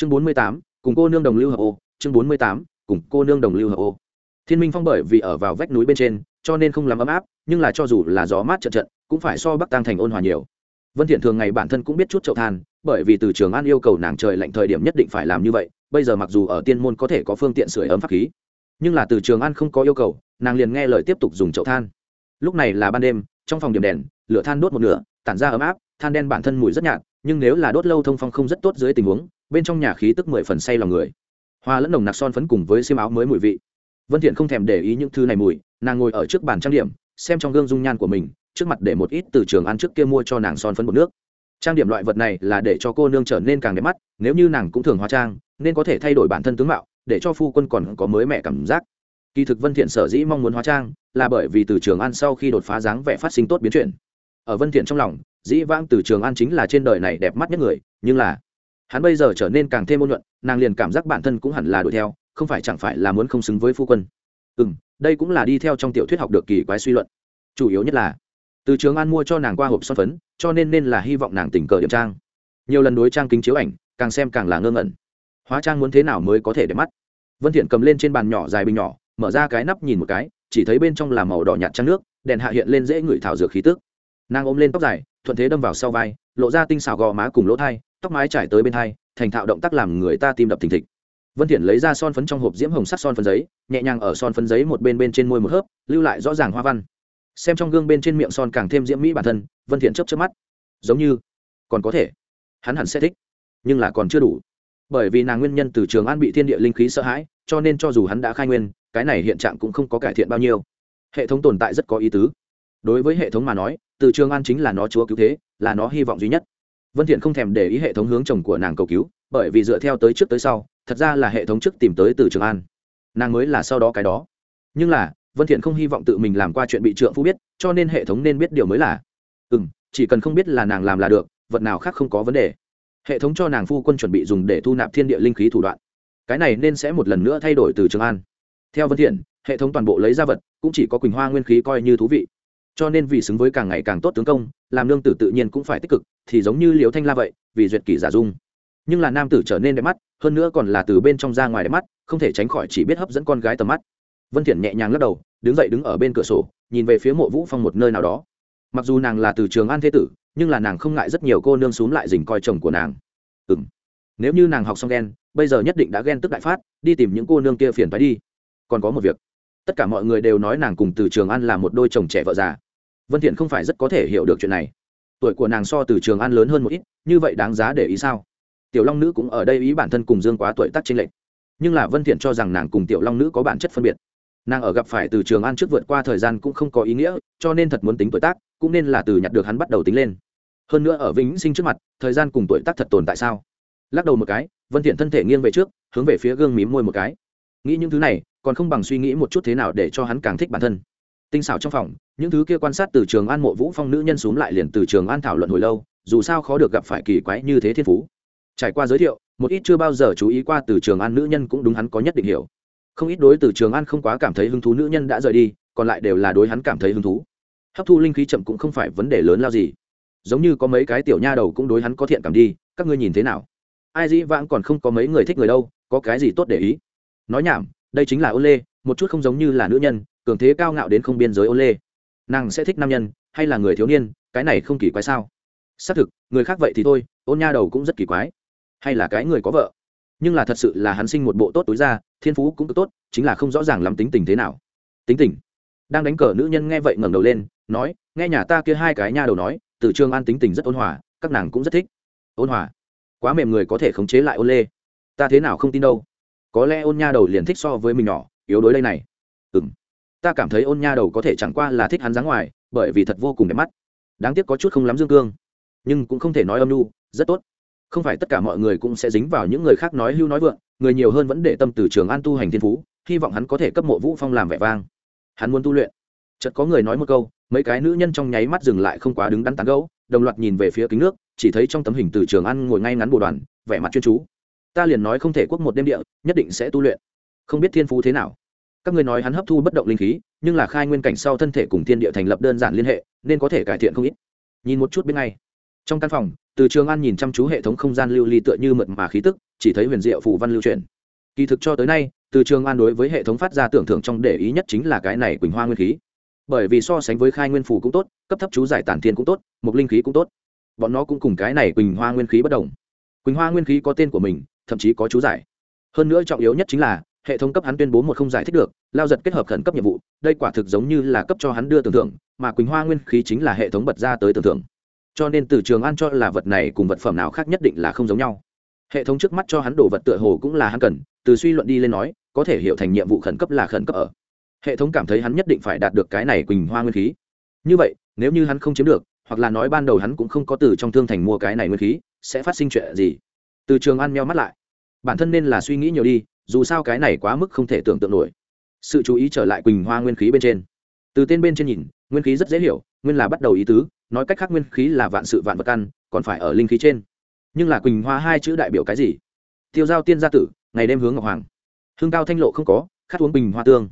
chương bốn mươi tám, cùng cô nương đồng lưu hợp ô. Chương bốn mươi tám, cùng cô nương đồng lưu hợp ô. Thiên minh phong bởi vì ở vào vách núi bên trên, cho nên không làm ấm áp, nhưng là cho dù là gió mát trận trận, cũng phải so bắc tăng thành ôn hòa nhiều. Vân thiện thường ngày bản thân cũng biết chút chậu than, bởi vì từ trường an yêu cầu nàng trời lạnh thời điểm nhất định phải làm như vậy, bây giờ mặc dù ở tiên môn có thể có phương tiện sưởi ấm pháp khí, nhưng là từ trường an không có yêu cầu, nàng liền nghe lời tiếp tục dùng chậu than. Lúc này là ban đêm, trong phòng điểm đèn, lửa than đốt một nửa, tản ra ấm áp, than đen bản thân mùi rất nhạt, nhưng nếu là đốt lâu thông phong không rất tốt dưới tình huống bên trong nhà khí tức mười phần say lòng người. Hoa lẫn nồng nặc son phấn cùng với xiêm áo mới mùi vị. Vân thiện không thèm để ý những thứ này mùi, nàng ngồi ở trước bàn trang điểm, xem trong gương dung nhan của mình, trước mặt để một ít từ trường ăn trước kia mua cho nàng son phấn bột nước. Trang điểm loại vật này là để cho cô nương trở nên càng đẹp mắt, nếu như nàng cũng thường hóa trang, nên có thể thay đổi bản thân tướng mạo, để cho phu quân còn có mới mẹ cảm giác. Kỳ thực vân thiện sở dĩ mong muốn hóa trang, là bởi vì từ trường an sau khi đột phá dáng vẻ phát sinh tốt biến chuyển. Ở vân thiện trong lòng, dĩ vãng từ trường an chính là trên đời này đẹp mắt nhất người, nhưng là hắn bây giờ trở nên càng thêm ôn nhuận, nàng liền cảm giác bản thân cũng hẳn là đuổi theo, không phải chẳng phải là muốn không xứng với phu quân. Ừ đây cũng là đi theo trong tiểu thuyết học được kỳ quái suy luận. Chủ yếu nhất là, từ trường an mua cho nàng qua hộp son phấn, cho nên nên là hy vọng nàng tình cờ điểm trang. Nhiều lần đối trang kính chiếu ảnh, càng xem càng là ngơ ngẩn. Hóa trang muốn thế nào mới có thể để mắt? Vân thiện cầm lên trên bàn nhỏ dài bình nhỏ, mở ra cái nắp nhìn một cái, chỉ thấy bên trong là màu đỏ nhạt trắng nước, đèn hạ hiện lên dễ ngửi thảo dược khí tức. Nàng ôm lên tóc dài, thuận thế đâm vào sau vai lộ ra tinh xảo gò má cùng lỗ thai, tóc mái trải tới bên thai thành thạo động tác làm người ta tim đập thình thịch. Vân thiện lấy ra son phấn trong hộp diễm hồng sắc son phấn giấy, nhẹ nhàng ở son phấn giấy một bên bên trên môi một hớp, lưu lại rõ ràng hoa văn. Xem trong gương bên trên miệng son càng thêm diễm mỹ bản thân, vân thiện chớp chớp mắt. Giống như còn có thể. Hắn hẳn sẽ thích, nhưng là còn chưa đủ. Bởi vì nàng nguyên nhân từ trường an bị thiên địa linh khí sợ hãi, cho nên cho dù hắn đã khai nguyên, cái này hiện trạng cũng không có cải thiện bao nhiêu. Hệ thống tồn tại rất có ý tứ đối với hệ thống mà nói từ trường an chính là nó chúa cứu thế là nó hy vọng duy nhất. Vân thiện không thèm để ý hệ thống hướng chồng của nàng cầu cứu bởi vì dựa theo tới trước tới sau thật ra là hệ thống trước tìm tới từ trường an. Nàng mới là sau đó cái đó. Nhưng là vân thiện không hy vọng tự mình làm qua chuyện bị trượng phu biết cho nên hệ thống nên biết điều mới là. Ừm, chỉ cần không biết là nàng làm là được vật nào khác không có vấn đề. Hệ thống cho nàng phu quân chuẩn bị dùng để thu nạp thiên địa linh khí thủ đoạn. Cái này nên sẽ một lần nữa thay đổi từ trường an. Theo vân thiện hệ thống toàn bộ lấy ra vật cũng chỉ có quỳnh hoa nguyên khí coi như thú vị cho nên vì xứng với càng ngày càng tốt tướng công, làm nương tử tự nhiên cũng phải tích cực, thì giống như liều thanh la vậy, vì duyệt kỷ giả dung. Nhưng là nam tử trở nên đẹp mắt, hơn nữa còn là từ bên trong ra ngoài đẹp mắt, không thể tránh khỏi chỉ biết hấp dẫn con gái tầm mắt. Vân thiện nhẹ nhàng lắc đầu, đứng dậy đứng ở bên cửa sổ, nhìn về phía mộ vũ phong một nơi nào đó. Mặc dù nàng là từ trường an thế tử, nhưng là nàng không ngại rất nhiều cô nương xuống lại dình coi chồng của nàng. Ừm. Nếu như nàng học xong ghen, bây giờ nhất định đã ghen tức đại phát, đi tìm những cô nương kia phiền phải đi. Còn có một việc. Tất cả mọi người đều nói nàng cùng từ trường an là một đôi chồng trẻ vợ già vân thiện không phải rất có thể hiểu được chuyện này. Tuổi của nàng so từ trường an lớn hơn một ít, như vậy đáng giá để ý sao? Tiểu long nữ cũng ở đây ý bản thân cùng dương quá tuổi tác trên lệnh nhưng là vân thiện cho rằng nàng cùng tiểu long nữ có bản chất phân biệt. Nàng ở gặp phải từ trường an trước vượt qua thời gian cũng không có ý nghĩa, cho nên thật muốn tính tuổi tác, cũng nên là từ nhặt được hắn bắt đầu tính lên. Hơn nữa ở vĩnh sinh trước mặt, thời gian cùng tuổi tác thật tồn tại sao? Lắc đầu một cái, vân thiện thân thể nghiêng về trước, hướng về phía gương mím môi một cái. Nghĩ những thứ này, còn không bằng suy nghĩ một chút thế nào để cho hắn càng thích bản thân tinh xảo trong phòng, những thứ kia quan sát từ trường an mộ vũ phong nữ nhân xuống lại liền từ trường an thảo luận hồi lâu, dù sao khó được gặp phải kỳ quái như thế thiên phú. Trải qua giới thiệu, một ít chưa bao giờ chú ý qua từ trường an nữ nhân cũng đúng hắn có nhất định hiểu. Không ít đối từ trường an không quá cảm thấy hứng thú nữ nhân đã rời đi, còn lại đều là đối hắn cảm thấy hứng thú. Hấp thu linh khí chậm cũng không phải vấn đề lớn lao gì. Giống như có mấy cái tiểu nha đầu cũng đối hắn có thiện cảm đi, các ngươi nhìn thế nào? Ai dĩ vãng còn không có mấy người thích người đâu, có cái gì tốt để ý? Nói nhảm, đây chính là ô lê, một chút không giống như là nữ nhân cường thế cao ngạo đến không biên giới ô lê. Nàng sẽ thích nam nhân, hay là người thiếu niên, cái này không kỳ quái sao? Xác thực, người khác vậy thì thôi, ôn nha đầu cũng rất kỳ quái. Hay là cái người có vợ. Nhưng là thật sự là hắn sinh một bộ tốt túi ra, thiên phú cũng tốt, chính là không rõ ràng lắm tính tình thế nào. Tính tình. Đang đánh cờ nữ nhân nghe vậy ngẩng đầu lên, nói, nghe nhà ta kia hai cái nha đầu nói, từ trường an tính tình rất ôn hòa, các nàng cũng rất thích. Ôn hòa. Quá mềm người có thể khống chế lại ôn lê. Ta thế nào không tin đâu. Có lẽ ôn nha đầu liền thích so với mình nhỏ, yếu đuối đây này. Ừng ta cảm thấy ôn nha đầu có thể chẳng qua là thích hắn dáng ngoài, bởi vì thật vô cùng đẹp mắt. Đáng tiếc có chút không lắm dương cương. Nhưng cũng không thể nói âm mưu rất tốt. Không phải tất cả mọi người cũng sẽ dính vào những người khác nói hưu nói vượng, người nhiều hơn vẫn để tâm từ trường an tu hành thiên phú, hy vọng hắn có thể cấp mộ vũ phong làm vẻ vang. Hắn muốn tu luyện. Chợt có người nói một câu, mấy cái nữ nhân trong nháy mắt dừng lại không quá đứng đắn tán gấu đồng loạt nhìn về phía kính nước, chỉ thấy trong tấm hình từ trường an ngồi ngay ngắn bồ đoàn, vẻ mặt chuyên chú. Ta liền nói không thể quốc một đêm địa, nhất định sẽ tu luyện. Không biết thiên phú thế nào các ngươi nói hắn hấp thu bất động linh khí, nhưng là khai nguyên cảnh sau thân thể cùng thiên địa thành lập đơn giản liên hệ, nên có thể cải thiện không ít. Nhìn một chút bên ngay. Trong căn phòng, từ trường an nhìn chăm chú hệ thống không gian lưu ly tựa như mượt mà khí tức, chỉ thấy huyền diệu phụ văn lưu truyền kỳ thực cho tới nay, từ trường an đối với hệ thống phát ra tưởng thưởng trong để ý nhất chính là cái này quỳnh hoa nguyên khí. Bởi vì so sánh với khai nguyên Phủ cũng tốt, cấp thấp chú giải tản thiên cũng tốt một linh khí cũng tốt. Bọn nó cũng cùng cái này quỳnh hoa nguyên khí bất đồng. Quỳnh hoa nguyên khí có tên của mình, thậm chí có chú giải. Hơn nữa trọng yếu nhất chính là hệ thống cấp hắn tuyên bố một không giải thích được, lao giật kết hợp khẩn cấp nhiệm vụ, đây quả thực giống như là cấp cho hắn đưa tưởng thưởng, mà quỳnh hoa nguyên khí chính là hệ thống bật ra tới tưởng thưởng. Cho nên từ trường an cho là vật này cùng vật phẩm nào khác nhất định là không giống nhau. Hệ thống trước mắt cho hắn đổ vật tựa hồ cũng là hắn cần, từ suy luận đi lên nói, có thể hiểu thành nhiệm vụ khẩn cấp là khẩn cấp ở. Hệ thống cảm thấy hắn nhất định phải đạt được cái này quỳnh hoa nguyên khí. Như vậy, nếu như hắn không chiếm được, hoặc là nói ban đầu hắn cũng không có từ trong thương thành mua cái này nguyên khí, sẽ phát sinh chuyện gì? Từ trường an meo mắt lại. Bản thân nên là suy nghĩ nhiều đi dù sao cái này quá mức không thể tưởng tượng nổi. Sự chú ý trở lại quỳnh hoa nguyên khí bên trên. Từ tên bên trên nhìn, nguyên khí rất dễ hiểu, nguyên là bắt đầu ý tứ, nói cách khác nguyên khí là vạn sự vạn vật căn còn phải ở linh khí trên. Nhưng là quỳnh hoa hai chữ đại biểu cái gì? Tiêu giao tiên gia tử, ngày đêm hướng ngọc hoàng. Hương cao thanh lộ không có khát uống quỳnh hoa tương.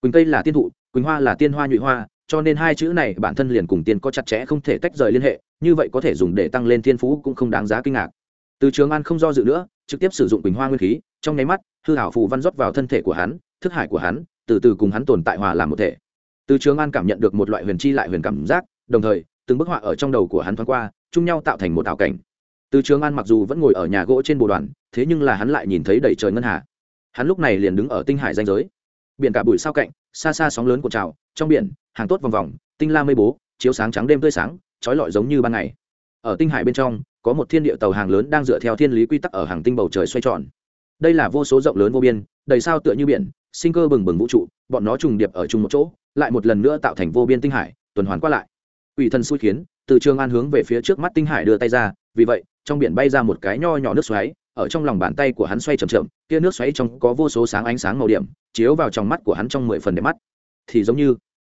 Quỳnh cây là tiên thụ, quỳnh hoa là tiên hoa nhụy hoa, cho nên hai chữ này bản thân liền cùng tiên có chặt chẽ không thể tách rời liên hệ, như vậy có thể dùng để tăng lên thiên phú cũng không đáng giá kinh ngạc từ trường an không do dự nữa, trực tiếp sử dụng quỳnh hoa nguyên khí, trong nháy mắt, hư hảo phù văn rót vào thân thể của hắn, thức hải của hắn, từ từ cùng hắn tồn tại hòa làm một thể. Từ trường an cảm nhận được một loại huyền chi lại huyền cảm giác, đồng thời, từng bức họa ở trong đầu của hắn thoáng qua, chung nhau tạo thành một ảo cảnh. Từ trường an mặc dù vẫn ngồi ở nhà gỗ trên bồ đoàn, thế nhưng là hắn lại nhìn thấy đầy trời ngân hà. Hắn lúc này liền đứng ở tinh hải danh giới. Biển cả bụi sao cạnh, xa xa sóng lớn của trào, trong biển, hàng tốt vòng vòng, tinh la mây bố, chiếu sáng trắng đêm tươi sáng, trói lọi giống như ban ngày. Ở tinh hải bên trong có một thiên địa tàu hàng lớn đang dựa theo thiên lý quy tắc ở hàng tinh bầu trời xoay tròn. Đây là vô số rộng lớn vô biên, đầy sao tựa như biển, sinh cơ bừng bừng vũ trụ, bọn nó trùng điệp ở chung một chỗ, lại một lần nữa tạo thành vô biên tinh hải, tuần hoàn qua lại. Ủy thần xui khiến, từ trường an hướng về phía trước mắt tinh hải đưa tay ra, vì vậy, trong biển bay ra một cái nho nhỏ nước xoáy, ở trong lòng bàn tay của hắn xoay chậm chậm, kia nước xoáy trong có vô số sáng ánh sáng màu điểm, chiếu vào trong mắt của hắn trong mười phần đẹp mắt. Thì giống như,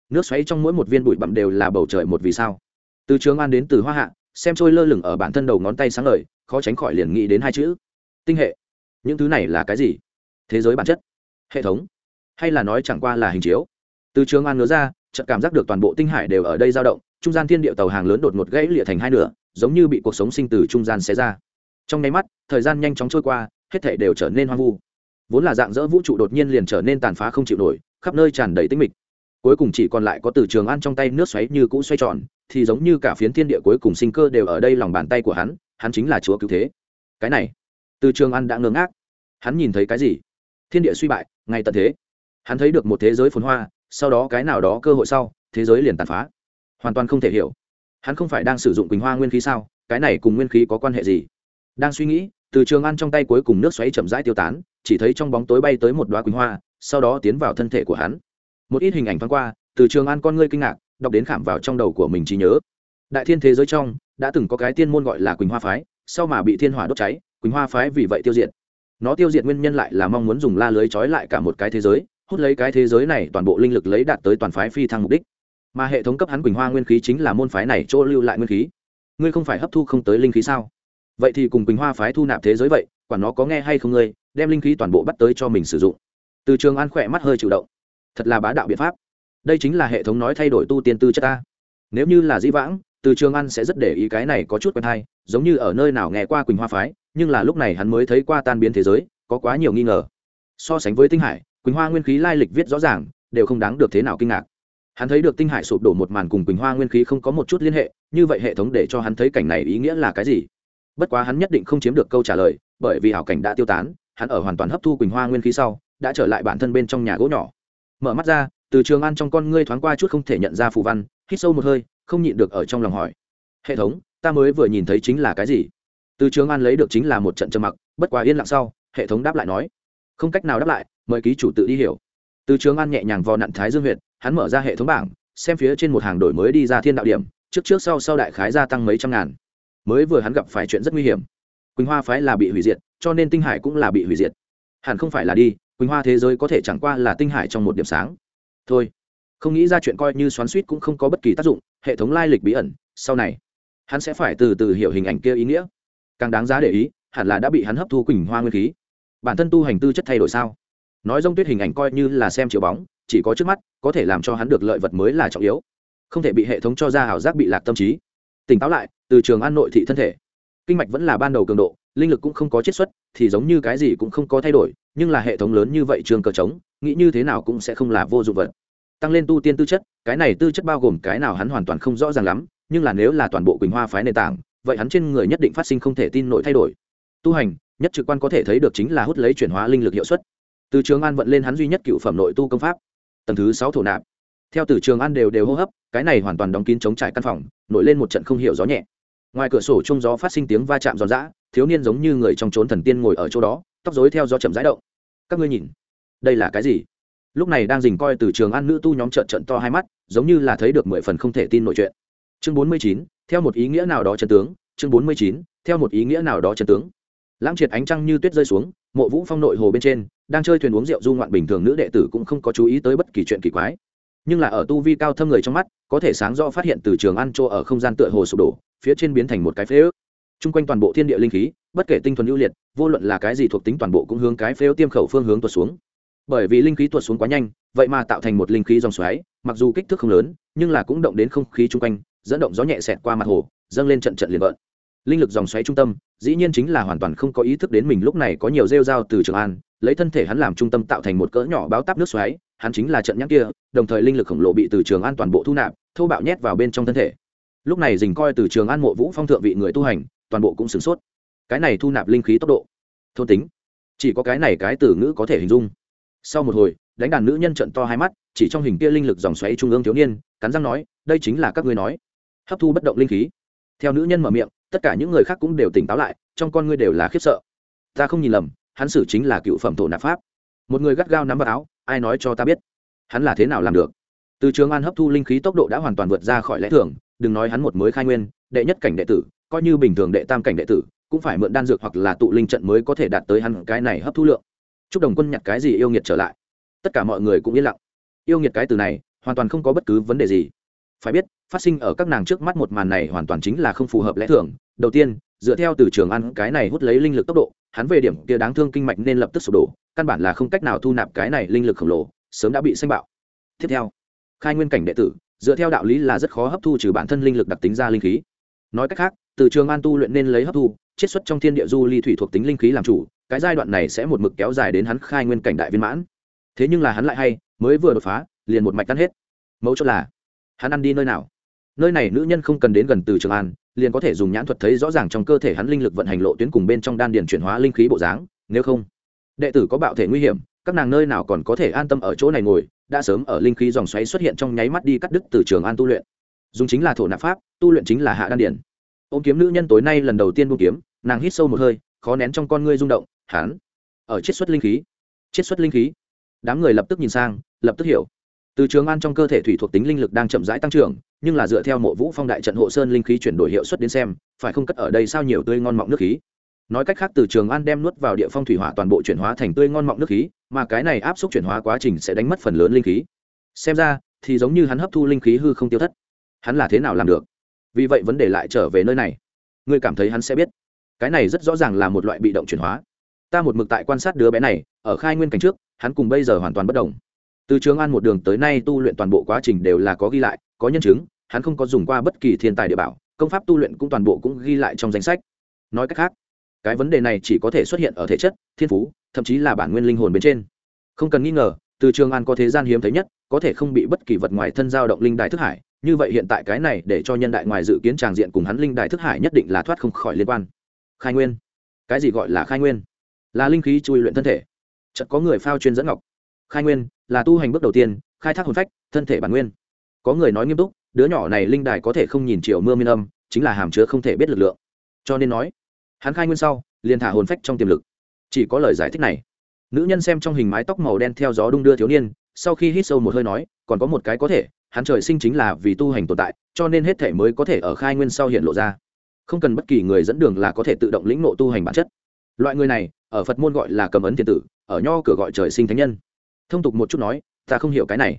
nước xoáy trong mỗi một viên bụi bặm đều là bầu trời một vì sao. Từ trường an đến từ hoa hạ xem trôi lơ lửng ở bản thân đầu ngón tay sáng lời khó tránh khỏi liền nghĩ đến hai chữ. Tinh hệ. Những thứ này là cái gì? Thế giới bản chất. Hệ thống. Hay là nói chẳng qua là hình chiếu? Từ trường an ngớ ra, chợt cảm giác được toàn bộ tinh hải đều ở đây dao động, trung gian thiên địa tàu hàng lớn đột ngột gãy lịa thành hai nửa, giống như bị cuộc sống sinh từ trung gian xé ra. Trong nháy mắt, thời gian nhanh chóng trôi qua, hết thể đều trở nên hoang vu. Vốn là dạng dỡ vũ trụ đột nhiên liền trở nên tàn phá không chịu nổi, khắp nơi tràn đầy tinh mịch. Cuối cùng chỉ còn lại có từ trường an trong tay nước xoáy như cũ xoay tròn thì giống như cả phiến thiên địa cuối cùng sinh cơ đều ở đây lòng bàn tay của hắn hắn chính là chúa cứu thế. Cái này, từ trường an đã ngơ ngác. Hắn nhìn thấy cái gì? Thiên địa suy bại, ngay tận thế. Hắn thấy được một thế giới phồn hoa, sau đó cái nào đó cơ hội sau, thế giới liền tàn phá. Hoàn toàn không thể hiểu. Hắn không phải đang sử dụng quỳnh hoa nguyên khí sao? Cái này cùng nguyên khí có quan hệ gì? Đang suy nghĩ, từ trường ăn trong tay cuối cùng nước xoáy chậm rãi tiêu tán, chỉ thấy trong bóng tối bay tới một đoá quỳnh hoa, sau đó tiến vào thân thể của hắn. Một ít hình ảnh thoáng qua, từ trường an con ngươi kinh ngạc đọc đến khảm vào trong đầu của mình trí nhớ. Đại thiên thế giới trong, đã từng có cái tiên môn gọi là quỳnh hoa phái, sau mà bị thiên hỏa đốt cháy, quỳnh hoa phái vì vậy tiêu diệt. Nó tiêu diệt nguyên nhân lại là mong muốn dùng la lưới trói lại cả một cái thế giới, hút lấy cái thế giới này toàn bộ linh lực lấy đạt tới toàn phái phi thăng mục đích. Mà hệ thống cấp hắn quỳnh hoa nguyên khí chính là môn phái này chỗ lưu lại nguyên khí. Ngươi không phải hấp thu không tới linh khí sao? Vậy thì cùng quỳnh hoa phái thu nạp thế giới vậy, quản nó có nghe hay không ngươi, đem linh khí toàn bộ bắt tới cho mình sử dụng. Từ trường an khỏe mắt hơi chủ động. Thật là bá đạo biện pháp đây chính là hệ thống nói thay đổi tu tiên tư chất ta. Nếu như là dĩ vãng, từ trường an sẽ rất để ý cái này có chút quen hay giống như ở nơi nào nghe qua quỳnh hoa phái, nhưng là lúc này hắn mới thấy qua tan biến thế giới, có quá nhiều nghi ngờ. So sánh với tinh hải, quỳnh hoa nguyên khí lai lịch viết rõ ràng, đều không đáng được thế nào kinh ngạc. Hắn thấy được tinh hải sụp đổ một màn cùng quỳnh hoa nguyên khí không có một chút liên hệ, như vậy hệ thống để cho hắn thấy cảnh này ý nghĩa là cái gì? Bất quá hắn nhất định không chiếm được câu trả lời, bởi vì hảo cảnh đã tiêu tán, hắn ở hoàn toàn hấp thu quỳnh hoa nguyên khí sau, đã trở lại bản thân bên trong nhà gỗ nhỏ. Mở mắt ra từ trường an trong con ngươi thoáng qua chút không thể nhận ra phù văn, hít sâu một hơi, không nhịn được ở trong lòng hỏi. Hệ thống, ta mới vừa nhìn thấy chính là cái gì? Từ trường an lấy được chính là một trận trầm mặc, bất quá yên lặng sau, hệ thống đáp lại nói. Không cách nào đáp lại, mời ký chủ tự đi hiểu. Từ trường an nhẹ nhàng vò nặn thái dương huyện hắn mở ra hệ thống bảng, xem phía trên một hàng đổi mới đi ra thiên đạo điểm, trước trước sau sau đại khái gia tăng mấy trăm ngàn. Mới vừa hắn gặp phải chuyện rất nguy hiểm. Quỳnh hoa phái là bị hủy diệt, cho nên tinh hải cũng là bị hủy diệt. Hẳn không phải là đi, quỳnh hoa thế giới có thể chẳng qua là tinh hải trong một điểm sáng thôi. Không nghĩ ra chuyện coi như xoắn suýt cũng không có bất kỳ tác dụng, hệ thống lai lịch bí ẩn, sau này, hắn sẽ phải từ từ hiểu hình ảnh kia ý nghĩa. Càng đáng giá để ý, hẳn là đã bị hắn hấp thu quỳnh hoa nguyên khí. Bản thân tu hành tư chất thay đổi sao? Nói rông tuyết hình ảnh coi như là xem chiều bóng, chỉ có trước mắt, có thể làm cho hắn được lợi vật mới là trọng yếu. Không thể bị hệ thống cho ra ảo giác bị lạc tâm trí. Tỉnh táo lại, từ trường an nội thị thân thể. Kinh mạch vẫn là ban đầu cường độ, linh lực cũng không có chiết xuất, thì giống như cái gì cũng không có thay đổi, nhưng là hệ thống lớn như vậy trường cờ trống nghĩ như thế nào cũng sẽ không là vô dụng vật. Tăng lên tu tiên tư chất, cái này tư chất bao gồm cái nào hắn hoàn toàn không rõ ràng lắm, nhưng là nếu là toàn bộ quỳnh hoa phái nền tảng, vậy hắn trên người nhất định phát sinh không thể tin nổi thay đổi. Tu hành, nhất trực quan có thể thấy được chính là hút lấy chuyển hóa linh lực hiệu suất. Từ trường an vận lên hắn duy nhất cựu phẩm nội tu công pháp, tầng thứ sáu thổ nạp. Theo từ trường an đều đều hô hấp, cái này hoàn toàn đóng kín chống trải căn phòng, nổi lên một trận không hiểu gió nhẹ. Ngoài cửa sổ chung gió phát sinh tiếng va chạm giòn giã, thiếu niên giống như người trong trốn thần tiên ngồi ở chỗ đó, tóc dối theo gió chậm rãi động. Các ngươi nhìn đây là cái gì? Lúc này đang dình coi từ trường ăn nữ tu nhóm trợn trận to hai mắt, giống như là thấy được mười phần không thể tin nội chuyện. Chương bốn mươi chín, theo một ý nghĩa nào đó chân tướng. Chương bốn mươi chín, theo một ý nghĩa nào đó chân tướng. Lãng triệt ánh trăng như tuyết rơi xuống, mộ vũ phong nội hồ bên trên, đang chơi thuyền uống rượu du ngoạn bình thường nữ đệ tử cũng không có chú ý tới bất kỳ chuyện kỳ quái. Nhưng là ở tu vi cao thâm người trong mắt, có thể sáng rõ phát hiện từ trường ăn chỗ ở không gian tựa hồ sụp đổ, phía trên biến thành một cái phế ước. Chung quanh toàn bộ thiên địa linh khí, bất kể tinh thuần ưu liệt, vô luận là cái gì thuộc tính toàn bộ cũng hướng cái phế tiêm khẩu phương hướng tuột xuống bởi vì linh khí tuột xuống quá nhanh, vậy mà tạo thành một linh khí dòng xoáy, mặc dù kích thước không lớn, nhưng là cũng động đến không khí chung quanh, dẫn động gió nhẹ xẹt qua mặt hồ, dâng lên trận trận liền vợn linh lực dòng xoáy trung tâm, dĩ nhiên chính là hoàn toàn không có ý thức đến mình lúc này có nhiều rêu dao từ trường an, lấy thân thể hắn làm trung tâm tạo thành một cỡ nhỏ báo táp nước xoáy, hắn chính là trận nhãn kia, đồng thời linh lực khổng lồ bị từ trường an toàn bộ thu nạp, thô bạo nhét vào bên trong thân thể. Lúc này dình coi từ trường an mộ vũ phong thượng vị người tu hành, toàn bộ cũng sửng sốt. Cái này thu nạp linh khí tốc độ, thôn tính, chỉ có cái này cái từ ngữ có thể hình dung sau một hồi, đánh đàn nữ nhân trận to hai mắt, chỉ trong hình kia linh lực dòng xoáy trung ương thiếu niên, cắn răng nói, đây chính là các ngươi nói. Hấp thu bất động linh khí. Theo nữ nhân mở miệng, tất cả những người khác cũng đều tỉnh táo lại, trong con ngươi đều là khiếp sợ. Ta không nhìn lầm, hắn xử chính là cựu phẩm thổ nạp pháp. Một người gắt gao nắm vào áo, ai nói cho ta biết? Hắn là thế nào làm được? Từ trường an hấp thu linh khí tốc độ đã hoàn toàn vượt ra khỏi lẽ thường, đừng nói hắn một mới khai nguyên, đệ nhất cảnh đệ tử, coi như bình thường đệ tam cảnh đệ tử, cũng phải mượn đan dược hoặc là tụ linh trận mới có thể đạt tới hắn cái này hấp thu lượng chúc đồng quân nhặt cái gì yêu nghiệt trở lại. Tất cả mọi người cũng yên lặng. Yêu nghiệt cái từ này, hoàn toàn không có bất cứ vấn đề gì. Phải biết, phát sinh ở các nàng trước mắt một màn này hoàn toàn chính là không phù hợp lẽ thường. Đầu tiên, dựa theo từ trường ăn cái này hút lấy linh lực tốc độ, hắn về điểm kia đáng thương kinh mạch nên lập tức sụp đổ, căn bản là không cách nào thu nạp cái này linh lực khổng lồ, sớm đã bị xanh bạo. Tiếp theo, khai nguyên cảnh đệ tử, dựa theo đạo lý là rất khó hấp thu trừ bản thân linh lực đặc tính ra linh khí. Nói cách khác, từ trường an tu luyện nên lấy hấp thu chiết xuất trong thiên địa du ly thủy thuộc tính linh khí làm chủ, cái giai đoạn này sẽ một mực kéo dài đến hắn khai nguyên cảnh đại viên mãn. Thế nhưng là hắn lại hay, mới vừa đột phá, liền một mạch tan hết. Mẫu chốt là, hắn ăn đi nơi nào? Nơi này nữ nhân không cần đến gần từ trường an, liền có thể dùng nhãn thuật thấy rõ ràng trong cơ thể hắn linh lực vận hành lộ tuyến cùng bên trong đan điền chuyển hóa linh khí bộ dáng, nếu không, đệ tử có bạo thể nguy hiểm, các nàng nơi nào còn có thể an tâm ở chỗ này ngồi, đã sớm ở linh khí dòng xoáy xuất hiện trong nháy mắt đi cắt đứt từ trường an tu luyện. Dùng chính là thổ nạp pháp, tu luyện chính là hạ đan điển ôm kiếm nữ nhân tối nay lần đầu tiên buông kiếm, nàng hít sâu một hơi, khó nén trong con ngươi rung động, hán, ở chiết xuất linh khí. Chiết xuất linh khí? Đám người lập tức nhìn sang, lập tức hiểu. Từ trường an trong cơ thể thủy thuộc tính linh lực đang chậm rãi tăng trưởng, nhưng là dựa theo mộ vũ phong đại trận hộ sơn linh khí chuyển đổi hiệu suất đến xem, phải không cất ở đây sao nhiều tươi ngon mọng nước khí? Nói cách khác, từ trường an đem nuốt vào địa phong thủy hỏa toàn bộ chuyển hóa thành tươi ngon mọng nước khí, mà cái này áp suất chuyển hóa quá trình sẽ đánh mất phần lớn linh khí. Xem ra, thì giống như hắn hấp thu linh khí hư không tiêu thất. Hắn là thế nào làm được? Vì vậy vấn đề lại trở về nơi này. Ngươi cảm thấy hắn sẽ biết. Cái này rất rõ ràng là một loại bị động chuyển hóa. Ta một mực tại quan sát đứa bé này, ở khai nguyên cảnh trước, hắn cùng bây giờ hoàn toàn bất đồng. Từ trường an một đường tới nay tu luyện toàn bộ quá trình đều là có ghi lại, có nhân chứng, hắn không có dùng qua bất kỳ thiên tài địa bảo, công pháp tu luyện cũng toàn bộ cũng ghi lại trong danh sách. Nói cách khác, cái vấn đề này chỉ có thể xuất hiện ở thể chất, thiên phú, thậm chí là bản nguyên linh hồn bên trên. Không cần nghi ngờ, từ trường an có thế gian hiếm thấy nhất, có thể không bị bất kỳ vật ngoài thân giao động linh đài thức hải như vậy hiện tại cái này để cho nhân đại ngoài dự kiến tràng diện cùng hắn linh đài thức hải nhất định là thoát không khỏi liên quan. Khai nguyên. Cái gì gọi là khai nguyên? Là linh khí chui luyện thân thể. Chợt có người phao chuyên dẫn ngọc. Khai nguyên, là tu hành bước đầu tiên, khai thác hồn phách, thân thể bản nguyên. Có người nói nghiêm túc, đứa nhỏ này linh đài có thể không nhìn chiều mưa miên âm, chính là hàm chứa không thể biết lực lượng. Cho nên nói, hắn khai nguyên sau, liền thả hồn phách trong tiềm lực. Chỉ có lời giải thích này. Nữ nhân xem trong hình mái tóc màu đen theo gió đung đưa thiếu niên, sau khi hít sâu một hơi nói, còn có một cái có thể hắn trời sinh chính là vì tu hành tồn tại, cho nên hết thể mới có thể ở khai nguyên sau hiện lộ ra. Không cần bất kỳ người dẫn đường là có thể tự động lĩnh nộ tu hành bản chất. Loại người này, ở phật môn gọi là cầm ấn thiên tử, ở nho cửa gọi trời sinh thánh nhân. Thông tục một chút nói, ta không hiểu cái này.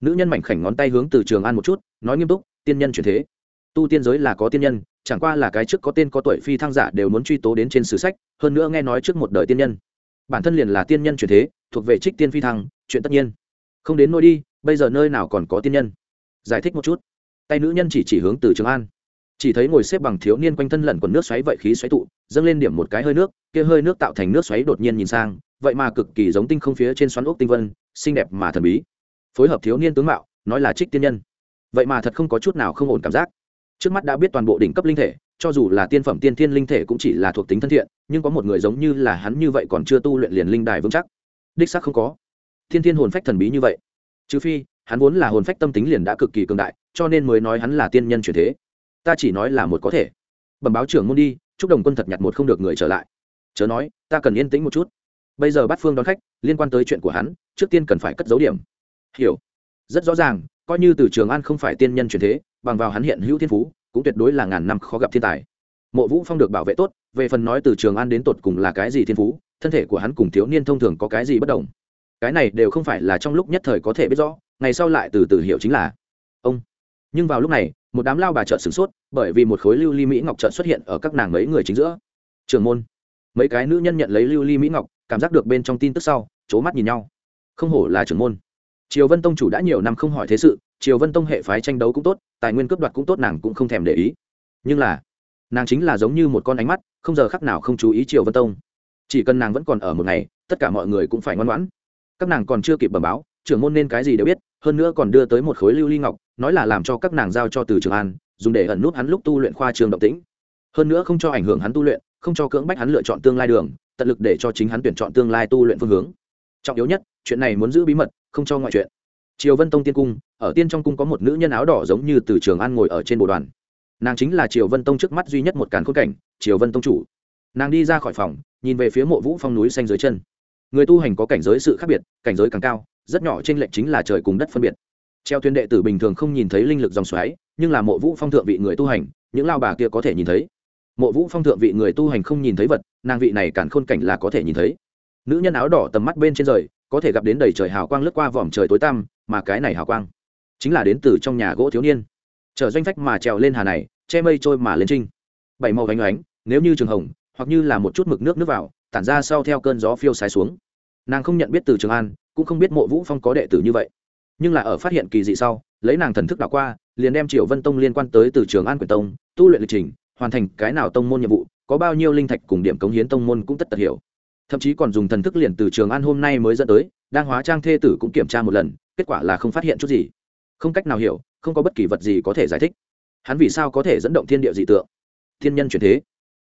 Nữ nhân mảnh khảnh ngón tay hướng từ trường an một chút, nói nghiêm túc, tiên nhân chuyển thế. Tu tiên giới là có tiên nhân, chẳng qua là cái trước có tên có tuổi phi thăng giả đều muốn truy tố đến trên sử sách, hơn nữa nghe nói trước một đời tiên nhân. Bản thân liền là tiên nhân chuyển thế, thuộc về trích tiên phi thăng, chuyện tất nhiên. Không đến nơi đi bây giờ nơi nào còn có tiên nhân? Giải thích một chút. Tay nữ nhân chỉ chỉ hướng từ trường an. Chỉ thấy ngồi xếp bằng thiếu niên quanh thân lẩn quần nước xoáy vậy khí xoáy tụ, dâng lên điểm một cái hơi nước, kia hơi nước tạo thành nước xoáy đột nhiên nhìn sang, vậy mà cực kỳ giống tinh không phía trên xoắn ốc tinh vân, xinh đẹp mà thần bí. Phối hợp thiếu niên tướng mạo, nói là trích tiên nhân. Vậy mà thật không có chút nào không ổn cảm giác. Trước mắt đã biết toàn bộ đỉnh cấp linh thể, cho dù là tiên phẩm tiên thiên linh thể cũng chỉ là thuộc tính thân thiện, nhưng có một người giống như là hắn như vậy còn chưa tu luyện liền linh đài vững chắc. Đích xác không có. Thiên thiên hồn phách thần bí như vậy trừ phi, hắn vốn là hồn phách tâm tính liền đã cực kỳ cường đại, cho nên mới nói hắn là tiên nhân chuyển thế. Ta chỉ nói là một có thể. Bẩm báo trưởng môn đi, chúc đồng quân thật nhặt một không được người trở lại. Chớ nói, ta cần yên tĩnh một chút. Bây giờ bắt phương đón khách, liên quan tới chuyện của hắn, trước tiên cần phải cất dấu điểm. Hiểu. Rất rõ ràng, coi như từ trường an không phải tiên nhân truyền thế, bằng vào hắn hiện hữu thiên phú, cũng tuyệt đối là ngàn năm khó gặp thiên tài. Mộ vũ phong được bảo vệ tốt, về phần nói từ trường an đến tột cùng là cái gì thiên phú, thân thể của hắn cùng thiếu niên thông thường có cái gì bất đồng cái này đều không phải là trong lúc nhất thời có thể biết rõ, ngày sau lại từ từ hiểu chính là ông. Nhưng vào lúc này, một đám lao bà trợn sửng sốt, bởi vì một khối lưu ly mỹ ngọc trợn xuất hiện ở các nàng mấy người chính giữa. Trường môn. Mấy cái nữ nhân nhận lấy lưu ly mỹ ngọc, cảm giác được bên trong tin tức sau c h ố mắt nhìn nhau. Không hổ là trưởng môn. Triều vân tông chủ đã nhiều năm không hỏi thế sự, triều vân tông hệ phái tranh đấu cũng tốt, tài nguyên cướp đoạt cũng tốt nàng cũng không thèm để ý. Nhưng là, nàng chính là giống như một con ánh mắt, không giờ khắc nào không chú ý triều vân tông. Chỉ cần nàng vẫn còn ở một ngày, tất cả mọi người cũng phải ngoan ngoãn các nàng còn chưa kịp bẩm báo, trưởng môn nên cái gì đều biết, hơn nữa còn đưa tới một khối lưu ly ngọc, nói là làm cho các nàng giao cho từ trường an, dùng để ẩn nút hắn lúc tu luyện khoa trường động tĩnh. Hơn nữa không cho ảnh hưởng hắn tu luyện, không cho cưỡng bách hắn lựa chọn tương lai đường, tận lực để cho chính hắn tuyển chọn tương lai tu luyện phương hướng. Trọng yếu nhất, chuyện này muốn giữ bí mật, không cho ngoại chuyện. Triều vân tông tiên cung, ở tiên trong cung có một nữ nhân áo đỏ giống như từ trường an ngồi ở trên bộ đoàn. Nàng chính là triều vân tông trước mắt duy nhất một càn khôn cảnh, triều vân tông chủ. Nàng đi ra khỏi phòng, nhìn về phía mộ vũ phong núi xanh dưới chân người tu hành có cảnh giới sự khác biệt, cảnh giới càng cao, rất nhỏ trên lệnh chính là trời cùng đất phân biệt. Treo thuyền đệ tử bình thường không nhìn thấy linh lực dòng xoáy, nhưng là mộ vũ phong thượng vị người tu hành, những lao bà kia có thể nhìn thấy. Mộ vũ phong thượng vị người tu hành không nhìn thấy vật, nàng vị này cản khôn cảnh là có thể nhìn thấy. Nữ nhân áo đỏ tầm mắt bên trên rời, có thể gặp đến đầy trời hào quang lướt qua vòm trời tối tăm, mà cái này hào quang chính là đến từ trong nhà gỗ thiếu niên. Chở doanh phách mà trèo lên hà này, che mây trôi mà lên trinh. Bảy màu vánh oánh nếu như trường hồng, hoặc như là một chút mực nước nước vào tản ra sau theo cơn gió phiêu sái xuống. Nàng không nhận biết từ trường an, cũng không biết mộ vũ phong có đệ tử như vậy. Nhưng là ở phát hiện kỳ dị sau, lấy nàng thần thức đảo qua, liền đem Triệu vân tông liên quan tới từ trường an quyền tông, tu luyện lịch trình, hoàn thành cái nào tông môn nhiệm vụ, có bao nhiêu linh thạch cùng điểm cống hiến tông môn cũng tất tật hiểu. Thậm chí còn dùng thần thức liền từ trường an hôm nay mới dẫn tới, đang hóa trang thê tử cũng kiểm tra một lần, kết quả là không phát hiện chút gì. Không cách nào hiểu, không có bất kỳ vật gì có thể giải thích. Hắn vì sao có thể dẫn động thiên địa dị tượng? Thiên nhân chuyển thế.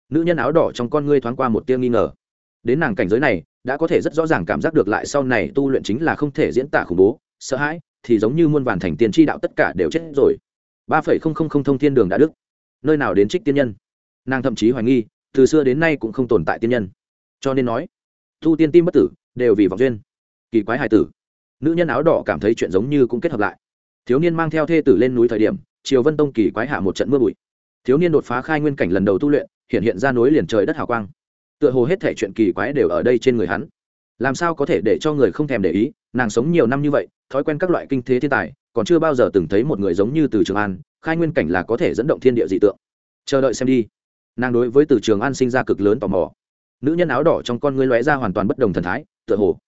Nữ nhân áo đỏ trong con ngươi thoáng qua một tia nghi ngờ đến nàng cảnh giới này, đã có thể rất rõ ràng cảm giác được lại sau này tu luyện chính là không thể diễn tả khủng bố, sợ hãi, thì giống như muôn vàn thành tiền tri đạo tất cả đều chết rồi. Ba phẩy không không không thông thiên đường đã đức nơi nào đến trích tiên nhân? Nàng thậm chí hoài nghi, từ xưa đến nay cũng không tồn tại tiên nhân. Cho nên nói, thu tiên tim bất tử, đều vì vọng duyên. Kỳ quái hài tử. Nữ nhân áo đỏ cảm thấy chuyện giống như cũng kết hợp lại. Thiếu niên mang theo thê tử lên núi thời điểm, triều vân tông kỳ quái hạ một trận mưa bụi. Thiếu niên đột phá khai nguyên cảnh lần đầu tu luyện, hiện hiện ra núi liền trời đất hào quang tựa hồ hết thể chuyện kỳ quái đều ở đây trên người hắn. Làm sao có thể để cho người không thèm để ý, nàng sống nhiều năm như vậy, thói quen các loại kinh thế thiên tài, còn chưa bao giờ từng thấy một người giống như từ trường an, khai nguyên cảnh là có thể dẫn động thiên địa dị tượng. Chờ đợi xem đi. Nàng đối với từ trường an sinh ra cực lớn tò mò. Nữ nhân áo đỏ trong con ngươi lóe ra hoàn toàn bất đồng thần thái, tựa hồ.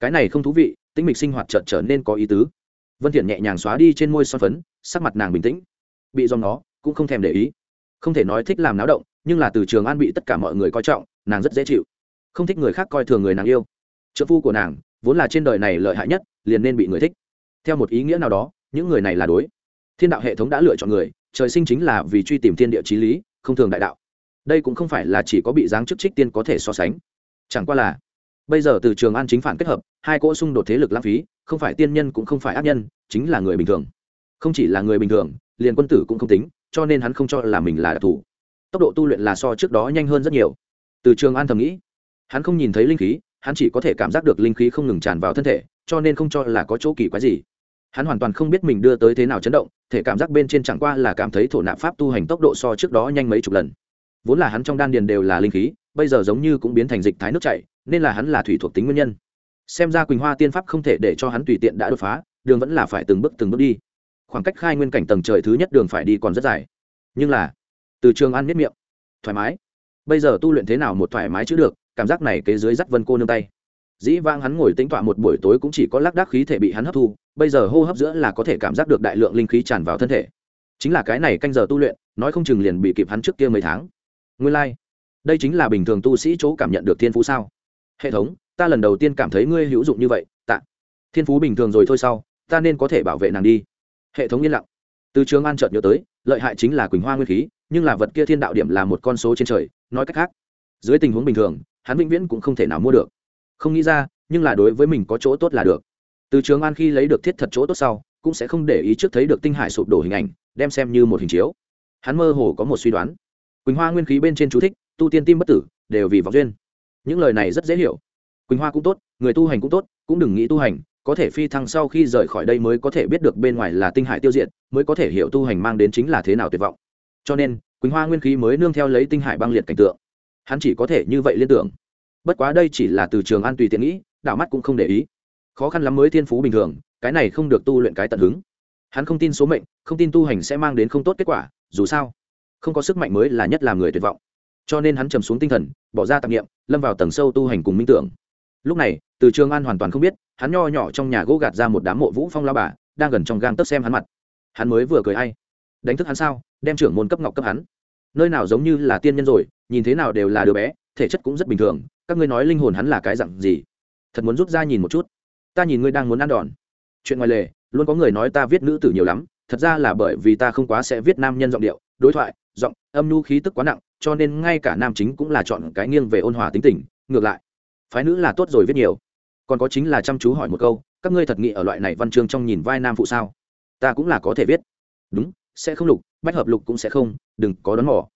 Cái này không thú vị, tĩnh mịch sinh hoạt chợt trở nên có ý tứ. Vân thiện nhẹ nhàng xóa đi trên môi son phấn, sắc mặt nàng bình tĩnh. Bị do nó, cũng không thèm để ý không thể nói thích làm náo động, nhưng là từ trường an bị tất cả mọi người coi trọng, nàng rất dễ chịu. Không thích người khác coi thường người nàng yêu. Trợ phu của nàng, vốn là trên đời này lợi hại nhất, liền nên bị người thích. Theo một ý nghĩa nào đó, những người này là đối. Thiên đạo hệ thống đã lựa chọn người, trời sinh chính là vì truy tìm thiên địa t r í lý, không thường đại đạo. Đây cũng không phải là chỉ có bị giáng chức trích tiên có thể so sánh. Chẳng qua là, bây giờ từ trường an chính phản kết hợp, hai cỗ xung đột thế lực lãng phí, không phải tiên nhân cũng không phải ác nhân, chính là người bình thường. Không chỉ là người bình thường, liền quân tử cũng không tính cho nên hắn không cho là mình là đặc thù. Tốc độ tu luyện là so trước đó nhanh hơn rất nhiều. Từ trường an thầm nghĩ, hắn không nhìn thấy linh khí, hắn chỉ có thể cảm giác được linh khí không ngừng tràn vào thân thể, cho nên không cho là có chỗ kỳ quái gì. Hắn hoàn toàn không biết mình đưa tới thế nào chấn động, thể cảm giác bên trên chẳng qua là cảm thấy thổ nạp pháp tu hành tốc độ so trước đó nhanh mấy chục lần. Vốn là hắn trong đan điền đều là linh khí, bây giờ giống như cũng biến thành dịch thái nước chảy, nên là hắn là thủy thuộc tính nguyên nhân. Xem ra quỳnh hoa tiên pháp không thể để cho hắn tùy tiện đã đột phá, đường vẫn là phải từng bước từng bước đi khoảng cách khai nguyên cảnh tầng trời thứ nhất đường phải đi còn rất dài. Nhưng là, từ trường an miết miệng, thoải mái. Bây giờ tu luyện thế nào một thoải mái chứ được, cảm giác này kế dưới dắt vân cô nương tay. Dĩ vang hắn ngồi tính tọa một buổi tối cũng chỉ có lác đác khí thể bị hắn hấp thu, bây giờ hô hấp giữa là có thể cảm giác được đại lượng linh khí tràn vào thân thể. Chính là cái này canh giờ tu luyện, nói không chừng liền bị kịp hắn trước kia mấy tháng. Nguyên lai、like. đây chính là bình thường tu sĩ chỗ cảm nhận được thiên phú sao? Hệ thống, ta lần đầu tiên cảm thấy ngươi hữu dụng như vậy, tạ. Thiên phú bình thường rồi thôi sau, ta nên có thể bảo vệ nàng đi hệ thống yên lặng. Từ trường an chợt nhớ tới, lợi hại chính là quỳnh hoa nguyên khí, nhưng là vật kia thiên đạo điểm là một con số trên trời, nói cách khác, dưới tình huống bình thường, hắn vĩnh viễn cũng không thể nào mua được. Không nghĩ ra, nhưng là đối với mình có chỗ tốt là được. Từ trường an khi lấy được thiết thật chỗ tốt sau, cũng sẽ không để ý trước thấy được tinh hải sụp đổ hình ảnh, đem xem như một hình chiếu. Hắn mơ hồ có một suy đoán. Quỳnh hoa nguyên khí bên trên chú thích, tu tiên tim bất tử, đều vì vọng duyên. Những lời này rất dễ hiểu. Quỳnh hoa cũng tốt, người tu hành cũng tốt, cũng đừng nghĩ tu hành có thể phi thăng sau khi rời khỏi đây mới có thể biết được bên ngoài là tinh hải tiêu diệt, mới có thể hiểu tu hành mang đến chính là thế nào tuyệt vọng. Cho nên, quỳnh hoa nguyên khí mới nương theo lấy tinh hải băng liệt cảnh tượng. Hắn chỉ có thể như vậy liên tưởng. Bất quá đây chỉ là từ trường an tùy tiện nghĩ, đạo mắt cũng không để ý. Khó khăn lắm mới thiên phú bình thường, cái này không được tu luyện cái tận hứng. Hắn không tin số mệnh, không tin tu hành sẽ mang đến không tốt kết quả, dù sao, không có sức mạnh mới là nhất làm người tuyệt vọng. Cho nên hắn trầm xuống tinh thần, bỏ ra tạp nghiệm lâm vào tầng sâu tu hành cùng minh tưởng lúc này, từ trường an hoàn toàn không biết, hắn nho nhỏ trong nhà gỗ gạt ra một đám mộ vũ phong lao bà, đang gần trong gang tấp xem hắn mặt. Hắn mới vừa cười hay đánh thức hắn sao? Đem trưởng môn cấp ngọc cấp hắn. Nơi nào giống như là tiên nhân rồi, nhìn thế nào đều là đứa bé, thể chất cũng rất bình thường, các ngươi nói linh hồn hắn là cái dặn gì? Thật muốn rút ra nhìn một chút. Ta nhìn ngươi đang muốn ăn đòn. Chuyện ngoài lề, luôn có người nói ta viết nữ tử nhiều lắm, thật ra là bởi vì ta không quá sẽ viết nam nhân giọng điệu, đối thoại, giọng, âm nhu khí tức quá nặng, cho nên ngay cả nam chính cũng là chọn cái nghiêng về ôn hòa tính tình, ngược lại phái nữ là tốt rồi viết nhiều. Còn có chính là chăm chú hỏi một câu, các ngươi thật nghĩ ở loại này văn chương trong nhìn vai nam phụ sao? Ta cũng là có thể viết. Đúng, sẽ không lục, bách hợp lục cũng sẽ không, đừng có đón mỏ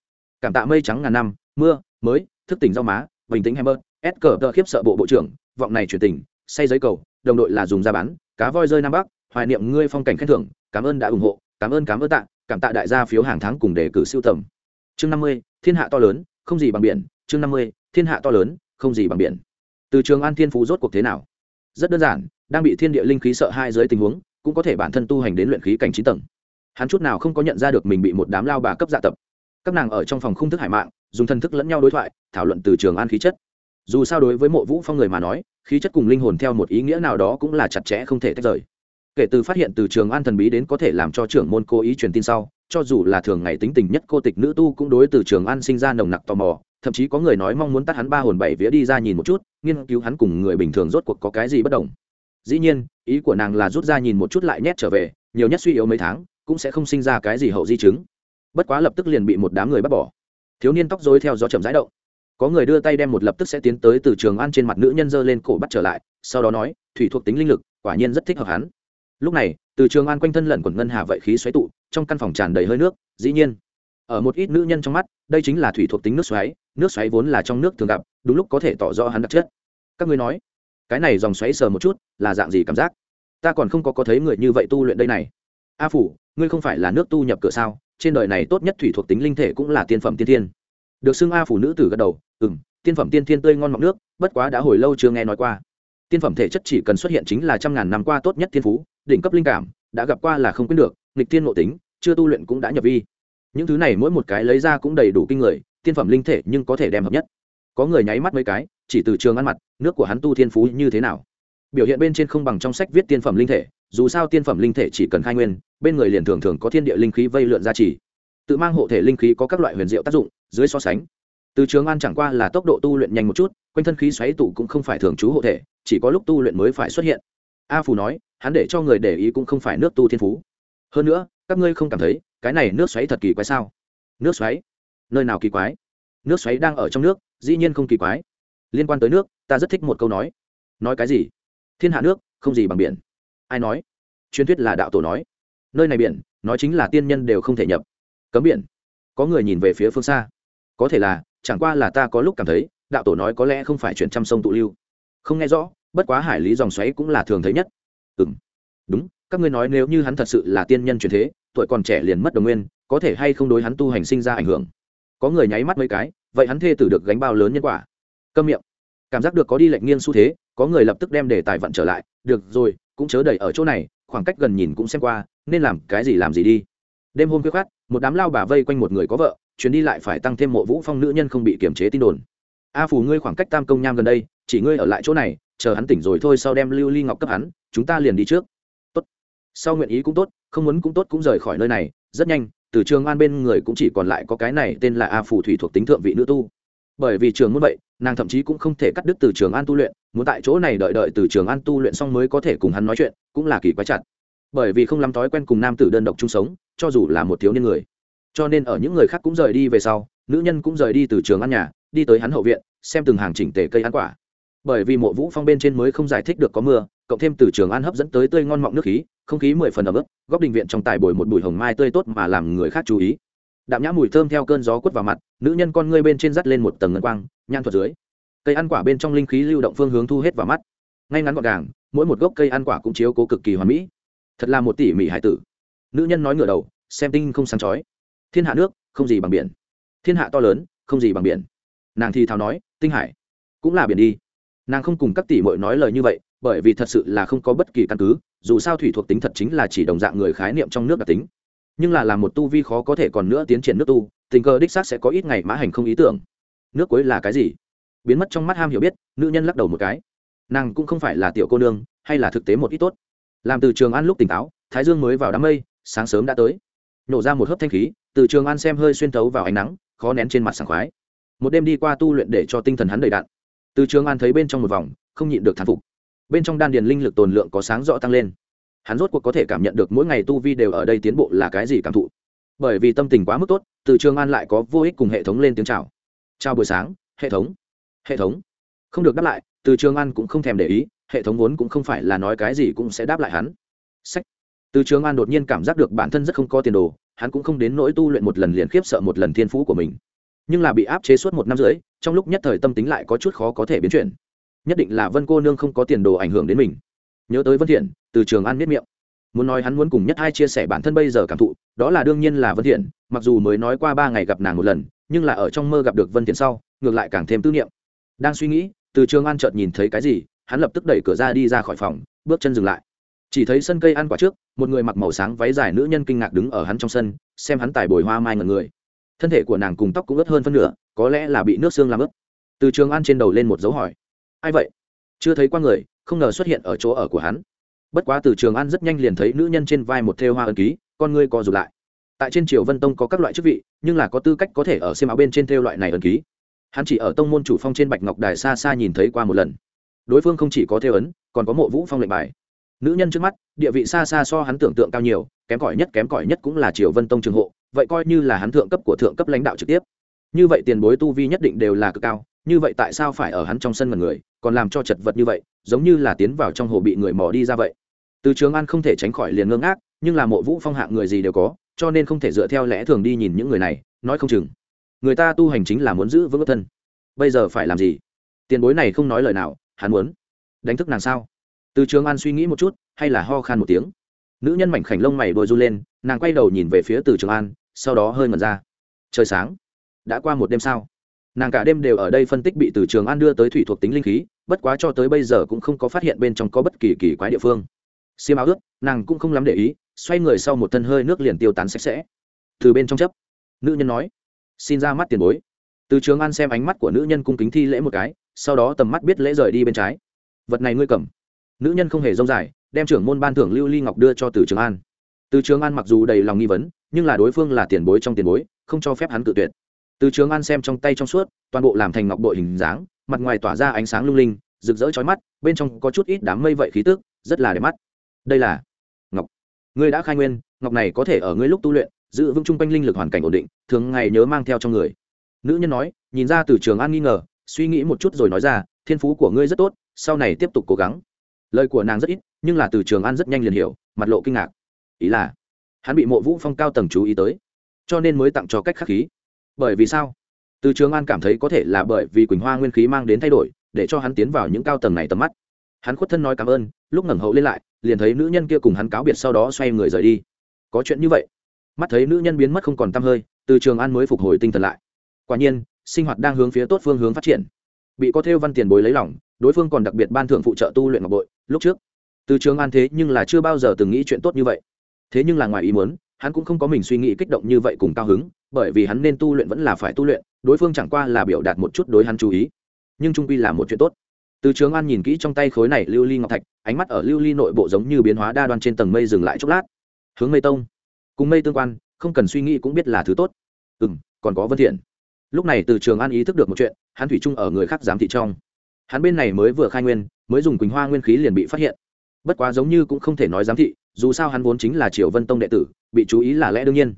cảm tạ mây trắng ngàn năm, mưa, mới, thức tỉnh rau má, bình tĩnh hammer, s cờ tờ khiếp sợ bộ bộ trưởng, vọng này chuyển tình, say giấy cầu, đồng đội là dùng ra bán, cá voi rơi nam bắc, hoài niệm ngươi phong cảnh khen thưởng, cảm ơn đã ủng hộ, cảm ơn cảm ơn tạ, cảm tạ đại gia phiếu hàng tháng cùng đề cử siêu tầm. Chương năm mươi, thiên hạ to lớn, không gì bằng biển, chương năm mươi, thiên hạ to lớn, không gì bằng biển từ trường an thiên phú rốt cuộc thế nào? Rất đơn giản, đang bị thiên địa linh khí sợ hai dưới tình huống, cũng có thể bản thân tu hành đến luyện khí cảnh chín tầng. Hắn chút nào không có nhận ra được mình bị một đám lao bà cấp dạ tập. Các nàng ở trong phòng khung thức hải mạng, dùng thân thức lẫn nhau đối thoại, thảo luận từ trường an khí chất. Dù sao đối với mộ vũ phong người mà nói, khí chất cùng linh hồn theo một ý nghĩa nào đó cũng là chặt chẽ không thể tách rời. Kể từ phát hiện từ trường an thần bí đến có thể làm cho trưởng môn cố ý truyền tin sau, cho dù là thường ngày tính tình nhất cô tịch nữ tu cũng đối từ trường an sinh ra nồng nặc tò mò thậm chí có người nói mong muốn tắt hắn ba hồn bảy vía đi ra nhìn một chút, nghiên cứu hắn cùng người bình thường rốt cuộc có cái gì bất đồng. Dĩ nhiên, ý của nàng là rút ra nhìn một chút lại nhét trở về, nhiều nhất suy yếu mấy tháng, cũng sẽ không sinh ra cái gì hậu di chứng. Bất quá lập tức liền bị một đám người bắt bỏ. Thiếu niên tóc dối theo gió chậm rãi động. Có người đưa tay đem một lập tức sẽ tiến tới từ trường an trên mặt nữ nhân dơ lên cổ bắt trở lại, sau đó nói, thủy thuộc tính linh lực, quả nhiên rất thích hợp hắn. Lúc này, từ trường an quanh thân lẩn quẩn ngân hà vậy khí xoáy tụ, trong căn phòng tràn đầy hơi nước, dĩ nhiên, ở một ít nữ nhân trong mắt, đây chính là thủy thuộc tính nước xoáy nước xoáy vốn là trong nước thường gặp, đúng lúc có thể tỏ rõ hắn đặc chất. Các ngươi nói, cái này dòng xoáy sờ một chút, là dạng gì cảm giác? Ta còn không có có thấy người như vậy tu luyện đây này. A phủ, ngươi không phải là nước tu nhập cửa sao? Trên đời này tốt nhất thủy thuộc tính linh thể cũng là tiên phẩm tiên thiên. Được xưng a phủ nữ tử gật đầu ừ m tiên phẩm tiên thiên tươi ngon mọng nước, bất quá đã hồi lâu chưa nghe nói qua. Tiên phẩm thể chất chỉ cần xuất hiện chính là trăm ngàn năm qua tốt nhất thiên phú, đỉnh cấp linh cảm, đã gặp qua là không quyết được, nghịch tiên ngộ tính, chưa tu luyện cũng đã nhập vi. Những thứ này mỗi một cái lấy ra cũng đầy đủ kinh người tiên phẩm linh thể nhưng có thể đem hợp nhất. Có người nháy mắt mấy cái, chỉ từ trường ăn mặt, nước của hắn tu thiên phú như thế nào? Biểu hiện bên trên không bằng trong sách viết tiên phẩm linh thể, dù sao tiên phẩm linh thể chỉ cần khai nguyên, bên người liền thường thường có thiên địa linh khí vây lượn ra chỉ. Tự mang hộ thể linh khí có các loại huyền diệu tác dụng, dưới so sánh, từ trường an chẳng qua là tốc độ tu luyện nhanh một chút, quanh thân khí xoáy tụ cũng không phải thường trú hộ thể, chỉ có lúc tu luyện mới phải xuất hiện. A phù nói, hắn để cho người để ý cũng không phải nước tu thiên phú. Hơn nữa, các ngươi không cảm thấy, cái này nước xoáy thật kỳ quái sao? Nước xoáy? Nơi nào kỳ quái? Nước xoáy đang ở trong nước, dĩ nhiên không kỳ quái. Liên quan tới nước, ta rất thích một câu nói. Nói cái gì? Thiên hạ nước, không gì bằng biển. Ai nói? Truyền thuyết là đạo tổ nói. Nơi này biển nói chính là tiên nhân đều không thể nhập. Cấm biển. Có người nhìn về phía phương xa. Có thể là, chẳng qua là ta có lúc cảm thấy, đạo tổ nói có lẽ không phải chuyện trăm sông tụ lưu. Không nghe rõ, bất quá hải lý dòng xoáy cũng là thường thấy nhất. Ừ m đúng, các ngươi nói nếu như hắn thật sự là tiên nhân truyền thế, tuổi còn trẻ liền mất đồng nguyên, có thể hay không đối hắn tu hành sinh ra ảnh hưởng? Có người nháy mắt mấy cái, vậy hắn thê tử được gánh bao lớn nhân quả. Câm miệng. Cảm giác được có đi lệnh nghiêng xu thế, có người lập tức đem đề tài vận trở lại, được rồi, cũng chớ đẩy ở chỗ này, khoảng cách gần nhìn cũng xem qua, nên làm cái gì làm gì đi. Đêm hôm khuya khát một đám lao bà vây quanh một người có vợ, chuyến đi lại phải tăng thêm mộ vũ phong nữ nhân không bị kiềm chế tin đồn. A phù, ngươi khoảng cách tam công nham gần đây, chỉ ngươi ở lại chỗ này, chờ hắn tỉnh rồi thôi sau đem lưu ly ngọc cấp hắn, chúng ta liền đi trước. Tốt. Sau nguyện ý cũng tốt, không muốn cũng tốt cũng rời khỏi nơi này, rất nhanh từ trường an bên người cũng chỉ còn lại có cái này tên là a phù thủy thuộc tính thượng vị nữ tu. Bởi vì trường muốn vậy, nàng thậm chí cũng không thể cắt đứt từ trường an tu luyện, muốn tại chỗ này đợi đợi từ trường an tu luyện xong mới có thể cùng hắn nói chuyện, cũng là kỳ quái chặt. Bởi vì không lắm thói quen cùng nam tử đơn độc chung sống, cho dù là một thiếu niên người. Cho nên ở những người khác cũng rời đi về sau, nữ nhân cũng rời đi từ trường ăn nhà, đi tới hắn hậu viện, xem từng hàng chỉnh tề cây ăn quả. Bởi vì mộ vũ phong bên trên mới không giải thích được có mưa, cộng thêm từ trường ăn hấp dẫn tới tươi ngon mọng nước khí không khí mười phần ấm ướt góc đình viện trong tài bồi một bụi hồng mai tươi tốt mà làm người khác chú ý. Đạm nhã mùi thơm theo cơn gió quất vào mặt, nữ nhân con ngươi bên trên dắt lên một tầng ngân quang nhan thuật dưới. Cây ăn quả bên trong linh khí lưu động phương hướng thu hết vào mắt. Ngay ngắn gọn gàng, mỗi một gốc cây ăn quả cũng chiếu cố cực kỳ hoàn mỹ. Thật là một tỷ mỹ hải tử. Nữ nhân nói ngửa đầu, xem tinh không sáng chói. Thiên hạ nước, không gì bằng biển. Thiên hạ to lớn, không gì bằng biển. Nàng thì thào nói, tinh hải cũng là biển đi. Nàng không cùng các tỷ mội nói lời như vậy bởi vì thật sự là không có bất kỳ căn cứ, dù sao thủy thuộc tính thật chính là chỉ đồng dạng người khái niệm trong nước đặc tính. Nhưng là làm một tu vi khó có thể còn nữa tiến triển nước tu, tình cờ đích xác sẽ có ít ngày mã hành không ý tưởng. Nước cuối là cái gì? Biến mất trong mắt ham hiểu biết, nữ nhân lắc đầu một cái. Nàng cũng không phải là tiểu cô nương, hay là thực tế một ít tốt. Làm từ trường an lúc tỉnh táo, thái dương mới vào đám mây, sáng sớm đã tới. Nổ ra một hớp thanh khí, từ trường an xem hơi xuyên thấu vào ánh nắng, khó nén trên mặt sảng khoái. Một đêm đi qua tu luyện để cho tinh thần hắn đầy đạn từ trường an thấy bên trong một vòng, không nhịn được thán phục bên trong đan điền linh lực tồn lượng có sáng rõ tăng lên. Hắn rốt cuộc có thể cảm nhận được mỗi ngày tu vi đều ở đây tiến bộ là cái gì cảm thụ. Bởi vì tâm tình quá mức tốt, từ trường an lại có vô ích cùng hệ thống lên tiếng chào. Chào buổi sáng, hệ thống hệ thống. Không được đáp lại, từ trường an cũng không thèm để ý, hệ thống vốn cũng không phải là nói cái gì cũng sẽ đáp lại hắn. Sách. Từ trường an đột nhiên cảm giác được bản thân rất không có tiền đồ, hắn cũng không đến nỗi tu luyện một lần liền khiếp sợ một lần thiên phú của mình. Nhưng là bị áp chế suốt một năm rưỡi, trong lúc nhất thời tâm tính lại có chút khó có thể biến chuyển nhất định là vân cô nương không có tiền đồ ảnh hưởng đến mình. Nhớ tới vân thiện, từ trường an biết miệng. Muốn nói hắn muốn cùng nhất hai chia sẻ bản thân bây giờ cảm thụ, đó là đương nhiên là vân thiện, mặc dù mới nói qua ba ngày gặp nàng một lần, nhưng là ở trong mơ gặp được vân thiện sau, ngược lại càng thêm tư niệm. Đang suy nghĩ, từ trường an chợt nhìn thấy cái gì, hắn lập tức đẩy cửa ra đi ra khỏi phòng, bước chân dừng lại. Chỉ thấy sân cây ăn quả trước, một người mặc màu sáng váy dài nữ nhân kinh ngạc đứng ở hắn trong sân, xem hắn tài bồi hoa mai ngần người. Thân thể của nàng cùng tóc cũng ướt hơn phân nửa, có lẽ là bị nước xương làm ướt. Từ trường an trên đầu lên một dấu hỏi ai vậy? Chưa thấy qua người, không ngờ xuất hiện ở chỗ ở của hắn. Bất quá từ trường an rất nhanh liền thấy nữ nhân trên vai một thêu hoa ân ký, con ngươi co rụt lại. Tại trên triều vân tông có các loại chức vị, nhưng là có tư cách có thể ở xiêm áo bên trên thêu loại này ân ký. Hắn chỉ ở tông môn chủ phong trên bạch ngọc đài xa xa nhìn thấy qua một lần. Đối phương không chỉ có thêu ấn, còn có mộ vũ phong lệnh bài. Nữ nhân trước mắt, địa vị xa xa so hắn tưởng tượng cao nhiều, kém cỏi nhất kém cỏi nhất cũng là triều vân tông trường hộ, vậy coi như là hắn thượng cấp của thượng cấp lãnh đạo trực tiếp. Như vậy tiền bối tu vi nhất định đều là cực cao, như vậy tại sao phải ở hắn trong sân mật người? Còn làm cho chật vật như vậy, giống như là tiến vào trong hồ bị người mò đi ra vậy. Từ trường an không thể tránh khỏi liền ngơ ngác, nhưng là mộ vũ phong hạng người gì đều có, cho nên không thể dựa theo lẽ thường đi nhìn những người này, nói không chừng. Người ta tu hành chính là muốn giữ vững thân. Bây giờ phải làm gì? Tiền bối này không nói lời nào, hắn muốn đánh thức nàng sao? Từ trường an suy nghĩ một chút, hay là ho khan một tiếng. Nữ nhân mảnh khảnh lông mày bôi run lên, nàng quay đầu nhìn về phía từ trường an, sau đó hơi ngẩn ra. Trời sáng, đã qua một đêm sao? Nàng cả đêm đều ở đây phân tích bị từ trường an đưa tới thủy thuộc tính linh khí bất quá cho tới bây giờ cũng không có phát hiện bên trong có bất kỳ kỳ quái địa phương. Xiêm áo ướt, nàng cũng không lắm để ý, xoay người sau một thân hơi nước liền tiêu tán sạch sẽ. Từ bên trong chấp, nữ nhân nói, xin ra mắt tiền bối. Từ trường an xem ánh mắt của nữ nhân cung kính thi lễ một cái, sau đó tầm mắt biết lễ rời đi bên trái. Vật này ngươi cầm. Nữ nhân không hề rông dài, đem trưởng môn ban thưởng lưu ly ngọc đưa cho từ trường an. Từ trường an mặc dù đầy lòng nghi vấn, nhưng là đối phương là tiền bối trong tiền bối, không cho phép hắn tự tuyệt. Từ trường an xem trong tay trong suốt, toàn bộ làm thành ngọc bội hình dáng mặt ngoài tỏa ra ánh sáng lung linh, rực rỡ chói mắt, bên trong có chút ít đám mây vậy khí tức, rất là đẹp mắt. Đây là ngọc. Ngươi đã khai nguyên, ngọc này có thể ở ngươi lúc tu luyện, giữ vững chung quanh linh lực hoàn cảnh ổn định, thường ngày nhớ mang theo trong người. Nữ nhân nói, nhìn ra từ trường an nghi ngờ, suy nghĩ một chút rồi nói ra, thiên phú của ngươi rất tốt, sau này tiếp tục cố gắng. Lời của nàng rất ít, nhưng là từ trường an rất nhanh liền hiểu, mặt lộ kinh ngạc. Ý là, hắn bị mộ vũ phong cao tầng chú ý tới, cho nên mới tặng cho cách khắc khí. Bởi vì sao? Từ trường an cảm thấy có thể là bởi vì quỳnh hoa nguyên khí mang đến thay đổi, để cho hắn tiến vào những cao tầng này tầm mắt. Hắn khuất thân nói cảm ơn, lúc ngẩng hậu lên lại, liền thấy nữ nhân kia cùng hắn cáo biệt sau đó xoay người rời đi. Có chuyện như vậy? Mắt thấy nữ nhân biến mất không còn t hơi, từ trường an mới phục hồi tinh thần lại. Quả nhiên, sinh hoạt đang hướng phía tốt phương hướng phát triển. Bị có Thêu văn tiền bối lấy lòng, đối phương còn đặc biệt ban thưởng phụ trợ tu luyện ngọc bội, lúc trước. Từ trường an thế nhưng là chưa bao giờ từng nghĩ chuyện tốt như vậy. Thế nhưng là ngoài ý muốn, hắn cũng không có mình suy nghĩ kích động như vậy cùng cao hứng, bởi vì hắn nên tu luyện vẫn là phải tu luyện đối phương chẳng qua là biểu đạt một chút đối hắn chú ý. Nhưng trung quy là một chuyện tốt. Từ trường an nhìn kỹ trong tay khối này lưu ly ngọc thạch, ánh mắt ở lưu ly nội bộ giống như biến hóa đa đoan trên tầng mây dừng lại chốc lát. Hướng mây tông. Cùng mây tương quan, không cần suy nghĩ cũng biết là thứ tốt. Ừ m còn có vân thiện. Lúc này từ trường an ý thức được một chuyện, hắn thủy chung ở người khác giám thị trong. Hắn bên này mới vừa khai nguyên, mới dùng quỳnh hoa nguyên khí liền bị phát hiện. Bất quá giống như cũng không thể nói giám thị, dù sao hắn vốn chính là triều vân tông đệ tử, bị chú ý là lẽ đương nhiên.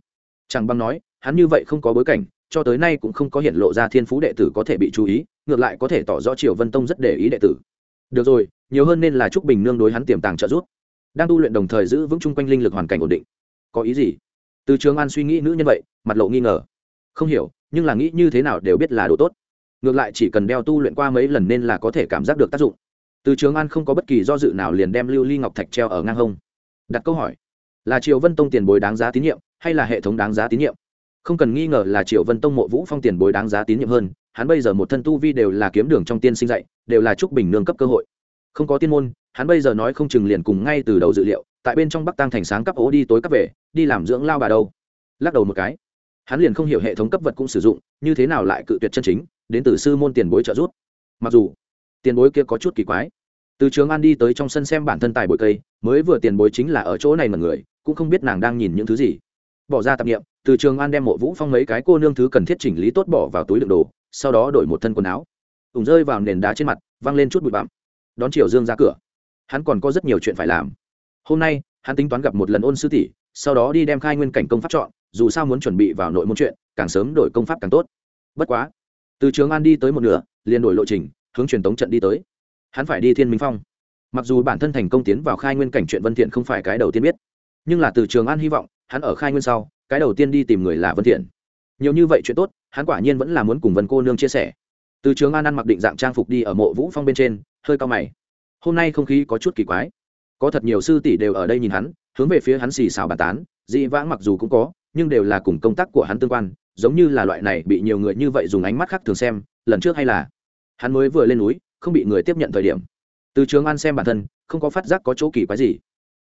Chẳng bằng nói, hắn như vậy không có bối cảnh cho tới nay cũng không có hiện lộ ra thiên phú đệ tử có thể bị chú ý, ngược lại có thể tỏ rõ triều vân tông rất để ý đệ tử. Được rồi, nhiều hơn nên là trúc bình nương đối hắn tiềm tàng trợ giúp. Đang tu luyện đồng thời giữ vững chung quanh linh lực hoàn cảnh ổn định. Có ý gì? Từ trường an suy nghĩ nữ nhân vậy, mặt lộ nghi ngờ. Không hiểu, nhưng là nghĩ như thế nào đều biết là đồ tốt. Ngược lại chỉ cần đeo tu luyện qua mấy lần nên là có thể cảm giác được tác dụng. Từ trường an không có bất kỳ do dự nào liền đem lưu ly ngọc thạch treo ở ngang hông. Đặt câu hỏi, là triều vân tông tiền bối đáng giá tín nhiệm, hay là hệ thống đáng giá tín nhiệm? Không cần nghi ngờ là triệu vân tông mộ vũ phong tiền bối đáng giá tín nhiệm hơn, hắn bây giờ một thân tu vi đều là kiếm đường trong tiên sinh dạy, đều là trúc bình nương cấp cơ hội. Không có tiên môn, hắn bây giờ nói không chừng liền cùng ngay từ đầu dự liệu, tại bên trong bắc tăng thành sáng cấp ố đi tối cấp về, đi làm dưỡng lao bà đâu. Lắc đầu một cái, hắn liền không hiểu hệ thống cấp vật cũng sử dụng, như thế nào lại cự tuyệt chân chính, đến từ sư môn tiền bối trợ giúp. Mặc dù, tiền bối kia có chút kỳ quái. Từ trường an đi tới trong sân xem bản thân tài bội cây, mới vừa tiền bối chính là ở chỗ này mà người, cũng không biết nàng đang nhìn những thứ gì. Bỏ ra tạp nghiệm từ trường an đem mộ vũ phong mấy cái cô nương thứ cần thiết chỉnh lý tốt bỏ vào túi đựng đồ, sau đó đổi một thân quần áo. Ủng rơi vào nền đá trên mặt, văng lên chút bụi bặm. Đón chiều dương ra cửa. Hắn còn có rất nhiều chuyện phải làm. Hôm nay, hắn tính toán gặp một lần ôn sư tỷ, sau đó đi đem khai nguyên cảnh công pháp chọn, dù sao muốn chuẩn bị vào nội môn chuyện, càng sớm đổi công pháp càng tốt. Bất quá, từ trường an đi tới một nửa, liền đổi lộ trình, hướng truyền tống trận đi tới. Hắn phải đi thiên minh phong. Mặc dù bản thân thành công tiến vào khai nguyên cảnh chuyện vân thiện không phải cái đầu tiên biết, nhưng là từ trường an hy vọng, hắn ở khai nguyên sau cái đầu tiên đi tìm người là vân thiện. Nhiều như vậy chuyện tốt, hắn quả nhiên vẫn là muốn cùng vân cô nương chia sẻ. Từ trường an ăn mặc định dạng trang phục đi ở mộ vũ phong bên trên, hơi cao mày. Hôm nay không khí có chút kỳ quái. Có thật nhiều sư tỷ đều ở đây nhìn hắn, hướng về phía hắn xì xào bàn tán, dị vãng mặc dù cũng có, nhưng đều là cùng công tác của hắn tương quan, giống như là loại này bị nhiều người như vậy dùng ánh mắt khác thường xem, lần trước hay là. Hắn mới vừa lên núi, không bị người tiếp nhận thời điểm. Từ trường an xem bản thân, không có phát giác có chỗ kỳ quái gì.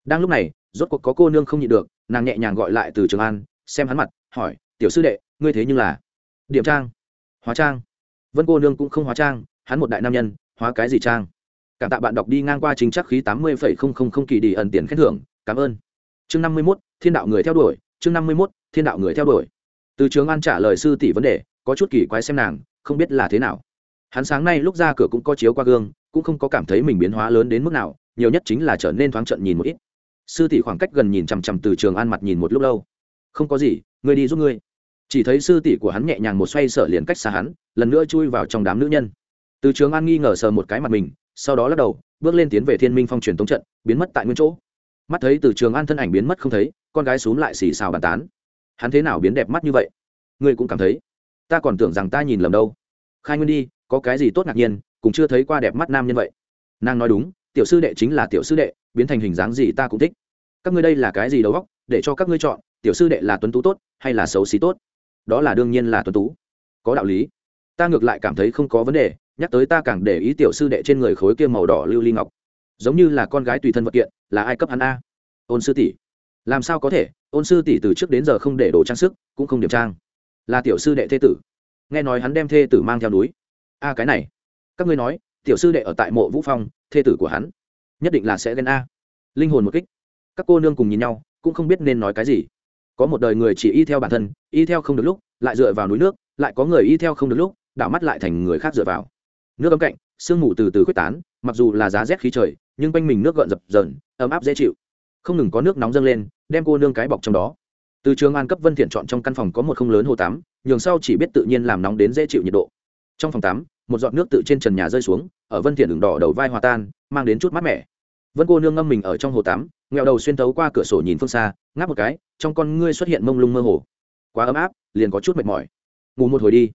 Đang lúc này, rốt cuộc có cô nương không nhịn được, nàng nhẹ nhàng gọi lại từ trường an xem hắn mặt, hỏi, tiểu sư đệ, ngươi thế nhưng là điểm trang, hóa trang. Vân cô nương cũng không hóa trang, hắn một đại nam nhân, hóa cái gì trang? Cảm tạ bạn đọc đi ngang qua chính chắc khí tám mươi phẩy không không không kỳ đi ẩn tiền khen thưởng, cảm ơn. Chương năm mươi mốt, thiên đạo người theo đuổi, chương năm mươi mốt, thiên đạo người theo đuổi. Từ trường an trả lời sư tỷ vấn đề, có chút kỳ quái xem nàng, không biết là thế nào. Hắn sáng nay lúc ra cửa cũng có chiếu qua gương, cũng không có cảm thấy mình biến hóa lớn đến mức nào, nhiều nhất chính là trở nên thoáng trận nhìn một ít. Sư tỷ khoảng cách gần nhìn chằm chằm từ trường an mặt nhìn một lúc lâu không có gì, ngươi đi giúp ngươi. Chỉ thấy sư tỷ của hắn nhẹ nhàng một xoay sở liền cách xa hắn, lần nữa chui vào trong đám nữ nhân. Từ trường an nghi ngờ sờ một cái mặt mình, sau đó lắc đầu, bước lên tiến về thiên minh phong truyền tống trận, biến mất tại nguyên chỗ. Mắt thấy từ trường an thân ảnh biến mất không thấy, con gái xúm lại xì xào bàn tán. Hắn thế nào biến đẹp mắt như vậy? Ngươi cũng cảm thấy. Ta còn tưởng rằng ta nhìn lầm đâu. Khai nguyên đi, có cái gì tốt ngạc nhiên, cũng chưa thấy qua đẹp mắt nam nhân vậy. Nàng nói đúng, tiểu sư đệ chính là tiểu sư đệ, biến thành hình dáng gì ta cũng thích. Các ngươi đây là cái gì đầu góc để cho các ngươi chọn tiểu sư đệ là tuấn tú tốt hay là xấu xí tốt? Đó là đương nhiên là tuấn tú. Có đạo lý. Ta ngược lại cảm thấy không có vấn đề, nhắc tới ta càng để ý tiểu sư đệ trên người khối kia màu đỏ lưu ly ngọc. Giống như là con gái tùy thân vật kiện, là ai cấp hắn a? Ôn sư tỷ. Làm sao có thể? Ôn sư tỷ từ trước đến giờ không để đồ trang sức, cũng không điểm trang. Là tiểu sư đệ thê tử. Nghe nói hắn đem thê tử mang theo núi. A, cái này. Các ngươi nói, tiểu sư đệ ở tại mộ vũ phong, thê tử của hắn. Nhất định là sẽ ghen a. Linh hồn một kích. Các cô nương cùng nhìn nhau, cũng không biết nên nói cái gì có một đời người chỉ y theo bản thân, y theo không được lúc, lại dựa vào núi nước, lại có người y theo không được lúc, đảo mắt lại thành người khác dựa vào. Nước ấm cạnh, sương mù từ từ quyết tán, mặc dù là giá rét khí trời, nhưng quanh mình nước gợn dập dờn, ấm áp dễ chịu. Không ngừng có nước nóng dâng lên, đem cô nương cái bọc trong đó. Từ trường an cấp vân thiện chọn trong căn phòng có một không lớn hồ tắm, nhường sau chỉ biết tự nhiên làm nóng đến dễ chịu nhiệt độ. Trong phòng tắm, một giọt nước tự trên trần nhà rơi xuống, ở vân thiện đường đỏ đầu vai hòa tan, mang đến chút mát mẻ vân cô nương ngâm mình ở trong hồ tắm nghẹo đầu xuyên tấu qua cửa sổ nhìn phương xa, ngáp một cái, trong con ngươi xuất hiện mông lung mơ hồ. Quá ấm áp, liền có chút mệt mỏi. Ngủ một hồi đi.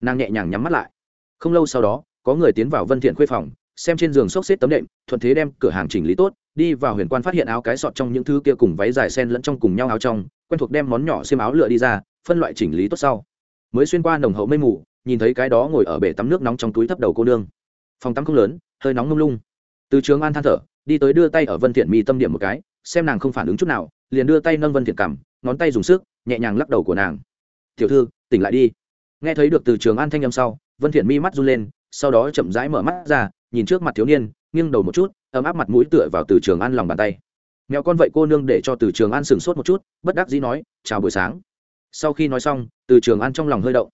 Nàng nhẹ nhàng nhắm mắt lại. Không lâu sau đó, có người tiến vào vân thiện khuê phòng, xem trên giường xốc xếp tấm đệm, thuận thế đem cửa hàng chỉnh lý tốt, đi vào huyền quan phát hiện áo cái sọt trong những thứ kia cùng váy dài sen lẫn trong cùng nhau áo trong, quen thuộc đem món nhỏ xiêm áo lựa đi ra, phân loại chỉnh lý tốt sau. Mới xuyên qua nồng hậu mây mù, nhìn thấy cái đó ngồi ở bể tắm nước nóng trong túi thấp đầu cô nương. Phòng tắm không lớn, hơi nóng ngông lung. Từ trường an than thở đi tới đưa tay ở vân thiện mi tâm điểm một cái, xem nàng không phản ứng chút nào, liền đưa tay nâng vân thiện cằm, ngón tay dùng sức, nhẹ nhàng lắc đầu của nàng. Tiểu thư, tỉnh lại đi. Nghe thấy được từ trường an thanh âm sau, vân thiện mi mắt run lên, sau đó chậm rãi mở mắt ra, nhìn trước mặt thiếu niên, nghiêng đầu một chút, ấm áp mặt mũi tựa vào từ trường an lòng bàn tay. Mèo con vậy cô nương để cho từ trường an sừng sốt một chút, bất đắc dĩ nói, chào buổi sáng. Sau khi nói xong, từ trường an trong lòng hơi động.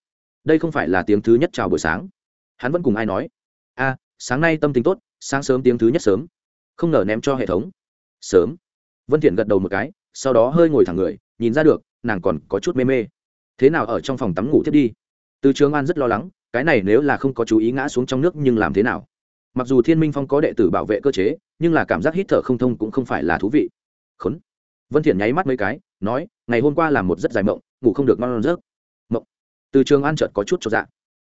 Đây không phải là tiếng thứ nhất chào buổi sáng. Hắn vẫn cùng ai nói, a, sáng nay tâm tình tốt, sáng sớm tiếng thứ nhất sớm không ngờ ném cho hệ thống. Sớm. Vân thiện gật đầu một cái, sau đó hơi ngồi thẳng người, nhìn ra được, nàng còn có chút mê mê. Thế nào ở trong phòng tắm ngủ thiết đi? Từ trường an rất lo lắng, cái này nếu là không có chú ý ngã xuống trong nước nhưng làm thế nào? Mặc dù thiên minh phong có đệ tử bảo vệ cơ chế, nhưng là cảm giác hít thở không thông cũng không phải là thú vị. Khốn. Vân thiện nháy mắt mấy cái, nói, ngày hôm qua làm một rất dài mộng, ngủ không được ngon giấc. Mộng. Từ trường an chợt có chút cho dạ.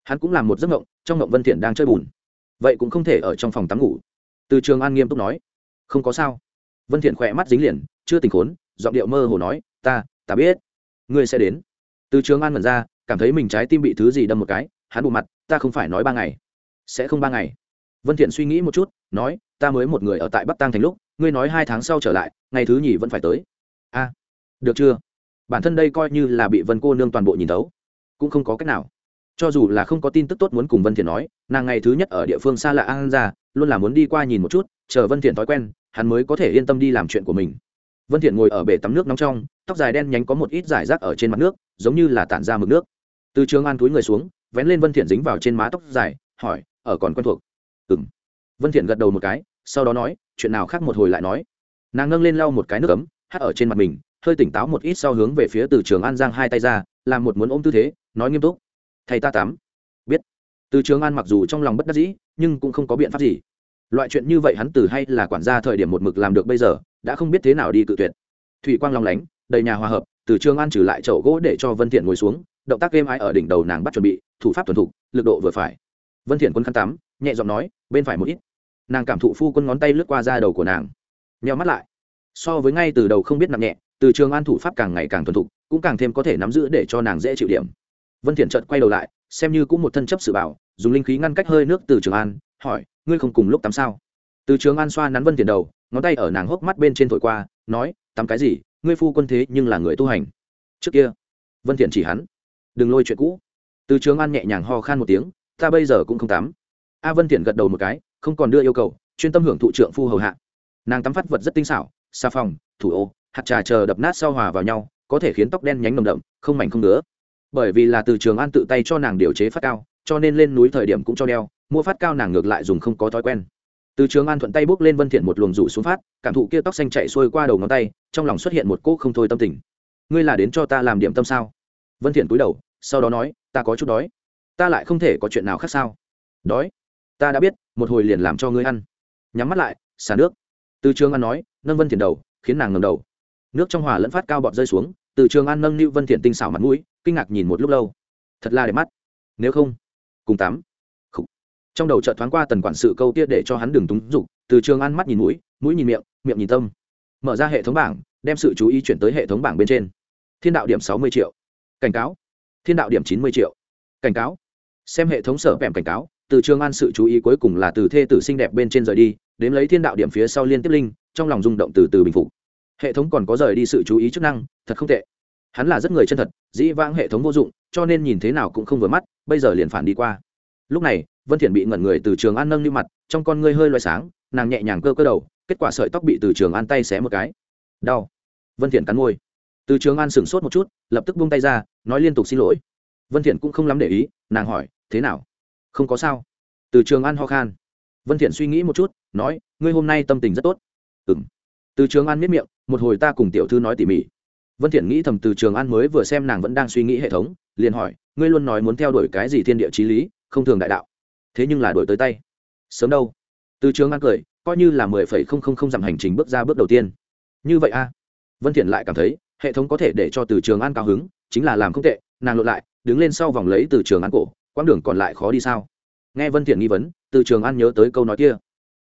Hắn cũng làm một giấc mộng, trong mộng vân thiện đang chơi bùn. Vậy cũng không thể ở trong phòng tắm ngủ từ trường an nghiêm túc nói, không có sao. Vân thiện khỏe mắt dính liền, chưa tỉnh khốn, giọng điệu mơ hồ nói, ta ta biết, ngươi sẽ đến. Từ trường an mẩn ra, cảm thấy mình trái tim bị thứ gì đâm một cái, hắn bù mặt, ta không phải nói ba ngày. Sẽ không ba ngày. Vân thiện suy nghĩ một chút, nói, ta mới một người ở tại bắc tăng thành lúc, ngươi nói hai tháng sau trở lại, ngày thứ nhì vẫn phải tới. A, được chưa? Bản thân đây coi như là bị vân cô nương toàn bộ nhìn thấu, cũng không có cách nào. Cho dù là không có tin tức tốt muốn cùng vân thiện nói, nàng ngày thứ nhất ở địa phương xa lạ an ra luôn là muốn đi qua nhìn một chút, chờ vân thiện thói quen, hắn mới có thể yên tâm đi làm chuyện của mình. Vân thiện ngồi ở bể tắm nước nóng trong, tóc dài đen nhánh có một ít giải rác ở trên mặt nước, giống như là tản ra mực nước. Từ trường an túi người xuống, vén lên vân thiện dính vào trên má tóc dài, hỏi, ở còn quen thuộc? Ừm. Vân thiện gật đầu một cái, sau đó nói, chuyện nào khác một hồi lại nói. Nàng nâng lên lau một cái nước ấm, hắt ở trên mặt mình, hơi tỉnh táo một ít sau hướng về phía từ trường an giang hai tay ra, làm một muốn ôm tư thế, nói nghiêm túc, thầy ta tắm từ trường an mặc dù trong lòng bất đắc dĩ, nhưng cũng không có biện pháp gì. Loại chuyện như vậy hắn từ hay là quản gia thời điểm một mực làm được bây giờ, đã không biết thế nào đi cự tuyệt. Thủy quang long lánh, đầy nhà hòa hợp, từ trường an trừ lại chậu gỗ để cho vân thiện ngồi xuống, động tác êm ái ở đỉnh đầu nàng bắt chuẩn bị, thủ pháp thuần thục, lực độ vừa phải. Vân thiện quân khăn tắm, nhẹ giọng nói, bên phải một ít. Nàng cảm thụ phu quân ngón tay lướt qua da đầu của nàng. Nheo mắt lại. So với ngay từ đầu không biết nặng nhẹ, từ trường an thủ pháp càng ngày càng thuần thục, cũng càng thêm có thể nắm giữ để cho nàng dễ chịu điểm. Vân thiện chợt quay đầu lại, xem như cũng một thân chấp sự bảo dùng linh khí ngăn cách hơi nước từ trường an, hỏi, ngươi không cùng lúc tắm sao? Từ trường an xoa nắn vân tiền đầu, ngón tay ở nàng hốc mắt bên trên thổi qua, nói, tắm cái gì? Ngươi phu quân thế nhưng là người tu hành. Trước kia, vân thiện chỉ hắn. Đừng lôi chuyện cũ. Từ trường an nhẹ nhàng ho khan một tiếng, ta bây giờ cũng không tắm. A vân thiện gật đầu một cái, không còn đưa yêu cầu, chuyên tâm hưởng thụ trưởng phu hầu hạ. Nàng tắm phát vật rất tinh xảo, xà phòng, thủ ô, hạt trà chờ đập nát sau hòa vào nhau, có thể khiến tóc đen nhánh nồng đậm, không mảnh không nữa bởi vì là từ trường an tự tay cho nàng điều chế phát cao cho nên lên núi thời điểm cũng cho đeo, mua phát cao nàng ngược lại dùng không có thói quen. Từ trường an thuận tay bước lên vân thiện một luồng rủ xuống phát, cảm thụ kia tóc xanh chạy xuôi qua đầu ngón tay, trong lòng xuất hiện một cỗ không thôi tâm tình. Ngươi là đến cho ta làm điểm tâm sao? Vân thiện cúi đầu, sau đó nói, ta có chút đói. Ta lại không thể có chuyện nào khác sao? Đói? Ta đã biết, một hồi liền làm cho ngươi ăn. Nhắm mắt lại, xả nước. Từ trường an nói, nâng vân thiện đầu, khiến nàng ngẩng đầu. Nước trong hòa lẫn phát cao bọt rơi xuống, từ trường an nâng lưu vân thiện tinh xảo mặt mũi, kinh ngạc nhìn một lúc lâu. Thật là đẹp mắt. Nếu không cùng tắm trong đầu chợt thoáng qua tần quản sự câu kia để cho hắn đừng túng dục, từ trường an mắt nhìn mũi mũi nhìn miệng miệng nhìn tâm. Mở ra hệ thống bảng, đem sự chú ý chuyển tới hệ thống bảng bên trên. Thiên đạo điểm sáu mươi triệu. Cảnh cáo. Thiên đạo điểm chín mươi triệu. Cảnh cáo. Xem hệ thống sở vẹm cảnh cáo, từ trường an sự chú ý cuối cùng là từ thê tử xinh đẹp bên trên rời đi đến lấy thiên đạo điểm phía sau liên tiếp linh, trong lòng rung động từ từ bình phục. Hệ thống còn có rời đi sự chú ý chức năng, thật không tệ hắn là rất người chân thật, dĩ vãng hệ thống vô dụng, cho nên nhìn thế nào cũng không vừa mắt, bây giờ liền phản đi qua. Lúc này, vân thiện bị ngẩn người từ trường an nâng như mặt, trong con ngươi hơi loài sáng, nàng nhẹ nhàng cơ cơ đầu, kết quả sợi tóc bị từ trường an tay xé một cái. Đau. Vân thiện cắn môi. Từ trường an sửng sốt một chút, lập tức buông tay ra, nói liên tục xin lỗi. Vân thiện cũng không lắm để ý, nàng hỏi, thế nào? Không có sao. Từ trường an ho khan. Vân thiện suy nghĩ một chút, nói, ngươi hôm nay tâm tình rất tốt. Ừm. Từ trường an miết miệng, một hồi ta cùng tiểu thư nói tỉ mỉ vân thiện nghĩ thầm từ trường an mới vừa xem nàng vẫn đang suy nghĩ hệ thống, liền hỏi, ngươi luôn nói muốn theo đuổi cái gì thiên địa chí lý, không thường đại đạo? Thế nhưng là đổi tới tay. Sớm đâu. Từ trường an cười, coi như là mười phẩy không không không dặm hành trình bước ra bước đầu tiên. Như vậy a vân thiện lại cảm thấy, hệ thống có thể để cho từ trường an cao hứng, chính là làm không tệ, nàng lộn lại, đứng lên sau vòng lấy từ trường an cổ, quãng đường còn lại khó đi sao? Nghe vân thiện nghi vấn, từ trường an nhớ tới câu nói kia.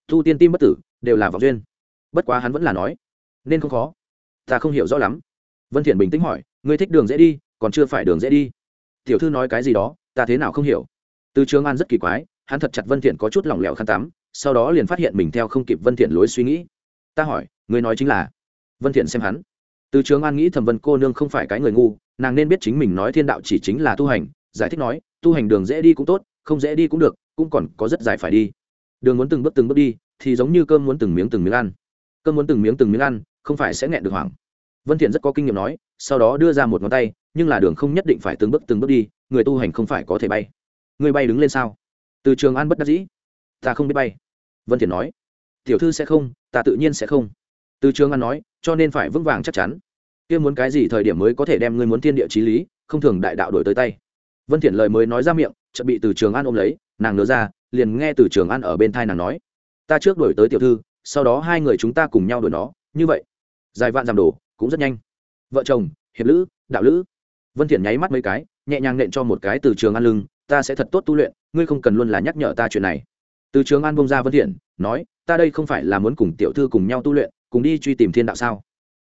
Thu tiên tim bất tử, đều là vọng duyên. Bất quá hắn vẫn là nói, nên không khó. Ta không hiểu rõ lắm vân thiện bình tĩnh hỏi, ngươi thích đường dễ đi, còn chưa phải đường dễ đi. Tiểu thư nói cái gì đó, ta thế nào không hiểu. Từ trường an rất kỳ quái, hắn thật chặt vân thiện có chút lỏng lẻo khăn tắm, sau đó liền phát hiện mình theo không kịp vân thiện lối suy nghĩ. Ta hỏi, ngươi nói chính là? Vân thiện xem hắn. Từ trường an nghĩ thẩm vân cô nương không phải cái người ngu, nàng nên biết chính mình nói thiên đạo chỉ chính là tu hành, giải thích nói, tu hành đường dễ đi cũng tốt, không dễ đi cũng được, cũng còn có rất dài phải đi. Đường muốn từng bước từng bước đi, thì giống như cơm muốn từng miếng từng miếng ăn. Cơm muốn từng miếng từng miếng ăn, không phải sẽ nghẹn được hoảng vân thiện rất có kinh nghiệm nói, sau đó đưa ra một ngón tay, nhưng là đường không nhất định phải từng bước từng bước đi, người tu hành không phải có thể bay. Người bay đứng lên sao? Từ trường an bất đắc dĩ. Ta không biết bay. Vân thiện nói. Tiểu thư sẽ không, ta tự nhiên sẽ không. Từ trường an nói, cho nên phải vững vàng chắc chắn. Kia muốn cái gì thời điểm mới có thể đem ngươi muốn thiên địa chí lý, không thường đại đạo đổi tới tay. Vân thiện lời mới nói ra miệng, chợt bị từ trường an ôm lấy, nàng nỡ ra, liền nghe từ trường an ở bên thai nàng nói. Ta trước đổi tới tiểu thư, sau đó hai người chúng ta cùng nhau đuổi nó, như vậy. Dài vạn giảm đồ cũng rất nhanh. Vợ chồng, hiệp lữ, đạo lữ. Vân thiện nháy mắt mấy cái, nhẹ nhàng nện cho một cái từ trường an lưng, ta sẽ thật tốt tu luyện, ngươi không cần luôn là nhắc nhở ta chuyện này. Từ trường an bông ra vân thiện nói, ta đây không phải là muốn cùng tiểu thư cùng nhau tu luyện, cùng đi truy tìm thiên đạo sao?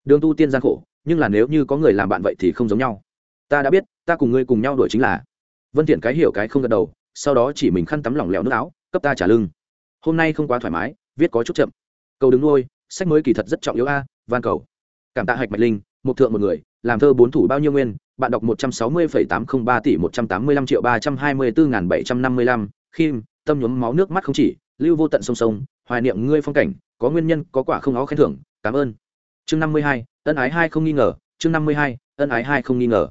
Đường tu tiên gian khổ, nhưng là nếu như có người làm bạn vậy thì không giống nhau. Ta đã biết, ta cùng ngươi cùng nhau đuổi chính là. Vân thiện cái hiểu cái không gật đầu, sau đó chỉ mình khăn tắm lỏng lẻo nước áo, cấp ta trả lưng. Hôm nay không quá thoải mái, viết có chút chậm. Cầu đứng nuôi, sách mới kỳ thật rất trọng yếu a, van cầu cảm tạ hạch mạch linh, một thượng một người, làm thơ bốn thủ bao nhiêu nguyên, bạn đọc một trăm sáu mươi phẩy tám không ba tỷ một trăm tám mươi lăm triệu ba trăm hai mươi bốn nghìn bảy trăm năm mươi lăm khi tâm nhuốm máu nước mắt không chỉ, lưu vô tận sông sông, hoài niệm ngươi phong cảnh, có nguyên nhân, có quả không ó khen thưởng, cảm ơn. Chương năm mươi hai, ân ái hai không nghi ngờ, chương năm mươi hai, ân ái hai không nghi ngờ.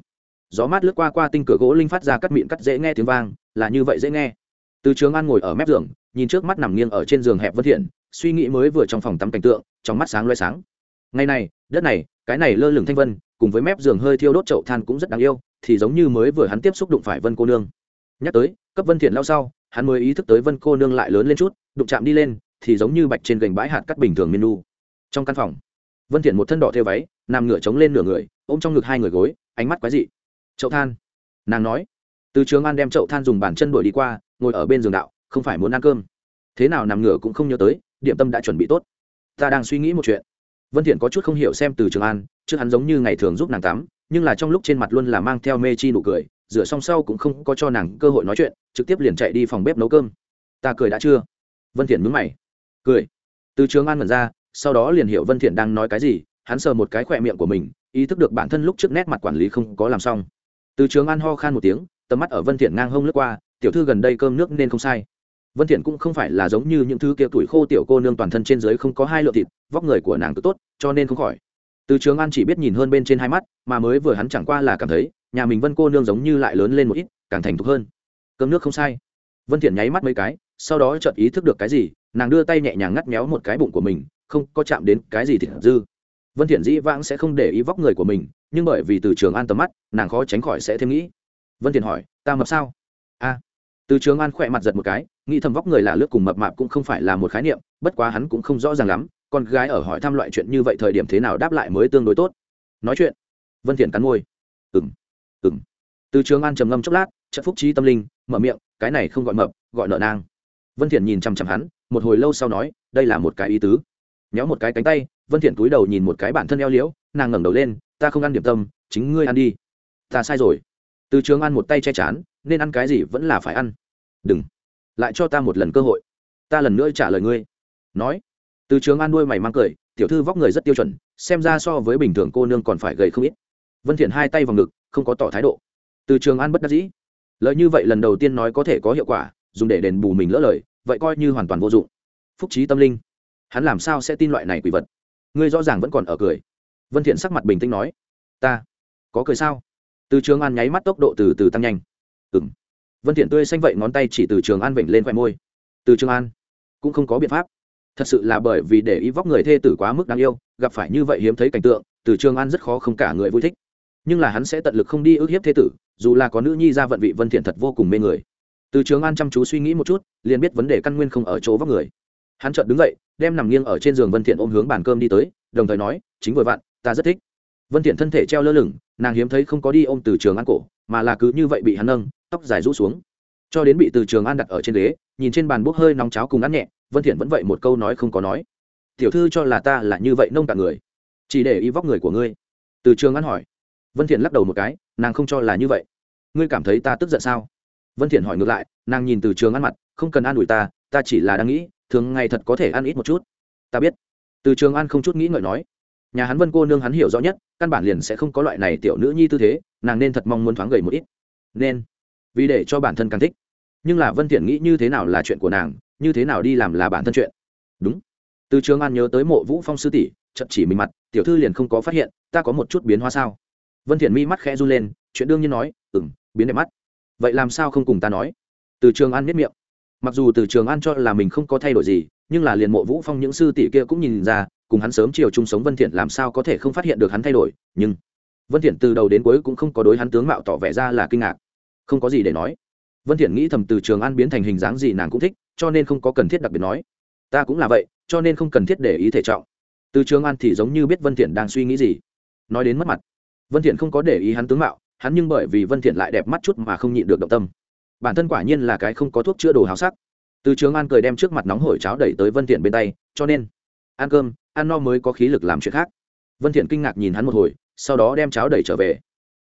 Gió mát lướt qua qua tinh cửa gỗ linh phát ra cắt miệng cắt dễ nghe tiếng vang, là như vậy dễ nghe. Từ trường an ngồi ở mép giường, nhìn trước mắt nằm nghiêng ở trên giường hẹp vân thiện, suy nghĩ mới vừa trong phòng tắm cảnh tượng, trong mắt sáng loay sáng ngày này, đất này, cái này lơ lửng thanh vân, cùng với mép giường hơi thiêu đốt chậu than cũng rất đáng yêu, thì giống như mới vừa hắn tiếp xúc đụng phải vân cô nương. Nhắc tới, cấp vân thiện lao sau, hắn mới ý thức tới vân cô nương lại lớn lên chút, đụng chạm đi lên, thì giống như bạch trên gành bãi hạt cắt bình thường miên nu. Trong căn phòng, vân thiện một thân đỏ theo váy, nằm ngửa chống lên nửa người, ôm trong ngực hai người gối, ánh mắt quái dị. Chậu than. Nàng nói. Từ trường an đem chậu than dùng bàn chân đuổi đi qua, ngồi ở bên giường đạo, không phải muốn ăn cơm. Thế nào nằm ngửa cũng không nhớ tới, điểm tâm đã chuẩn bị tốt. Ta đang suy nghĩ một chuyện vân thiện có chút không hiểu xem từ trường an, trước hắn giống như ngày thường giúp nàng tắm, nhưng là trong lúc trên mặt luôn là mang theo mê chi nụ cười, rửa xong sau cũng không có cho nàng cơ hội nói chuyện, trực tiếp liền chạy đi phòng bếp nấu cơm. Ta cười đã chưa? Vân thiện nhướng mày. Cười. Từ trường an ngẩn ra, sau đó liền hiểu vân thiện đang nói cái gì, hắn sờ một cái khỏe miệng của mình, ý thức được bản thân lúc trước nét mặt quản lý không có làm xong. Từ trường an ho khan một tiếng, tầm mắt ở vân thiện ngang hông lướt qua, tiểu thư gần đây cơm nước nên không sai vân thiện cũng không phải là giống như những thứ kia tuổi khô tiểu cô nương toàn thân trên dưới không có hai lượng thịt, vóc người của nàng cứ tốt, cho nên không khỏi. Từ trường an chỉ biết nhìn hơn bên trên hai mắt, mà mới vừa hắn chẳng qua là cảm thấy, nhà mình vân cô nương giống như lại lớn lên một ít, càng thành thục hơn. Cơm nước không sai. Vân thiện nháy mắt mấy cái, sau đó chợt ý thức được cái gì, nàng đưa tay nhẹ nhàng ngắt méo một cái bụng của mình, không có chạm đến cái gì thì dư. Vân thiện dĩ vãng sẽ không để ý vóc người của mình, nhưng bởi vì từ trường an tầm mắt, nàng khó tránh khỏi sẽ thêm nghĩ. Vân thiện hỏi, ta mập sao? A. Từ trường an khỏe mặt giật một cái nghĩ thầm vóc người là lướt cùng mập mạp cũng không phải là một khái niệm, bất quá hắn cũng không rõ ràng lắm, con gái ở hỏi thăm loại chuyện như vậy thời điểm thế nào đáp lại mới tương đối tốt. Nói chuyện. Vân thiện cắn môi. Ừm ừm. Từ trường an trầm ngâm chốc lát trận phúc trí tâm linh, mở miệng, cái này không gọi mập, gọi nợ nang. Vân thiện nhìn chăm chăm hắn, một hồi lâu sau nói, đây là một cái ý tứ. Nhéo một cái cánh tay, vân thiện cúi đầu nhìn một cái bản thân eo liễu, nàng ngẩng đầu lên, ta không ăn điểm tâm, chính ngươi ăn đi. Ta sai rồi. Từ trường ăn một tay che chán, nên ăn cái gì vẫn là phải ăn. Đừng lại cho ta một lần cơ hội. Ta lần nữa trả lời ngươi. Nói, từ trường an nuôi mày mang cười, tiểu thư vóc người rất tiêu chuẩn, xem ra so với bình thường cô nương còn phải gầy không ít. Vân thiện hai tay vào ngực, không có tỏ thái độ. Từ trường an bất đắc dĩ. Lời như vậy lần đầu tiên nói có thể có hiệu quả, dùng để đền bù mình lỡ lời, vậy coi như hoàn toàn vô dụng. Phúc trí tâm linh. Hắn làm sao sẽ tin loại này quỷ vật? Ngươi rõ ràng vẫn còn ở cười. Vân thiện sắc mặt bình tĩnh nói, ta, có cười sao? Từ trường an nháy mắt tốc độ từ từ tăng nhanh. Ừm vân thiện tươi xanh vậy ngón tay chỉ từ trường an vểnh lên khoe môi. Từ trường an? Cũng không có biện pháp. Thật sự là bởi vì để ý vóc người thê tử quá mức đáng yêu, gặp phải như vậy hiếm thấy cảnh tượng, từ trường an rất khó không cả người vui thích. Nhưng là hắn sẽ tận lực không đi ức hiếp thê tử, dù là có nữ nhi ra vận vị vân thiện thật vô cùng mê người. Từ trường an chăm chú suy nghĩ một chút, liền biết vấn đề căn nguyên không ở chỗ vóc người. Hắn chợt đứng dậy, đem nằm nghiêng ở trên giường vân thiện ôm hướng bàn cơm đi tới, đồng thời nói, chính vừa vặn, ta rất thích. Vân thiện thân thể treo lơ lửng, nàng hiếm thấy không có đi ôm từ trường an cổ, mà là cứ như vậy bị hắn nâng tóc dài rũ xuống. Cho đến bị từ trường an đặt ở trên ghế, nhìn trên bàn bốc hơi nóng cháo cùng ăn nhẹ, vân thiện vẫn vậy một câu nói không có nói. Tiểu thư cho là ta là như vậy nông cả người, chỉ để ý vóc người của ngươi. Từ trường an hỏi. Vân thiện lắc đầu một cái, nàng không cho là như vậy. Ngươi cảm thấy ta tức giận sao? Vân thiện hỏi ngược lại, nàng nhìn từ trường an mặt, không cần an ủi ta ta chỉ là đang nghĩ, thường ngày thật có thể ăn ít một chút. Ta biết. Từ trường an không chút nghĩ ngợi nói. Nhà hắn vân cô nương hắn hiểu rõ nhất, căn bản liền sẽ không có loại này tiểu nữ nhi tư thế, nàng nên thật mong muốn thoáng gầy một ít. Nên vì để cho bản thân càng thích. Nhưng là vân thiện nghĩ như thế nào là chuyện của nàng, như thế nào đi làm là bản thân chuyện. Đúng. Từ trường an nhớ tới mộ vũ phong sư tỷ chậm chỉ mình mặt, tiểu thư liền không có phát hiện, ta có một chút biến hóa sao? Vân thiện mi mắt khẽ run lên, chuyện đương nhiên nói, ừm, biến đẹp mắt. Vậy làm sao không cùng ta nói? Từ trường an biết miệng. Mặc dù từ trường an cho là mình không có thay đổi gì, nhưng là liền mộ vũ phong những sư tỷ kia cũng nhìn ra, cùng hắn sớm chiều chung sống vân thiện làm sao có thể không phát hiện được hắn thay đổi, nhưng vân thiện từ đầu đến cuối cũng không có đối hắn tướng mạo tỏ vẻ ra là kinh ngạc không có gì để nói. Vân thiện nghĩ thầm từ trường an biến thành hình dáng gì nàng cũng thích, cho nên không có cần thiết đặc biệt nói. Ta cũng là vậy, cho nên không cần thiết để ý thể trọng. Từ trường an thì giống như biết vân thiện đang suy nghĩ gì. Nói đến mất mặt. Vân thiện không có để ý hắn tướng mạo, hắn nhưng bởi vì vân thiện lại đẹp mắt chút mà không nhịn được động tâm. Bản thân quả nhiên là cái không có thuốc chữa đồ hào sắc. Từ trường an cười đem trước mặt nóng hổi cháo đẩy tới vân thiện bên tay, cho nên, ăn cơm, ăn no mới có khí lực làm chuyện khác. Vân thiện kinh ngạc nhìn hắn một hồi, sau đó đem cháo đẩy trở về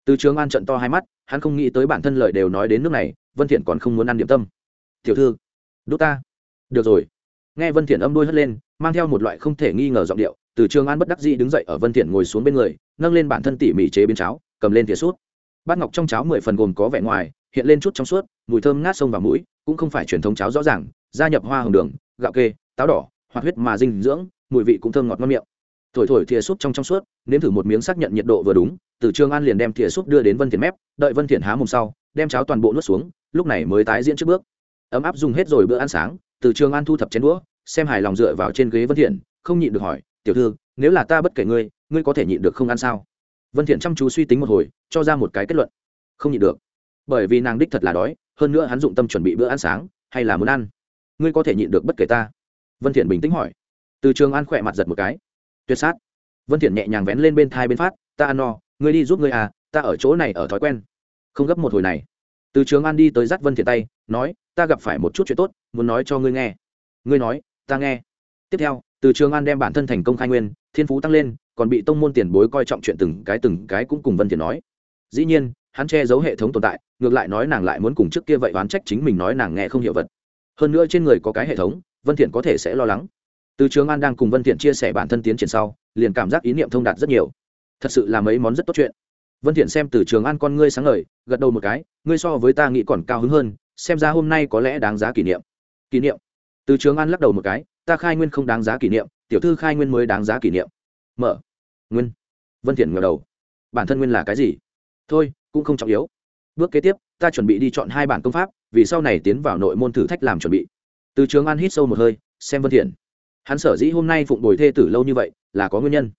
từ trường an trận to hai mắt, hắn không nghĩ tới bản thân lời đều nói đến nước này, vân thiện còn không muốn ăn điểm tâm. Tiểu thư đốt ta. Được rồi. Nghe vân thiện âm đôi hất lên, mang theo một loại không thể nghi ngờ giọng điệu, từ trường an bất đắc dĩ đứng dậy ở vân thiện ngồi xuống bên người, nâng lên bản thân tỉ mỉ chế biến cháo, cầm lên thìa suốt bát ngọc trong cháo mười phần gồm có vẻ ngoài, hiện lên chút trong suốt, mùi thơm ngát sông vào mũi, cũng không phải truyền thống cháo rõ ràng, gia nhập hoa hồng đường, gạo kê, táo đỏ hoạt huyết mà dinh dưỡng, mùi vị cũng thơm ngọt ngon miệng thổi thổi thìa súp trong trong suốt, nếm thử một miếng xác nhận nhiệt độ vừa đúng, từ trường an liền đem thìa súp đưa đến vân thiện mép, đợi vân thiện há mồm sau, đem cháo toàn bộ nuốt xuống, lúc này mới tái diễn trước bước. Ấm áp dùng hết rồi bữa ăn sáng, từ trường an thu thập chén đũa, xem hài lòng dựa vào trên ghế vân thiện, không nhịn được hỏi, tiểu thư, nếu là ta bất kể ngươi ngươi có thể nhịn được không ăn sao? Vân thiện chăm chú suy tính một hồi, cho ra một cái kết luận. Không nhịn được, bởi vì nàng đích thật là đói, hơn nữa hắn dụng tâm chuẩn bị bữa ăn sáng, hay là muốn ăn. Ngươi có thể nhịn được bất kể ta. Vân thiện bình tĩnh hỏi. Từ trường an khỏe mặt giật một cái tuyệt sát. Vân thiện nhẹ nhàng vén lên bên thai bên phát, ta ăn no, ngươi đi giúp ngươi à ta ở chỗ này ở thói quen. Không gấp một hồi này, từ trường an đi tới dắt vân thiện tay, nói, ta gặp phải một chút chuyện tốt, muốn nói cho ngươi nghe. Ngươi nói, ta nghe. Tiếp theo, từ trường an đem bản thân thành công khai nguyên, thiên phú tăng lên, còn bị tông môn tiền bối coi trọng chuyện từng cái từng cái cũng cùng vân thiện nói. Dĩ nhiên, hắn che giấu hệ thống tồn tại, ngược lại nói nàng lại muốn cùng trước kia vậy oán trách chính mình nói nàng nghe không hiểu vật. Hơn nữa trên người có cái hệ thống, vân thiện có thể sẽ lo lắng từ trường an đang cùng vân thiện chia sẻ bản thân tiến triển sau, liền cảm giác ý niệm thông đạt rất nhiều. Thật sự là mấy món rất tốt chuyện. Vân thiện xem từ trường an con ngươi sáng ngời, gật đầu một cái, ngươi so với ta nghĩ còn cao hứng hơn, xem ra hôm nay có lẽ đáng giá kỷ niệm. Kỷ niệm. Từ trường an lắc đầu một cái, ta khai nguyên không đáng giá kỷ niệm, tiểu thư khai nguyên mới đáng giá kỷ niệm. Mở. Nguyên. Vân thiện ngẩng đầu. Bản thân nguyên là cái gì? Thôi, cũng không trọng yếu. Bước kế tiếp, ta chuẩn bị đi chọn hai bản công pháp, vì sau này tiến vào nội môn thử thách làm chuẩn bị. Từ trường an hít sâu một hơi, xem vân thiện hắn sở dĩ hôm nay phụng bồi thê tử lâu như vậy là có nguyên nhân.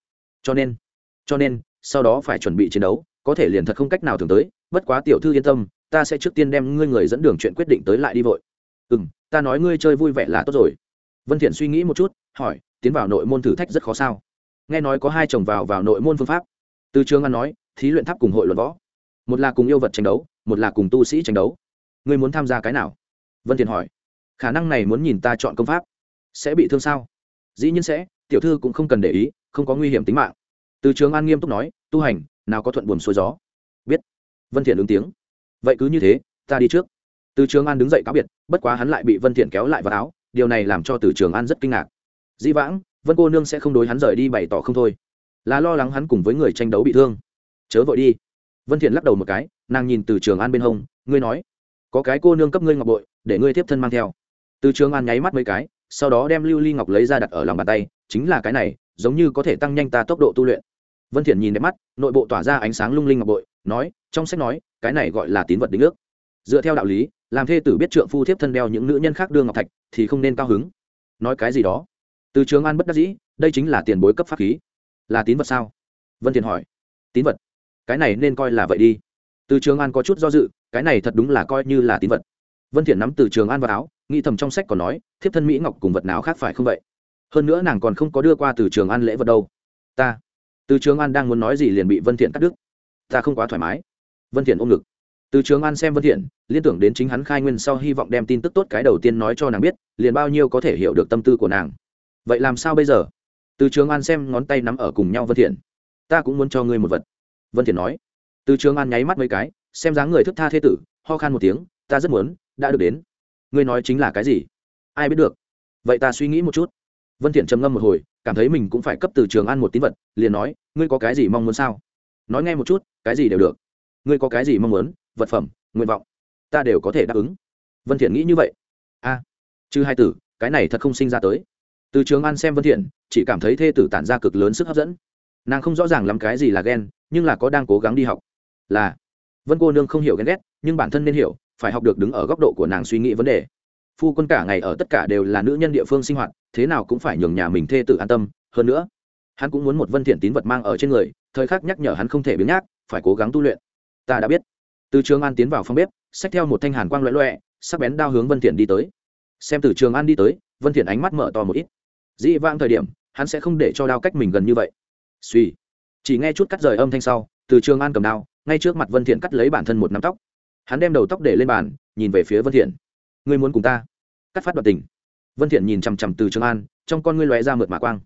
Cho nên cho nên, sau đó phải chuẩn bị chiến đấu, có thể liền thật không cách nào thường tới, bất quá tiểu thư yên tâm, ta sẽ trước tiên đem ngươi người dẫn đường chuyện quyết định tới lại đi vội. Ừ m ta nói ngươi chơi vui vẻ là tốt rồi. Vân thiện suy nghĩ một chút, hỏi, tiến vào nội môn thử thách rất khó sao? Nghe nói có hai chồng vào vào nội môn phương pháp. Từ trường an nói, thí luyện tháp cùng hội luận võ. Một là cùng yêu vật tranh đấu, một là cùng tu sĩ tranh đấu. Ngươi muốn tham gia cái nào? Vân thiện hỏi. Khả năng này muốn nhìn ta chọn công pháp. Sẽ bị thương sao? Dĩ nhiên sẽ, tiểu thư cũng không cần để ý, không có nguy hiểm tính mạng. Từ trường an nghiêm túc nói, tu hành, nào có thuận buồm xuôi gió. Biết. Vân thiện ứng tiếng. Vậy cứ như thế, ta đi trước. Từ trường an đứng dậy cáo biệt, bất quá hắn lại bị vân thiện kéo lại vào áo, điều này làm cho từ trường an rất kinh ngạc. Dĩ vãng, vân cô nương sẽ không đối hắn rời đi bày tỏ không thôi. Là lo lắng hắn cùng với người tranh đấu bị thương. Chớ vội đi. Vân thiện lắc đầu một cái, nàng nhìn từ trường an bên hông, ngươi nói, có cái cô nương cấp ngươi ngọc bội, để ngươi tiếp thân mang theo. Từ trường an nháy mắt mấy cái sau đó đem lưu ly ngọc lấy ra đặt ở lòng bàn tay, chính là cái này, giống như có thể tăng nhanh ta tốc độ tu luyện. Vân thiện nhìn đẹp mắt, nội bộ tỏa ra ánh sáng lung linh ngọc bội, nói, trong sách nói, cái này gọi là tín vật đính ước. Dựa theo đạo lý, làm thê tử biết trượng phu thiếp thân đeo những nữ nhân khác đưa ngọc thạch, thì không nên cao hứng. Nói cái gì đó? Từ trường an bất đắc dĩ, đây chính là tiền bối cấp pháp khí. Là tín vật sao? Vân thiện hỏi. Tín vật. Cái này nên coi là vậy đi. Từ trường an có chút do dự, cái này thật đúng là coi như là tín vật. Vân thiện nắm từ trường an vào áo nghĩ thầm trong sách còn nói, thiếp thân mỹ ngọc cùng vật nào khác phải không vậy? Hơn nữa nàng còn không có đưa qua từ trường an lễ vật đâu. Ta, từ trường an đang muốn nói gì liền bị vân thiện cắt đứt. Ta không quá thoải mái. Vân thiện ôm ngực. Từ trường an xem vân thiện, liên tưởng đến chính hắn khai nguyên sau hy vọng đem tin tức tốt cái đầu tiên nói cho nàng biết, liền bao nhiêu có thể hiểu được tâm tư của nàng. Vậy làm sao bây giờ? Từ trường an xem ngón tay nắm ở cùng nhau vân thiện. Ta cũng muốn cho ngươi một vật. Vân thiện nói. Từ trường an nháy mắt mấy cái, xem dáng người thức tha thế tử, ho khan một tiếng, ta rất muốn, đã được đến ngươi nói chính là cái gì? Ai biết được. Vậy ta suy nghĩ một chút. Vân thiện trầm ngâm một hồi cảm thấy mình cũng phải cấp từ trường an một tín vật liền nói ngươi có cái gì mong muốn sao? Nói nghe một chút cái gì đều được. Ngươi có cái gì mong muốn vật phẩm nguyện vọng ta đều có thể đáp ứng. Vân thiện nghĩ như vậy. A à, chứ hai tử cái này thật không sinh ra tới. Từ trường an xem vân thiện chỉ cảm thấy thê tử tản ra cực lớn sức hấp dẫn. Nàng không rõ ràng lắm cái gì là ghen nhưng là có đang cố gắng đi học. Là vân cô nương không hiểu ghen ghét nhưng bản thân nên hiểu phải học được đứng ở góc độ của nàng suy nghĩ vấn đề. Phu quân cả ngày ở tất cả đều là nữ nhân địa phương sinh hoạt, thế nào cũng phải nhường nhà mình thê tự an tâm. Hơn nữa, hắn cũng muốn một vân thiện tín vật mang ở trên người, thời khắc nhắc nhở hắn không thể biến nhác, phải cố gắng tu luyện. Ta đã biết. Từ trường an tiến vào phòng bếp, xách theo một thanh hàn quang loẹ loẹ sắc bén đao hướng vân thiện đi tới. Xem từ trường an đi tới, vân thiện ánh mắt mở to một ít. Dĩ vãng thời điểm, hắn sẽ không để cho đao cách mình gần như vậy. Suy chỉ nghe chút cắt rời âm thanh sau, từ trường an cầm đao, ngay trước mặt vân thiện cắt lấy bản thân một nắm tóc hắn đem đầu tóc để lên bàn, nhìn về phía vân thiện. Ngươi muốn cùng ta? Cắt phát đoạn tình. Vân thiện nhìn chằm chằm từ trường an, trong con ngươi lóe ra mượt mà quang.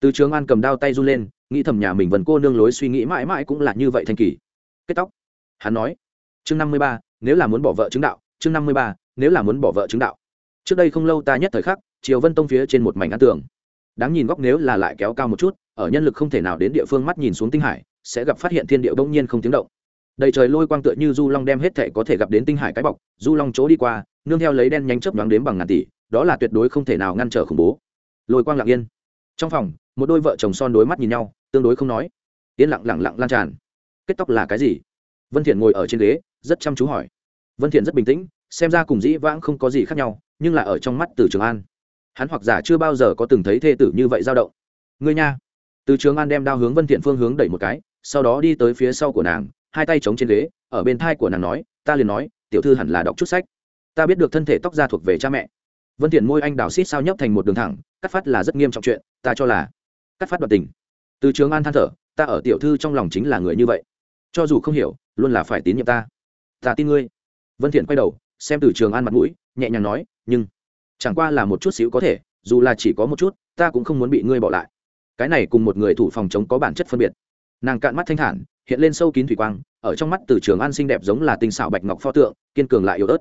Từ trường an cầm đao tay run lên, nghĩ thầm nhà mình vần cô nương lối suy nghĩ mãi mãi cũng là như vậy thanh kỳ. Kết tóc. Hắn nói, chương năm mươi ba, nếu là muốn bỏ vợ chứng đạo, chương năm mươi ba, nếu là muốn bỏ vợ chứng đạo. Trước đây không lâu ta nhất thời khắc, Triều vân tông phía trên một mảnh ăn tường. Đáng nhìn góc nếu là lại kéo cao một chút, ở nhân lực không thể nào đến địa phương mắt nhìn xuống tinh hải, sẽ gặp phát hiện thiên địa bỗng nhiên không tiếng động đầy trời lôi quang tựa như du long đem hết thể có thể gặp đến tinh hải cái bọc, du long chỗ đi qua, nương theo lấy đen nhánh chớp nhoáng đếm bằng ngàn tỷ, đó là tuyệt đối không thể nào ngăn trở khủng bố. Lôi quang lặng yên. Trong phòng, một đôi vợ chồng son đối mắt nhìn nhau, tương đối không nói. Yên lặng lặng lặng lan tràn. Kết tóc là cái gì? Vân thiện ngồi ở trên ghế, rất chăm chú hỏi. Vân thiện rất bình tĩnh, xem ra cùng dĩ vãng không có gì khác nhau, nhưng là ở trong mắt từ trường an. Hắn hoặc giả chưa bao giờ có từng thấy thê tử như vậy dao động. Ngươi nha. Từ trường an đem đao hướng vân thiện phương hướng đẩy một cái, sau đó đi tới phía sau của nàng hai tay chống trên ghế, ở bên thai của nàng nói, ta liền nói, tiểu thư hẳn là đọc chút sách. Ta biết được thân thể tóc da thuộc về cha mẹ. Vân thiện môi anh đào xít sao nhấp thành một đường thẳng, cắt phát là rất nghiêm trọng chuyện, ta cho là cắt phát đoạt tình. Từ trường an than thở, ta ở tiểu thư trong lòng chính là người như vậy. Cho dù không hiểu, luôn là phải tín nhiệm ta. Ta tin ngươi. Vân thiện quay đầu, xem từ trường an mặt mũi, nhẹ nhàng nói, nhưng chẳng qua là một chút xíu có thể, dù là chỉ có một chút, ta cũng không muốn bị ngươi bỏ lại. Cái này cùng một người thủ phòng chống có bản chất phân biệt. Nàng cạn mắt thanh thản hiện lên sâu kín thủy quang, ở trong mắt từ trường an xinh đẹp giống là tinh xảo bạch ngọc pho tượng, kiên cường lại yếu ớt.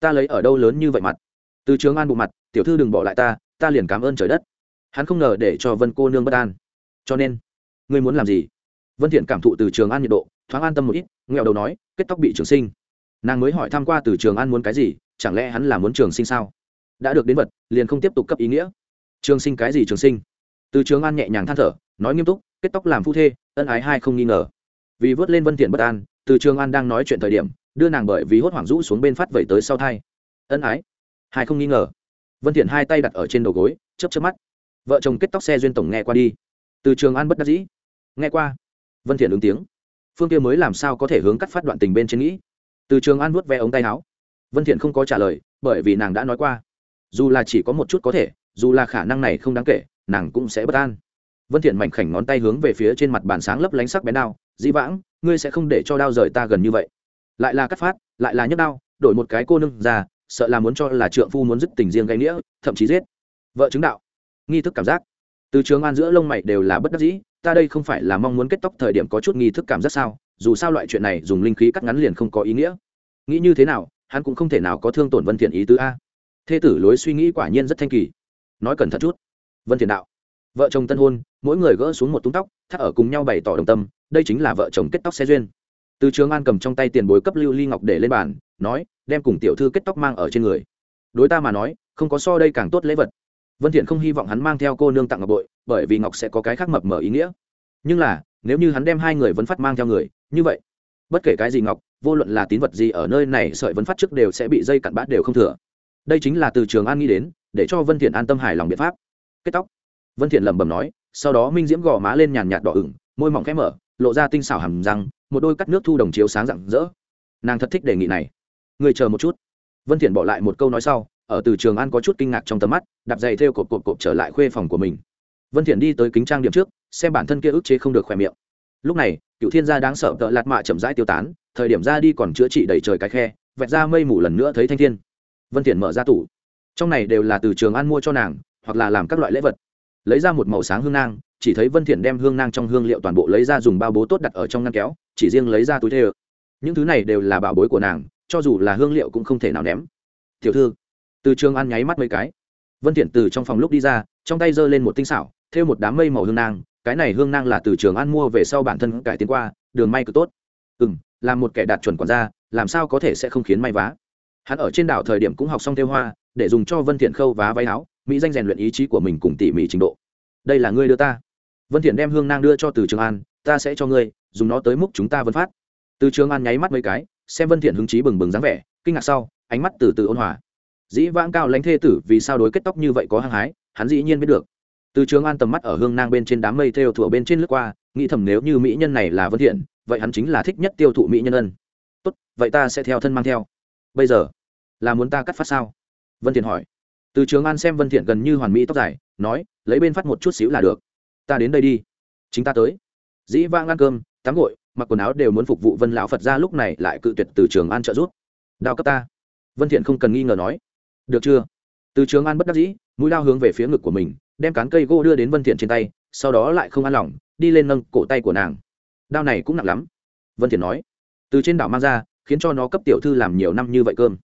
Ta lấy ở đâu lớn như vậy mặt? Từ trường an bộ mặt, tiểu thư đừng bỏ lại ta ta liền cảm ơn trời đất. Hắn không ngờ để cho vân cô nương bất an. Cho nên, ngươi muốn làm gì? Vân thiện cảm thụ từ trường an nhiệt độ, thoáng an tâm một ít nghèo đầu nói, kết tóc bị trường sinh. Nàng mới hỏi tham qua từ trường an muốn cái gì, chẳng lẽ hắn là muốn trường sinh sao? Đã được đến vật, liền không tiếp tục cấp ý nghĩa. Trường sinh cái gì trường sinh? Từ trường an nhẹ nhàng than thở, nói nghiêm túc, kết tóc làm phu thê, ân ái hai không nghi ngờ vì vớt lên vân thiện bất an, từ trường an đang nói chuyện thời điểm, đưa nàng bởi vì hốt hoảng rũ xuống bên phát vẩy tới sau thai. Ân ái. Hai không nghi ngờ. Vân thiện hai tay đặt ở trên đầu gối, chớp chớp mắt. Vợ chồng kết tóc xe duyên tổng nghe qua đi. Từ trường an bất đắc dĩ. Nghe qua. Vân thiện ứng tiếng. Phương kia mới làm sao có thể hướng cắt phát đoạn tình bên trên nghĩ? Từ trường an vuốt ve ống tay áo. Vân thiện không có trả lời, bởi vì nàng đã nói qua. Dù là chỉ có một chút có thể, dù là khả năng này không đáng kể, nàng cũng sẽ bất an. Vân thiện mảnh khảnh ngón tay hướng về phía trên mặt bàn sáng lấp lánh sắc bén đao dĩ vãng, ngươi sẽ không để cho đao rời ta gần như vậy. Lại là cắt phát, lại là nhấc đao, đổi một cái cô nương ra, sợ là muốn cho là trượng phu muốn dứt tình riêng gây nghĩa, thậm chí giết. Vợ chứng đạo. Nghi thức cảm giác. Từ trường an giữa lông mày đều là bất đắc dĩ, ta đây không phải là mong muốn kết tóc thời điểm có chút nghi thức cảm giác sao, dù sao loại chuyện này dùng linh khí cắt ngắn liền không có ý nghĩa. Nghĩ như thế nào, hắn cũng không thể nào có thương tổn vân thiện ý tứ a. Thê tử lối suy nghĩ quả nhiên rất thanh kỳ. Nói cẩn thận chút. Vân thiện đạo. Vợ chồng tân hôn, mỗi người gỡ xuống một túng tóc, thắt ở cùng nhau bày tỏ đồng tâm đây chính là vợ chồng kết tóc xe duyên. Từ trường an cầm trong tay tiền bối cấp lưu ly ngọc để lên bàn, nói, đem cùng tiểu thư kết tóc mang ở trên người. Đối ta mà nói, không có so đây càng tốt lễ vật. Vân thiện không hy vọng hắn mang theo cô nương tặng ngọc bội, bởi vì ngọc sẽ có cái khác mập mở ý nghĩa. Nhưng là, nếu như hắn đem hai người vấn phát mang theo người, như vậy, bất kể cái gì ngọc, vô luận là tín vật gì ở nơi này, sợi vấn phát trước đều sẽ bị dây cặn bát đều không thừa. Đây chính là từ trường an nghĩ đến, để cho vân thiện an tâm hài lòng biện pháp. Kết tóc. Vân thiện lẩm bẩm nói, sau đó minh diễm gò má lên nhàn nhạt đỏ ửng, môi mỏng khẽ mở lộ ra tinh xảo hầm răng, một đôi cắt nước thu đồng chiếu sáng rạng rỡ. Nàng thật thích đề nghị này. Người chờ một chút. Vân thiện bỏ lại một câu nói sau, ở từ trường an có chút kinh ngạc trong tầm mắt, đạp giày theo cột cột cột trở lại khuê phòng của mình. Vân thiện đi tới kính trang điểm trước, xem bản thân kia ức chế không được khỏe miệng. Lúc này, cựu thiên gia đáng sợ tợ lạt mạ chậm rãi tiêu tán, thời điểm ra đi còn chữa trị đầy trời cái khe, vẹt ra mây mù lần nữa thấy thanh thiên. Vân thiện mở ra tủ. Trong này đều là từ trường an mua cho nàng, hoặc là làm các loại lễ vật. Lấy ra một màu sáng hương nang chỉ thấy vân thiện đem hương nang trong hương liệu toàn bộ lấy ra dùng bao bố tốt đặt ở trong ngăn kéo, chỉ riêng lấy ra túi thê những thứ này đều là bảo bối của nàng, cho dù là hương liệu cũng không thể nào ném. Tiểu thư, từ trường an nháy mắt mấy cái. Vân thiện từ trong phòng lúc đi ra, trong tay giơ lên một tinh xảo, thêu một đám mây màu hương nang, cái này hương nang là từ trường an mua về sau bản thân cải tiến qua, đường may cực tốt. Ừm, làm một kẻ đạt chuẩn quản gia, làm sao có thể sẽ không khiến may vá. Hắn ở trên đảo thời điểm cũng học xong thêu hoa, để dùng cho vân thiện khâu vá váy áo, mỹ danh rèn luyện ý chí của mình cùng tỉ mỉ trình độ. Đây là ngươi đưa ta vân thiện đem hương nang đưa cho từ trường an, ta sẽ cho ngươi, dùng nó tới múc chúng ta vân phát. Từ trường an nháy mắt mấy cái, xem vân thiện hứng chí bừng bừng dáng vẻ, kinh ngạc sau, ánh mắt từ từ ôn hòa. Dĩ vãng cao lãnh thê tử vì sao đối kết tóc như vậy có hăng hái, hắn dĩ nhiên biết được. Từ trường an tầm mắt ở hương nang bên trên đám mây theo thủa bên trên lướt qua, nghĩ thầm nếu như mỹ nhân này là vân thiện, vậy hắn chính là thích nhất tiêu thụ mỹ nhân ân. Tốt, vậy ta sẽ theo thân mang theo. Bây giờ, là muốn ta cắt phát sao? Vân thiện hỏi. Từ trường an xem vân thiện gần như hoàn mỹ tóc dài, nói, lấy bên phát một chút xíu là được ta đến đây đi. Chính ta tới. Dĩ vang ăn cơm, tắm gội, mặc quần áo đều muốn phục vụ vân lão phật ra lúc này lại cự tuyệt từ trường an trợ giúp. Đao cấp ta. Vân thiện không cần nghi ngờ nói. Được chưa? Từ trường an bất đắc dĩ, mũi lao hướng về phía ngực của mình, đem cán cây gỗ đưa đến vân thiện trên tay, sau đó lại không an lòng, đi lên nâng cổ tay của nàng. Đao này cũng nặng lắm. Vân thiện nói. Từ trên đảo mang ra, khiến cho nó cấp tiểu thư làm nhiều năm như vậy cơm.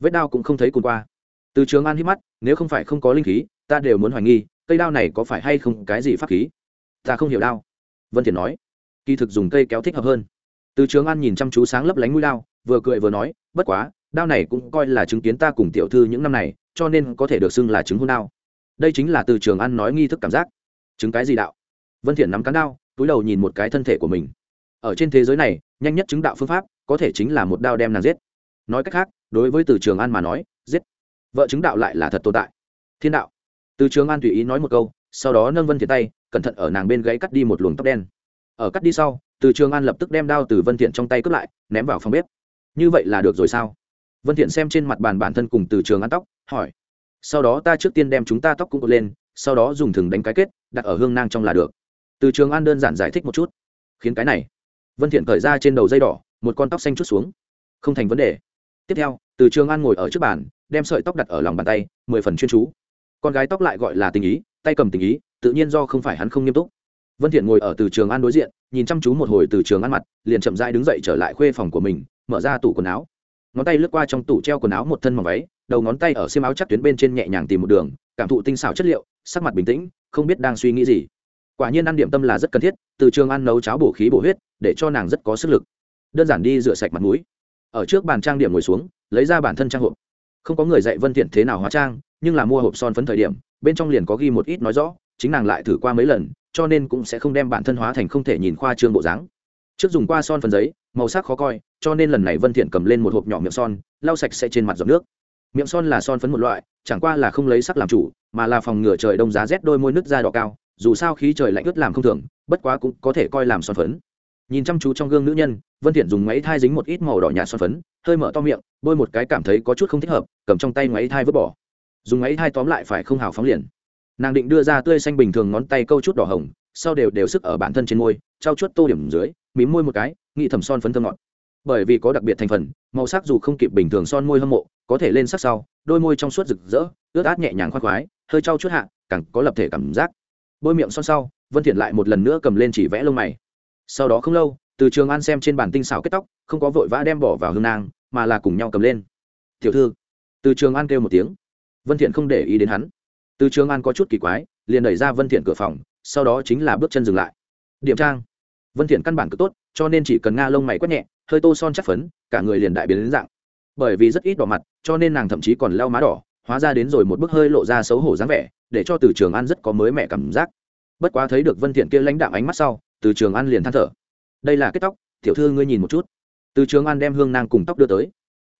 Vết đao cũng không thấy cùng qua. Từ trường an hít mắt, nếu không phải không có linh khí, ta đều muốn hoài nghi cây đao này có phải hay không cái gì pháp khí? Ta không hiểu đao. Vân thiện nói. Kỳ thực dùng cây kéo thích hợp hơn. Từ trường an nhìn chăm chú sáng lấp lánh mũi đao, vừa cười vừa nói, bất quá, đao này cũng coi là chứng kiến ta cùng tiểu thư những năm này, cho nên có thể được xưng là chứng hôn đao. Đây chính là từ trường an nói nghi thức cảm giác. Chứng cái gì đạo? Vân thiện nắm cán đao, túi đầu nhìn một cái thân thể của mình. Ở trên thế giới này, nhanh nhất chứng đạo phương pháp, có thể chính là một đao đem nàng giết. Nói cách khác, đối với từ trường an mà nói, giết. Vợ chứng đạo lại là thật tồn tại. Thiên đạo từ trường an tùy ý nói một câu, sau đó nâng vân thiện tay, cẩn thận ở nàng bên gáy cắt đi một luồng tóc đen. Ở cắt đi sau, từ trường an lập tức đem đao từ vân thiện trong tay cướp lại, ném vào phòng bếp. Như vậy là được rồi sao? Vân thiện xem trên mặt bàn bản thân cùng từ trường an tóc, hỏi. Sau đó ta trước tiên đem chúng ta tóc cũng cột lên, sau đó dùng thừng đánh cái kết, đặt ở hương nang trong là được. Từ trường an đơn giản giải thích một chút. Khiến cái này. Vân thiện cởi ra trên đầu dây đỏ, một con tóc xanh chút xuống. Không thành vấn đề. Tiếp theo, từ trường an ngồi ở trước bàn, đem sợi tóc đặt ở lòng bàn tay, mười phần chuyên chú con gái tóc lại gọi là tình ý, tay cầm tình ý, tự nhiên do không phải hắn không nghiêm túc. Vân thiện ngồi ở từ trường an đối diện, nhìn chăm chú một hồi từ trường an mặt, liền chậm rãi đứng dậy trở lại khuê phòng của mình, mở ra tủ quần áo. Ngón tay lướt qua trong tủ treo quần áo một thân mỏng váy, đầu ngón tay ở xiêm áo chắc tuyến bên trên nhẹ nhàng tìm một đường, cảm thụ tinh xảo chất liệu, sắc mặt bình tĩnh, không biết đang suy nghĩ gì. Quả nhiên ăn điểm tâm là rất cần thiết, từ trường ăn nấu cháo bổ khí bổ huyết, để cho nàng rất có sức lực. Đơn giản đi rửa sạch mặt mũi. Ở trước bàn trang điểm ngồi xuống, lấy ra bản thân trang hộp. Không có người dạy vân thiện thế nào hóa trang nhưng là mua hộp son phấn thời điểm, bên trong liền có ghi một ít nói rõ, chính nàng lại thử qua mấy lần, cho nên cũng sẽ không đem bản thân hóa thành không thể nhìn khoa trương bộ dáng. Trước dùng qua son phấn giấy, màu sắc khó coi, cho nên lần này vân thiện cầm lên một hộp nhỏ miệng son, lau sạch sẽ trên mặt giọt nước. Miệng son là son phấn một loại, chẳng qua là không lấy sắc làm chủ, mà là phòng ngừa trời đông giá rét đôi môi nước da đỏ cao, dù sao khí trời lạnh ướt làm không thường, bất quá cũng có thể coi làm son phấn. Nhìn chăm chú trong gương nữ nhân, vân thiện dùng máy thai dính một ít màu đỏ nhạt son phấn, hơi mở to miệng, bôi một cái cảm thấy có chút không thích hợp, cầm trong tay máy thai vứt bỏ dùng máy hai tóm lại phải không hào phóng liền. Nàng định đưa ra tươi xanh bình thường ngón tay câu chút đỏ hồng, sau đều đều sức ở bản thân trên môi trao chuốt tô điểm dưới, mím môi một cái nghị thầm son phấn thơm ngọt. Bởi vì có đặc biệt thành phần, màu sắc dù không kịp bình thường son môi hâm mộ, có thể lên sắc sau, đôi môi trong suốt rực rỡ, ướt át nhẹ nhàng khoác khoái, hơi trau chút hạ, càng có lập thể cảm giác. Bôi miệng son sau, vân thiện lại một lần nữa cầm lên chỉ vẽ lông mày. Sau đó không lâu, từ trường an xem trên bàn tinh xảo kết tóc, không có vội vã đem bỏ vào hương nang, mà là cùng nhau cầm lên. Tiểu thư. Từ trường an kêu một tiếng vân thiện không để ý đến hắn. Từ trường an có chút kỳ quái, liền đẩy ra vân thiện cửa phòng, sau đó chính là bước chân dừng lại. Điểm trang. Vân thiện căn bản cực tốt, cho nên chỉ cần nga lông mày quét nhẹ, hơi tô son chắc phấn, cả người liền đại biến đến dạng. Bởi vì rất ít đỏ mặt, cho nên nàng thậm chí còn leo má đỏ, hóa ra đến rồi một bước hơi lộ ra xấu hổ dáng vẻ, để cho từ trường an rất có mới mẻ cảm giác. Bất quá thấy được vân thiện kia lãnh đạm ánh mắt sau, từ trường an liền than thở. Đây là kết tóc, tiểu thư ngươi nhìn một chút. Từ trường an đem hương nang cùng tóc đưa tới.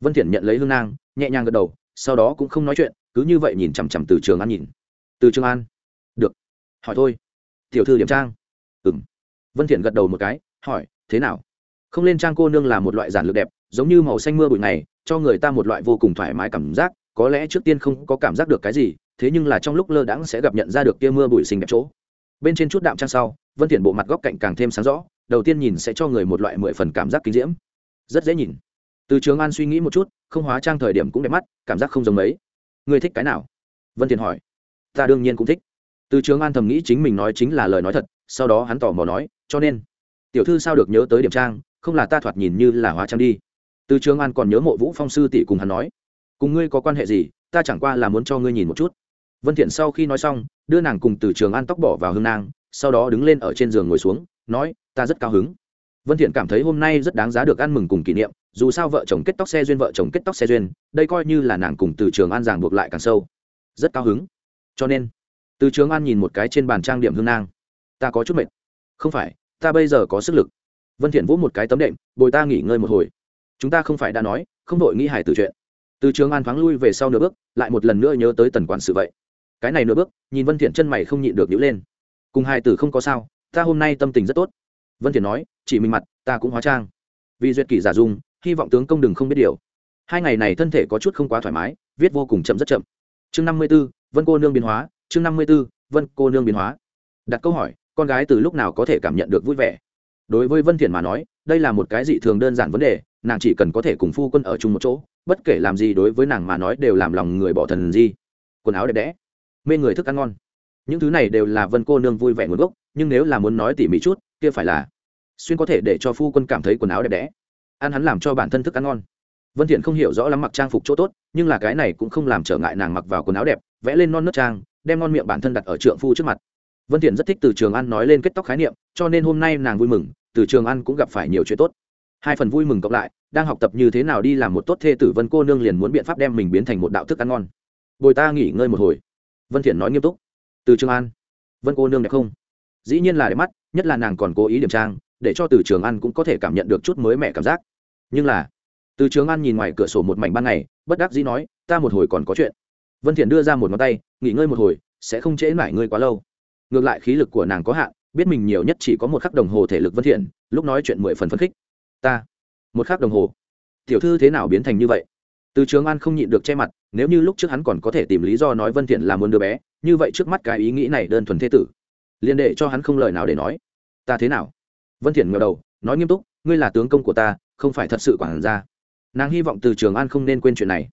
Vân thiện nhận lấy hương nang, nhẹ nhàng gật đầu, sau đó cũng không nói chuyện cứ như vậy nhìn chằm chằm từ trường an nhìn. Từ trường an. Được. Hỏi thôi. Tiểu thư điểm trang. Ừm. Vân thiện gật đầu một cái, hỏi, thế nào? Không lên trang cô nương là một loại giản lược đẹp, giống như màu xanh mưa bụi này, cho người ta một loại vô cùng thoải mái cảm giác, có lẽ trước tiên không có cảm giác được cái gì, thế nhưng là trong lúc lơ đãng sẽ gặp nhận ra được kia mưa bụi xinh đẹp chỗ. Bên trên chút đạm trang sau, vân thiện bộ mặt góc cạnh càng thêm sáng rõ, đầu tiên nhìn sẽ cho người một loại mười phần cảm giác kinh diễm. Rất dễ nhìn. Từ trường an suy nghĩ một chút, không hóa trang thời điểm cũng đẹp mắt, cảm giác không giống mấy. Ngươi thích cái nào? Vân thiền hỏi. Ta đương nhiên cũng thích. Từ trường an thầm nghĩ chính mình nói chính là lời nói thật, sau đó hắn tỏ mò nói, cho nên, tiểu thư sao được nhớ tới điểm trang, không là ta thoạt nhìn như là hóa trang đi. Từ trường an còn nhớ mộ vũ phong sư tỷ cùng hắn nói, cùng ngươi có quan hệ gì, ta chẳng qua là muốn cho ngươi nhìn một chút. Vân thiện sau khi nói xong, đưa nàng cùng từ trường an tóc bỏ vào hương nang, sau đó đứng lên ở trên giường ngồi xuống, nói, ta rất cao hứng. Vân thiện cảm thấy hôm nay rất đáng giá được ăn mừng cùng kỷ niệm dù sao vợ chồng kết tóc xe duyên vợ chồng kết tóc xe duyên, đây coi như là nàng cùng từ trường an giảng buộc lại càng sâu. Rất cao hứng. Cho nên, từ trường an nhìn một cái trên bàn trang điểm hương nang. Ta có chút mệt. Không phải, ta bây giờ có sức lực. Vân thiện vỗ một cái tấm đệm, bồi ta nghỉ ngơi một hồi. Chúng ta không phải đã nói, không đội nghĩ hải từ chuyện. Từ trường an thoáng lui về sau nửa bước, lại một lần nữa nhớ tới tần quản sự vậy. Cái này nửa bước, nhìn vân thiện chân mày không nhịn được nhíu lên. Cùng hai tử không có sao, ta hôm nay tâm tình rất tốt. Vân thiện nói, chỉ mình mặt, ta cũng hóa trang. Vì duyệt kỷ giả dung hy vọng tướng công đừng không biết điều. Hai ngày này thân thể có chút không quá thoải mái viết vô cùng chậm rất chậm. Chương năm mươi 54, vân cô nương biến hóa chương năm mươi 54, vân cô nương biến hóa. Đặt câu hỏi con gái từ lúc nào có thể cảm nhận được vui vẻ? Đối với vân thiện mà nói đây là một cái dị thường đơn giản vấn đề nàng chỉ cần có thể cùng phu quân ở chung một chỗ bất kể làm gì đối với nàng mà nói đều làm lòng người bỏ thần gì. Quần áo đẹp đẽ mê người thức ăn ngon. Những thứ này đều là vân cô nương vui vẻ nguồn gốc nhưng nếu là muốn nói tỉ mỉ chút kia phải là xuyên có thể để cho phu quân cảm thấy quần áo đẹp đẽ ăn hắn làm cho bản thân thức ăn ngon. Vân thiện không hiểu rõ lắm mặc trang phục chỗ tốt, nhưng là cái này cũng không làm trở ngại nàng mặc vào quần áo đẹp, vẽ lên non nớt trang, đem ngon miệng bản thân đặt ở trượng phu trước mặt. Vân thiện rất thích từ trường ăn nói lên kết tóc khái niệm, cho nên hôm nay nàng vui mừng, từ trường ăn cũng gặp phải nhiều chuyện tốt. Hai phần vui mừng cộng lại, đang học tập như thế nào đi làm một tốt thê tử vân cô nương liền muốn biện pháp đem mình biến thành một đạo thức ăn ngon. Bồi ta nghỉ ngơi một hồi. Vân thiện nói nghiêm túc. Từ trường an vân cô nương đẹp không? Dĩ nhiên là đẹp mắt, nhất là nàng còn cố ý điểm trang để cho từ trường an cũng có thể cảm nhận được chút mới mẻ cảm giác. Nhưng là, từ trường an nhìn ngoài cửa sổ một mảnh ban ngày, bất đắc dĩ nói, ta một hồi còn có chuyện. Vân thiện đưa ra một ngón tay, nghỉ ngơi một hồi, sẽ không trễ mải ngươi quá lâu. Ngược lại khí lực của nàng có hạn, biết mình nhiều nhất chỉ có một khắc đồng hồ thể lực vân thiện, lúc nói chuyện mười phần phấn khích. Ta, một khắc đồng hồ? Tiểu thư thế nào biến thành như vậy? Từ trường an không nhịn được che mặt, nếu như lúc trước hắn còn có thể tìm lý do nói vân thiện là muốn đứa bé, như vậy trước mắt cái ý nghĩ này đơn thuần thế tử, liền để cho hắn không lời nào để nói. Ta thế nào? Vân thiện ngẩng đầu, nói nghiêm túc, ngươi là tướng công của ta, không phải thật sự quản gia. Nàng hy vọng từ trường an không nên quên chuyện này.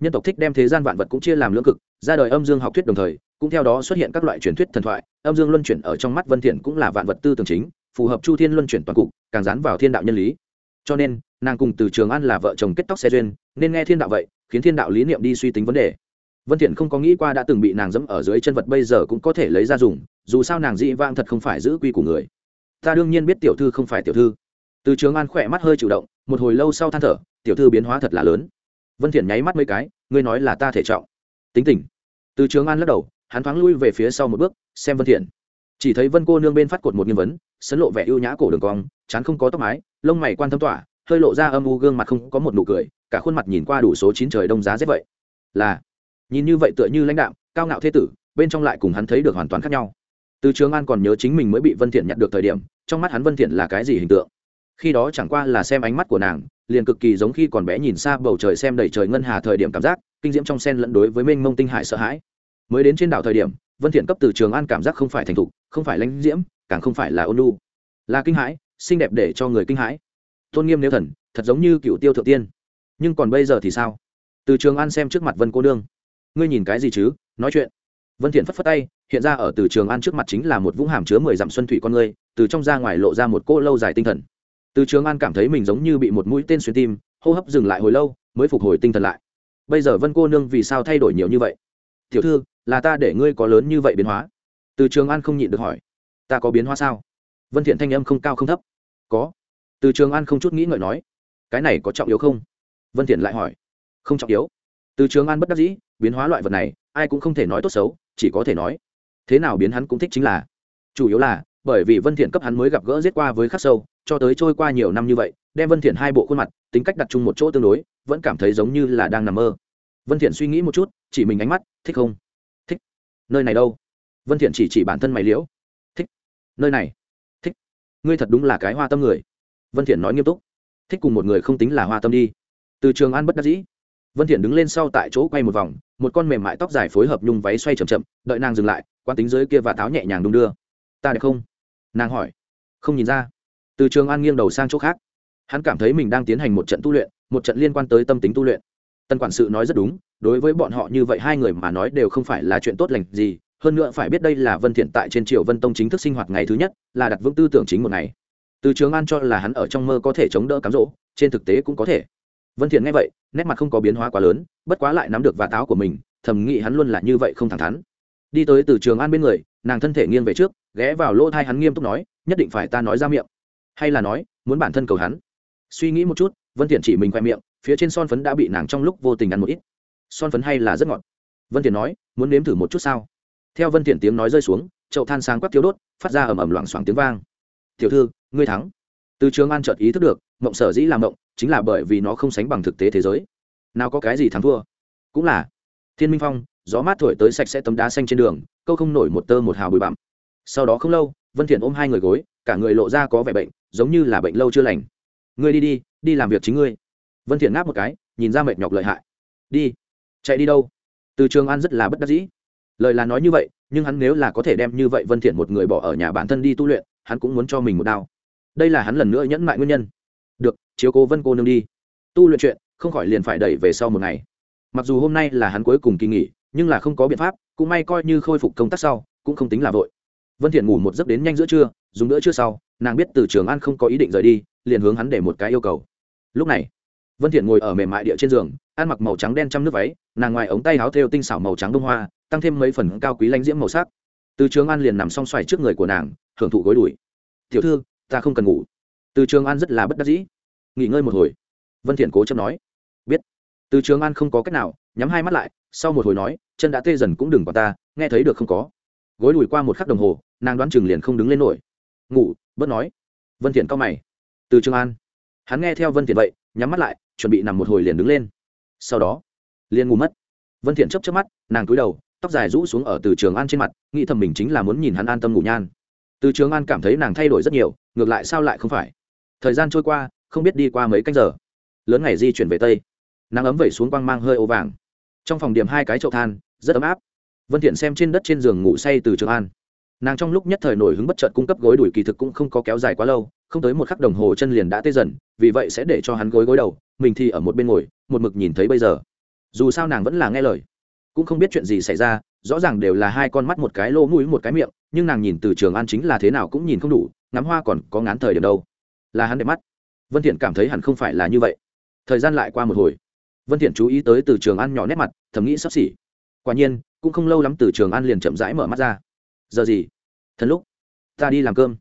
Nhân tộc thích đem thế gian vạn vật cũng chia làm lưỡng cực, ra đời âm dương học thuyết đồng thời, cũng theo đó xuất hiện các loại truyền thuyết thần thoại, âm dương luân chuyển ở trong mắt vân thiện cũng là vạn vật tư tưởng chính, phù hợp chu thiên luân chuyển toàn cục, càng dán vào thiên đạo nhân lý. Cho nên, nàng cùng từ trường an là vợ chồng kết tóc xe duyên, nên nghe thiên đạo vậy, khiến thiên đạo lý niệm đi suy tính vấn đề. Vân thiện không có nghĩ qua đã từng bị nàng dẫm ở dưới chân vật bây giờ cũng có thể lấy ra dùng, dù sao nàng dị vang thật không phải giữ quy của người ta đương nhiên biết tiểu thư không phải tiểu thư. Từ trường an khỏe mắt hơi chủ động, một hồi lâu sau than thở, tiểu thư biến hóa thật là lớn. Vân thiện nháy mắt mấy cái, ngươi nói là ta thể trọng. Tính tình. Từ trường an lắc đầu, hắn thoáng lui về phía sau một bước, xem vân thiện. Chỉ thấy vân cô nương bên phát cột một nghi vấn, sấn lộ vẻ ưu nhã cổ đường cong, chán không có tóc mái, lông mày quan thâm tỏa, hơi lộ ra âm u gương mặt không có một nụ cười, cả khuôn mặt nhìn qua đủ số chín trời đông giá rét vậy. Là, nhìn như vậy tựa như lãnh đạo cao ngạo thế tử, bên trong lại cùng hắn thấy được hoàn toàn khác nhau từ trường an còn nhớ chính mình mới bị vân thiện nhận được thời điểm, trong mắt hắn vân thiện là cái gì hình tượng? Khi đó chẳng qua là xem ánh mắt của nàng, liền cực kỳ giống khi còn bé nhìn xa bầu trời xem đầy trời ngân hà thời điểm cảm giác, kinh diễm trong sen lẫn đối với mênh mông tinh hải sợ hãi. Mới đến trên đảo thời điểm, vân thiện cấp từ trường an cảm giác không phải thành thục, không phải lãnh diễm, càng không phải là ôn nhu. Là kinh hãi, xinh đẹp để cho người kinh hãi. Tôn nghiêm nếu thần, thật giống như cựu tiêu thượng tiên. Nhưng còn bây giờ thì sao? Từ trường an xem trước mặt vân cô nương. Ngươi nhìn cái gì chứ? Nói chuyện vân thiện phất phất tay, hiện ra ở từ trường an trước mặt chính là một vũng hàm chứa mười dặm xuân thủy con ngươi từ trong ra ngoài lộ ra một cô lâu dài tinh thần. Từ trường an cảm thấy mình giống như bị một mũi tên xuyên tim, hô hấp dừng lại hồi lâu, mới phục hồi tinh thần lại. Bây giờ vân cô nương vì sao thay đổi nhiều như vậy? Tiểu thư, là ta để ngươi có lớn như vậy biến hóa? Từ trường an không nhịn được hỏi. Ta có biến hóa sao? Vân thiện thanh âm không cao không thấp. Có. Từ trường an không chút nghĩ ngợi nói. Cái này có trọng yếu không? Vân thiện lại hỏi. Không trọng yếu. Từ trường an bất đắc dĩ, biến hóa loại vật này, ai cũng không thể nói tốt xấu chỉ có thể nói, thế nào biến hắn cũng thích chính là, chủ yếu là, bởi vì vân thiện cấp hắn mới gặp gỡ giết qua với khắc sâu, cho tới trôi qua nhiều năm như vậy, đem vân thiện hai bộ khuôn mặt, tính cách đặt chung một chỗ tương đối, vẫn cảm thấy giống như là đang nằm mơ. Vân thiện suy nghĩ một chút, chỉ mình ánh mắt, thích không? Thích. Nơi này đâu? Vân thiện chỉ chỉ bản thân mày liễu. Thích. Nơi này. Thích. Ngươi thật đúng là cái hoa tâm người. Vân thiện nói nghiêm túc. Thích cùng một người không tính là hoa tâm đi. Từ trường an bất đắc dĩ vân thiện đứng lên sau tại chỗ quay một vòng, một con mềm mại tóc dài phối hợp nhung váy xoay chậm chậm, đợi nàng dừng lại quan tính dưới kia và táo nhẹ nhàng đung đưa. Ta đẹp không? Nàng hỏi. Không nhìn ra. Từ trường an nghiêng đầu sang chỗ khác. Hắn cảm thấy mình đang tiến hành một trận tu luyện, một trận liên quan tới tâm tính tu luyện. Tân quản sự nói rất đúng, đối với bọn họ như vậy hai người mà nói đều không phải là chuyện tốt lành gì, hơn nữa phải biết đây là vân thiện tại trên triều vân tông chính thức sinh hoạt ngày thứ nhất, là đặt vững tư tưởng chính một ngày. Từ trường an cho là hắn ở trong mơ có thể chống đỡ cám dỗ, trên thực tế cũng có thể vân thiện nghe vậy, nét mặt không có biến hóa quá lớn, bất quá lại nắm được và táo của mình, thầm nghĩ hắn luôn là như vậy không thẳng thắn. Đi tới từ trường an bên người, nàng thân thể nghiêng về trước, ghé vào lỗ thai hắn nghiêm túc nói, nhất định phải ta nói ra miệng. Hay là nói, muốn bản thân cầu hắn. Suy nghĩ một chút, vân thiện chỉ mình khoe miệng, phía trên son phấn đã bị nàng trong lúc vô tình ăn một ít. Son phấn hay là rất ngọt? Vân thiện nói, muốn nếm thử một chút sao? Theo vân thiện tiếng nói rơi xuống, chậu than sáng quắc thiếu đốt, phát ra ầm ầm loảng xoảng tiếng vang. Tiểu thư, ngươi thắng. Từ trường an chợt ý thức được, mộng sở dĩ làm mộng chính là bởi vì nó không sánh bằng thực tế thế giới. Nào có cái gì thắng thua? Cũng là. Thiên minh phong, gió mát thổi tới sạch sẽ tấm đá xanh trên đường, câu không nổi một tơ một hào bụi bặm. Sau đó không lâu, vân thiện ôm hai người gối, cả người lộ ra có vẻ bệnh, giống như là bệnh lâu chưa lành. Ngươi đi đi đi làm việc chính ngươi. Vân thiện ngáp một cái, nhìn ra mệt nhọc lợi hại. Đi. Chạy đi đâu? Từ trường an rất là bất đắc dĩ. Lời là nói như vậy, nhưng hắn nếu là có thể đem như vậy vân thiện một người bỏ ở nhà bản thân đi tu luyện, hắn cũng muốn cho mình một đao. Đây là hắn lần nữa nhẫn mại nguyên nhân được, chiếu cố vân cô nương đi. Tu luyện chuyện, không khỏi liền phải đẩy về sau một ngày. Mặc dù hôm nay là hắn cuối cùng kỳ nghỉ, nhưng là không có biện pháp, cũng may coi như khôi phục công tác sau, cũng không tính là vội. Vân thiện ngủ một giấc đến nhanh giữa trưa, dùng bữa trưa sau, nàng biết từ trường an không có ý định rời đi, liền hướng hắn để một cái yêu cầu. Lúc này, vân thiện ngồi ở mềm mại địa trên giường, ăn mặc màu trắng đen trăm nước váy, nàng ngoài ống tay áo thêu tinh xảo màu trắng đông hoa, tăng thêm mấy phần cao quý lãnh diễm màu sắc. Từ trường an liền nằm song xoài trước người của nàng, hưởng thụ gối đùi. Tiểu thư, ta không cần ngủ từ trường an rất là bất đắc dĩ. Nghỉ ngơi một hồi. Vân thiện cố chấp nói. Biết. Từ trường an không có cách nào, nhắm hai mắt lại, sau một hồi nói, chân đã tê dần cũng đừng vào ta, nghe thấy được không có. Gối lùi qua một khắc đồng hồ, nàng đoán chừng liền không đứng lên nổi. Ngủ, bớt nói. Vân thiện cao mày. Từ trường an. Hắn nghe theo vân thiện vậy, nhắm mắt lại, chuẩn bị nằm một hồi liền đứng lên. Sau đó, liền ngủ mất. Vân thiện chớp chớp mắt, nàng cúi đầu, tóc dài rũ xuống ở từ trường an trên mặt, nghĩ thầm mình chính là muốn nhìn hắn an tâm ngủ nhan. Từ trường an cảm thấy nàng thay đổi rất nhiều, ngược lại sao lại không phải? Thời gian trôi qua, không biết đi qua mấy canh giờ. Lớn ngày di chuyển về tây. Nắng ấm vẩy xuống quang mang hơi ô vàng. Trong phòng điểm hai cái chậu than, rất ấm áp. Vân thiện xem trên đất trên giường ngủ say từ trường an. Nàng trong lúc nhất thời nổi hứng bất chợt cung cấp gối đuổi kỳ thực cũng không có kéo dài quá lâu, không tới một khắc đồng hồ chân liền đã tê dần, vì vậy sẽ để cho hắn gối gối đầu, mình thì ở một bên ngồi, một mực nhìn thấy bây giờ. Dù sao nàng vẫn là nghe lời. Cũng không biết chuyện gì xảy ra, rõ ràng đều là hai con mắt một cái lỗ mũi một cái miệng, nhưng nàng nhìn từ trường an chính là thế nào cũng nhìn không đủ, ngắm hoa còn có ngán thời điểm đâu là hắn đẹp mắt. Vân thiện cảm thấy hẳn không phải là như vậy. Thời gian lại qua một hồi. Vân thiện chú ý tới từ trường an nhỏ nét mặt, thầm nghĩ sắp xỉ. Quả nhiên, cũng không lâu lắm từ trường an liền chậm rãi mở mắt ra. Giờ gì? Thần lúc. Ta đi làm cơm.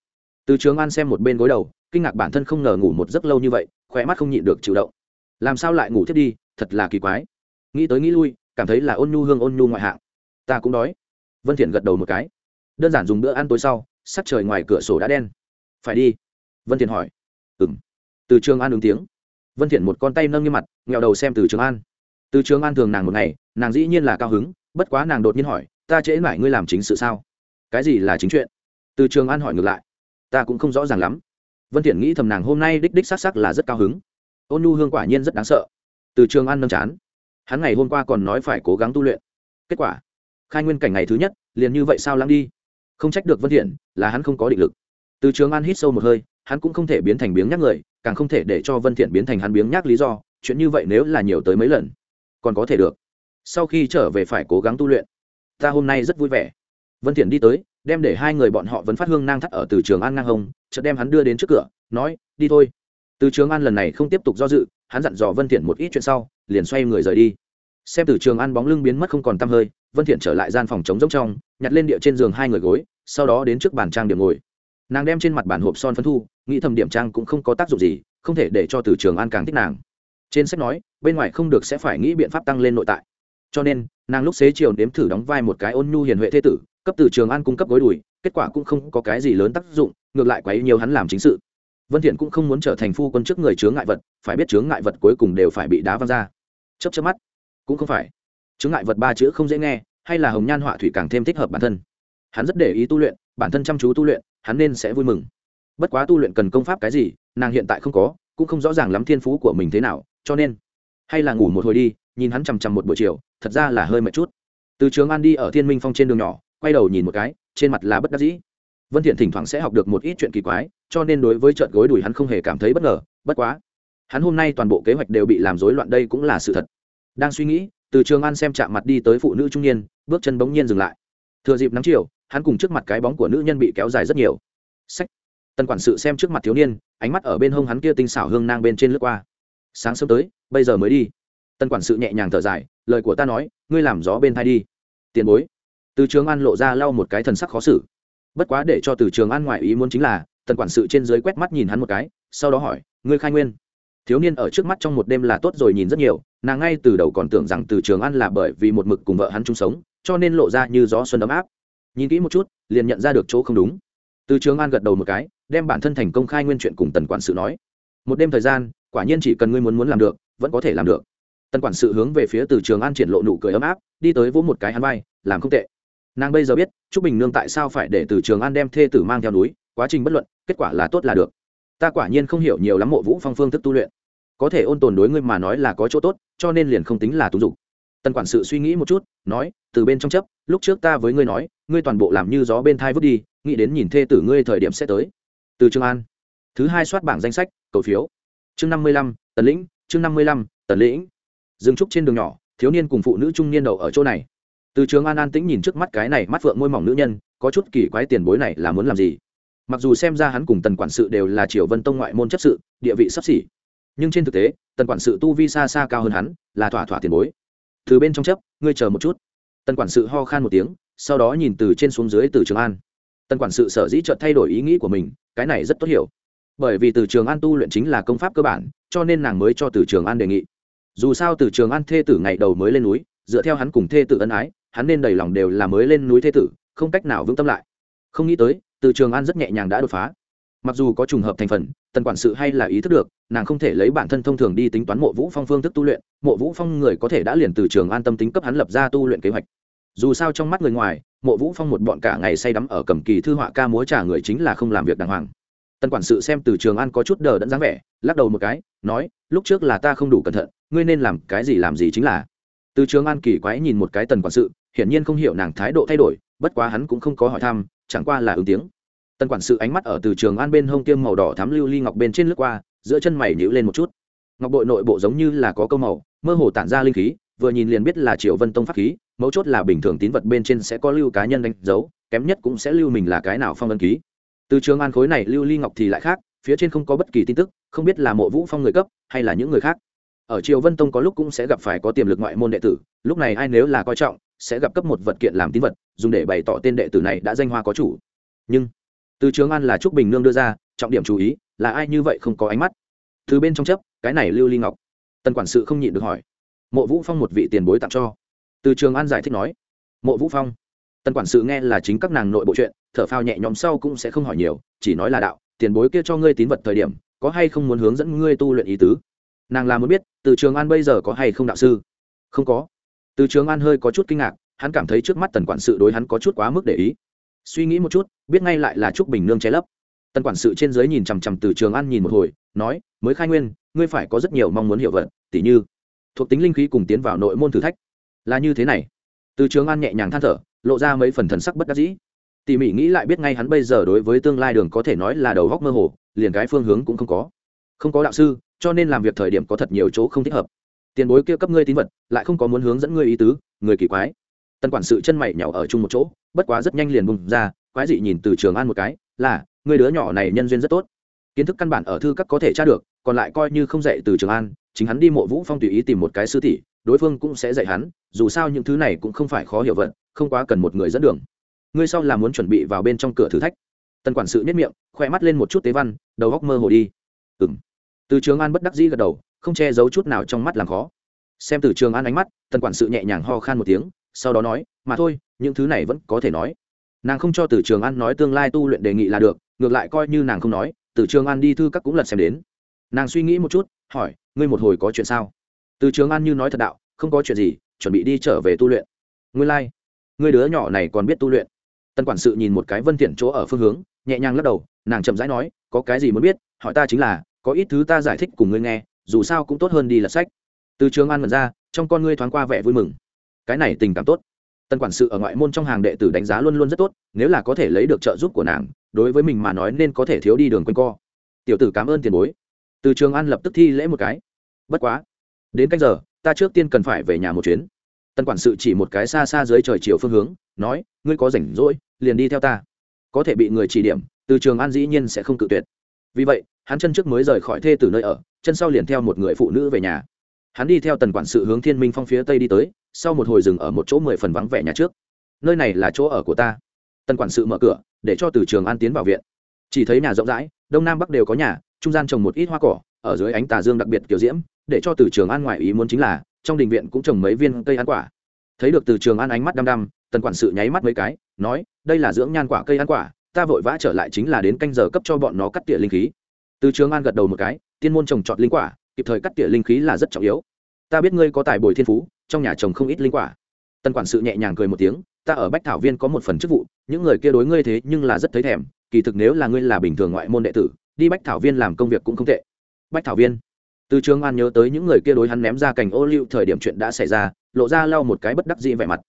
Từ trường an xem một bên gối đầu, kinh ngạc bản thân không ngờ ngủ một giấc lâu như vậy khỏe mắt không nhịn được chịu động. Làm sao lại ngủ thiết đi, thật là kỳ quái. Nghĩ tới nghĩ lui, cảm thấy là ôn nhu hương ôn nhu ngoại hạng. Ta cũng đói. Vân thiện gật đầu một cái. Đơn giản dùng bữa ăn tối sau, sắc trời ngoài cửa sổ đã đen. Phải đi. Vân thiện hỏi ừng từ trường an ứng tiếng. Vân thiện một con tay nâng như mặt nghèo đầu xem từ trường an. Từ trường an thường nàng một ngày, nàng dĩ nhiên là cao hứng, bất quá nàng đột nhiên hỏi, ta trễ mãi ngươi làm chính sự sao? Cái gì là chính chuyện? Từ trường an hỏi ngược lại, ta cũng không rõ ràng lắm. Vân thiện nghĩ thầm nàng hôm nay đích đích sắc sắc là rất cao hứng. Ôn nhu hương quả nhiên rất đáng sợ. Từ trường an nâng chán. Hắn ngày hôm qua còn nói phải cố gắng tu luyện. Kết quả, khai nguyên cảnh ngày thứ nhất, liền như vậy sao lắng đi? Không trách được vân thiện, là hắn không có định lực. Từ trường an hít sâu một hơi hắn cũng không thể biến thành biếng nhác người, càng không thể để cho vân thiện biến thành hắn biếng nhác lý do, chuyện như vậy nếu là nhiều tới mấy lần, còn có thể được. Sau khi trở về phải cố gắng tu luyện. Ta hôm nay rất vui vẻ. Vân thiện đi tới, đem để hai người bọn họ vẫn phát hương nang thắt ở từ trường an ngang hồng chợt đem hắn đưa đến trước cửa, nói, đi thôi. Từ trường an lần này không tiếp tục do dự, hắn dặn dò vân thiện một ít chuyện sau, liền xoay người rời đi. Xem từ trường an bóng lưng biến mất không còn tăm hơi, vân thiện trở lại gian phòng trống rỗng trong, nhặt lên địa trên giường hai người gối, sau đó đến trước bàn trang điểm ngồi nàng đem trên mặt bản hộp son phấn thu, nghĩ thầm điểm trang cũng không có tác dụng gì, không thể để cho từ trường an càng thích nàng. Trên sách nói, bên ngoài không được sẽ phải nghĩ biện pháp tăng lên nội tại. Cho nên, nàng lúc xế chiều nếm thử đóng vai một cái ôn nhu hiền huệ thế tử, cấp từ trường an cung cấp gối đùi, kết quả cũng không có cái gì lớn tác dụng, ngược lại quấy nhiều hắn làm chính sự. Vân thiện cũng không muốn trở thành phu quân trước người chướng ngại vật, phải biết chướng ngại vật cuối cùng đều phải bị đá văng ra. Chớp chớp mắt, cũng không phải. Chướng ngại vật ba chữ không dễ nghe, hay là hồng nhan họa thủy càng thêm thích hợp bản thân. Hắn rất để ý tu luyện bản thân chăm chú tu luyện, hắn nên sẽ vui mừng. Bất quá tu luyện cần công pháp cái gì, nàng hiện tại không có, cũng không rõ ràng lắm thiên phú của mình thế nào, cho nên, hay là ngủ một hồi đi, nhìn hắn chằm chằm một buổi chiều, thật ra là hơi mệt chút. Từ trường an đi ở thiên minh phong trên đường nhỏ, quay đầu nhìn một cái, trên mặt là bất đắc dĩ. Vân thiện thỉnh thoảng sẽ học được một ít chuyện kỳ quái, cho nên đối với trận gối đùi hắn không hề cảm thấy bất ngờ, bất quá, hắn hôm nay toàn bộ kế hoạch đều bị làm rối loạn đây cũng là sự thật. Đang suy nghĩ, từ trường an xem chạm mặt đi tới phụ nữ trung niên, bước chân bỗng nhiên dừng lại. Thừa dịp nắng chiều hắn cùng trước mặt cái bóng của nữ nhân bị kéo dài rất nhiều. Sách. Tần quản sự xem trước mặt thiếu niên, ánh mắt ở bên hông hắn kia tinh xảo hương nang bên trên lướt qua. Sáng sớm tới, bây giờ mới đi. Tần quản sự nhẹ nhàng thở dài, lời của ta nói, ngươi làm gió bên thai đi. Tiền bối. Từ trường an lộ ra lau một cái thần sắc khó xử. Bất quá để cho từ trường an ngoại ý muốn chính là tần quản sự trên dưới quét mắt nhìn hắn một cái, sau đó hỏi, ngươi khai nguyên. Thiếu niên ở trước mắt trong một đêm là tốt rồi nhìn rất nhiều, nàng ngay từ đầu còn tưởng rằng từ trường an là bởi vì một mực cùng vợ hắn chung sống, cho nên lộ ra như gió xuân ấm áp nhìn kỹ một chút, liền nhận ra được chỗ không đúng. Từ trường an gật đầu một cái, đem bản thân thành công khai nguyên chuyện cùng tần quản sự nói. Một đêm thời gian, quả nhiên chỉ cần ngươi muốn muốn làm được, vẫn có thể làm được. Tần quản sự hướng về phía từ trường an triển lộ nụ cười ấm áp, đi tới vỗ một cái hắn vai, làm không tệ. Nàng bây giờ biết chúc bình nương tại sao phải để từ trường an đem thê tử mang theo núi, quá trình bất luận, kết quả là tốt là được. Ta quả nhiên không hiểu nhiều lắm mộ vũ phong phương thức tu luyện. Có thể ôn tồn đối ngươi mà nói là có chỗ tốt, cho nên liền không tính là tú dục tần quản sự suy nghĩ một chút, nói, từ bên trong chấp, lúc trước ta với ngươi nói, ngươi toàn bộ làm như gió bên thai vứt đi, nghĩ đến nhìn thê tử ngươi thời điểm sẽ tới. Từ trường an. Thứ hai soát bảng danh sách, cầu phiếu. Chương năm mươi lăm, tần lĩnh, chương năm mươi lăm, tần lĩnh. Dừng trúc trên đường nhỏ, thiếu niên cùng phụ nữ trung niên đầu ở chỗ này. Từ trường an an tĩnh nhìn trước mắt cái này mắt phượng môi mỏng nữ nhân, có chút kỳ quái tiền bối này là muốn làm gì? Mặc dù xem ra hắn cùng tần quản sự đều là triều vân tông ngoại môn chấp sự, địa vị sắp xỉ. Nhưng trên thực tế, tần quản sự tu vi xa xa cao hơn hắn, là thỏa thỏa tiền bối từ bên trong chấp, ngươi chờ một chút. Tần quản sự ho khan một tiếng, sau đó nhìn từ trên xuống dưới từ trường an. Tần quản sự sở dĩ chợt thay đổi ý nghĩ của mình, cái này rất tốt hiểu. Bởi vì từ trường an tu luyện chính là công pháp cơ bản, cho nên nàng mới cho từ trường an đề nghị. Dù sao từ trường an thê tử ngày đầu mới lên núi, dựa theo hắn cùng thê tử ân ái, hắn nên đầy lòng đều là mới lên núi thê tử, không cách nào vững tâm lại. Không nghĩ tới, từ trường an rất nhẹ nhàng đã đột phá. Mặc dù có trùng hợp thành phần tần quản sự hay là ý thức được, nàng không thể lấy bản thân thông thường đi tính toán mộ vũ phong phương thức tu luyện, mộ vũ phong người có thể đã liền từ trường an tâm tính cấp hắn lập ra tu luyện kế hoạch. Dù sao trong mắt người ngoài, mộ vũ phong một bọn cả ngày say đắm ở cầm kỳ thư họa ca múa trả người chính là không làm việc đàng hoàng. Tần quản sự xem từ trường an có chút đờ đẫn dáng vẻ, lắc đầu một cái, nói, lúc trước là ta không đủ cẩn thận, ngươi nên làm cái gì làm gì chính là. Từ trường an kỳ quái nhìn một cái tần quản sự, hiển nhiên không hiểu nàng thái độ thay đổi, bất quá hắn cũng không có hỏi thăm, chẳng qua là ứng tiếng tần quản sự ánh mắt ở từ trường an bên hông tiêm màu đỏ thám lưu ly ngọc bên trên lướt qua, giữa chân mày nhữ lên một chút. Ngọc bội nội bộ giống như là có câu màu, mơ hồ tản ra linh khí, vừa nhìn liền biết là triệu vân tông pháp khí, mấu chốt là bình thường tín vật bên trên sẽ có lưu cá nhân đánh dấu, kém nhất cũng sẽ lưu mình là cái nào phong ân ký. Từ trường an khối này lưu ly ngọc thì lại khác, phía trên không có bất kỳ tin tức, không biết là mộ vũ phong người cấp, hay là những người khác. Ở triều vân tông có lúc cũng sẽ gặp phải có tiềm lực ngoại môn đệ tử, lúc này ai nếu là coi trọng, sẽ gặp cấp một vật kiện làm tín vật, dùng để bày tỏ tên đệ tử này đã danh hoa có chủ. Nhưng từ trường an là trúc bình nương đưa ra, trọng điểm chú ý là ai như vậy không có ánh mắt. Từ bên trong chấp cái này lưu ly ngọc. Tần quản sự không nhịn được hỏi. Mộ vũ phong một vị tiền bối tặng cho. Từ trường an giải thích nói. Mộ vũ phong. Tần quản sự nghe là chính các nàng nội bộ chuyện, thở phao nhẹ nhõm sau cũng sẽ không hỏi nhiều, chỉ nói là đạo, tiền bối kia cho ngươi tín vật thời điểm, có hay không muốn hướng dẫn ngươi tu luyện ý tứ? Nàng là muốn biết, từ trường an bây giờ có hay không đạo sư? Không có. Từ trường an hơi có chút kinh ngạc, hắn cảm thấy trước mắt tần quản sự đối hắn có chút quá mức để ý suy nghĩ một chút, biết ngay lại là trúc bình nương che lấp. Tần quản sự trên dưới nhìn chằm chằm từ trường an nhìn một hồi, nói, mới khai nguyên, ngươi phải có rất nhiều mong muốn hiểu vật, tỉ như, thuộc tính linh khí cùng tiến vào nội môn thử thách. Là như thế này. Từ trường an nhẹ nhàng than thở, lộ ra mấy phần thần sắc bất đắc dĩ. Tỉ mỉ nghĩ lại biết ngay hắn bây giờ đối với tương lai đường có thể nói là đầu góc mơ hồ, liền cái phương hướng cũng không có. Không có đạo sư, cho nên làm việc thời điểm có thật nhiều chỗ không thích hợp. Tiền bối kia cấp ngươi tín vật, lại không có muốn hướng dẫn ngươi ý tứ, người kỳ quái. Tần quản sự chân mày nhỏ ở chung một chỗ bất quá rất nhanh liền bùng ra, quái dị nhìn từ trường an một cái, là, người đứa nhỏ này nhân duyên rất tốt. Kiến thức căn bản ở thư các có thể tra được, còn lại coi như không dạy từ trường an, chính hắn đi mộ vũ phong tùy ý tìm một cái sư tỷ, đối phương cũng sẽ dạy hắn, dù sao những thứ này cũng không phải khó hiểu vận, không quá cần một người dẫn đường. Ngươi sau là muốn chuẩn bị vào bên trong cửa thử thách. Tần quản sự nhất miệng khoe mắt lên một chút tế văn, đầu góc mơ hồ đi. Ừng từ trường an bất đắc dĩ gật đầu, không che giấu chút nào trong mắt làm khó. Xem từ trường an ánh mắt, tần quản sự nhẹ nhàng ho khan một tiếng, sau đó nói, mà thôi những thứ này vẫn có thể nói. Nàng không cho từ trường an nói tương lai tu luyện đề nghị là được, ngược lại coi như nàng không nói, từ trường an đi thư các cũng lật xem đến. Nàng suy nghĩ một chút, hỏi, ngươi một hồi có chuyện sao? Từ trường an như nói thật đạo, không có chuyện gì, chuẩn bị đi trở về tu luyện. Ngươi lai、like. ngươi đứa nhỏ này còn biết tu luyện. Tân quản sự nhìn một cái vân thiện chỗ ở phương hướng, nhẹ nhàng lắc đầu, nàng chậm rãi nói, có cái gì muốn biết, hỏi ta chính là, có ít thứ ta giải thích cùng ngươi nghe, dù sao cũng tốt hơn đi lật sách. Từ trường an mật ra, trong con ngươi thoáng qua vẻ vui mừng. Cái này tình cảm tốt. Tần quản sự ở ngoại môn trong hàng đệ tử đánh giá luôn luôn rất tốt, nếu là có thể lấy được trợ giúp của nàng, đối với mình mà nói nên có thể thiếu đi đường quanh co. Tiểu tử cảm ơn tiền bối. Từ trường an lập tức thi lễ một cái. Bất quá, đến cách giờ, ta trước tiên cần phải về nhà một chuyến. Tần quản sự chỉ một cái xa xa dưới trời chiều phương hướng, nói, ngươi có rảnh rỗi, liền đi theo ta. Có thể bị người chỉ điểm, từ trường an dĩ nhiên sẽ không cự tuyệt. Vì vậy, hắn chân trước mới rời khỏi thê từ nơi ở, chân sau liền theo một người phụ nữ về nhà. Hắn đi theo tần quản sự hướng thiên minh phong phía tây đi tới sau một hồi dừng ở một chỗ mười phần vắng vẻ nhà trước. Nơi này là chỗ ở của ta. Tần quản sự mở cửa, để cho từ trường an tiến vào viện. Chỉ thấy nhà rộng rãi, đông nam bắc đều có nhà, trung gian trồng một ít hoa cỏ, ở dưới ánh tà dương đặc biệt kiểu diễm, để cho từ trường an ngoại ý muốn chính là, trong đình viện cũng trồng mấy viên cây ăn quả. Thấy được từ trường an ánh mắt đăm đăm tần quản sự nháy mắt mấy cái, nói, đây là dưỡng nhan quả cây ăn quả, ta vội vã trở lại chính là đến canh giờ cấp cho bọn nó cắt tỉa linh khí. Từ trường an gật đầu một cái, tiên môn trồng trọt linh quả, kịp thời cắt tỉa linh khí là rất trọng yếu. Ta biết ngươi có tài bồi thiên phú trong nhà trồng không ít linh quả. Tân quản sự nhẹ nhàng cười một tiếng, ta ở bách thảo viên có một phần chức vụ, những người kia đối ngươi thế nhưng là rất thấy thèm, kỳ thực nếu là ngươi là bình thường ngoại môn đệ tử, đi bách thảo viên làm công việc cũng không tệ. Bách thảo viên. Từ trường an nhớ tới những người kia đối hắn ném ra cành ô liu thời điểm chuyện đã xảy ra, lộ ra lau một cái bất đắc dĩ vẻ mặt.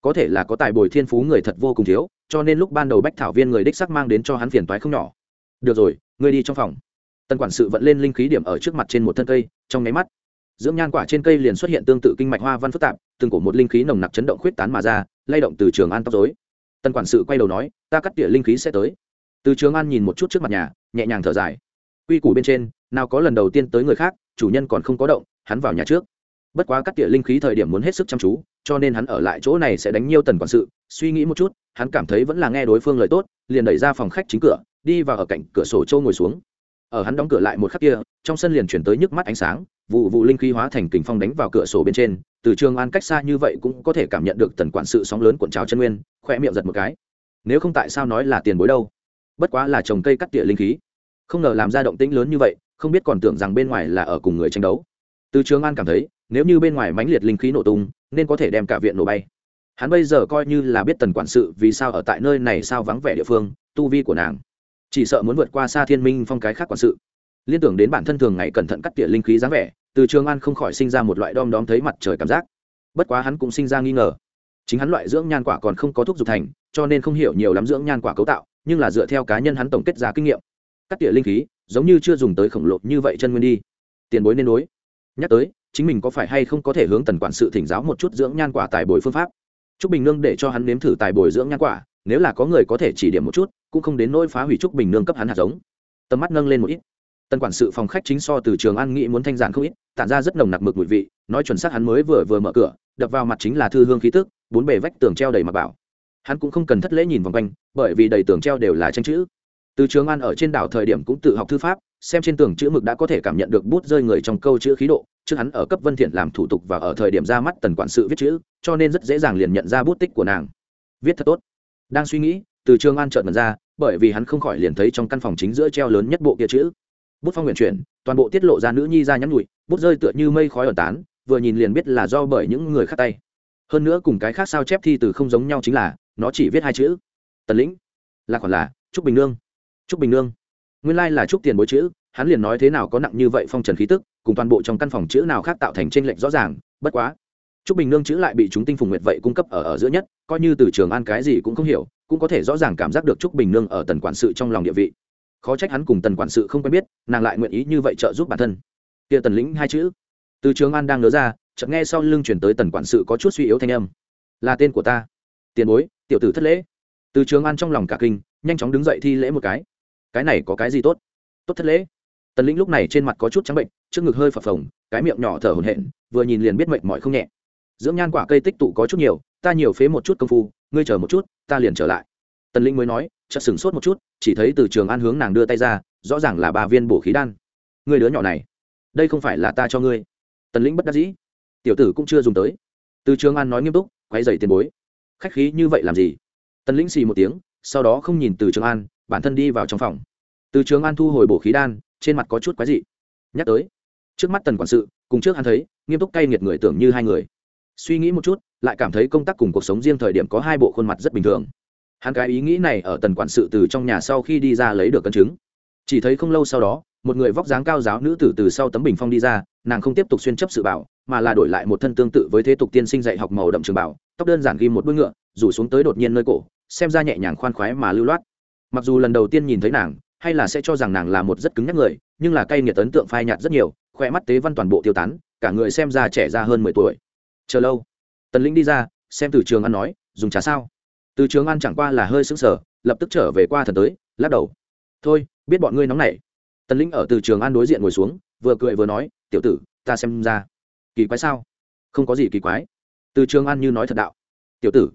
Có thể là có tài bồi thiên phú người thật vô cùng thiếu, cho nên lúc ban đầu bách thảo viên người đích sắc mang đến cho hắn phiền toái không nhỏ. Được rồi, ngươi đi trong phòng. Tân quản sự vận lên linh khí điểm ở trước mặt trên một thân cây, trong nháy mắt dưỡng nhan quả trên cây liền xuất hiện tương tự kinh mạch hoa văn phức tạp, từng cổ một linh khí nồng nặc chấn động khuyết tán mà ra, lay động từ trường an tóc dối tân quản sự quay đầu nói, ta cắt tỉa linh khí sẽ tới. Từ trường an nhìn một chút trước mặt nhà, nhẹ nhàng thở dài. Quy củ bên trên, nào có lần đầu tiên tới người khác, chủ nhân còn không có động, hắn vào nhà trước. Bất quá cắt tỉa linh khí thời điểm muốn hết sức chăm chú, cho nên hắn ở lại chỗ này sẽ đánh nhiêu tần quản sự, suy nghĩ một chút, hắn cảm thấy vẫn là nghe đối phương lời tốt, liền đẩy ra phòng khách chính cửa, đi vào ở cạnh cửa sổ châu ngồi xuống ở hắn đóng cửa lại một khắc kia, trong sân liền chuyển tới nhức mắt ánh sáng, vụ vụ linh khí hóa thành kình phong đánh vào cửa sổ bên trên, từ trường an cách xa như vậy cũng có thể cảm nhận được tần quản sự sóng lớn cuộn trào chân nguyên khoe miệng giật một cái. Nếu không tại sao nói là tiền bối đâu? Bất quá là trồng cây cắt tỉa linh khí. Không ngờ làm ra động tĩnh lớn như vậy, không biết còn tưởng rằng bên ngoài là ở cùng người tranh đấu. Từ trường an cảm thấy, nếu như bên ngoài mãnh liệt linh khí nổ tung, nên có thể đem cả viện nổ bay. Hắn bây giờ coi như là biết tần quản sự vì sao ở tại nơi này sao vắng vẻ địa phương, tu vi của nàng chỉ sợ muốn vượt qua xa thiên minh phong cái khác quản sự. Liên tưởng đến bản thân thường ngày cẩn thận cắt tỉa linh khí dáng vẻ, từ trường an không khỏi sinh ra một loại đom đóm thấy mặt trời cảm giác. Bất quá hắn cũng sinh ra nghi ngờ. Chính hắn loại dưỡng nhan quả còn không có thuốc dục thành, cho nên không hiểu nhiều lắm dưỡng nhan quả cấu tạo, nhưng là dựa theo cá nhân hắn tổng kết ra kinh nghiệm. Cắt tỉa linh khí, giống như chưa dùng tới khổng lồ như vậy chân nguyên đi. Tiền bối nên đối. Nhắc tới, chính mình có phải hay không có thể hướng tần quản sự thỉnh giáo một chút dưỡng nhan quả tài bồi phương pháp? Trúc bình nương để cho hắn nếm thử tài bồi dưỡng nhan quả, nếu là có người có thể chỉ điểm một chút cũng không đến nỗi phá hủy trúc bình nương cấp hắn hạt giống. Tầm mắt nâng lên một ít. Tần quản sự phòng khách chính so từ trường an nghĩ muốn thanh giản không ít, tản ra rất nồng nặc mực mùi vị, nói chuẩn xác hắn mới vừa vừa mở cửa, đập vào mặt chính là thư hương khí tức, bốn bề vách tường treo đầy mặt bảo. Hắn cũng không cần thất lễ nhìn vòng quanh, bởi vì đầy tường treo đều là tranh chữ. Từ trường an ở trên đảo thời điểm cũng tự học thư pháp, xem trên tường chữ mực đã có thể cảm nhận được bút rơi người trong câu chữ khí độ trước hắn ở cấp vân thiện làm thủ tục và ở thời điểm ra mắt tần quản sự viết chữ, cho nên rất dễ dàng liền nhận ra bút tích của nàng. Viết thật tốt. Đang suy nghĩ từ trường an chợt mật ra, bởi vì hắn không khỏi liền thấy trong căn phòng chính giữa treo lớn nhất bộ kia chữ. Bút phong nguyện chuyển, toàn bộ tiết lộ ra nữ nhi ra nhắn nhụi bút rơi tựa như mây khói ở tán, vừa nhìn liền biết là do bởi những người khác tay. Hơn nữa cùng cái khác sao chép thi từ không giống nhau chính là, nó chỉ viết hai chữ. Tần lĩnh, là còn là, trúc bình nương. Trúc bình nương. Nguyên lai là trúc tiền bối chữ, hắn liền nói thế nào có nặng như vậy phong trần khí tức, cùng toàn bộ trong căn phòng chữ nào khác tạo thành tranh lệch rõ ràng, bất quá. Trúc bình nương chữ lại bị chúng tinh phùng nguyệt vậy cung cấp ở ở giữa nhất, coi như từ trường an cái gì cũng không hiểu cũng có thể rõ ràng cảm giác được trúc bình nương ở tần quản sự trong lòng địa vị. Khó trách hắn cùng tần quản sự không quen biết, nàng lại nguyện ý như vậy trợ giúp bản thân. Kia tần lĩnh hai chữ. Từ trường an đang nớ ra, chợt nghe sau lưng chuyển tới tần quản sự có chút suy yếu thanh âm. Là tên của ta. Tiền bối, tiểu tử thất lễ. Từ trường an trong lòng cả kinh, nhanh chóng đứng dậy thi lễ một cái. Cái này có cái gì tốt? Tốt thất lễ. Tần lĩnh lúc này trên mặt có chút trắng bệnh, trước ngực hơi phập phồng, cái miệng nhỏ thở hổn hển, vừa nhìn liền biết mệt mỏi không nhẹ. Dưỡng nhan quả cây tích tụ có chút nhiều, ta nhiều phế một chút công phu ngươi chờ một chút, ta liền trở lại. Tần Linh mới nói, chợt sửng sốt một chút, chỉ thấy từ trường an hướng nàng đưa tay ra, rõ ràng là ba viên bổ khí đan. Ngươi đứa nhỏ này, đây không phải là ta cho ngươi. Tần lĩnh bất đắc dĩ. Tiểu tử cũng chưa dùng tới. Từ trường an nói nghiêm túc quay dày tiền bối. Khách khí như vậy làm gì? Tần lĩnh xì một tiếng, sau đó không nhìn từ trường an, bản thân đi vào trong phòng. Từ trường an thu hồi bổ khí đan, trên mặt có chút quái dị. Nhắc tới, trước mắt tần quản sự, cùng trước hắn thấy, nghiêm túc cay nghiệt người tưởng như hai người suy nghĩ một chút, lại cảm thấy công tác cùng cuộc sống riêng thời điểm có hai bộ khuôn mặt rất bình thường. Hắn cái ý nghĩ này ở tần quản sự từ trong nhà sau khi đi ra lấy được cân chứng. Chỉ thấy không lâu sau đó, một người vóc dáng cao giáo nữ tử từ sau tấm bình phong đi ra, nàng không tiếp tục xuyên chấp sự bảo, mà là đổi lại một thân tương tự với thế tục tiên sinh dạy học màu đậm trường bảo, tóc đơn giản ghi một bước ngựa, rủ xuống tới đột nhiên nơi cổ, xem ra nhẹ nhàng khoan khoái mà lưu loát. Mặc dù lần đầu tiên nhìn thấy nàng, hay là sẽ cho rằng nàng là một rất cứng nhắc người, nhưng là cay nghiệt ấn tượng phai nhạt rất nhiều khoe mắt tế văn toàn bộ tiêu tán, cả người xem ra trẻ ra hơn mười tuổi chờ lâu. Tần lĩnh đi ra, xem từ trường ăn nói, dùng trà sao? Từ trường ăn chẳng qua là hơi sững sờ, lập tức trở về qua thần tới, lắc đầu. Thôi, biết bọn ngươi nóng nảy. Tần lĩnh ở từ trường an đối diện ngồi xuống, vừa cười vừa nói, tiểu tử, ta xem ra, kỳ quái sao? Không có gì kỳ quái. Từ trường an như nói thật đạo. Tiểu tử.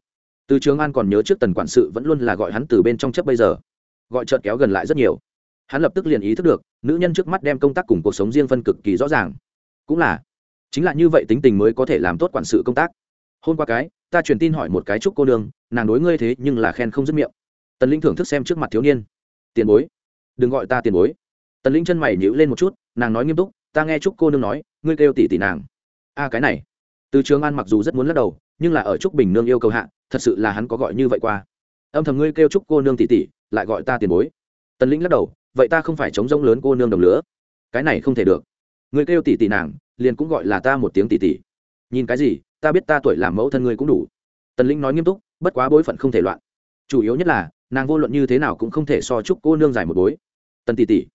Từ trường an còn nhớ trước tần quản sự vẫn luôn là gọi hắn từ bên trong chấp bây giờ. Gọi trợt kéo gần lại rất nhiều. Hắn lập tức liền ý thức được, nữ nhân trước mắt đem công tác cùng cuộc sống riêng phân cực kỳ rõ ràng. Cũng là chính là như vậy tính tình mới có thể làm tốt quản sự công tác. Hôm qua cái, ta truyền tin hỏi một cái chúc cô nương, nàng đối ngươi thế nhưng là khen không dứt miệng. Tần linh thưởng thức xem trước mặt thiếu niên. Tiền bối. Đừng gọi ta tiền bối. Tần linh chân mày nhíu lên một chút, nàng nói nghiêm túc, ta nghe chúc cô nương nói, ngươi kêu tỷ tỷ nàng. A, cái này. Từ trường an mặc dù rất muốn lắc đầu, nhưng là ở trúc bình nương yêu cầu hạ, thật sự là hắn có gọi như vậy qua. Âm thầm ngươi kêu chúc cô nương tỷ tỷ, lại gọi ta tiền bối. Tần lĩnh lắc đầu, vậy ta không phải chống rông lớn cô nương đồng lứa. Cái này không thể được. Ngươi kêu tỷ tỷ nàng liền cũng gọi là ta một tiếng tỷ tỷ nhìn cái gì ta biết ta tuổi làm mẫu thân ngươi cũng đủ. Tần lĩnh nói nghiêm túc bất quá bối phận không thể loạn. Chủ yếu nhất là nàng vô luận như thế nào cũng không thể so chúc cô nương dài một bối. Tần tỷ tỷ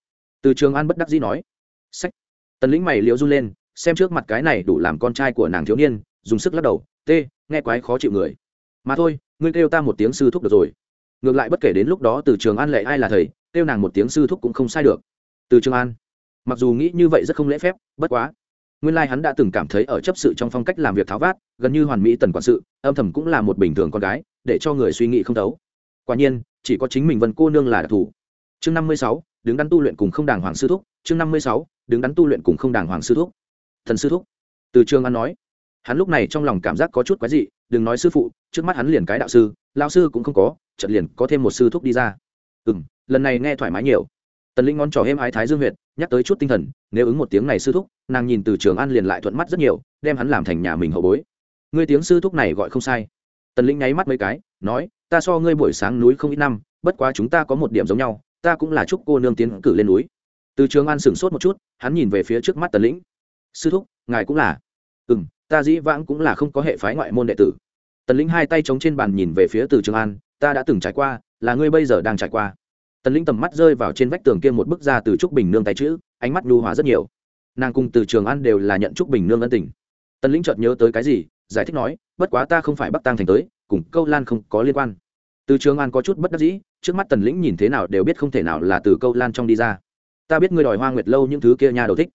từ trường an bất đắc dĩ nói. Sách. Tần lĩnh mày liễu run lên xem trước mặt cái này đủ làm con trai của nàng thiếu niên dùng sức lắc đầu Tê, nghe quái khó chịu người. Mà thôi ngươi kêu ta một tiếng sư thúc được rồi. Ngược lại bất kể đến lúc đó từ trường an lệ ai là thầy kêu nàng một tiếng sư thúc cũng không sai được. Từ trường an. Mặc dù nghĩ như vậy rất không lễ phép bất quá nguyên lai、like、hắn đã từng cảm thấy ở chấp sự trong phong cách làm việc tháo vát, gần như hoàn mỹ tần quản sự, âm thầm cũng là một bình thường con gái, để cho người suy nghĩ không thấu. Quả nhiên, chỉ có chính mình vân cô nương là đặc thù. Chương năm mươi sáu, đứng đắn tu luyện cùng không đàng hoàng sư thúc. Chương năm mươi sáu, đứng đắn tu luyện cùng không đàng hoàng sư thúc. Thần sư thúc. Từ trường an nói. Hắn lúc này trong lòng cảm giác có chút quái dị, đừng nói sư phụ, trước mắt hắn liền cái đạo sư, lao sư cũng không có, chợt liền có thêm một sư thúc đi ra. Ừ m lần này nghe thoải mái nhiều tần linh ngón trò êm ái thái dương huyệt, nhắc tới chút tinh thần, nếu ứng một tiếng này sư thúc, nàng nhìn từ trường an liền lại thuận mắt rất nhiều, đem hắn làm thành nhà mình hậu bối. Ngươi tiếng sư thúc này gọi không sai. Tần linh nháy mắt mấy cái, nói, ta so ngươi buổi sáng núi không ít năm, bất quá chúng ta có một điểm giống nhau, ta cũng là chúc cô nương tiến cử lên núi. Từ trường an sửng sốt một chút, hắn nhìn về phía trước mắt tần lĩnh sư thúc, ngài cũng là. Ừ m ta dĩ vãng cũng là không có hệ phái ngoại môn đệ tử. Tần lĩnh hai tay chống trên bàn nhìn về phía từ trường an, ta đã từng trải qua, là ngươi bây giờ đang trải qua tần lĩnh tầm mắt rơi vào trên vách tường kia một bức ra từ trúc bình nương tay chữ, ánh mắt nhu hòa rất nhiều. Nàng cùng từ trường an đều là nhận trúc bình nương ân tình. Tần lĩnh chợt nhớ tới cái gì, giải thích nói, bất quá ta không phải bắc tăng thành tới, cùng câu lan không có liên quan. Từ trường an có chút bất đắc dĩ, trước mắt tần lĩnh nhìn thế nào đều biết không thể nào là từ câu lan trong đi ra. Ta biết ngươi đòi hoa nguyệt lâu những thứ kia nhà đầu thích.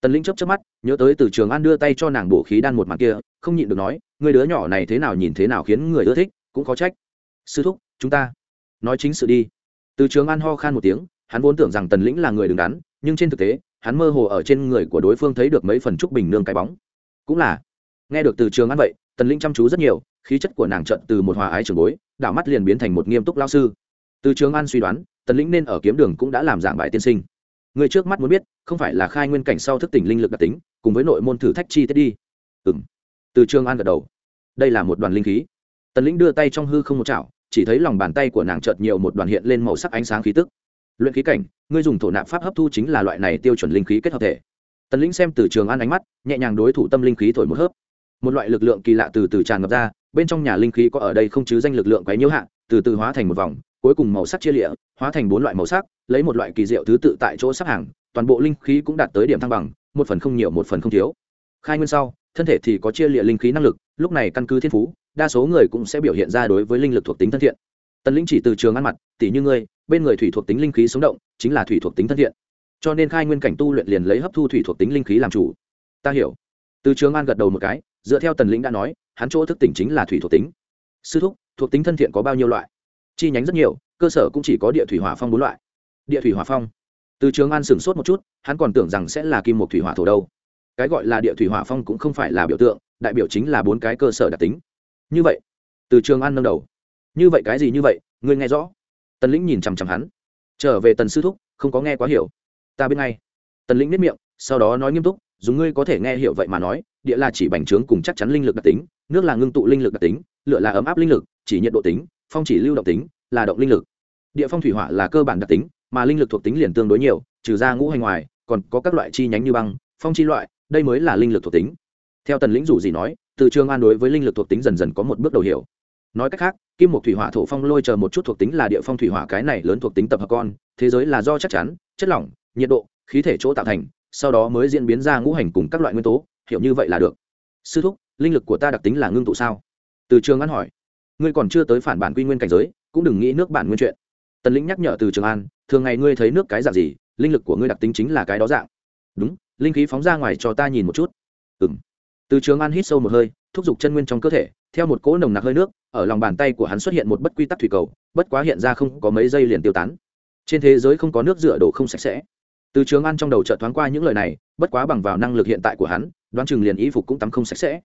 Tần lĩnh chấp chấp mắt, nhớ tới từ trường an đưa tay cho nàng bổ khí đan một mặt kia, không nhịn được nói người đứa nhỏ này thế nào nhìn thế nào khiến người ưa thích, cũng khó trách. Sư thúc, chúng ta nói chính sự đi từ trường an ho khan một tiếng, hắn vốn tưởng rằng tần lĩnh là người đứng đắn, nhưng trên thực tế, hắn mơ hồ ở trên người của đối phương thấy được mấy phần trúc bình nương cái bóng. Cũng là. Nghe được từ trường an vậy, tần lĩnh chăm chú rất nhiều, khí chất của nàng trận từ một hòa ái trường bối, đảo mắt liền biến thành một nghiêm túc lao sư. Từ trường an suy đoán, tần lĩnh nên ở kiếm đường cũng đã làm dạng bài tiên sinh. Người trước mắt muốn biết, không phải là khai nguyên cảnh sau thức tỉnh linh lực đặc tính, cùng với nội môn thử thách chi tiết đi. Ừ m từ trường an gật đầu. Đây là một đoàn linh khí. Tần lĩnh đưa tay trong hư không một chảo chỉ thấy lòng bàn tay của nàng chợt nhiều một đoàn hiện lên màu sắc ánh sáng khí tức. Luyện khí cảnh, ngươi dùng thổ nạp pháp hấp thu chính là loại này tiêu chuẩn linh khí kết hợp thể. Tần lĩnh xem từ trường an ánh mắt, nhẹ nhàng đối thủ tâm linh khí thổi một hớp. Một loại lực lượng kỳ lạ từ từ tràn ngập ra, bên trong nhà linh khí có ở đây không chứ danh lực lượng quấy nhiễu hạ, từ từ hóa thành một vòng, cuối cùng màu sắc chia lịa, hóa thành bốn loại màu sắc, lấy một loại kỳ diệu thứ tự tại chỗ sắp hàng, toàn bộ linh khí cũng đạt tới điểm thăng bằng, một phần không nhiều một phần không thiếu. Khai nguyên sau, thân thể thì có chia lịa linh khí năng lực, lúc này căn cứ thiên phú đa số người cũng sẽ biểu hiện ra đối với linh lực thuộc tính thân thiện. Tần linh chỉ từ trường ăn mặt, tỷ như ngươi, bên người thủy thuộc tính linh khí sống động, chính là thủy thuộc tính thân thiện. Cho nên khai nguyên cảnh tu luyện liền lấy hấp thu thủy thuộc tính linh khí làm chủ. Ta hiểu. Từ trường an gật đầu một cái, dựa theo tần lĩnh đã nói, hắn chỗ thức tỉnh chính là thủy thuộc tính. Sư thúc, thuộc tính thân thiện có bao nhiêu loại? Chi nhánh rất nhiều, cơ sở cũng chỉ có địa thủy hỏa phong bốn loại. Địa thủy hỏa phong? Từ trường an sửng sốt một chút, hắn còn tưởng rằng sẽ là kim một thủy hỏa thổ đâu. Cái gọi là địa thủy hỏa phong cũng không phải là biểu tượng, đại biểu chính là bốn cái cơ sở đặc tính như vậy. Từ trường an nâng đầu. Như vậy cái gì như vậy, ngươi nghe rõ. Tần lĩnh nhìn chằm chằm hắn. Trở về tần sư thúc, không có nghe quá hiểu. Ta biết ngay. Tần lĩnh nếp miệng, sau đó nói nghiêm túc dùng ngươi có thể nghe hiểu vậy mà nói, địa là chỉ bành trướng cùng chắc chắn linh lực đặc tính, nước là ngưng tụ linh lực đặc tính, lửa là ấm áp linh lực, chỉ nhiệt độ tính, phong chỉ lưu động tính, là động linh lực. Địa phong thủy hỏa là cơ bản đặc tính, mà linh lực thuộc tính liền tương đối nhiều, trừ ra ngũ hành ngoài, còn có các loại chi nhánh như băng, phong chi loại, đây mới là linh lực thuộc tính. Theo tần lĩnh dù gì nói từ trường an đối với linh lực thuộc tính dần dần có một bước đầu hiểu. Nói cách khác, kim một thủy hỏa thổ phong lôi chờ một chút thuộc tính là địa phong thủy hỏa, cái này lớn thuộc tính tập hợp con, thế giới là do chắc chắn, chất lỏng, nhiệt độ, khí thể chỗ tạo thành, sau đó mới diễn biến ra ngũ hành cùng các loại nguyên tố, hiểu như vậy là được. Sư thúc, linh lực của ta đặc tính là ngưng tụ sao? Từ trường an hỏi. Ngươi còn chưa tới phản bản quy nguyên cảnh giới, cũng đừng nghĩ nước bản nguyên chuyện. Tần lĩnh nhắc nhở từ trường an, thường ngày ngươi thấy nước cái dạng gì, linh lực của ngươi đặc tính chính là cái đó dạng. Đúng, linh khí phóng ra ngoài cho ta nhìn một chút. Ừ m từ trường an hít sâu một hơi, thúc giục chân nguyên trong cơ thể, theo một cỗ nồng nặc hơi nước, ở lòng bàn tay của hắn xuất hiện một bất quy tắc thủy cầu, bất quá hiện ra không có mấy giây liền tiêu tán. Trên thế giới không có nước rửa đổ không sạch sẽ. Từ trường an trong đầu chợt thoáng qua những lời này, bất quá bằng vào năng lực hiện tại của hắn, đoán chừng liền y phục cũng tắm không sạch sẽ.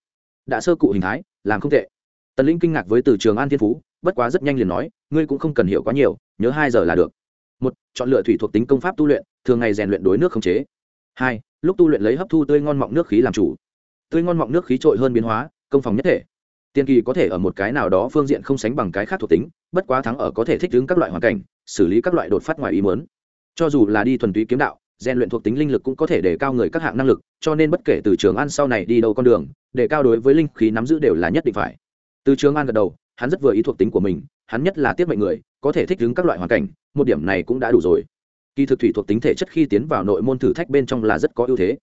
Đã sơ cụ hình thái, làm không tệ. Tần linh kinh ngạc với từ trường an thiên phú, bất quá rất nhanh liền nói, ngươi cũng không cần hiểu quá nhiều, nhớ hai giờ là được. Một, chọn lựa thủy thuộc tính công pháp tu luyện, thường ngày rèn luyện đối nước không chế. Hai, lúc tu luyện lấy hấp thu tươi ngon mọng nước khí làm chủ tươi ngon mọng nước khí trội hơn biến hóa, công phòng nhất thể. Tiên kỳ có thể ở một cái nào đó phương diện không sánh bằng cái khác thuộc tính, bất quá thắng ở có thể thích ứng các loại hoàn cảnh, xử lý các loại đột phát ngoài ý muốn. Cho dù là đi thuần túy kiếm đạo, rèn luyện thuộc tính linh lực cũng có thể để cao người các hạng năng lực, cho nên bất kể từ trường an sau này đi đâu con đường, để cao đối với linh khí nắm giữ đều là nhất định phải. Từ trường an gật đầu, hắn rất vừa ý thuộc tính của mình, hắn nhất là tiết mệnh người, có thể thích ứng các loại hoàn cảnh, một điểm này cũng đã đủ rồi. Kỳ thực thủy thuộc tính thể chất khi tiến vào nội môn thử thách bên trong là rất có ưu thế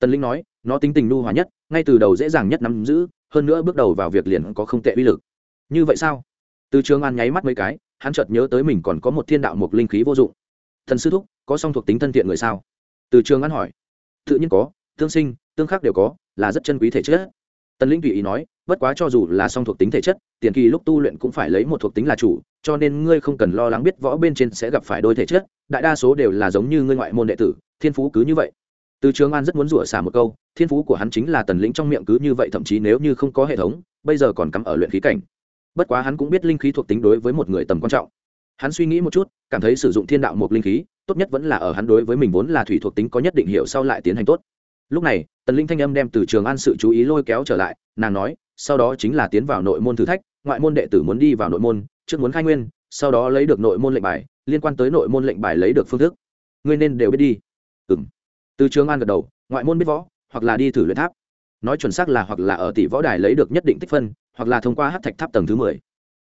tần linh nói, nó tính tình nu hòa nhất, ngay từ đầu dễ dàng nhất nắm giữ, hơn nữa bước đầu vào việc liền có không tệ uy lực. Như vậy sao? Từ trường an nháy mắt mấy cái, hắn chợt nhớ tới mình còn có một thiên đạo một linh khí vô dụng. Thần sư thúc, có song thuộc tính thân thiện người sao? Từ trường an hỏi. Tự nhiên có, tương sinh, tương khắc đều có, là rất chân quý thể chất. Tần linh tùy ý nói, bất quá cho dù là song thuộc tính thể chất, tiền kỳ lúc tu luyện cũng phải lấy một thuộc tính là chủ, cho nên ngươi không cần lo lắng biết võ bên trên sẽ gặp phải đôi thể chất. Đại đa số đều là giống như ngươi ngoại môn đệ tử, thiên phú cứ như vậy từ trường an rất muốn rủa xả một câu, thiên phú của hắn chính là tần lĩnh trong miệng cứ như vậy, thậm chí nếu như không có hệ thống, bây giờ còn cắm ở luyện khí cảnh. Bất quá hắn cũng biết linh khí thuộc tính đối với một người tầm quan trọng. Hắn suy nghĩ một chút, cảm thấy sử dụng thiên đạo một linh khí, tốt nhất vẫn là ở hắn đối với mình vốn là thủy thuộc tính có nhất định hiểu sau lại tiến hành tốt. Lúc này, tần linh thanh âm đem từ trường an sự chú ý lôi kéo trở lại, nàng nói, sau đó chính là tiến vào nội môn thử thách, ngoại môn đệ tử muốn đi vào nội môn, trước muốn khai nguyên, sau đó lấy được nội môn lệnh bài, liên quan tới nội môn lệnh bài lấy được phương thức. Ngươi nên đều biết đi. Ừ m từ trường an gật đầu, ngoại môn biết võ, hoặc là đi thử luyện tháp. Nói chuẩn xác là hoặc là ở tỷ võ đài lấy được nhất định tích phân, hoặc là thông qua hát thạch tháp tầng thứ mười.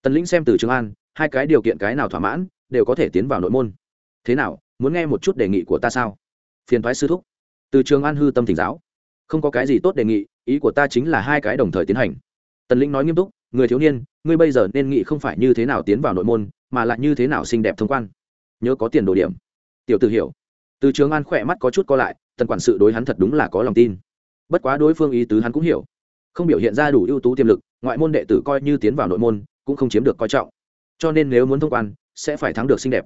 Tần lĩnh xem từ trường an, hai cái điều kiện cái nào thỏa mãn, đều có thể tiến vào nội môn. Thế nào, muốn nghe một chút đề nghị của ta sao? Phiền thoái sư thúc. Từ trường an hư tâm thỉnh giáo. Không có cái gì tốt đề nghị, ý của ta chính là hai cái đồng thời tiến hành. Tần lĩnh nói nghiêm túc, người thiếu niên, ngươi bây giờ nên nghĩ không phải như thế nào tiến vào nội môn, mà lại như thế nào xinh đẹp thông quan. Nhớ có tiền đồ điểm. Tiểu tử hiểu. Từ trường an khỏe mắt có chút co lại tần quản sự đối hắn thật đúng là có lòng tin. Bất quá đối phương ý tứ hắn cũng hiểu. Không biểu hiện ra đủ ưu tú tiềm lực, ngoại môn đệ tử coi như tiến vào nội môn, cũng không chiếm được coi trọng. Cho nên nếu muốn thông quan, sẽ phải thắng được xinh đẹp.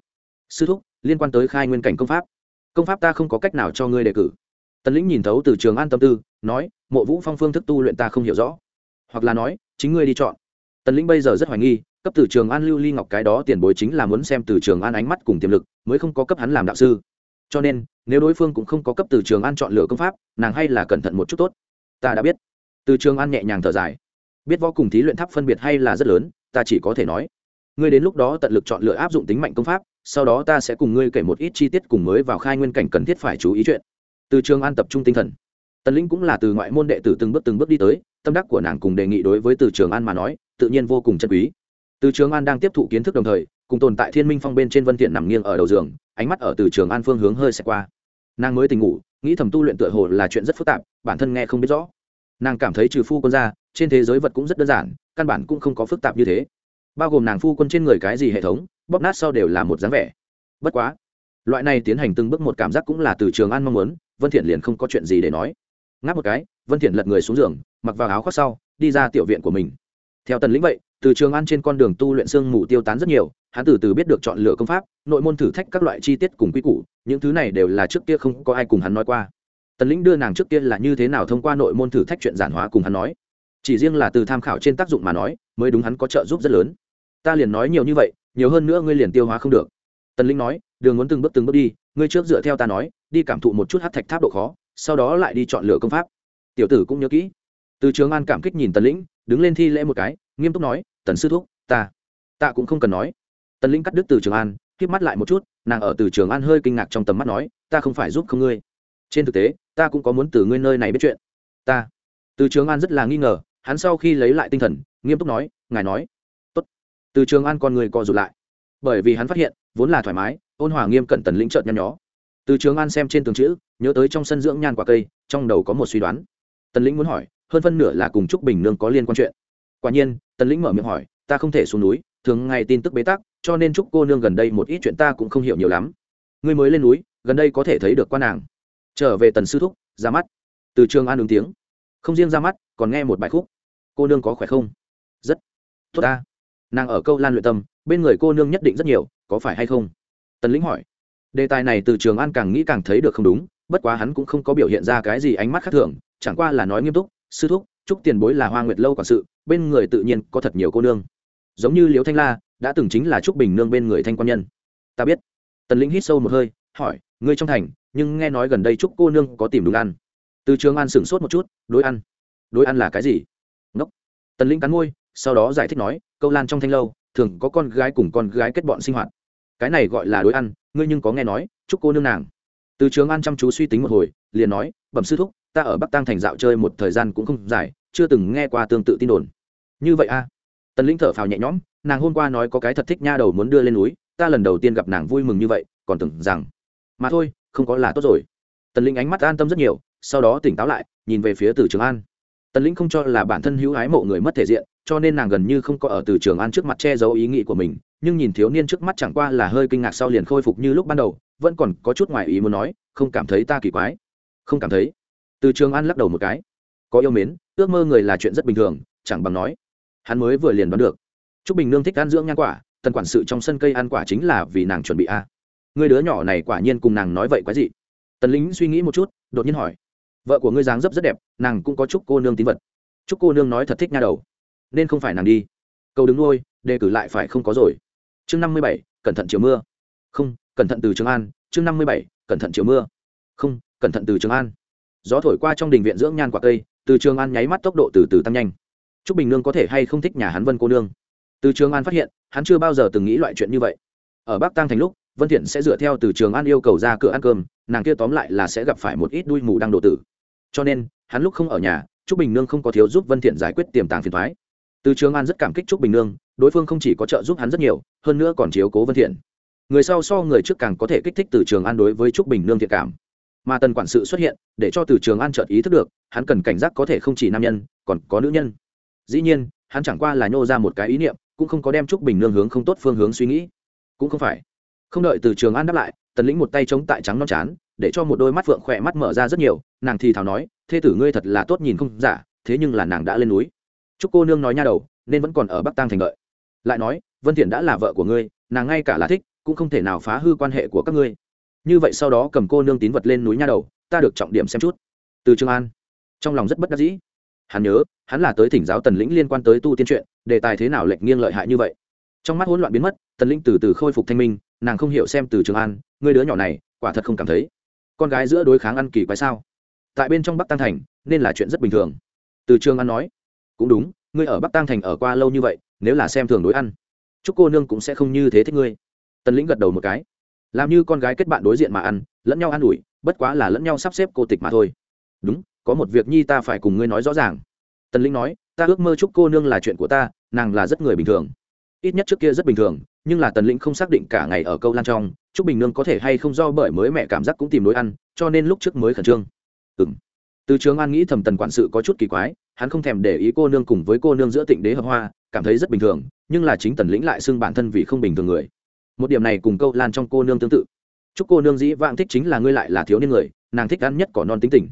Sư thúc, liên quan tới khai nguyên cảnh công pháp. Công pháp ta không có cách nào cho ngươi đề cử. Tần lĩnh nhìn thấu từ trường an tâm tư, nói, mộ vũ phong phương thức tu luyện ta không hiểu rõ. Hoặc là nói, chính ngươi đi chọn. Tần lĩnh bây giờ rất hoài nghi, cấp từ trường an lưu ly ngọc cái đó tiền bối chính là muốn xem từ trường an ánh mắt cùng tiềm lực, mới không có cấp hắn làm đạo sư cho nên, nếu đối phương cũng không có cấp từ trường an chọn lựa công pháp, nàng hay là cẩn thận một chút tốt. Ta đã biết. Từ trường an nhẹ nhàng thở dài. Biết võ cùng thí luyện tháp phân biệt hay là rất lớn, ta chỉ có thể nói. Ngươi đến lúc đó tận lực chọn lựa áp dụng tính mạnh công pháp, sau đó ta sẽ cùng ngươi kể một ít chi tiết cùng mới vào khai nguyên cảnh cần thiết phải chú ý chuyện. Từ trường an tập trung tinh thần. Tần lĩnh cũng là từ ngoại môn đệ tử từng bước từng bước đi tới, tâm đắc của nàng cùng đề nghị đối với từ trường an mà nói, tự nhiên vô cùng chân quý. Từ trường an đang tiếp thụ kiến thức đồng thời cùng tồn tại thiên minh phong bên trên vân thiện nằm nghiêng ở đầu giường, ánh mắt ở từ trường an phương hướng hơi xẹt qua. Nàng mới tỉnh ngủ, nghĩ thầm tu luyện tựa hồ là chuyện rất phức tạp, bản thân nghe không biết rõ. Nàng cảm thấy trừ phu quân ra, trên thế giới vật cũng rất đơn giản, căn bản cũng không có phức tạp như thế. Bao gồm nàng phu quân trên người cái gì hệ thống, bóp nát sau đều là một dáng vẻ. Bất quá, loại này tiến hành từng bước một cảm giác cũng là từ trường an mong muốn, vân thiện liền không có chuyện gì để nói. Ngáp một cái, vân thiện lật người xuống giường, mặc vào áo khoác sau, đi ra tiểu viện của mình. Theo tần lĩnh vậy, từ trường an trên con đường tu luyện xương mù tiêu tán rất nhiều hắn từ từ biết được chọn lựa công pháp, nội môn thử thách các loại chi tiết cùng quy củ, những thứ này đều là trước kia không có ai cùng hắn nói qua. Tần lĩnh đưa nàng trước kia là như thế nào thông qua nội môn thử thách chuyện giản hóa cùng hắn nói. Chỉ riêng là từ tham khảo trên tác dụng mà nói, mới đúng hắn có trợ giúp rất lớn. Ta liền nói nhiều như vậy, nhiều hơn nữa ngươi liền tiêu hóa không được. Tần lĩnh nói, đường muốn từng bước từng bước đi, ngươi trước dựa theo ta nói, đi cảm thụ một chút hát thạch tháp độ khó, sau đó lại đi chọn lựa công pháp. Tiểu tử cũng nhớ kỹ. Từ trường an cảm kích nhìn tần lĩnh, đứng lên thi lễ một cái, nghiêm túc nói, tần sư thúc, ta ta cũng không cần nói tần Linh cắt đứt từ trường an k mắt lại một chút, nàng ở từ trường an hơi kinh ngạc trong tầm mắt nói, ta không phải giúp không ngươi. Trên thực tế, ta cũng có muốn từ ngươi nơi này biết chuyện. Ta? Từ trường an rất là nghi ngờ, hắn sau khi lấy lại tinh thần, nghiêm túc nói, ngài nói. Tốt. Từ trường an con người co rụt lại. Bởi vì hắn phát hiện, vốn là thoải mái, ôn hòa nghiêm cẩn tần lĩnh trợn nhăn nhó. Từ trường an xem trên tường chữ, nhớ tới trong sân dưỡng nhan quả cây, trong đầu có một suy đoán. Tần lĩnh muốn hỏi, hơn phân nửa là cùng trúc bình nương có liên quan chuyện? Quả nhiên, tần lĩnh mở miệng hỏi, ta không thể xuống núi thường ngày tin tức bế tắc, cho nên trúc cô nương gần đây một ít chuyện ta cũng không hiểu nhiều lắm. Ngươi mới lên núi, gần đây có thể thấy được quan nàng. Trở về tần sư thúc, ra mắt. Từ trường an ứng tiếng. Không riêng ra mắt, còn nghe một bài khúc. Cô nương có khỏe không? Rất. Tốt ta. Nàng ở câu lan luyện tâm, bên người cô nương nhất định rất nhiều, có phải hay không? Tần lĩnh hỏi. Đề tài này từ trường an càng nghĩ càng thấy được không đúng, bất quá hắn cũng không có biểu hiện ra cái gì ánh mắt khác thường, chẳng qua là nói nghiêm túc, sư thúc, chúc tiền bối là hoa nguyệt lâu quản sự, bên người tự nhiên có thật nhiều cô nương giống như liễu thanh la, đã từng chính là trúc bình nương bên người thanh quan nhân. Ta biết. Tần lĩnh hít sâu một hơi, hỏi, ngươi trong thành, nhưng nghe nói gần đây trúc cô nương có tìm đúng ăn. Từ trường an sửng sốt một chút, đối ăn. Đối ăn là cái gì? Ngốc. Tần lĩnh cắn môi, sau đó giải thích nói, câu lan trong thanh lâu, thường có con gái cùng con gái kết bọn sinh hoạt. Cái này gọi là đối ăn, ngươi nhưng có nghe nói chúc cô nương nàng. Từ trường an chăm chú suy tính một hồi, liền nói, bẩm sư thúc, ta ở bắc tăng thành dạo chơi một thời gian cũng không dài, chưa từng nghe qua tương tự tin đồn. Như vậy a à? Tần Linh thở phào nhẹ nhõm, nàng hôm qua nói có cái thật thích nha đầu muốn đưa lên núi, ta lần đầu tiên gặp nàng vui mừng như vậy, còn tưởng rằng, mà thôi, không có là tốt rồi. Tần Linh ánh mắt an tâm rất nhiều, sau đó tỉnh táo lại, nhìn về phía từ trường an. Tần Linh không cho là bản thân hữu ái mộ người mất thể diện, cho nên nàng gần như không có ở từ trường an trước mặt che giấu ý nghĩ của mình, nhưng nhìn thiếu niên trước mắt chẳng qua là hơi kinh ngạc sau liền khôi phục như lúc ban đầu, vẫn còn có chút ngoài ý muốn nói, không cảm thấy ta kỳ quái. Không cảm thấy. Từ trường an lắc đầu một cái. Có yêu mến, ước mơ người là chuyện rất bình thường, chẳng bằng nói hắn mới vừa liền đoán được. T r ú c bình nương thích ăn dưỡng nhan quả, tần quản sự trong sân cây ăn quả chính là vì nàng chuẩn bị a. Người đứa nhỏ này quả nhiên cùng nàng nói vậy quái gì tần lính suy nghĩ một chút, đột nhiên hỏi, vợ của ngươi dáng dấp rất đẹp, nàng cũng có chúc cô nương tín vật. Chúc cô nương nói thật thích nha đầu. Nên không phải nàng đi. Câu đứng nuôi, đề cử lại phải không có rồi. Chương năm mươi bảy, cẩn thận chiều mưa. Không, cẩn thận từ trường an. Chương năm mươi bảy, cẩn thận chiều mưa. Không, cẩn thận từ trường an. Gió thổi qua trong đình viện dưỡng nhan quả cây, từ trường an nháy mắt tốc độ từ từ tăng nhanh t r ú c bình nương có thể hay không thích nhà hắn vân cô nương? Từ trường an phát hiện, hắn chưa bao giờ từng nghĩ loại chuyện như vậy. Ở bắc tăng thành lúc, vân thiện sẽ dựa theo từ trường an yêu cầu ra cửa ăn cơm, nàng kia tóm lại là sẽ gặp phải một ít đuôi mù đang đổ tử. Cho nên, hắn lúc không ở nhà t r ú c bình nương không có thiếu giúp vân thiện giải quyết tiềm tàng phiền thoái từ trường an rất cảm kích t r ú c bình nương, đối phương không chỉ có trợ giúp hắn rất nhiều, hơn nữa còn chiếu cố vân thiện. Người sau so người trước càng có thể kích thích từ trường an đối với trúc bình nương thiện cảm. Mà tần quản sự xuất hiện, để cho từ trường an chợt ý thức được, hắn cần cảnh giác có thể không chỉ nam nhân, còn có nữ nhân dĩ nhiên, hắn chẳng qua là nhô ra một cái ý niệm, cũng không có đem trúc bình nương hướng không tốt phương hướng suy nghĩ. Cũng không phải. Không đợi từ trường an đáp lại, tần lĩnh một tay chống tại trắng non chán, để cho một đôi mắt phượng khỏe mắt mở ra rất nhiều, nàng thì thào nói thê tử ngươi thật là tốt nhìn không giả, thế nhưng là nàng đã lên núi. Chúc cô nương nói nha đầu, nên vẫn còn ở bắc tang thành lợi lại nói, vân thiện đã là vợ của ngươi, nàng ngay cả là thích, cũng không thể nào phá hư quan hệ của các ngươi. Như vậy sau đó cầm cô nương tín vật lên núi nha đầu, ta được trọng điểm xem chút. Từ trường an, trong lòng rất bất đắc dĩ hắn nhớ, hắn là tới thỉnh giáo tần lĩnh liên quan tới tu tiên truyện đề tài thế nào lệch nghiêng lợi hại như vậy. Trong mắt hỗn loạn biến mất, tần lĩnh từ từ khôi phục thanh minh, nàng không hiểu xem từ trường an, người đứa nhỏ này, quả thật không cảm thấy. Con gái giữa đối kháng ăn kỳ quái sao? Tại bên trong bắc tăng thành, nên là chuyện rất bình thường. Từ trường an nói, cũng đúng, ngươi ở bắc tăng thành ở qua lâu như vậy, nếu là xem thường đối ăn, chúc cô nương cũng sẽ không như thế thích ngươi. Tần lĩnh gật đầu một cái. Làm như con gái kết bạn đối diện mà ăn, lẫn nhau ăn ủi, bất quá là lẫn nhau sắp xếp cô tịch mà thôi. Đúng có một việc nhi ta phải cùng ngươi nói rõ ràng. Tần Linh nói, ta ước mơ chúc cô nương là chuyện của ta, nàng là rất người bình thường. Ít nhất trước kia rất bình thường, nhưng là tần lĩnh không xác định cả ngày ở câu lan trong, chúc bình nương có thể hay không do bởi mới mẹ cảm giác cũng tìm đối ăn, cho nên lúc trước mới khẩn trương. Ừ m từ trường an nghĩ thầm tần quản sự có chút kỳ quái, hắn không thèm để ý cô nương cùng với cô nương giữa tịnh đế hợp hoa, cảm thấy rất bình thường, nhưng là chính tần lĩnh lại xưng bản thân vì không bình thường người. Một điểm này cùng câu lan trong cô nương tương tự. Chúc cô nương dĩ vãng thích chính là ngươi lại là thiếu niên người, nàng thích ăn nhất cỏ non tính tình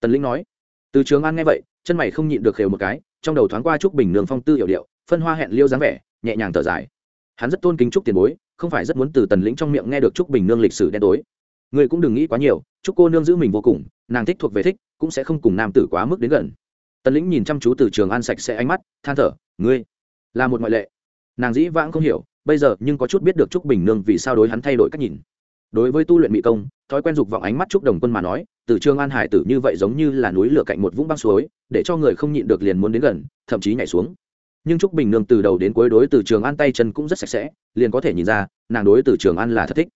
tần lĩnh nói, từ trường an nghe vậy, chân mày không nhịn được khều một cái, trong đầu thoáng qua trúc bình nương phong tư hiểu điệu, phân hoa hẹn liêu dáng vẻ, nhẹ nhàng thở dài. Hắn rất tôn kính trúc tiền bối, không phải rất muốn từ tần lĩnh trong miệng nghe được trúc bình nương lịch sử đen tối. Ngươi cũng đừng nghĩ quá nhiều chúc cô nương giữ mình vô cùng, nàng thích thuộc về thích, cũng sẽ không cùng nam tử quá mức đến gần. Tần lĩnh nhìn chăm chú từ trường an sạch sẽ ánh mắt, than thở, ngươi là một ngoại lệ. Nàng dĩ vãng không hiểu, bây giờ nhưng có chút biết được trúc bình nương vì sao đối hắn thay đổi cách nhìn đối với tu luyện mỹ công, thói quen dục vọng ánh mắt trúc đồng quân mà nói, từ trường an hải tử như vậy giống như là núi lửa cạnh một vũng băng suối, để cho người không nhịn được liền muốn đến gần, thậm chí nhảy xuống. Nhưng trúc bình nương từ đầu đến cuối đối từ trường an tay chân cũng rất sạch sẽ, liền có thể nhìn ra, nàng đối từ trường an là thật thích.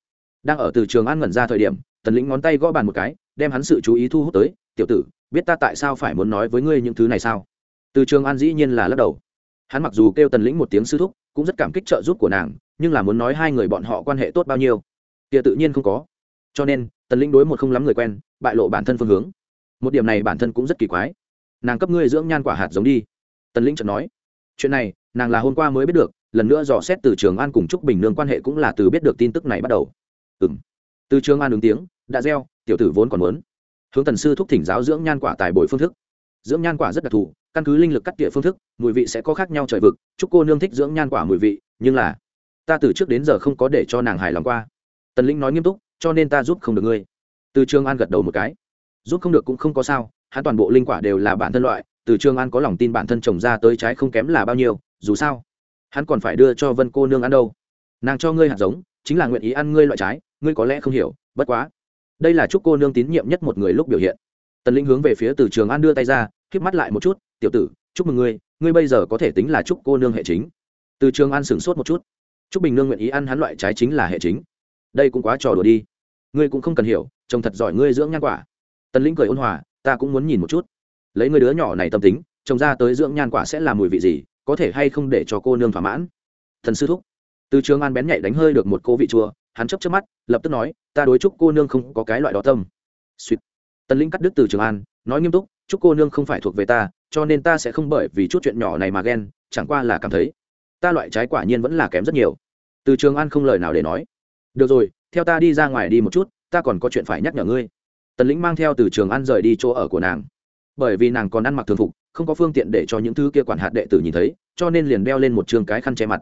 Đang ở từ trường an ngẩn ra thời điểm, tần lĩnh ngón tay gõ bàn một cái, đem hắn sự chú ý thu hút tới, tiểu tử, biết ta tại sao phải muốn nói với ngươi những thứ này sao? Từ trường an dĩ nhiên là lắc đầu. Hắn mặc dù kêu tần lĩnh một tiếng sư thúc, cũng rất cảm kích trợ giúp của nàng, nhưng là muốn nói hai người bọn họ quan hệ tốt bao nhiêu kia tự nhiên không có. Cho nên, tần lĩnh đối một không lắm người quen, bại lộ bản thân phương hướng. Một điểm này bản thân cũng rất kỳ quái. Nàng cấp ngươi dưỡng nhan quả hạt giống đi. Tần lĩnh chợt nói. Chuyện này, nàng là hôm qua mới biết được, lần nữa dò xét từ trường an cùng trúc bình nương quan hệ cũng là từ biết được tin tức này bắt đầu. Ừ m từ trường an ứng tiếng, đã gieo, tiểu tử vốn còn muốn. Hướng tần sư thúc thỉnh giáo dưỡng nhan quả tài bồi phương thức. Dưỡng nhan quả rất đặc thù, căn cứ linh lực cắt tỉa phương thức, mùi vị sẽ có khác nhau trời vực. Chúc cô nương thích dưỡng nhan quả mùi vị, nhưng là, ta từ trước đến giờ không có để cho nàng hài lòng qua tần linh nói nghiêm túc, cho nên ta giúp không được ngươi. Từ trường an gật đầu một cái. Giúp không được cũng không có sao, hắn toàn bộ linh quả đều là bản thân loại, từ trường an có lòng tin bản thân trồng ra tới trái không kém là bao nhiêu, dù sao, hắn còn phải đưa cho vân cô nương ăn đâu. Nàng cho ngươi hạt giống, chính là nguyện ý ăn ngươi loại trái, ngươi có lẽ không hiểu, bất quá. Đây là chúc cô nương tín nhiệm nhất một người lúc biểu hiện. Tần linh hướng về phía từ trường an đưa tay ra k mắt lại một chút, tiểu tử, chúc mừng ngươi ngươi bây giờ có thể tính là chúc cô nương hệ chính. Từ trường an sửng sốt một chút. Chúc bình nương nguyện ý ăn hắn loại trái chính là hệ chính đây cũng quá trò đùa đi. Ngươi cũng không cần hiểu trông thật giỏi ngươi dưỡng nhan quả. Tần linh cười ôn hòa, ta cũng muốn nhìn một chút. Lấy người đứa nhỏ này tâm tính, chồng ra tới dưỡng nhan quả sẽ làm mùi vị gì, có thể hay không để cho cô nương thỏa mãn? Thần sư thúc. Từ trường an bén nhạy đánh hơi được một cô vị chua, hắn chấp trước mắt, lập tức nói, ta đối chúc cô nương không có cái loại đó tâm. Suýt tần linh cắt đứt từ trường an, nói nghiêm túc, chúc cô nương không phải thuộc về ta, cho nên ta sẽ không bởi vì chút chuyện nhỏ này mà ghen, chẳng qua là cảm thấy, ta loại trái quả nhiên vẫn là kém rất nhiều. Từ trường an không lời nào để nói được rồi, theo ta đi ra ngoài đi một chút, ta còn có chuyện phải nhắc nhở ngươi. Tần lĩnh mang theo từ trường an rời đi chỗ ở của nàng. Bởi vì nàng còn ăn mặc thường phục, không có phương tiện để cho những thứ kia quản hạt đệ tử nhìn thấy, cho nên liền đeo lên một trường cái khăn che mặt.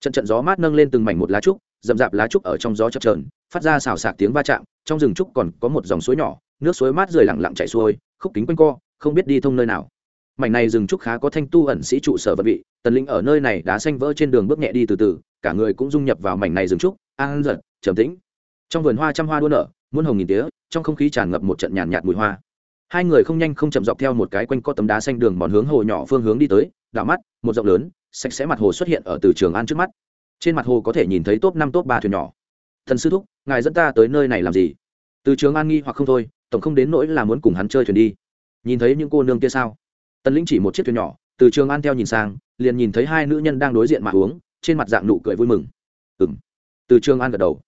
Trận trận gió mát nâng lên từng mảnh một lá trúc, rậm rạp lá trúc ở trong gió chập trờn phát ra xào xạc tiếng va chạm, trong rừng trúc còn có một dòng suối nhỏ, nước suối mát rời lặng lặng chảy xuôi, khúc kính quanh co, không biết đi thông nơi nào. Mảnh này rừng trúc khá có thanh tu ẩn sĩ trụ sở vật vị, tần linh ở nơi này đá xanh vỡ trên đường bước nhẹ đi từ từ, cả người cũng dung nhập vào mảnh này rừng trúc, an giật trầm tĩnh. Trong vườn hoa trăm hoa đua nở muôn hồng nghìn tía trong không khí tràn ngập một trận nhàn nhạt, nhạt mùi hoa. Hai người không nhanh không chậm dọc theo một cái quanh co tấm đá xanh đường mòn hướng hồ nhỏ phương hướng đi tới đảo mắt một rộng lớn sạch sẽ mặt hồ xuất hiện ở từ trường an trước mắt. Trên mặt hồ có thể nhìn thấy top năm top ba thuyền nhỏ. Thần sư thúc ngài dẫn ta tới nơi này làm gì? Từ trường an nghi hoặc không thôi tổng không đến nỗi là muốn cùng hắn chơi thuyền đi. Nhìn thấy những cô nương kia sao? Tần lĩnh chỉ một chiếc thuyền nhỏ từ trường an theo nhìn sang liền nhìn thấy hai nữ nhân đang đối diện mà uống trên mặt dạng nụ cười vui mừng. Ừm. Từ trường an gật đầu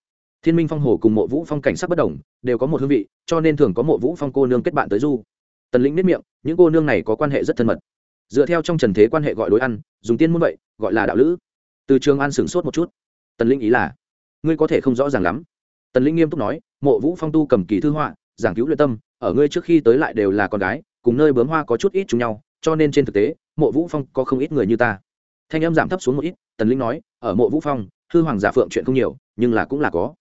thiên minh phong hồ cùng mộ vũ phong cảnh sắc bất đồng, đều có một hương vị, cho nên thường có mộ vũ phong cô nương kết bạn tới du. Tần lĩnh nếp miệng, những cô nương này có quan hệ rất thân mật. Dựa theo trong trần thế quan hệ gọi đối ăn, dùng tiên muốn vậy, gọi là đạo lữ. Từ trường an sửng sốt một chút. Tần lĩnh ý là, ngươi có thể không rõ ràng lắm. Tần lĩnh nghiêm túc nói, mộ vũ phong tu cầm kỳ thư họa, giảng cứu luyện tâm, ở ngươi trước khi tới lại đều là con gái, cùng nơi bướm hoa có chút ít chung nhau, cho nên trên thực tế, mộ vũ phong có không ít người như ta. Thanh âm giảm thấp xuống một ít, tần lĩnh nói, ở mộ vũ phong thư hoàng giả phượng chuyện không nhiều, nhưng là cũng là có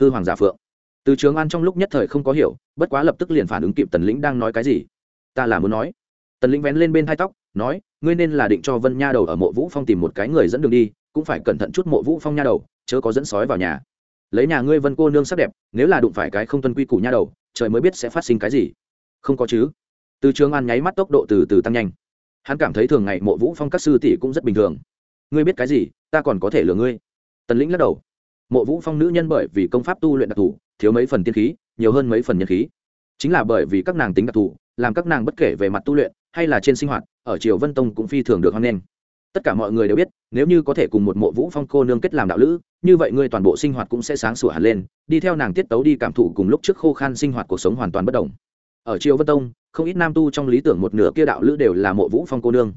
hư hoàng giả phượng. Từ trường an trong lúc nhất thời không có hiểu, bất quá lập tức liền phản ứng kịp tần lĩnh đang nói cái gì. Ta là muốn nói. Tần lĩnh vén lên bên hai tóc, nói, ngươi nên là định cho vân nha đầu ở mộ vũ phong tìm một cái người dẫn đường đi, cũng phải cẩn thận chút mộ vũ phong nha đầu, chớ có dẫn sói vào nhà. Lấy nhà ngươi vân cô nương sắc đẹp, nếu là đụng phải cái không tuân quy củ nha đầu, trời mới biết sẽ phát sinh cái gì. Không có chứ. Từ trường an nháy mắt tốc độ từ từ tăng nhanh. Hắn cảm thấy thường ngày mộ vũ phong các sư tỷ cũng rất bình thường. Ngươi biết cái gì, ta còn có thể lừa ngươi. Tần lĩnh lắc đầu mộ vũ phong nữ nhân bởi vì công pháp tu luyện đặc thù, thiếu mấy phần tiên khí, nhiều hơn mấy phần nhân khí. Chính là bởi vì các nàng tính đặc thù, làm các nàng bất kể về mặt tu luyện, hay là trên sinh hoạt, ở triều vân tông cũng phi thường được hoan nghênh. Tất cả mọi người đều biết, nếu như có thể cùng một mộ vũ phong cô nương kết làm đạo lữ, như vậy ngươi toàn bộ sinh hoạt cũng sẽ sáng sủa hẳn lên, đi theo nàng tiết tấu đi cảm thụ cùng lúc trước khô khan sinh hoạt cuộc sống hoàn toàn bất đồng. Ở triều vân tông, không ít nam tu trong lý tưởng một nửa kia đạo lữ đều là mộ vũ phong cô nương.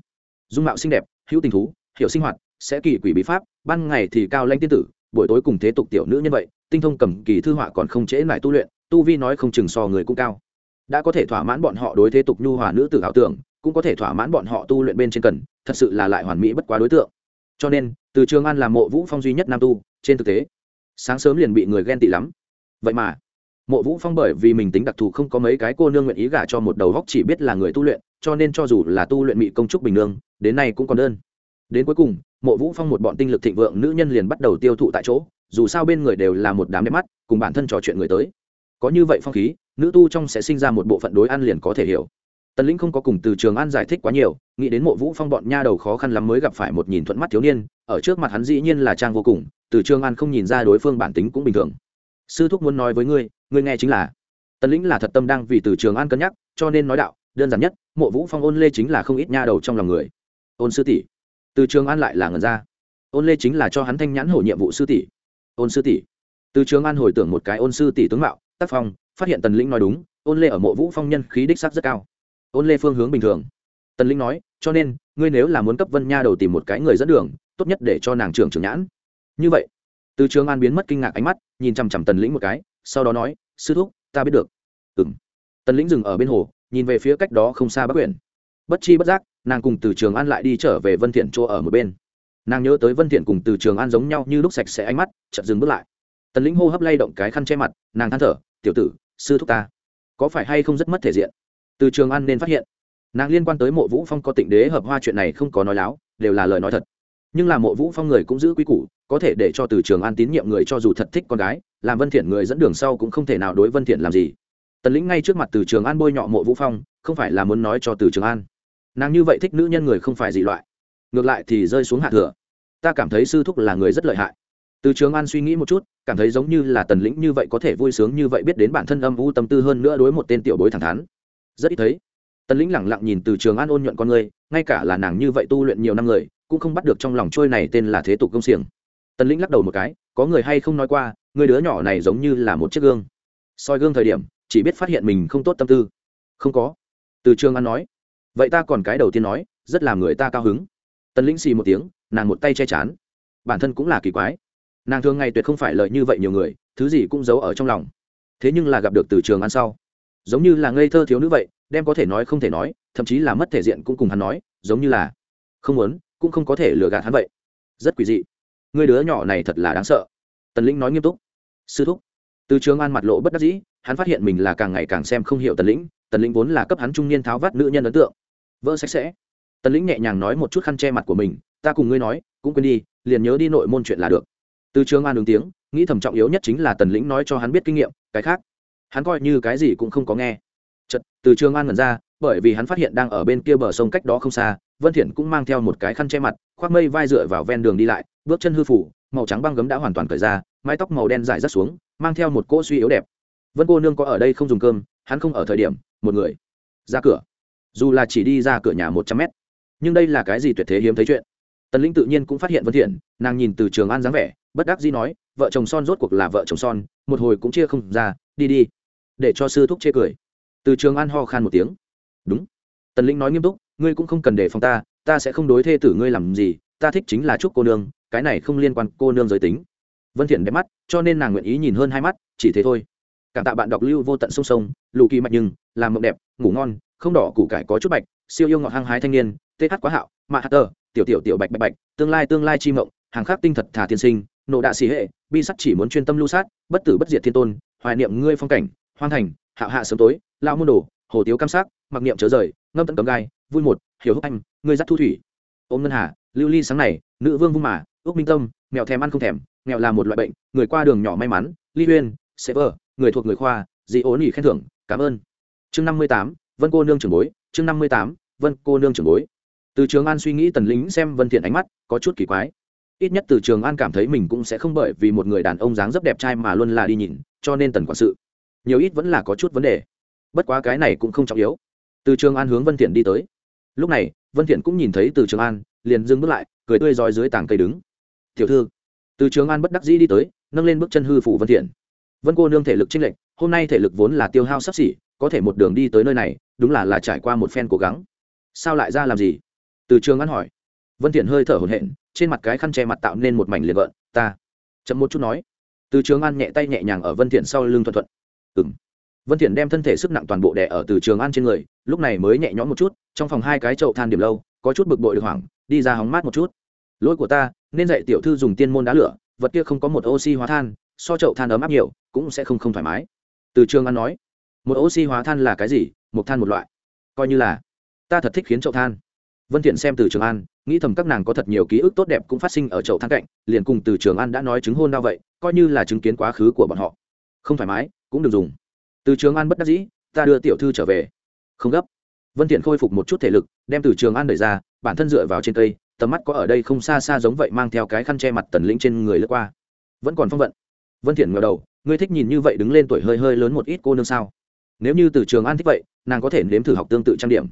Dung mạo xinh đẹp, hữu tình thú, hiểu sinh hoạt, sẽ kỳ quỷ bí pháp, ban ngày thì cao lanh tiên tử buổi tối cùng thế tục tiểu nữ nhân vậy, tinh thông cầm kỳ thư họa còn không trễ lại tu luyện, tu vi nói không chừng so người cũng cao. Đã có thể thỏa mãn bọn họ đối thế tục nhu hòa nữ tử ảo tưởng, cũng có thể thỏa mãn bọn họ tu luyện bên trên cần, thật sự là lại hoàn mỹ bất quá đối tượng. Cho nên, từ trường an làm mộ vũ phong duy nhất nam tu, trên thực tế, sáng sớm liền bị người ghen tị lắm. Vậy mà, mộ vũ phong bởi vì mình tính đặc thù không có mấy cái cô nương nguyện ý gả cho một đầu góc chỉ biết là người tu luyện, cho nên cho dù là tu luyện mỹ công trúc bình nương, đến nay cũng còn đơn. Đến cuối cùng mộ vũ phong một bọn tinh lực thịnh vượng nữ nhân liền bắt đầu tiêu thụ tại chỗ, dù sao bên người đều là một đám đẹp mắt, cùng bản thân trò chuyện người tới. Có như vậy phong khí, nữ tu trong sẽ sinh ra một bộ phận đối ăn liền có thể hiểu. Tần lĩnh không có cùng từ trường an giải thích quá nhiều, nghĩ đến mộ vũ phong bọn nha đầu khó khăn lắm mới gặp phải một nhìn thuận mắt thiếu niên, ở trước mặt hắn dĩ nhiên là trang vô cùng, từ trường an không nhìn ra đối phương bản tính cũng bình thường. Sư thúc muốn nói với ngươi ngươi nghe chính là. Tần lĩnh là thật tâm đang vì từ trường an cân nhắc, cho nên nói đạo, đơn giản nhất, mộ vũ phong ôn lê chính là không ít nha đầu trong lòng người. Ôn sư tỷ từ trường an lại là ngần ra. Ôn lê chính là cho hắn thanh nhãn hổ nhiệm vụ sư tỷ. Ôn sư tỷ. Từ trường an hồi tưởng một cái ôn sư tỷ tướng mạo, tác phong, phát hiện tần lĩnh nói đúng, ôn lê ở mộ vũ phong nhân khí đích sắc rất cao. Ôn lê phương hướng bình thường. Tần lĩnh nói, cho nên, ngươi nếu là muốn cấp vân nha đầu tìm một cái người dẫn đường, tốt nhất để cho nàng trưởng trưởng nhãn. Như vậy, từ trường an biến mất kinh ngạc ánh mắt, nhìn chằm chằm tần lĩnh một cái, sau đó nói, sư thúc, ta biết được. Ừ m tần lĩnh dừng ở bên hồ, nhìn về phía cách đó không xa bắc quyển bất chi bất giác nàng cùng từ trường an lại đi trở về vân thiện chỗ ở một bên. Nàng nhớ tới vân thiện cùng từ trường an giống nhau như lúc sạch sẽ ánh mắt, chợt dừng bước lại. Tần lĩnh hô hấp lay động cái khăn che mặt, nàng than thở, tiểu tử, sư thúc ta, có phải hay không rất mất thể diện? Từ trường an nên phát hiện, nàng liên quan tới mộ vũ phong có tịnh đế hợp hoa chuyện này không có nói láo, đều là lời nói thật. Nhưng là mộ vũ phong người cũng giữ quy củ, có thể để cho từ trường an tín nhiệm người cho dù thật thích con gái, làm vân thiện người dẫn đường sau cũng không thể nào đối vân thiện làm gì. Tần lĩnh ngay trước mặt từ trường an bôi nhọ mộ vũ phong, không phải là muốn nói cho từ trường an nàng như vậy thích nữ nhân người không phải dị loại. Ngược lại thì rơi xuống hạ thừa. Ta cảm thấy sư thúc là người rất lợi hại. Từ trường an suy nghĩ một chút, cảm thấy giống như là tần lĩnh như vậy có thể vui sướng như vậy biết đến bản thân âm u tâm tư hơn nữa đối một tên tiểu bối thẳng thắn. Rất ít thấy. Tần lĩnh lẳng lặng nhìn từ trường an ôn nhuận con người, ngay cả là nàng như vậy tu luyện nhiều năm người, cũng không bắt được trong lòng trôi này tên là thế tục công xiềng. Tần lĩnh lắc đầu một cái, có người hay không nói qua, người đứa nhỏ này giống như là một chiếc gương. Soi gương thời điểm, chỉ biết phát hiện mình không tốt tâm tư. Không có. Từ trường an nói vậy ta còn cái đầu tiên nói, rất làm người ta cao hứng. Tần lĩnh xì một tiếng, nàng một tay che chán. Bản thân cũng là kỳ quái. Nàng thường ngày tuyệt không phải lợi như vậy nhiều người, thứ gì cũng giấu ở trong lòng. Thế nhưng là gặp được từ trường ăn sau. Giống như là ngây thơ thiếu nữ vậy, đem có thể nói không thể nói, thậm chí là mất thể diện cũng cùng hắn nói, giống như là không muốn, cũng không có thể lừa gạt hắn vậy. Rất quỷ dị. Người đứa nhỏ này thật là đáng sợ. Tần lĩnh nói nghiêm túc. Sư thúc. Từ trường an mặt lộ bất đắc dĩ, hắn phát hiện mình là càng ngày càng xem không hiểu tần lĩnh tần lĩnh vốn là cấp hắn trung niên tháo vát nữ nhân ấn tượng vỡ sạch sẽ. Tần lĩnh nhẹ nhàng nói một chút khăn che mặt của mình, ta cùng ngươi nói, cũng quên đi, liền nhớ đi nội môn chuyện là được. Từ trường an ứng tiếng, nghĩ thầm trọng yếu nhất chính là tần lĩnh nói cho hắn biết kinh nghiệm, cái khác, hắn coi như cái gì cũng không có nghe. Chật từ trường an ngẩn ra, bởi vì hắn phát hiện đang ở bên kia bờ sông cách đó không xa, vân thiện cũng mang theo một cái khăn che mặt, khoác mây vai dựa vào ven đường đi lại, bước chân hư phủ, màu trắng băng gấm đã hoàn toàn cởi ra, mái tóc màu đen dài rất xuống, mang theo một cỗ suy yếu đẹp. Vân cô nương có ở đây không dùng cơm, hắn không ở thời điểm, một người ra cửa dù là chỉ đi ra cửa nhà một trăm mét, nhưng đây là cái gì tuyệt thế hiếm thấy chuyện. Tần linh tự nhiên cũng phát hiện vân thiện, nàng nhìn từ trường an dáng vẻ, bất đắc dĩ nói, vợ chồng son rốt cuộc là vợ chồng son, một hồi cũng chia không ra, đi đi. Để cho sư thúc chê cười. Từ trường an ho khan một tiếng. Đúng. Tần linh nói nghiêm túc, ngươi cũng không cần đề phòng ta ta sẽ không đối thê tử ngươi làm gì, ta thích chính là chúc cô nương, cái này không liên quan cô nương giới tính. Vân thiện đẹp mắt, cho nên nàng nguyện ý nhìn hơn hai mắt, chỉ thế thôi. Cảm tạ bạn đọc lưu vô tận sông sông lù kỳ mạnh nhưng, làm mộng đẹp, ngủ ngon không đỏ củ cải có chút bạch, siêu yêu ngọt hăng hái thanh niên tê hát quá hạo mạ hát tờ tiểu tiểu tiểu bạch bạch bạch, tương lai tương lai chi mộng, hàng khác tinh thật thà tiên sinh, nộ đạ xì hệ, bi sắc chỉ muốn chuyên tâm lưu sát, bất tử bất diệt thiên tôn, hoài niệm ngươi phong cảnh hoan thành hạo hạ sớm tối lao môn đồ, hồ tiếu cam sắc, mặc niệm chớ rời, ngâm tận cấm gai, vui một, hiểu húc anh, ngươi dắt thu thủy. Ôm ngân hà, lưu ly sáng này, nữ vương vung mà, ước minh tâm, mèo thèm ăn không thèm nghèo là một loại bệnh, người qua đường nhỏ may mắn, ly huyên sẽ người thuộc người khoa, dị ố nỉ khen thưởng, cảm ơn. Chương năm mươi tám vân cô nương trưởng bối, chương năm mươi tám, vân cô nương trưởng bối. Từ trường an suy nghĩ tần lính xem vân thiện ánh mắt, có chút kỳ quái. Ít nhất từ trường an cảm thấy mình cũng sẽ không bởi vì một người đàn ông dáng dấp đẹp trai mà luôn là đi nhìn, cho nên tần quản sự. Nhiều ít vẫn là có chút vấn đề. Bất quá cái này cũng không trọng yếu. Từ trường an hướng vân thiện đi tới. Lúc này, vân thiện cũng nhìn thấy từ trường an, liền dừng bước lại, cười tươi rói dưới tảng cây đứng. Tiểu thư. Từ trường an bất đắc dĩ đi tới, nâng lên bước chân hư phủ vân thiện. Vân cô nương thể lực trinh lệnh hôm nay thể lực vốn là tiêu hao sắp xỉ, có thể một đường đi tới nơi này đúng là là trải qua một phen cố gắng. Sao lại ra làm gì? Từ trường an hỏi. Vân thiện hơi thở hổn hển, trên mặt cái khăn che mặt tạo nên một mảnh liền gợn, ta. Chậm một chút nói. Từ trường an nhẹ tay nhẹ nhàng ở vân thiện sau lưng thuận thuận. Ừm. Vân thiện đem thân thể sức nặng toàn bộ đè ở từ trường an trên người, lúc này mới nhẹ nhõm một chút, trong phòng hai cái chậu than điểm lâu, có chút bực bội được hoảng, đi ra hóng mát một chút. Lỗi của ta, nên dạy tiểu thư dùng tiên môn đá lửa, vật kia không có một oxy hóa than, so chậu than ấm áp nhiều, cũng sẽ không không thoải mái. Từ trường an nói. Một oxy hóa than là cái gì? Một than một loại. Coi như là, ta thật thích khiến chậu than. Vân thiện xem từ trường an, nghĩ thầm các nàng có thật nhiều ký ức tốt đẹp cũng phát sinh ở chậu than cạnh, liền cùng từ trường an đã nói chứng hôn đau vậy, coi như là chứng kiến quá khứ của bọn họ. Không thoải mái, cũng đừng dùng. Từ trường an bất đắc dĩ, ta đưa tiểu thư trở về. Không gấp. Vân thiện khôi phục một chút thể lực, đem từ trường an đẩy ra, bản thân dựa vào trên cây, tầm mắt có ở đây không xa xa giống vậy mang theo cái khăn che mặt tần lĩnh trên người lướt qua. Vẫn còn phong vận. Vân thiện ngẩng đầu, ngươi thích nhìn như vậy đứng lên tuổi hơi hơi lớn một ít cô nương sao? Nếu như từ trường an thích vậy, nàng có thể nếm thử học tương tự trang điểm.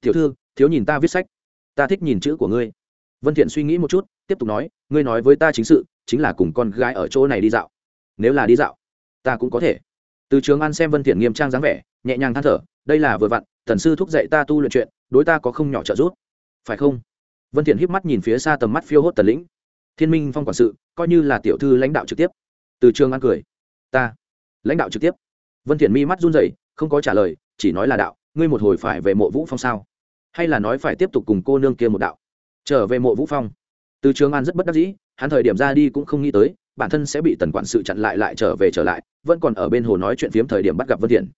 Tiểu thư, thiếu nhìn ta viết sách. Ta thích nhìn chữ của ngươi. Vân thiện suy nghĩ một chút, tiếp tục nói, ngươi nói với ta chính sự, chính là cùng con gái ở chỗ này đi dạo. Nếu là đi dạo, ta cũng có thể. Từ trường an xem vân thiện nghiêm trang dáng vẻ, nhẹ nhàng than thở, đây là vừa vặn, thần sư thúc dạy ta tu luyện chuyện, đối ta có không nhỏ trợ giúp. Phải không? Vân thiện híp mắt nhìn phía xa tầm mắt phiêu hốt tần lĩnh. Thiên minh phong quản sự, coi như là tiểu thư lãnh đạo trực tiếp. Từ trường an cười. Ta, lãnh đạo trực tiếp. Vân thiện mi mắt run rẩy không có trả lời, chỉ nói là đạo, ngươi một hồi phải về mộ vũ phong sao? Hay là nói phải tiếp tục cùng cô nương kia một đạo? Trở về mộ vũ phong. Từ trường an rất bất đắc dĩ, hắn thời điểm ra đi cũng không nghĩ tới, bản thân sẽ bị tần quản sự chặn lại lại trở về trở lại, vẫn còn ở bên hồ nói chuyện phiếm thời điểm bắt gặp vân thiện.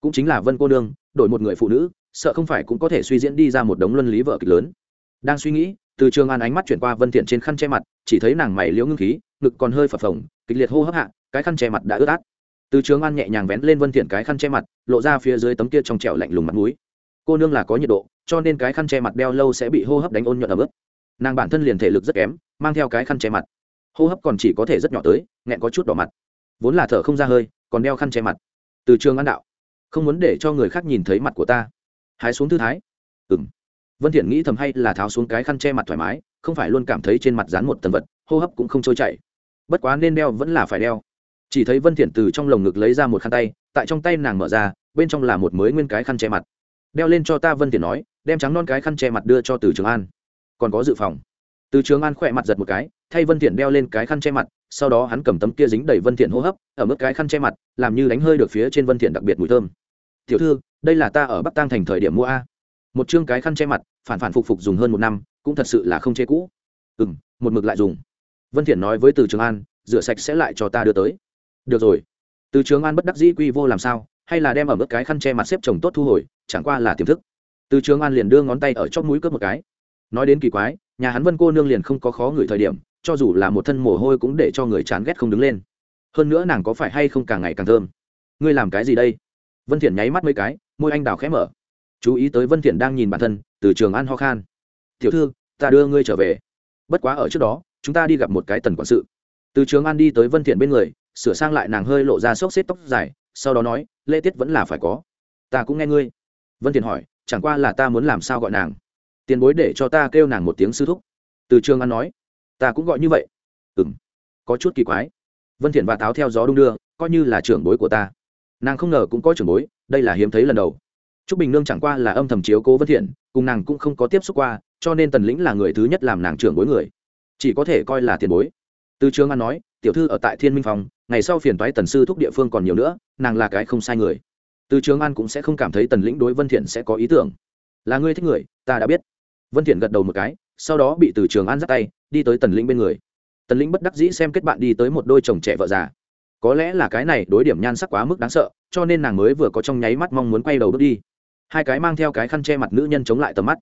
Cũng chính là vân cô nương, đổi một người phụ nữ, sợ không phải cũng có thể suy diễn đi ra một đống luân lý vợ kịch lớn. Đang suy nghĩ, từ trường an ánh mắt chuyển qua vân thiện trên khăn che mặt, chỉ thấy nàng mày liễu ngưng khí, ngực còn hơi phập phồng, kịch liệt hô hấp hạ, cái khăn che mặt đã ướt át từ trường an nhẹ nhàng vén lên vân thiện cái khăn che mặt, lộ ra phía dưới tấm kia trong trẻo lạnh lùng mặt mũi. Cô nương là có nhiệt độ, cho nên cái khăn che mặt đeo lâu sẽ bị hô hấp đánh ôn nhuận ở bước nàng bản thân liền thể lực rất kém, mang theo cái khăn che mặt. Hô hấp còn chỉ có thể rất nhỏ tới, nghẹn có chút đỏ mặt. Vốn là thở không ra hơi, còn đeo khăn che mặt. Từ trường an đạo, không muốn để cho người khác nhìn thấy mặt của ta. Hái xuống thư thái. Ừ m vân thiện nghĩ thầm hay là tháo xuống cái khăn che mặt thoải mái, không phải luôn cảm thấy trên mặt dán một tần vật, hô hấp cũng không trôi chảy. Bất quá nên đeo vẫn là phải đeo chỉ thấy vân thiện từ trong lồng ngực lấy ra một khăn tay tại trong tay nàng mở ra bên trong là một mới nguyên cái khăn che mặt đeo lên cho ta vân thiện nói đem trắng non cái khăn che mặt đưa cho từ trường an còn có dự phòng từ trường an khỏe mặt giật một cái thay vân thiện đeo lên cái khăn che mặt sau đó hắn cầm tấm kia dính đầy vân thiện hô hấp ở mức cái khăn che mặt làm như đánh hơi được phía trên vân thiện đặc biệt mùi thơm tiểu thư đây là ta ở bắc tăng thành thời điểm mua a một chương cái khăn che mặt phản phản phục phục dùng hơn một năm cũng thật sự là không chê cũ ừ một mực lại dùng vân thiện nói với từ trường an rửa sạch sẽ lại cho ta đưa tới được rồi. Từ trường an bất đắc dĩ quy vô làm sao, hay là đem ở mức cái khăn che mặt xếp chồng tốt thu hồi, chẳng qua là tiềm thức. Từ trường an liền đưa ngón tay ở chóp mũi cướp một cái. Nói đến kỳ quái, nhà hắn vân cô nương liền không có khó người thời điểm, cho dù là một thân mồ hôi cũng để cho người chán ghét không đứng lên. Hơn nữa nàng có phải hay không càng ngày càng thơm? Ngươi làm cái gì đây? Vân thiện nháy mắt mấy cái, môi anh đào khẽ mở. Chú ý tới vân thiện đang nhìn bản thân, từ trường an ho khan. Tiểu thư, ta đưa ngươi trở về. Bất quá ở trước đó, chúng ta đi gặp một cái tần quản sự. Từ trường an đi tới vân thiện bên người sửa sang lại nàng hơi lộ ra xốc xếp tóc dài sau đó nói lễ tiết vẫn là phải có. Ta cũng nghe ngươi. Vân thiện hỏi chẳng qua là ta muốn làm sao gọi nàng? Tiền bối để cho ta kêu nàng một tiếng sư thúc. Từ trường an nói ta cũng gọi như vậy. Ừm có chút kỳ quái. Vân thiện và táo theo gió đung đưa coi như là trưởng bối của ta. Nàng không ngờ cũng có trưởng bối đây là hiếm thấy lần đầu. Trúc Bình Nương chẳng qua là âm thầm chiếu cố Vân Thiện, cùng nàng cũng không có tiếp xúc qua, cho nên Tần Lĩnh là người thứ nhất làm nàng trưởng bối người, chỉ có thể coi là tiền bối. Từ Trường An nói, tiểu thư ở tại Thiên Minh phòng, ngày sau phiền toái Tần sư thúc địa phương còn nhiều nữa, nàng là cái không sai người. Từ Trường An cũng sẽ không cảm thấy Tần Lĩnh đối Vân Thiện sẽ có ý tưởng. Là ngươi thích người, ta đã biết. Vân Thiện gật đầu một cái, sau đó bị Từ Trường An giắt tay, đi tới Tần Lĩnh bên người. Tần Lĩnh bất đắc dĩ xem kết bạn đi tới một đôi chồng trẻ vợ già. Có lẽ là cái này đối điểm nhan sắc quá mức đáng sợ, cho nên nàng mới vừa có trong nháy mắt mong muốn quay đầu bước đi hai cái mang theo cái khăn che mặt nữ nhân chống lại tầm mắt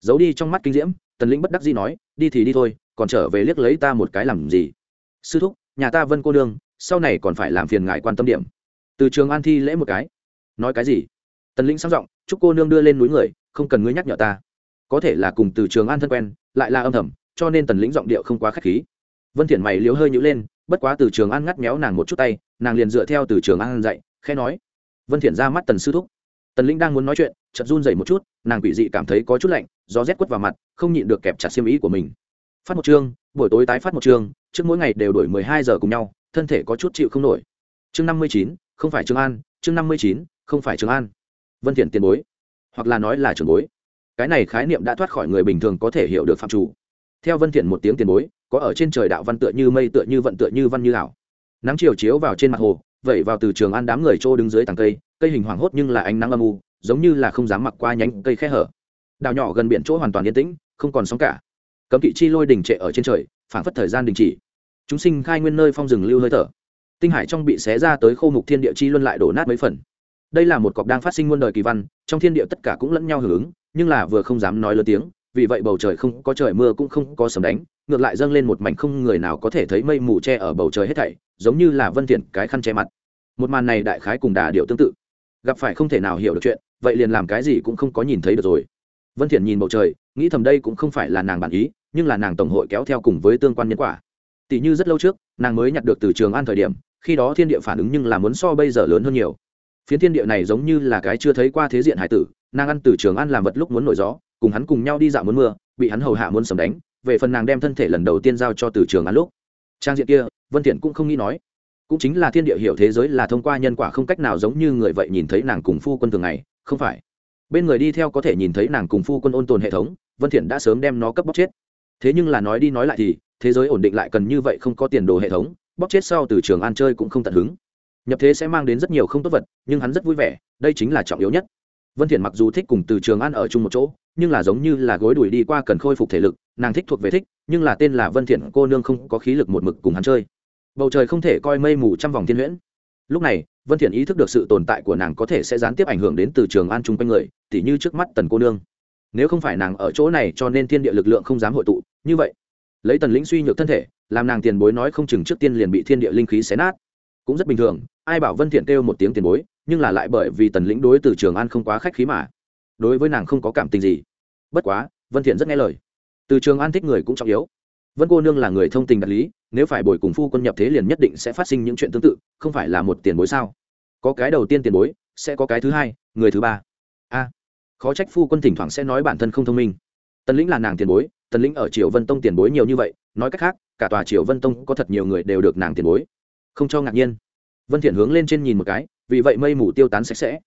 giấu đi trong mắt kinh diễm tần lĩnh bất đắc dĩ nói đi thì đi thôi còn trở về liếc lấy ta một cái làm gì sư thúc nhà ta vân cô nương, sau này còn phải làm phiền ngài quan tâm điểm. Từ trường an thi lễ một cái. Nói cái gì? Tần lĩnh sang giọng, chúc cô nương đưa lên núi người, không cần ngươi nhắc nhở ta. Có thể là cùng từ trường an thân quen, lại là âm thầm, cho nên tần lĩnh giọng điệu không quá k h á c h khí. Vân thiện mày liếu hơi nhữ lên, bất quá từ trường an ngắt méo nàng một chút tay, nàng liền dựa theo từ trường an dạy khe nói. Vân thiện ra mắt tần sư thúc. Tần lĩnh đang muốn nói chuyện, chợt run dậy một chút, nàng quỷ dị cảm thấy có chút lạnh, gió rét quất vào mặt, không nhịn được kẹp chặt xiêm ý của mình. Phát một chương, buổi tối tái phát một chương trước mỗi ngày đều đổi mười hai giờ cùng nhau, thân thể có chút chịu không nổi. Chương năm mươi chín, không phải trường an, chương năm mươi chín, không phải trường an. Vân thiện tiền bối, hoặc là nói là trường bối. Cái này khái niệm đã thoát khỏi người bình thường có thể hiểu được phạm chủ. Theo vân thiện một tiếng tiền bối, có ở trên trời đạo văn tựa như mây tựa như vận tựa như văn như ảo. Nắng chiều chiếu vào trên mặt hồ, vẩy vào từ trường an đám người trô đứng dưới tàng cây cây hình hoàng hốt nhưng là ánh nắng âm u, giống như là không dám mặc qua nhánh cây khe hở. Đảo nhỏ gần biển chỗ hoàn toàn yên tĩnh, không còn sóng cả. Cấm kỵ chi lôi đình trệ ở trên trời phản phất thời gian đình chỉ chúng sinh khai nguyên nơi phong rừng lưu hơi thở. Tinh hải trong bị xé ra tới khô mục thiên địa chi luân lại đổ nát mấy phần. Đây là một cọc đang phát sinh muôn đời kỳ văn, trong thiên địa tất cả cũng lẫn nhau hưởng ứng, nhưng là vừa không dám nói lớn tiếng, vì vậy bầu trời không có trời mưa cũng không có sấm đánh, ngược lại dâng lên một mảnh không người nào có thể thấy mây mù che ở bầu trời hết thảy, giống như là vân thiện cái khăn che mặt. Một màn này đại khái cùng đà điệu tương tự. Gặp phải không thể nào hiểu được chuyện, vậy liền làm cái gì cũng không có nhìn thấy được rồi. Vân thiện nhìn bầu trời, nghĩ thầm đây cũng không phải là nàng bản ý, nhưng là nàng tổng hội kéo theo cùng với tương quan nhân quả tỷ như rất lâu trước, nàng mới nhặt được từ trường an thời điểm, khi đó thiên địa phản ứng nhưng là muốn so bây giờ lớn hơn nhiều. Phiến thiên địa này giống như là cái chưa thấy qua thế diện hải tử, nàng ăn từ trường an làm vật lúc muốn nổi gió, cùng hắn cùng nhau đi dạo muốn mưa, bị hắn hầu hạ muốn sầm đánh, về phần nàng đem thân thể lần đầu tiên giao cho từ trường an lúc. Trang diện kia, vân thiện cũng không nghĩ nói. Cũng chính là thiên địa hiểu thế giới là thông qua nhân quả không cách nào giống như người vậy nhìn thấy nàng cùng phu quân thường ngày, không phải. Bên người đi theo có thể nhìn thấy nàng cùng phu quân ôn tồn hệ thống, vân thiện đã sớm đem nó cấp bóc chết. Thế nhưng là nói đi nói lại thì thế giới ổn định lại cần như vậy không có tiền đồ hệ thống bóc chết sau từ trường an chơi cũng không tận hứng. Nhập thế sẽ mang đến rất nhiều không tốt vật, nhưng hắn rất vui vẻ, đây chính là trọng yếu nhất. Vân thiện mặc dù thích cùng từ trường an ở chung một chỗ, nhưng là giống như là gối đuổi đi qua cần khôi phục thể lực, nàng thích thuộc về thích, nhưng là tên là vân thiện cô nương không có khí lực một mực cùng hắn chơi. Bầu trời không thể coi mây mù trăm vòng thiên huyễn. Lúc này, vân thiện ý thức được sự tồn tại của nàng có thể sẽ gián tiếp ảnh hưởng đến từ trường an chung quanh người, tỉ như trước mắt tần cô nương. Nếu không phải nàng ở chỗ này cho nên thiên địa lực lượng không dám hội tụ, như vậy lấy tần lĩnh suy nhược thân thể, làm nàng tiền bối nói không chừng trước tiên liền bị thiên địa linh khí xé nát. Cũng rất bình thường, ai bảo vân thiện kêu một tiếng tiền bối, nhưng là lại bởi vì tần lĩnh đối từ trường an không quá khách khí mà. Đối với nàng không có cảm tình gì. Bất quá, vân thiện rất nghe lời. Từ trường an thích người cũng trọng yếu. Vân cô nương là người thông tình đạt lý, nếu phải bồi cùng phu quân nhập thế liền nhất định sẽ phát sinh những chuyện tương tự, không phải là một tiền bối sao? Có cái đầu tiên tiền bối, sẽ có cái thứ hai, người thứ ba. A, khó trách phu quân thỉnh thoảng sẽ nói bản thân không thông minh. Tần lĩnh là nàng tiền bối tần lĩnh ở triều vân tông tiền bối nhiều như vậy, nói cách khác, cả tòa triều vân tông có thật nhiều người đều được nàng tiền bối. Không cho ngạc nhiên. Vân thiện hướng lên trên nhìn một cái, vì vậy mây mù tiêu tán sạch sẽ.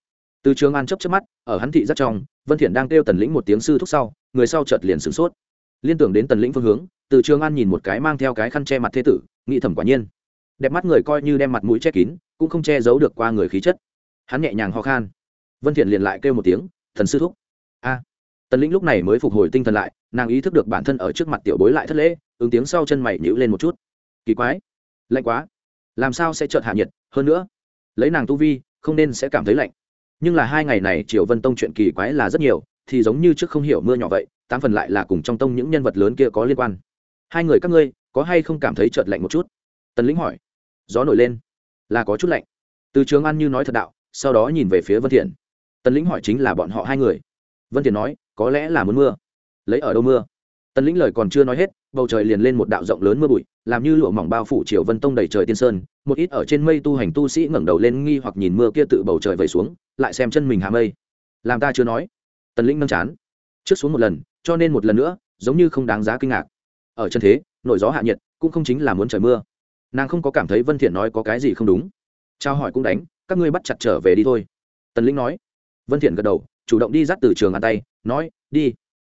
Từ trường an chấp chớp mắt, ở hắn thị rất trong, vân thiện đang kêu tần lĩnh một tiếng sư thúc sau, người sau chợt liền sửng sốt. Liên tưởng đến tần lĩnh phương hướng, từ trường an nhìn một cái mang theo cái khăn che mặt thế tử, nghĩ thầm quả nhiên. Đẹp mắt người coi như đem mặt mũi che kín, cũng không che giấu được qua người khí chất. Hắn nhẹ nhàng ho khan. Vân thiện liền lại kêu một tiếng, thần sư thúc. A tần lĩnh lúc này mới phục hồi tinh thần lại, nàng ý thức được bản thân ở trước mặt tiểu bối lại thất lễ, ứng tiếng sau chân mày nhữ lên một chút. Kỳ quái. Lạnh quá. Làm sao sẽ chợt hạ nhiệt? Hơn nữa, lấy nàng tu vi, không nên sẽ cảm thấy lạnh. Nhưng là hai ngày này triều vân tông chuyện kỳ quái là rất nhiều, thì giống như trước không hiểu mưa nhỏ vậy, tám phần lại là cùng trong tông những nhân vật lớn kia có liên quan. Hai người các ngươi, có hay không cảm thấy chợt lạnh một chút? Tần lĩnh hỏi. Gió nổi lên. Là có chút lạnh. Từ trường an như nói thật đạo, sau đó nhìn về phía vân thiện. Tần lĩnh hỏi chính là bọn họ hai người. Vân thiện nói có lẽ là muốn mưa. Lấy ở đâu mưa? Tần lĩnh lời còn chưa nói hết, bầu trời liền lên một đạo rộng lớn mưa bụi, làm như lụa mỏng bao phủ triều vân tông đầy trời tiên sơn, một ít ở trên mây tu hành tu sĩ ngẩng đầu lên nghi hoặc nhìn mưa kia tự bầu trời vẩy xuống, lại xem chân mình hạ mây. Làm ta chưa nói. Tần lĩnh nâng chán. Trước xuống một lần, cho nên một lần nữa, giống như không đáng giá kinh ngạc. Ở chân thế, nổi gió hạ nhiệt, cũng không chính là muốn trời mưa. Nàng không có cảm thấy vân thiện nói có cái gì không đúng. Trao hỏi cũng đánh, các ngươi bắt chặt trở về đi thôi. Tần lĩnh nói. Vân thiện gật đầu, chủ động đi dắt từ trường ăn tay nói, đi.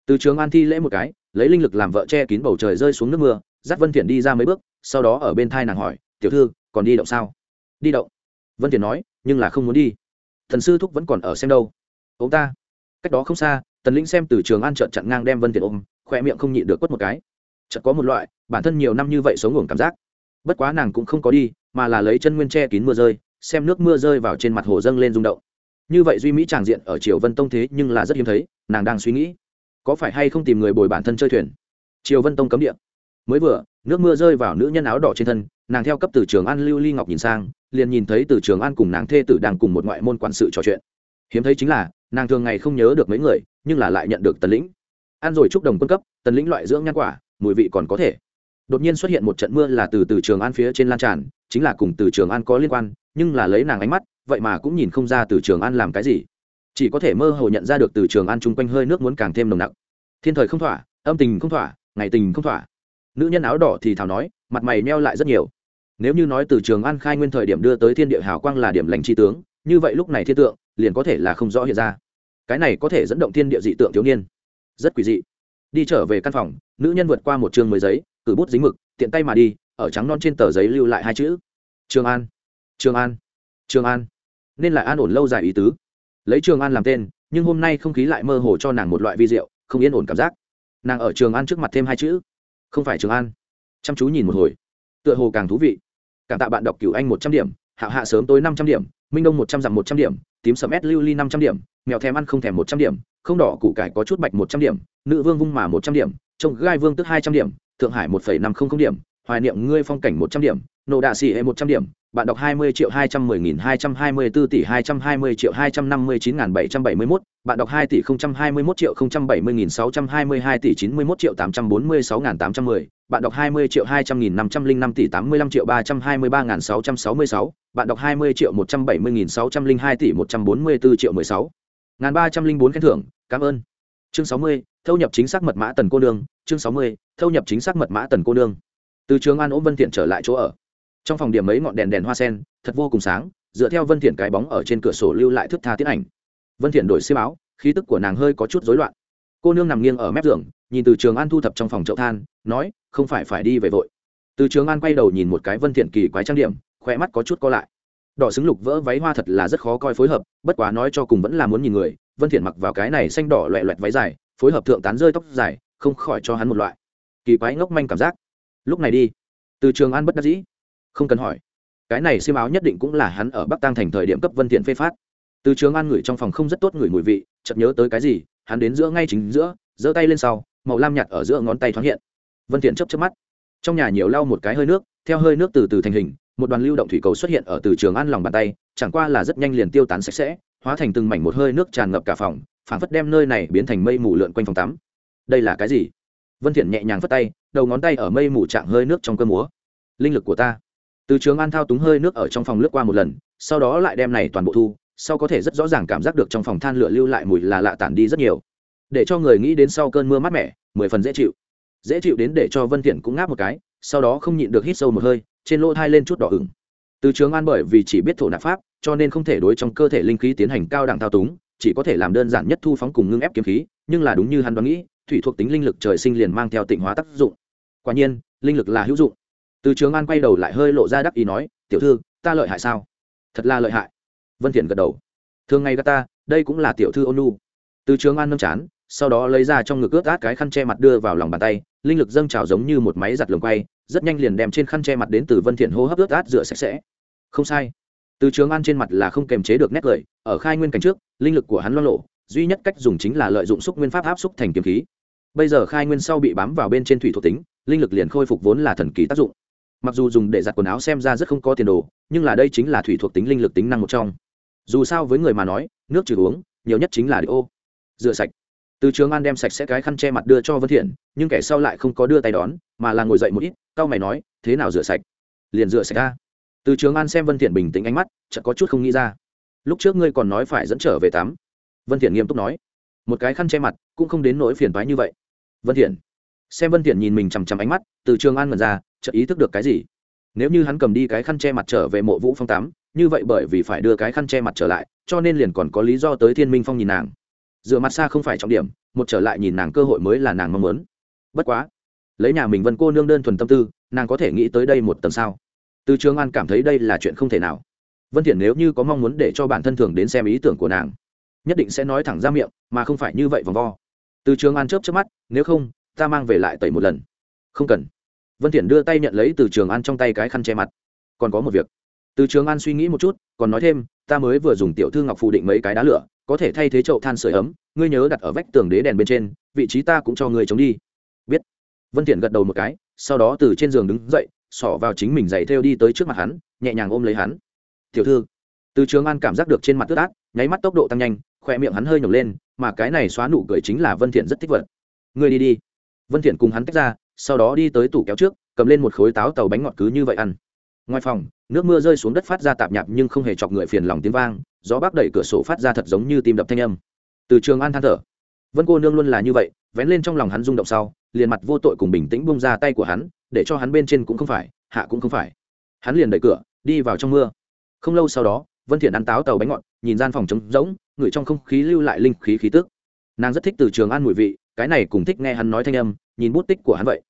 Từ trường an thi lễ một cái, lấy linh lực làm vợ che kín bầu trời rơi xuống nước mưa, dắt vân thiện đi ra mấy bước, sau đó ở bên thai nàng hỏi, tiểu thư, còn đi động sao? Đi động. Vân thiện nói, nhưng là không muốn đi. Thần sư thúc vẫn còn ở xem đâu. Ông ta. Cách đó không xa, tần lĩnh xem từ trường an trợn chặn ngang đem vân thiện ôm khoe miệng không nhịn được quất một cái. Chợt có một loại, bản thân nhiều năm như vậy sống ngủ cảm giác. Bất quá nàng cũng không có đi, mà là lấy chân nguyên che kín mưa rơi, xem nước mưa rơi vào trên mặt hồ dâng lên rung động như vậy duy mỹ tràng diện ở triều vân tông thế nhưng là rất hiếm thấy, nàng đang suy nghĩ, có phải hay không tìm người bồi bản thân chơi thuyền? Triều vân tông cấm địa. Mới vừa, nước mưa rơi vào nữ nhân áo đỏ trên thân, nàng theo cấp từ trường an lưu ly ngọc nhìn sang, liền nhìn thấy từ trường an cùng nàng thê tử đang cùng một ngoại môn quản sự trò chuyện. Hiếm thấy chính là, nàng thường ngày không nhớ được mấy người, nhưng là lại nhận được tần lĩnh. Ăn rồi chúc đồng quân cấp, tần lĩnh loại dưỡng nhan quả, mùi vị còn có thể. Đột nhiên xuất hiện một trận mưa là từ từ trường an phía trên lan tràn, chính là cùng từ trường an có liên quan, nhưng là lấy nàng ánh mắt vậy mà cũng nhìn không ra từ trường an làm cái gì. Chỉ có thể mơ hồ nhận ra được từ trường an chung quanh hơi nước muốn càng thêm nồng nặc. Thiên thời không thỏa, âm tình không thỏa, ngày tình không thỏa. Nữ nhân áo đỏ thì thảo nói, mặt mày meo lại rất nhiều. Nếu như nói từ trường an khai nguyên thời điểm đưa tới thiên địa hào quang là điểm lành tri tướng, như vậy lúc này thiên tượng, liền có thể là không rõ hiện ra. Cái này có thể dẫn động thiên địa dị tượng thiếu niên. Rất quỷ dị. Đi trở về căn phòng, nữ nhân vượt qua một chương mới giấy, cử bút dính mực, tiện tay mà đi, ở trắng non trên tờ giấy lưu lại hai chữ. Trường an trường an trường an nên là an ổn lâu dài ý tứ. Lấy trường an làm tên, nhưng hôm nay không khí lại mơ hồ cho nàng một loại vi diệu, không yên ổn cảm giác. Nàng ở trường an trước mặt thêm hai chữ, không phải trường an. Chăm chú nhìn một hồi. Tựa hồ càng thú vị. Cảm tạ bạn đọc cửu anh một trăm điểm, hạ hạ sớm tối năm trăm điểm, minh đông một trăm dặm một trăm điểm, tím sầm s lưu ly năm trăm điểm, mèo thèm ăn không thèm một trăm điểm, không đỏ củ cải có chút bạch một trăm điểm, nữ vương vung mà một trăm điểm, trông gai vương tức hai trăm điểm, thượng hải một phẩy năm không không điểm, hoài niệm ngươi phong cảnh một trăm điểm nổ đạ xỉ hệ một trăm điểm, bạn đọc hai mươi triệu hai trăm mười nghìn hai trăm hai mươi bốn tỷ hai trăm hai mươi triệu hai trăm năm mươi chín nghìn bảy trăm bảy mươi mốt, bạn đọc hai tỷ không trăm hai mươi mốt triệu không trăm bảy mươi nghìn sáu trăm hai mươi hai tỷ chín mươi mốt triệu tám trăm bốn mươi sáu nghìn tám trăm mười, bạn đọc hai mươi triệu hai trăm nghìn năm trăm linh năm tỷ tám mươi lăm triệu ba trăm hai mươi ba nghìn sáu trăm sáu mươi sáu, bạn đọc hai mươi triệu một trăm bảy mươi nghìn sáu trăm linh hai tỷ một trăm bốn mươi bốn triệu mười sáu. Ngàn ba trăm linh bốn khen thưởng, cảm ơn. Chương sáu mươi, thâu nhập chính xác mật mã tần cô nương. Chương sáu mươi, thâu nhập chính xác mật mã tần cô nương. Từ trường an ôm vân thiện trở lại chỗ ở trong phòng điểm mấy ngọn đèn đèn hoa sen, thật vô cùng sáng, dựa theo vân thiện cái bóng ở trên cửa sổ lưu lại thước tha tiết ảnh. Vân thiện đổi xiêm áo, khí tức của nàng hơi có chút rối loạn. Cô nương nằm nghiêng ở mép giường, nhìn từ trường an thu thập trong phòng chậu than, nói, không phải phải đi về vội. Từ trường an quay đầu nhìn một cái vân thiện kỳ quái trang điểm khỏe mắt có chút co lại. Đỏ xứng lục vỡ váy hoa thật là rất khó coi phối hợp, bất quá nói cho cùng vẫn là muốn nhìn người, vân thiện mặc vào cái này xanh đỏ loẹt loẹt váy dài, phối hợp thượng tán rơi tóc dài, không khỏi cho hắn một loại kỳ quái ngốc manh cảm giác. Lúc này đi. Từ trường an bất đắc dĩ không cần hỏi. Cái này xiêm áo nhất định cũng là hắn ở bắc tăng thành thời điểm cấp vân thiện phê phát. Từ trường an ngửi trong phòng không rất tốt ngửi mùi vị, chợt nhớ tới cái gì, hắn đến giữa ngay chính giữa, giơ tay lên sau, màu lam nhạt ở giữa ngón tay thoáng hiện. Vân thiện chớp chớp mắt. Trong nhà nhiều lau một cái hơi nước, theo hơi nước từ từ thành hình, một đoàn lưu động thủy cầu xuất hiện ở từ trường an lòng bàn tay, chẳng qua là rất nhanh liền tiêu tán sạch sẽ, hóa thành từng mảnh một hơi nước tràn ngập cả phòng, phảng phất đem nơi này biến thành mây mù lượn quanh phòng tắm. Đây là cái gì? Vân thiện nhẹ nhàng phất tay, đầu ngón tay ở mây mù trạng hơi nước trong cơ múa. Linh lực của ta từ trường an thao túng hơi nước ở trong phòng lướt qua một lần, sau đó lại đem này toàn bộ thu, sau có thể rất rõ ràng cảm giác được trong phòng than lửa lưu lại mùi là lạ tản đi rất nhiều. Để cho người nghĩ đến sau cơn mưa mát mẻ, mười phần dễ chịu. Dễ chịu đến để cho vân thiện cũng ngáp một cái, sau đó không nhịn được hít sâu một hơi, trên lỗ thai lên chút đỏ ửng. Từ trường an bởi vì chỉ biết thổ nạp pháp, cho nên không thể đối trong cơ thể linh khí tiến hành cao đẳng thao túng, chỉ có thể làm đơn giản nhất thu phóng cùng ngưng ép kiếm khí, nhưng là đúng như hắn đoán nghĩ, thủy thuộc tính linh lực trời sinh liền mang theo tịnh hóa tác dụng. Quả nhiên, linh lực là hữu dụng từ trường an quay đầu lại hơi lộ ra đắc ý nói, tiểu thư, ta lợi hại sao? Thật là lợi hại. Vân thiện gật đầu. Thường ngày gắt ta, đây cũng là tiểu thư ôn nu từ trường an nâm chán, sau đó lấy ra trong ngực ướt át cái khăn che mặt đưa vào lòng bàn tay, linh lực dâng trào giống như một máy giặt lồng quay, rất nhanh liền đem trên khăn che mặt đến từ vân thiện hô hấp ướt át rửa sạch sẽ. Không sai. Từ trường an trên mặt là không kềm chế được nét cười, ở khai nguyên cảnh trước, linh lực của hắn lo lộ duy nhất cách dùng chính là lợi dụng xúc nguyên pháp áp xúc thành kiếm khí. Bây giờ khai nguyên sau bị bám vào bên trên thủy thuộc tính, linh lực liền khôi phục vốn là thần kỳ tác dụng mặc dù dùng để giặt quần áo xem ra rất không có tiền đồ, nhưng là đây chính là thủy thuộc tính linh lực tính năng một trong. Dù sao với người mà nói, nước trừ uống, nhiều nhất chính là để ô. Rửa sạch. Từ trường an đem sạch sẽ cái khăn che mặt đưa cho vân thiện, nhưng kẻ sau lại không có đưa tay đón, mà là ngồi dậy một ít cao mày nói, thế nào rửa sạch? Liền rửa sạch ra từ trường an xem vân thiện bình tĩnh ánh mắt, chợt có chút không nghĩ ra. Lúc trước ngươi còn nói phải dẫn trở về tắm. Vân thiện nghiêm túc nói. Một cái khăn che mặt, cũng không đến nỗi phiền toái như vậy. Vân thiện. Xem vân thiện nhìn mình chằm chằm ánh mắt, từ trường an ngẩn ra chợt ý thức được cái gì? Nếu như hắn cầm đi cái khăn che mặt trở về mộ vũ phong tắm, như vậy bởi vì phải đưa cái khăn che mặt trở lại, cho nên liền còn có lý do tới thiên minh phong nhìn nàng. Dựa mặt xa không phải trọng điểm, một trở lại nhìn nàng cơ hội mới là nàng mong muốn. Bất quá, lấy nhà mình vân cô nương đơn thuần tâm tư, nàng có thể nghĩ tới đây một tầng sao? Từ trường an cảm thấy đây là chuyện không thể nào. Vân thiện nếu như có mong muốn để cho bản thân thường đến xem ý tưởng của nàng, nhất định sẽ nói thẳng ra miệng, mà không phải như vậy vòng vo. Từ trường an chớp chớp mắt, nếu không, ta mang về lại tẩy một lần. Không cần vân thiện đưa tay nhận lấy từ trường an trong tay cái khăn che mặt. Còn có một việc. Từ trường an suy nghĩ một chút, còn nói thêm, ta mới vừa dùng tiểu thư ngọc phụ định mấy cái đá lửa, có thể thay thế chậu than sưởi ấm, ngươi nhớ đặt ở vách tường đế đèn bên trên, vị trí ta cũng cho ngươi chống đi. Biết. Vân thiện gật đầu một cái, sau đó từ trên giường đứng dậy, xỏ vào chính mình giày theo đi tới trước mặt hắn, nhẹ nhàng ôm lấy hắn. Tiểu thư. Từ trường an cảm giác được trên mặt tước ác nháy mắt tốc độ tăng nhanh, khoe miệng hắn hơi nhổng lên, mà cái này xóa nụ cười chính là vân thiện rất thích vật. Ngươi đi đi. Vân thiện cùng hắn tách ra sau đó đi tới tủ kéo trước, cầm lên một khối táo tàu bánh ngọt cứ như vậy ăn. Ngoài phòng, nước mưa rơi xuống đất phát ra tạp nhạp nhưng không hề chọc người phiền lòng tiếng vang, gió bác đẩy cửa sổ phát ra thật giống như tim đập thanh âm. Từ trường an than thở, vân cô nương luôn là như vậy, vén lên trong lòng hắn rung động sau, liền mặt vô tội cùng bình tĩnh bung ra tay của hắn, để cho hắn bên trên cũng không phải, hạ cũng không phải. Hắn liền đẩy cửa, đi vào trong mưa. Không lâu sau đó, vân thiện ăn táo tàu bánh ngọt, nhìn gian phòng trống rỗng ngửi trong không khí lưu lại linh khí khí tức. Nàng rất thích từ trường an mùi vị, cái này cùng thích nghe hắn nói thanh âm, nhìn bút tích của hắn vậy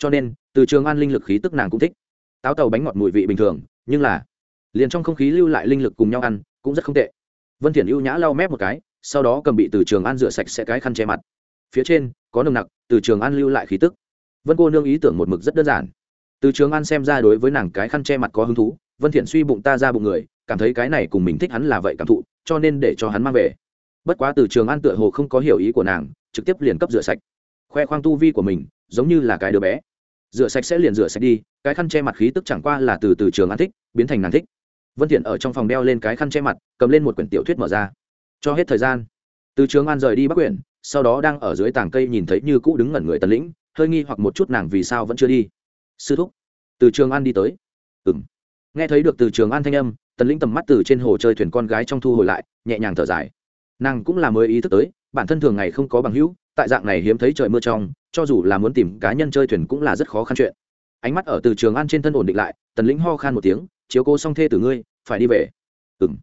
cho nên, từ trường an linh lực khí tức nàng cũng thích. Táo tàu bánh ngọt mùi vị bình thường, nhưng là, liền trong không khí lưu lại linh lực cùng nhau ăn, cũng rất không tệ. Vân thiện ưu nhã lau mép một cái, sau đó cầm bị từ trường an rửa sạch sẽ cái khăn che mặt. Phía trên, có nồng nặc, từ trường an lưu lại khí tức. Vân cô nương ý tưởng một mực rất đơn giản. Từ trường an xem ra đối với nàng cái khăn che mặt có hứng thú, vân thiện suy bụng ta ra bụng người, cảm thấy cái này cùng mình thích hắn là vậy cảm thụ, cho nên để cho hắn mang về. Bất quá từ trường an tựa hồ không có hiểu ý của nàng, trực tiếp liền cấp rửa sạch. Khoe khoang tu vi của mình, giống như là cái đứa bé rửa sạch sẽ liền rửa sạch đi, cái khăn che mặt khí tức chẳng qua là từ từ trường an thích, biến thành nàng thích. Vân thiện ở trong phòng đeo lên cái khăn che mặt, cầm lên một quyển tiểu thuyết mở ra. Cho hết thời gian. Từ trường an rời đi bắc quyển sau đó đang ở dưới tàng cây nhìn thấy như cũ đứng ngẩn người tần lĩnh, hơi nghi hoặc một chút nàng vì sao vẫn chưa đi. Sư thúc, từ trường an đi tới. Ừm. Nghe thấy được từ trường an thanh âm, tần lĩnh tầm mắt từ trên hồ chơi thuyền con gái trong thu hồi lại, nhẹ nhàng thở dài. Nàng cũng là mới ý thức tới, bản thân thường ngày không có bằng hữu tại dạng này hiếm thấy trời mưa trong, cho dù là muốn tìm cá nhân chơi thuyền cũng là rất khó khăn chuyện. Ánh mắt ở từ trường an trên thân ổn định lại, tần lĩnh ho khan một tiếng, chiếu cô xong thê từ ngươi, phải đi về. Ừng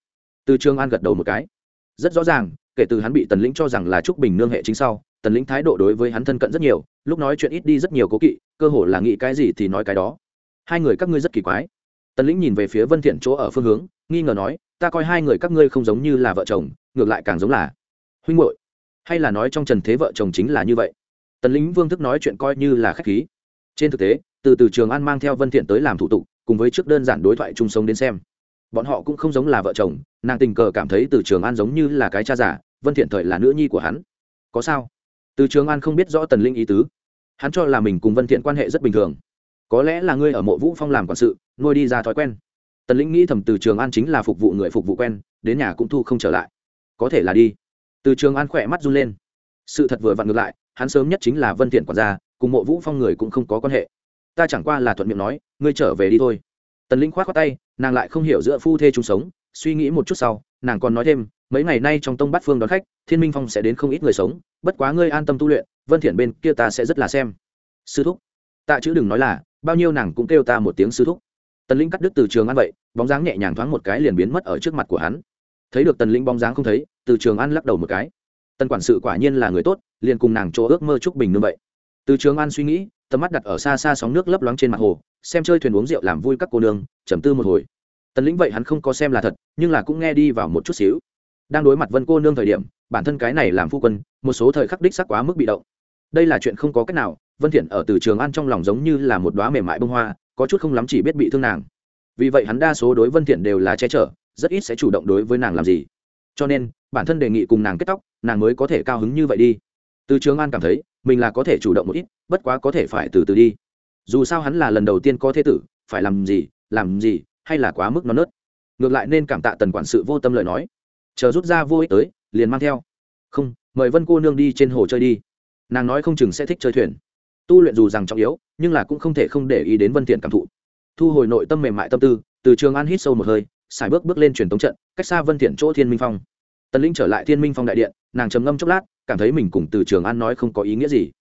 từ trường an gật đầu một cái. Rất rõ ràng, kể từ hắn bị tần lĩnh cho rằng là trúc bình nương hệ chính sau, tần lĩnh thái độ đối với hắn thân cận rất nhiều, lúc nói chuyện ít đi rất nhiều cố kỵ, cơ hồ là nghĩ cái gì thì nói cái đó. Hai người các ngươi rất kỳ quái. Tần lĩnh nhìn về phía vân thiện chỗ ở phương hướng, nghi ngờ nói, ta coi hai người các ngươi không giống như là vợ chồng, ngược lại càng giống là huynh muội hay là nói trong trần thế vợ chồng chính là như vậy? Tần lĩnh vương thức nói chuyện coi như là khách khí. Trên thực tế, từ từ trường an mang theo vân thiện tới làm thủ tục, cùng với trước đơn giản đối thoại chung sống đến xem. Bọn họ cũng không giống là vợ chồng, nàng tình cờ cảm thấy từ trường an giống như là cái cha giả vân thiện thời là nữ nhi của hắn. Có sao? Từ trường an không biết rõ tần linh ý tứ. Hắn cho là mình cùng vân thiện quan hệ rất bình thường. Có lẽ là ngươi ở mộ vũ phong làm quản sự, nuôi đi ra thói quen. Tần Linh nghĩ thầm từ trường an chính là phục vụ người phục vụ quen, đến nhà cũng thu không trở lại. Có thể là đi từ trường an khỏe mắt run lên. Sự thật vừa vặn ngược lại, hắn sớm nhất chính là vân thiện quản gia, cùng mộ vũ phong người cũng không có quan hệ. Ta chẳng qua là thuận miệng nói, ngươi trở về đi thôi. Tần Linh khoát khoát tay, nàng lại không hiểu giữa phu thê chung sống, suy nghĩ một chút sau, nàng còn nói thêm, mấy ngày nay trong tông bát phương đón khách, thiên minh phong sẽ đến không ít người sống, bất quá ngươi an tâm tu luyện, vân thiện bên kia ta sẽ rất là xem. Sư thúc. Tạ chữ đừng nói là, bao nhiêu nàng cũng kêu ta một tiếng sư thúc. Tần linh cắt đứt từ trường an vậy, bóng dáng nhẹ nhàng thoáng một cái liền biến mất ở trước mặt của hắn thấy được tần linh bóng dáng không thấy, từ trường an lắc đầu một cái. Tần quản sự quả nhiên là người tốt, liền cùng nàng chỗ ước mơ chúc bình như vậy. Từ trường an suy nghĩ, tầm mắt đặt ở xa xa sóng nước lấp loáng trên mặt hồ, xem chơi thuyền uống rượu làm vui các cô nương, trầm tư một hồi. Tần lĩnh vậy hắn không có xem là thật, nhưng là cũng nghe đi vào một chút xíu. Đang đối mặt vân cô nương thời điểm, bản thân cái này làm phu quân, một số thời khắc đích sắc quá mức bị động. Đây là chuyện không có cách nào, vân thiện ở từ trường an trong lòng giống như là một đóa mềm mại bông hoa, có chút không lắm chỉ biết bị thương nàng. Vì vậy hắn đa số đối vân thiện đều là che chở rất ít sẽ chủ động đối với nàng làm gì. Cho nên, bản thân đề nghị cùng nàng kết tóc, nàng mới có thể cao hứng như vậy đi. Từ trường an cảm thấy, mình là có thể chủ động một ít, bất quá có thể phải từ từ đi. Dù sao hắn là lần đầu tiên có thế tử, phải làm gì làm gì, hay là quá mức non nớt. Ngược lại nên cảm tạ tần quản sự vô tâm lời nói. Chờ rút ra vô ích tới, liền mang theo. Không, mời vân cô nương đi trên hồ chơi đi. Nàng nói không chừng sẽ thích chơi thuyền. Tu luyện dù rằng trọng yếu, nhưng là cũng không thể không để ý đến vân thiện cảm thụ. Thu hồi nội tâm mềm mại tâm tư, từ trường an hít sâu một hơi xài bước bước lên truyền tống trận, cách xa vân thiện chỗ thiên minh phong. Tần linh trở lại thiên minh phong đại điện, nàng trầm ngâm chốc lát, cảm thấy mình cùng từ trường an nói không có ý nghĩa gì.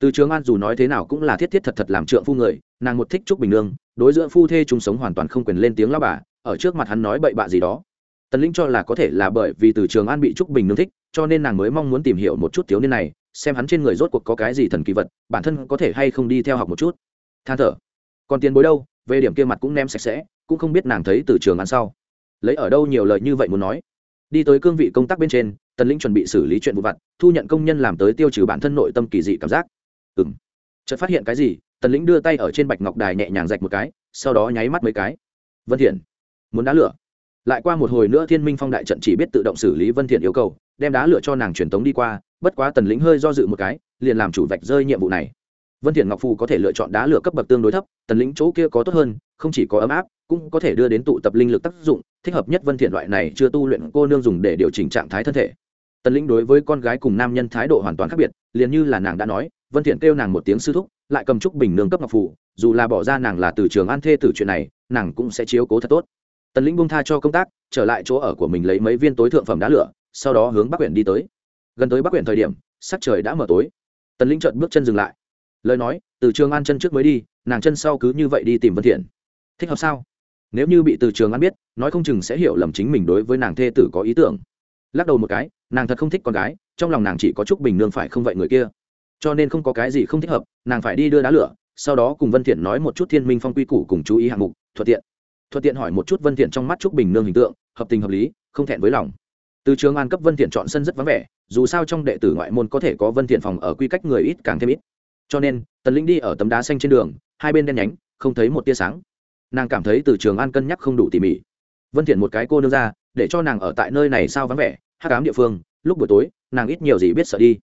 Từ trường an dù nói thế nào cũng là thiết thiết thật thật làm trượng phu người, nàng một thích trúc bình nương, đối giữa phu thê chung sống hoàn toàn không quyền lên tiếng lao bà, ở trước mặt hắn nói bậy bạ gì đó. Tần linh cho là có thể là bởi vì từ trường an bị trúc bình nương thích, cho nên nàng mới mong muốn tìm hiểu một chút thiếu niên này, xem hắn trên người rốt cuộc có cái gì thần kỳ vật, bản thân có thể hay không đi theo học một chút. Than thở. Còn tiền bối đâu, về điểm kia mặt cũng ném sạch sẽ cũng không biết nàng thấy từ trường ăn sau. Lấy ở đâu nhiều lời như vậy muốn nói? Đi tới cương vị công tác bên trên, tần lĩnh chuẩn bị xử lý chuyện vụ vặt, thu nhận công nhân làm tới tiêu trừ bản thân nội tâm kỳ dị cảm giác. Ừng chợt phát hiện cái gì, tần lĩnh đưa tay ở trên bạch ngọc đài nhẹ nhàng rạch một cái, sau đó nháy mắt mấy cái. Vân thiện, muốn đá lửa. Lại qua một hồi nữa thiên minh phong đại trận chỉ biết tự động xử lý vân thiện yêu cầu, đem đá lửa cho nàng truyền tống đi qua, bất quá tần lĩnh hơi do dự một cái, liền làm chủ vạch rơi nhiệm vụ này vân thiện ngọc phù có thể lựa chọn đá lửa cấp bậc tương đối thấp, tần lĩnh chỗ kia có tốt hơn, không chỉ có ấm áp, cũng có thể đưa đến tụ tập linh lực tác dụng, thích hợp nhất vân thiện loại này chưa tu luyện cô nương dùng để điều chỉnh trạng thái thân thể. Tần lĩnh đối với con gái cùng nam nhân thái độ hoàn toàn khác biệt, liền như là nàng đã nói, vân thiện kêu nàng một tiếng sư thúc, lại cầm trúc bình nương cấp ngọc phù, dù là bỏ ra nàng là từ trường an thê tử chuyện này, nàng cũng sẽ chiếu cố thật tốt. Tần lĩnh buông tha cho công tác, trở lại chỗ ở của mình lấy mấy viên tối thượng phẩm đá lửa, sau đó hướng bắc quyển đi tới. Gần tới bắc quyển thời điểm, sắc trời đã mở tối. Tần lĩnh chợt bước chân dừng lại lời nói, từ trường an chân trước mới đi, nàng chân sau cứ như vậy đi tìm vân thiện. Thích hợp sao? Nếu như bị từ trường an biết, nói không chừng sẽ hiểu lầm chính mình đối với nàng thê tử có ý tưởng. Lắc đầu một cái, nàng thật không thích con gái, trong lòng nàng chỉ có chút bình nương phải không vậy người kia. Cho nên không có cái gì không thích hợp, nàng phải đi đưa đá lửa, sau đó cùng vân thiện nói một chút thiên minh phong quy củ cùng chú ý hạng mục, thuận tiện. Thuận tiện hỏi một chút vân thiện trong mắt trúc bình nương hình tượng, hợp tình hợp lý, không thẹn với lòng. Từ trường an cấp vân thiện chọn sân rất vắng vẻ, dù sao trong đệ tử ngoại môn có thể có vân thiện phòng ở quy cách người ít càng thêm ít cho nên, tần linh đi ở tấm đá xanh trên đường, hai bên đen nhánh, không thấy một tia sáng. Nàng cảm thấy từ trường an cân nhắc không đủ tỉ mỉ. Vân thiện một cái cô nương ra, để cho nàng ở tại nơi này sao vắng vẻ, hắc ám địa phương, lúc buổi tối, nàng ít nhiều gì biết sợ đi.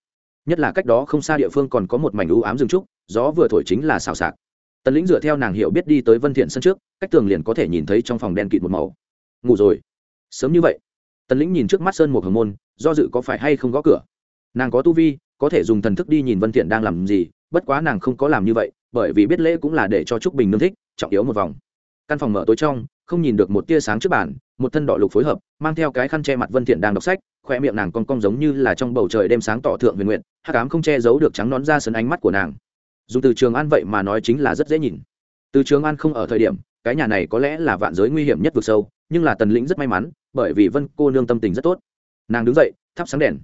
Nhất là cách đó không xa địa phương còn có một mảnh u ám rừng trúc, gió vừa thổi chính là xào xạc. Tần lĩnh dựa theo nàng hiểu biết đi tới vân thiện sân trước, cách tường liền có thể nhìn thấy trong phòng đen kịt một màu. Ngủ rồi. Sớm như vậy. Tần lĩnh nhìn trước mắt sơn một hồng môn, do dự có phải hay không gõ cửa. Nàng có tu vi, có thể dùng thần thức đi nhìn vân thiện đang làm gì bất quá nàng không có làm như vậy, bởi vì biết lễ cũng là để cho trúc bình nương thích, trọng yếu một vòng. Căn phòng mở tối trong, không nhìn được một tia sáng trước bàn, một thân đỏ lục phối hợp, mang theo cái khăn che mặt vân thiện đang đọc sách khoe miệng nàng cong cong giống như là trong bầu trời đêm sáng tỏ thượng huyền nguyện, hắc ám không che giấu được trắng nón ra sân ánh mắt của nàng. Dù từ trường an vậy mà nói chính là rất dễ nhìn. Từ trường an không ở thời điểm, cái nhà này có lẽ là vạn giới nguy hiểm nhất vực sâu, nhưng là tần lĩnh rất may mắn, bởi vì vân cô nương tâm tình rất tốt. Nàng đứng dậy, thắp sáng đèn.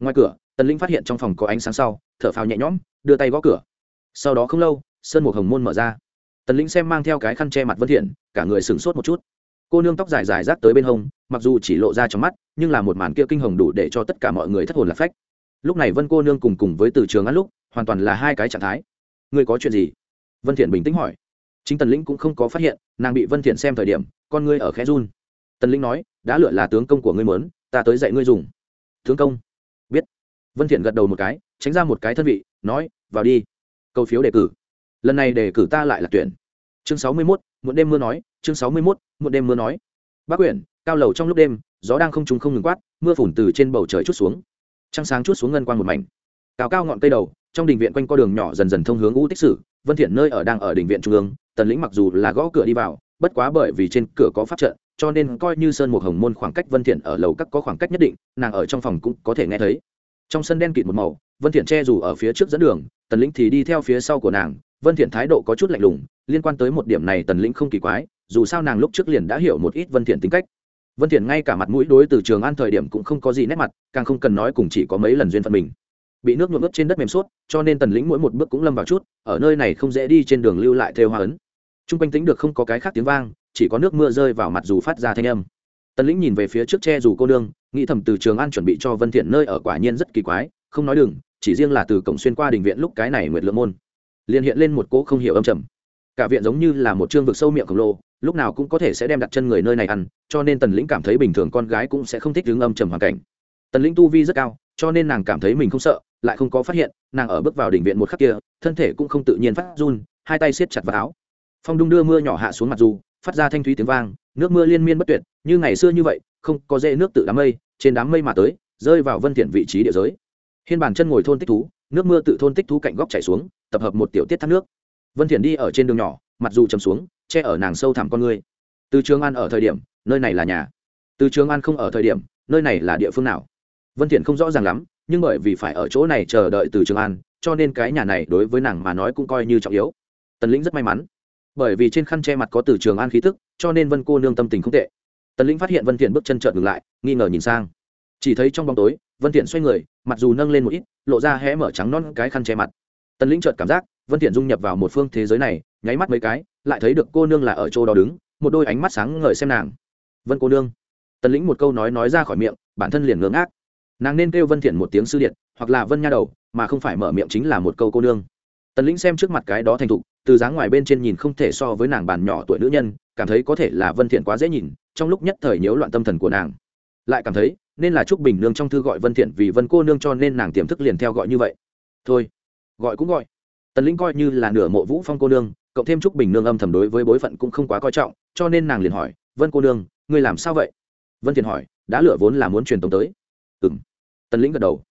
Ngoài cửa, tần lĩnh phát hiện trong phòng có ánh sáng sau thở phào nhẹ nhõm, đưa tay gõ cửa. Sau đó không lâu, sơn một hồng môn mở ra. Tần lĩnh xem mang theo cái khăn che mặt vân thiện, cả người sửng sốt một chút. Cô nương tóc dài dài rác tới bên hông, mặc dù chỉ lộ ra trong mắt, nhưng là một màn kia kinh hồng đủ để cho tất cả mọi người thất hồn lạc phách. Lúc này vân cô nương cùng cùng với từ trường ăn lúc, hoàn toàn là hai cái trạng thái. Ngươi có chuyện gì? Vân thiện bình tĩnh hỏi. Chính tần lĩnh cũng không có phát hiện, nàng bị vân thiện xem thời điểm, con ngươi ở khẽ run. Tần lĩnh nói đã lựa là tướng công của ngươi muốn, ta tới dạy ngươi dùng. Tướng công? Biết. Vân thiện gật đầu một cái tránh ra một cái thân vị nói vào đi câu phiếu đề cử. Lần này đề cử ta lại là tuyển. Chương sáu mươi 61, một đêm mưa nói chương sáu mươi 61, một đêm mưa nói. Bác quyển cao lầu trong lúc đêm gió đang không trùng không ngừng quát mưa phùn từ trên bầu trời chút xuống. Trăng sáng chút xuống ngân quang một mảnh. Cao cao ngọn cây đầu trong đình viện quanh co đường nhỏ dần dần thông hướng u tích sử vân thiện nơi ở đang ở đình viện trung ương tần lĩnh mặc dù là gõ cửa đi vào bất quá bởi vì trên cửa có pháp trận cho nên coi như sơn một hồng môn khoảng cách vân thiện ở lầu các có khoảng cách nhất định nàng ở trong phòng cũng có thể nghe thấy. Trong sân đen kịt một màu vân thiện che dù ở phía trước dẫn đường, tần lĩnh thì đi theo phía sau của nàng. Vân thiện thái độ có chút lạnh lùng, liên quan tới một điểm này tần lĩnh không kỳ quái, dù sao nàng lúc trước liền đã hiểu một ít vân thiện tính cách. Vân thiện ngay cả mặt mũi đối từ trường an thời điểm cũng không có gì nét mặt, càng không cần nói cùng chỉ có mấy lần duyên phận mình. Bị nước nhuộm ướt trên đất mềm suốt, cho nên tần lĩnh mỗi một bước cũng lâm vào chút, ở nơi này không dễ đi trên đường lưu lại theo hoa ấn. Trung quanh tính được không có cái khác tiếng vang, chỉ có nước mưa rơi vào mặt dù phát ra thanh âm. Tần lĩnh nhìn về phía trước che dù cô nương, nghĩ thầm từ trường an chuẩn bị cho vân thiện nơi ở quả nhiên rất kỳ quái, không nói đừng chỉ riêng là từ cổng xuyên qua đình viện lúc cái này nguyệt lượng môn, liền hiện lên một cỗ không hiểu âm trầm. Cả viện giống như là một trương vực sâu miệng khổng lồ, lúc nào cũng có thể sẽ đem đặt chân người nơi này ăn, cho nên tần lĩnh cảm thấy bình thường con gái cũng sẽ không thích đứng âm trầm hoàn cảnh. Tần lĩnh tu vi rất cao, cho nên nàng cảm thấy mình không sợ, lại không có phát hiện, nàng ở bước vào đỉnh viện một khắc kia, thân thể cũng không tự nhiên phát run, hai tay siết chặt vào áo. Phong đung đưa mưa nhỏ hạ xuống mặt dù, phát ra thanh thúy tiếng vang, nước mưa liên miên bất tuyệt, như ngày xưa như vậy, không có dễ nước tự đám mây, trên đám mây mà tới, rơi vào vân thiện vị trí địa giới hiên bàn chân ngồi thôn tích thú, nước mưa tự thôn tích thú cạnh góc chảy xuống, tập hợp một tiểu tiết thác nước. Vân thiện đi ở trên đường nhỏ, mặt dù chầm xuống, che ở nàng sâu thẳm con người từ trường an ở thời điểm, nơi này là nhà. Từ trường an không ở thời điểm, nơi này là địa phương nào? Vân thiện không rõ ràng lắm, nhưng bởi vì phải ở chỗ này chờ đợi từ trường an, cho nên cái nhà này đối với nàng mà nói cũng coi như trọng yếu. Tần lĩnh rất may mắn. Bởi vì trên khăn che mặt có từ trường an khí tức cho nên vân cô nương tâm tình không tệ. Tần lĩnh phát hiện vân thiện bước chân chợt ngừng lại, nghi ngờ nhìn sang. Chỉ thấy trong bóng tối vân thiện xoay người, mặc dù nâng lên một ít, lộ ra hé mở trắng non cái khăn che mặt. Tần lĩnh chợt cảm giác, vân thiện dung nhập vào một phương thế giới này, nháy mắt mấy cái, lại thấy được cô nương là ở chỗ đó đứng, một đôi ánh mắt sáng ngời xem nàng. Vân cô nương. Tần lĩnh một câu nói nói ra khỏi miệng, bản thân liền ngưỡng ác nàng nên kêu vân thiện một tiếng sư điện hoặc là vân nha đầu, mà không phải mở miệng chính là một câu cô nương. Tần lĩnh xem trước mặt cái đó thành thục, từ dáng ngoài bên trên nhìn không thể so với nàng bàn nhỏ tuổi nữ nhân, cảm thấy có thể là vân thiện quá dễ nhìn, trong lúc nhất thời nhiễu loạn tâm thần của nàng. Lại cảm thấy nên là trúc bình nương trong thư gọi vân thiện vì vân cô nương cho nên nàng tiềm thức liền theo gọi như vậy. Thôi, gọi cũng gọi. Tần lĩnh coi như là nửa mộ vũ phong cô nương, cộng thêm trúc bình nương âm thầm đối với bối phận cũng không quá coi trọng, cho nên nàng liền hỏi, vân cô nương, ngươi làm sao vậy? Vân thiện hỏi đã lựa vốn là muốn truyền tống tới. Ừm. Tần lĩnh gật đầu.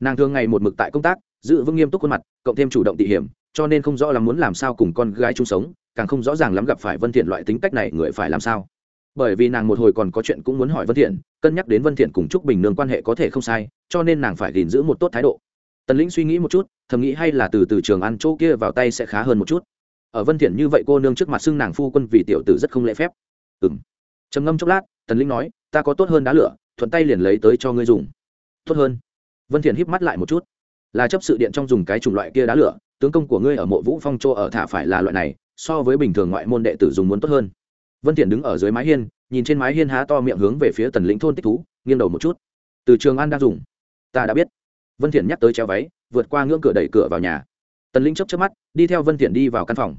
Nàng thường ngày một mực tại công tác, giữ vững nghiêm túc khuôn mặt, cộng thêm chủ động tị hiểm, cho nên không rõ là muốn làm sao cùng con gái chung sống, càng không rõ ràng lắm gặp phải vân thiện loại tính cách này người phải làm sao bởi vì nàng một hồi còn có chuyện cũng muốn hỏi vân thiện, cân nhắc đến vân thiện cùng trúc bình nương quan hệ có thể không sai, cho nên nàng phải gìn giữ một tốt thái độ. Tần lĩnh suy nghĩ một chút, thầm nghĩ hay là từ từ trường ăn chỗ kia vào tay sẽ khá hơn một chút. Ở vân thiện như vậy cô nương trước mặt xưng nàng phu quân vì tiểu tử rất không lễ phép. Ừm. Trầm ngâm chốc lát, tần lĩnh nói, ta có tốt hơn đá lửa, thuận tay liền lấy tới cho ngươi dùng. Tốt hơn? Vân thiện híp mắt lại một chút. Là chấp sự điện trong dùng cái chủng loại kia đá lửa, tướng công của ngươi ở mộ vũ phong châu ở thả phải là loại này, so với bình thường ngoại môn đệ tử dùng muốn tốt hơn vân thiện đứng ở dưới mái hiên, nhìn trên mái hiên há to miệng hướng về phía tần lĩnh thôn tích thú, nghiêng đầu một chút. Từ trường an đang dùng. Ta đã biết. Vân thiện nhắc tới treo váy, vượt qua ngưỡng cửa đẩy cửa vào nhà. Tần lĩnh chớp chớp mắt, đi theo vân thiện đi vào căn phòng.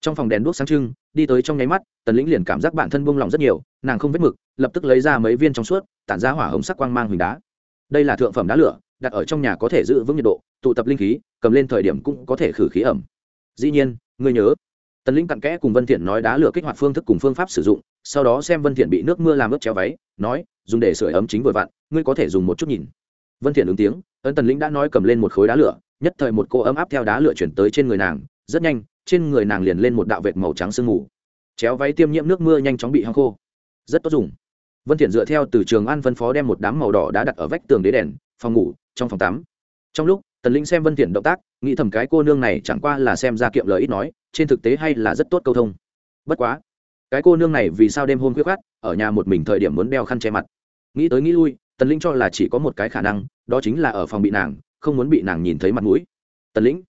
Trong phòng đèn đuốc sáng trưng, đi tới trong nháy mắt, tần lĩnh liền cảm giác bản thân buông lỏng rất nhiều, nàng không vết mực, lập tức lấy ra mấy viên trong suốt, tản ra hỏa hồng sắc quang mang huỳnh đá. Đây là thượng phẩm đá lửa, đặt ở trong nhà có thể giữ vững nhiệt độ, tụ tập linh khí, cầm lên thời điểm cũng có thể khử khí ẩm. Dĩ nhiên, ngươi nhớ tần lĩnh cặn kẽ cùng vân thiện nói đá lửa kích hoạt phương thức cùng phương pháp sử dụng, sau đó xem vân thiện bị nước mưa làm ướt chéo váy, nói, dùng để sưởi ấm chính vừa vặn, ngươi có thể dùng một chút nhìn. Vân thiện ứng tiếng ấn tần lĩnh đã nói cầm lên một khối đá lửa, nhất thời một cô ấm áp theo đá lửa chuyển tới trên người nàng, rất nhanh, trên người nàng liền lên một đạo vệt màu trắng sương mù. Chéo váy tiêm nhiễm nước mưa nhanh chóng bị hong khô. Rất tốt dùng. Vân thiện dựa theo từ trường an phân phó đem một đám màu đỏ đã đặt ở vách tường đế đèn, phòng ngủ, trong phòng tắm. Trong lúc tần linh xem vân thiện động tác, nghĩ thầm cái cô nương này chẳng qua là xem ra kiệm lời ít nói, trên thực tế hay là rất tốt câu thông. Bất quá, cái cô nương này vì sao đêm hôm khuya khát ở nhà một mình thời điểm muốn đeo khăn che mặt. Nghĩ tới nghĩ lui, tần linh cho là chỉ có một cái khả năng, đó chính là ở phòng bị nàng, không muốn bị nàng nhìn thấy mặt mũi. Tần lĩnh,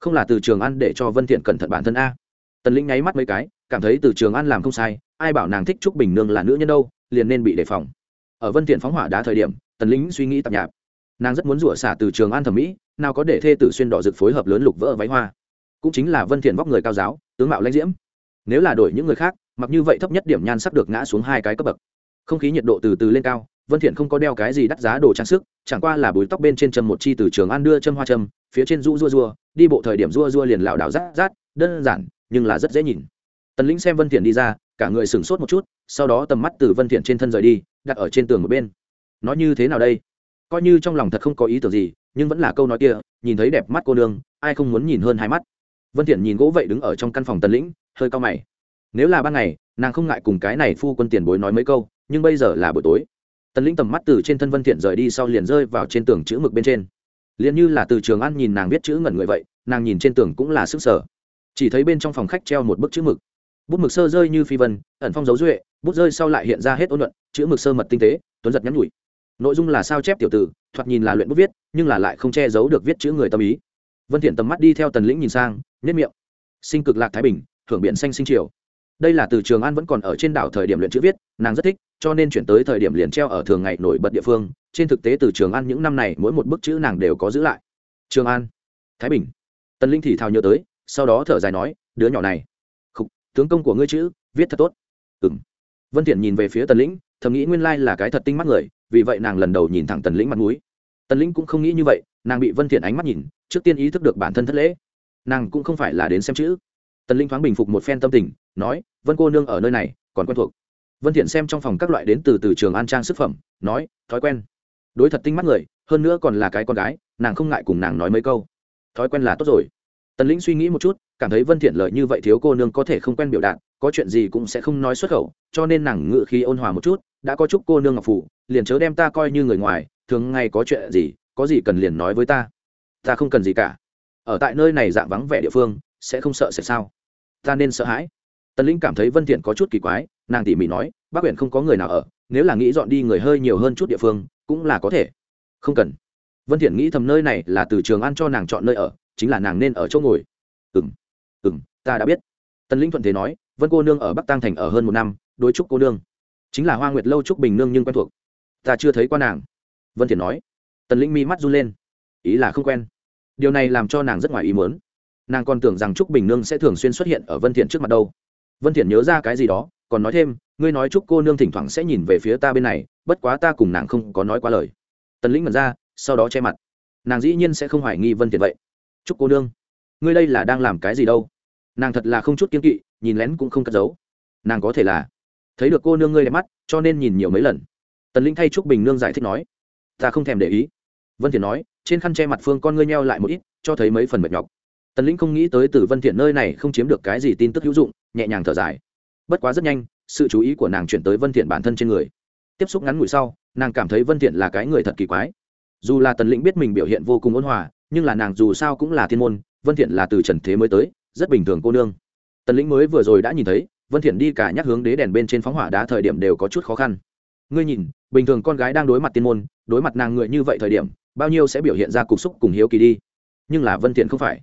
không là từ trường an để cho vân thiện cẩn thận bản thân a? Tần lĩnh nháy mắt mấy cái, cảm thấy từ trường an làm không sai, ai bảo nàng thích trúc bình nương là nữ nhân đâu, liền nên bị đề phòng. Ở vân thiện phóng hỏa đá thời điểm, tần lĩnh suy nghĩ tạp nhạp. Nàng rất muốn rủa xả từ trường an thẩm mỹ nào có để thê tử xuyên đỏ rực phối hợp lớn lục vỡ váy hoa. Cũng chính là vân thiện vóc người cao giáo, tướng mạo lãnh diễm. Nếu là đổi những người khác, mặc như vậy thấp nhất điểm nhan sắc được ngã xuống hai cái cấp bậc. Không khí nhiệt độ từ từ lên cao, vân thiện không có đeo cái gì đắt giá đồ trang sức, chẳng qua là búi tóc bên trên châm một chi từ trường an đưa châm hoa châm, phía trên rũ rua rua, đi bộ thời điểm rua rua liền lảo đảo rát rát, đơn giản, nhưng là rất dễ nhìn. Tần lĩnh xem vân thiện đi ra, cả người sửng sốt một chút, sau đó tầm mắt từ vân thiện trên thân rời đi, đặt ở trên tường một bên. Nói như thế nào đây? Coi như trong lòng thật không có ý tưởng gì nhưng vẫn là câu nói kia, nhìn thấy đẹp mắt cô nương, ai không muốn nhìn hơn hai mắt. Vân thiện nhìn gỗ vậy đứng ở trong căn phòng tần lĩnh, hơi cao mày. Nếu là ban ngày, nàng không ngại cùng cái này phu quân tiền bối nói mấy câu, nhưng bây giờ là buổi tối. Tần lĩnh tầm mắt từ trên thân vân thiện rời đi sau liền rơi vào trên tường chữ mực bên trên. Liền như là từ trường ăn nhìn nàng viết chữ ngẩn người vậy, nàng nhìn trên tường cũng là sức sở chỉ thấy bên trong phòng khách treo một bức chữ mực. Bút mực sơ rơi như phi vân, ẩn phong dấu duệ, bút rơi sau lại hiện ra hết ôn luận, chữ mực sơ mật tinh tế, tuấn giật nhắn nhủi. Nội dung là sao chép tiểu tử thoạt nhìn là luyện bút viết, nhưng là lại không che giấu được viết chữ người tâm ý. Vân thiện tầm mắt đi theo tần lĩnh nhìn sang nhất miệng. Sinh cực lạc thái bình, thưởng biển xanh sinh triều. Đây là từ trường an vẫn còn ở trên đảo thời điểm luyện chữ viết, nàng rất thích, cho nên chuyển tới thời điểm liền treo ở thường ngày nổi bật địa phương. Trên thực tế từ trường an những năm này, mỗi một bức chữ nàng đều có giữ lại. Trường an, thái bình. Tần linh thì thào nhớ tới, sau đó thở dài nói, đứa nhỏ này, khục, tướng công của ngươi chữ, viết thật tốt. Ừ m vân thiện nhìn về phía tần lĩnh, thầm nghĩ nguyên lai là cái thật tinh mắt người, vì vậy nàng lần đầu nhìn thẳng tần lĩnh mặt mũi tần lĩnh cũng không nghĩ như vậy, nàng bị vân thiện ánh mắt nhìn, trước tiên ý thức được bản thân thất lễ. Nàng cũng không phải là đến xem chữ. Tần linh thoáng bình phục một phen tâm tình, nói, vân cô nương ở nơi này, còn quen thuộc. Vân thiện xem trong phòng các loại đến từ từ trường an trang sức phẩm, nói, thói quen. Đối thật tinh mắt người, hơn nữa còn là cái con gái, nàng không ngại cùng nàng nói mấy câu. Thói quen là tốt rồi. Tần lĩnh suy nghĩ một chút, cảm thấy vân thiện lợi như vậy thiếu cô nương có thể không quen biểu đạt, có chuyện gì cũng sẽ không nói xuất khẩu, cho nên nàng ngự khí ôn hòa một chút, đã có chúc cô nương ngọc phủ, liền chớ đem ta coi như người ngoài thường ngày có chuyện gì, có gì cần liền nói với ta. Ta không cần gì cả. Ở tại nơi này dạng vắng vẻ địa phương, sẽ không sợ sẽ sao? Ta nên sợ hãi. Tần linh cảm thấy vân thiện có chút kỳ quái, nàng tỉ mỉ nói, bác huyện không có người nào ở, nếu là nghĩ dọn đi người hơi nhiều hơn chút địa phương, cũng là có thể. Không cần. Vân thiện nghĩ thầm nơi này là từ trường ăn cho nàng chọn nơi ở, chính là nàng nên ở chỗ ngồi. Ừm ừm, ta đã biết. Tần linh thuận thế nói, vân cô nương ở bắc tăng thành ở hơn một năm, đối trúc cô nương. Chính là hoa nguyệt lâu trúc bình nương nhưng quen thuộc. Ta chưa thấy qua nàng vân thiện nói. Tần linh mi mắt run lên. Ý là không quen. Điều này làm cho nàng rất ngoài ý muốn. Nàng còn tưởng rằng trúc bình nương sẽ thường xuyên xuất hiện ở vân thiện trước mặt đâu. Vân thiện nhớ ra cái gì đó, còn nói thêm, ngươi nói trúc cô nương thỉnh thoảng sẽ nhìn về phía ta bên này, bất quá ta cùng nàng không có nói quá lời. Tần lĩnh mật ra, sau đó che mặt. Nàng dĩ nhiên sẽ không hoài nghi vân thiện vậy. Trúc cô nương, ngươi đây là đang làm cái gì đâu? Nàng thật là không chút kiên kỵ, nhìn lén cũng không cất giấu. Nàng có thể là thấy được cô nương ngươi đẹp mắt, cho nên nhìn nhiều mấy lần. Tần lĩnh thay trúc bình nương giải thích nói ta không thèm để ý. Vân thiện nói, trên khăn che mặt phương con ngươi nheo lại một ít, cho thấy mấy phần mệt nhọc. Tần lĩnh không nghĩ tới từ vân thiện nơi này không chiếm được cái gì tin tức hữu dụng, nhẹ nhàng thở dài. Bất quá rất nhanh, sự chú ý của nàng chuyển tới vân thiện bản thân trên người. Tiếp xúc ngắn ngủi sau, nàng cảm thấy vân thiện là cái người thật kỳ quái. Dù là tần lĩnh biết mình biểu hiện vô cùng ôn hòa, nhưng là nàng dù sao cũng là thiên môn, vân thiện là từ trần thế mới tới, rất bình thường cô nương. Tần lĩnh mới vừa rồi đã nhìn thấy, vân thiện đi cả nhắc hướng đế đèn bên trên phóng hỏa đá thời điểm đều có chút khó khăn. Ngươi nhìn bình thường con gái đang đối mặt tiên môn, đối mặt nàng người như vậy thời điểm, bao nhiêu sẽ biểu hiện ra cục xúc cùng hiếu kỳ đi. Nhưng là vân thiện không phải.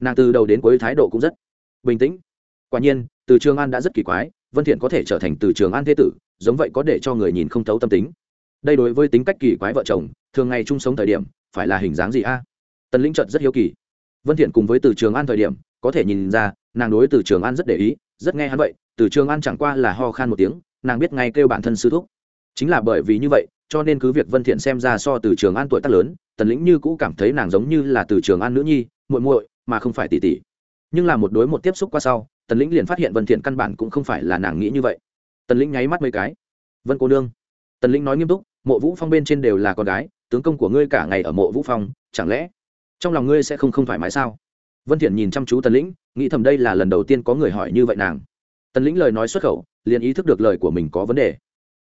Nàng từ đầu đến cuối thái độ cũng rất bình tĩnh. Quả nhiên, từ trường an đã rất kỳ quái, vân thiện có thể trở thành từ trường an thế tử, giống vậy có để cho người nhìn không thấu tâm tính. Đây đối với tính cách kỳ quái vợ chồng, thường ngày chung sống thời điểm, phải là hình dáng gì a? Tần lĩnh trợt rất hiếu kỳ. Vân thiện cùng với từ trường an thời điểm, có thể nhìn ra, nàng đối từ trường an rất để ý, rất nghe hắn vậy, từ trường an chẳng qua là ho khan một tiếng, nàng biết ngay kêu bản thân sư thúc chính là bởi vì như vậy, cho nên cứ việc vân thiện xem ra so từ trường an tuổi tác lớn, tần lĩnh như cũ cảm thấy nàng giống như là từ trường an nữ nhi, muội muội, mà không phải tỷ tỷ. Nhưng là một đối một tiếp xúc qua sau, tần lĩnh liền phát hiện vân thiện căn bản cũng không phải là nàng nghĩ như vậy. Tần lĩnh nháy mắt mấy cái. Vân cô nương. Tần lĩnh nói nghiêm túc, mộ vũ phong bên trên đều là con gái, tướng công của ngươi cả ngày ở mộ vũ phong, chẳng lẽ trong lòng ngươi sẽ không không thoải mái sao? Vân thiện nhìn chăm chú tần lĩnh, nghĩ thầm đây là lần đầu tiên có người hỏi như vậy nàng. Tần lĩnh lời nói xuất khẩu, liền ý thức được lời của mình có vấn đề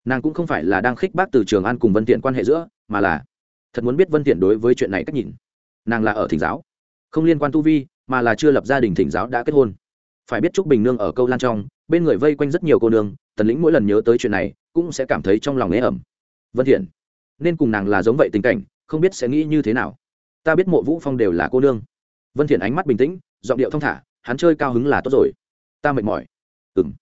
nàng cũng không phải là đang khích bác từ trường an cùng vân tiện quan hệ giữa, mà là thật muốn biết vân tiện đối với chuyện này cách nhìn. Nàng là ở thỉnh giáo, không liên quan tu vi, mà là chưa lập gia đình thỉnh giáo đã kết hôn. Phải biết trúc bình nương ở câu lan trong, bên người vây quanh rất nhiều cô nương, tần lĩnh mỗi lần nhớ tới chuyện này, cũng sẽ cảm thấy trong lòng ế ẩm. Vân thiện, nên cùng nàng là giống vậy tình cảnh, không biết sẽ nghĩ như thế nào. Ta biết mộ vũ phong đều là cô nương. Vân thiện ánh mắt bình tĩnh, giọng điệu thong thả, hắn chơi cao hứng là tốt rồi. Ta mệt mỏi. Ừm.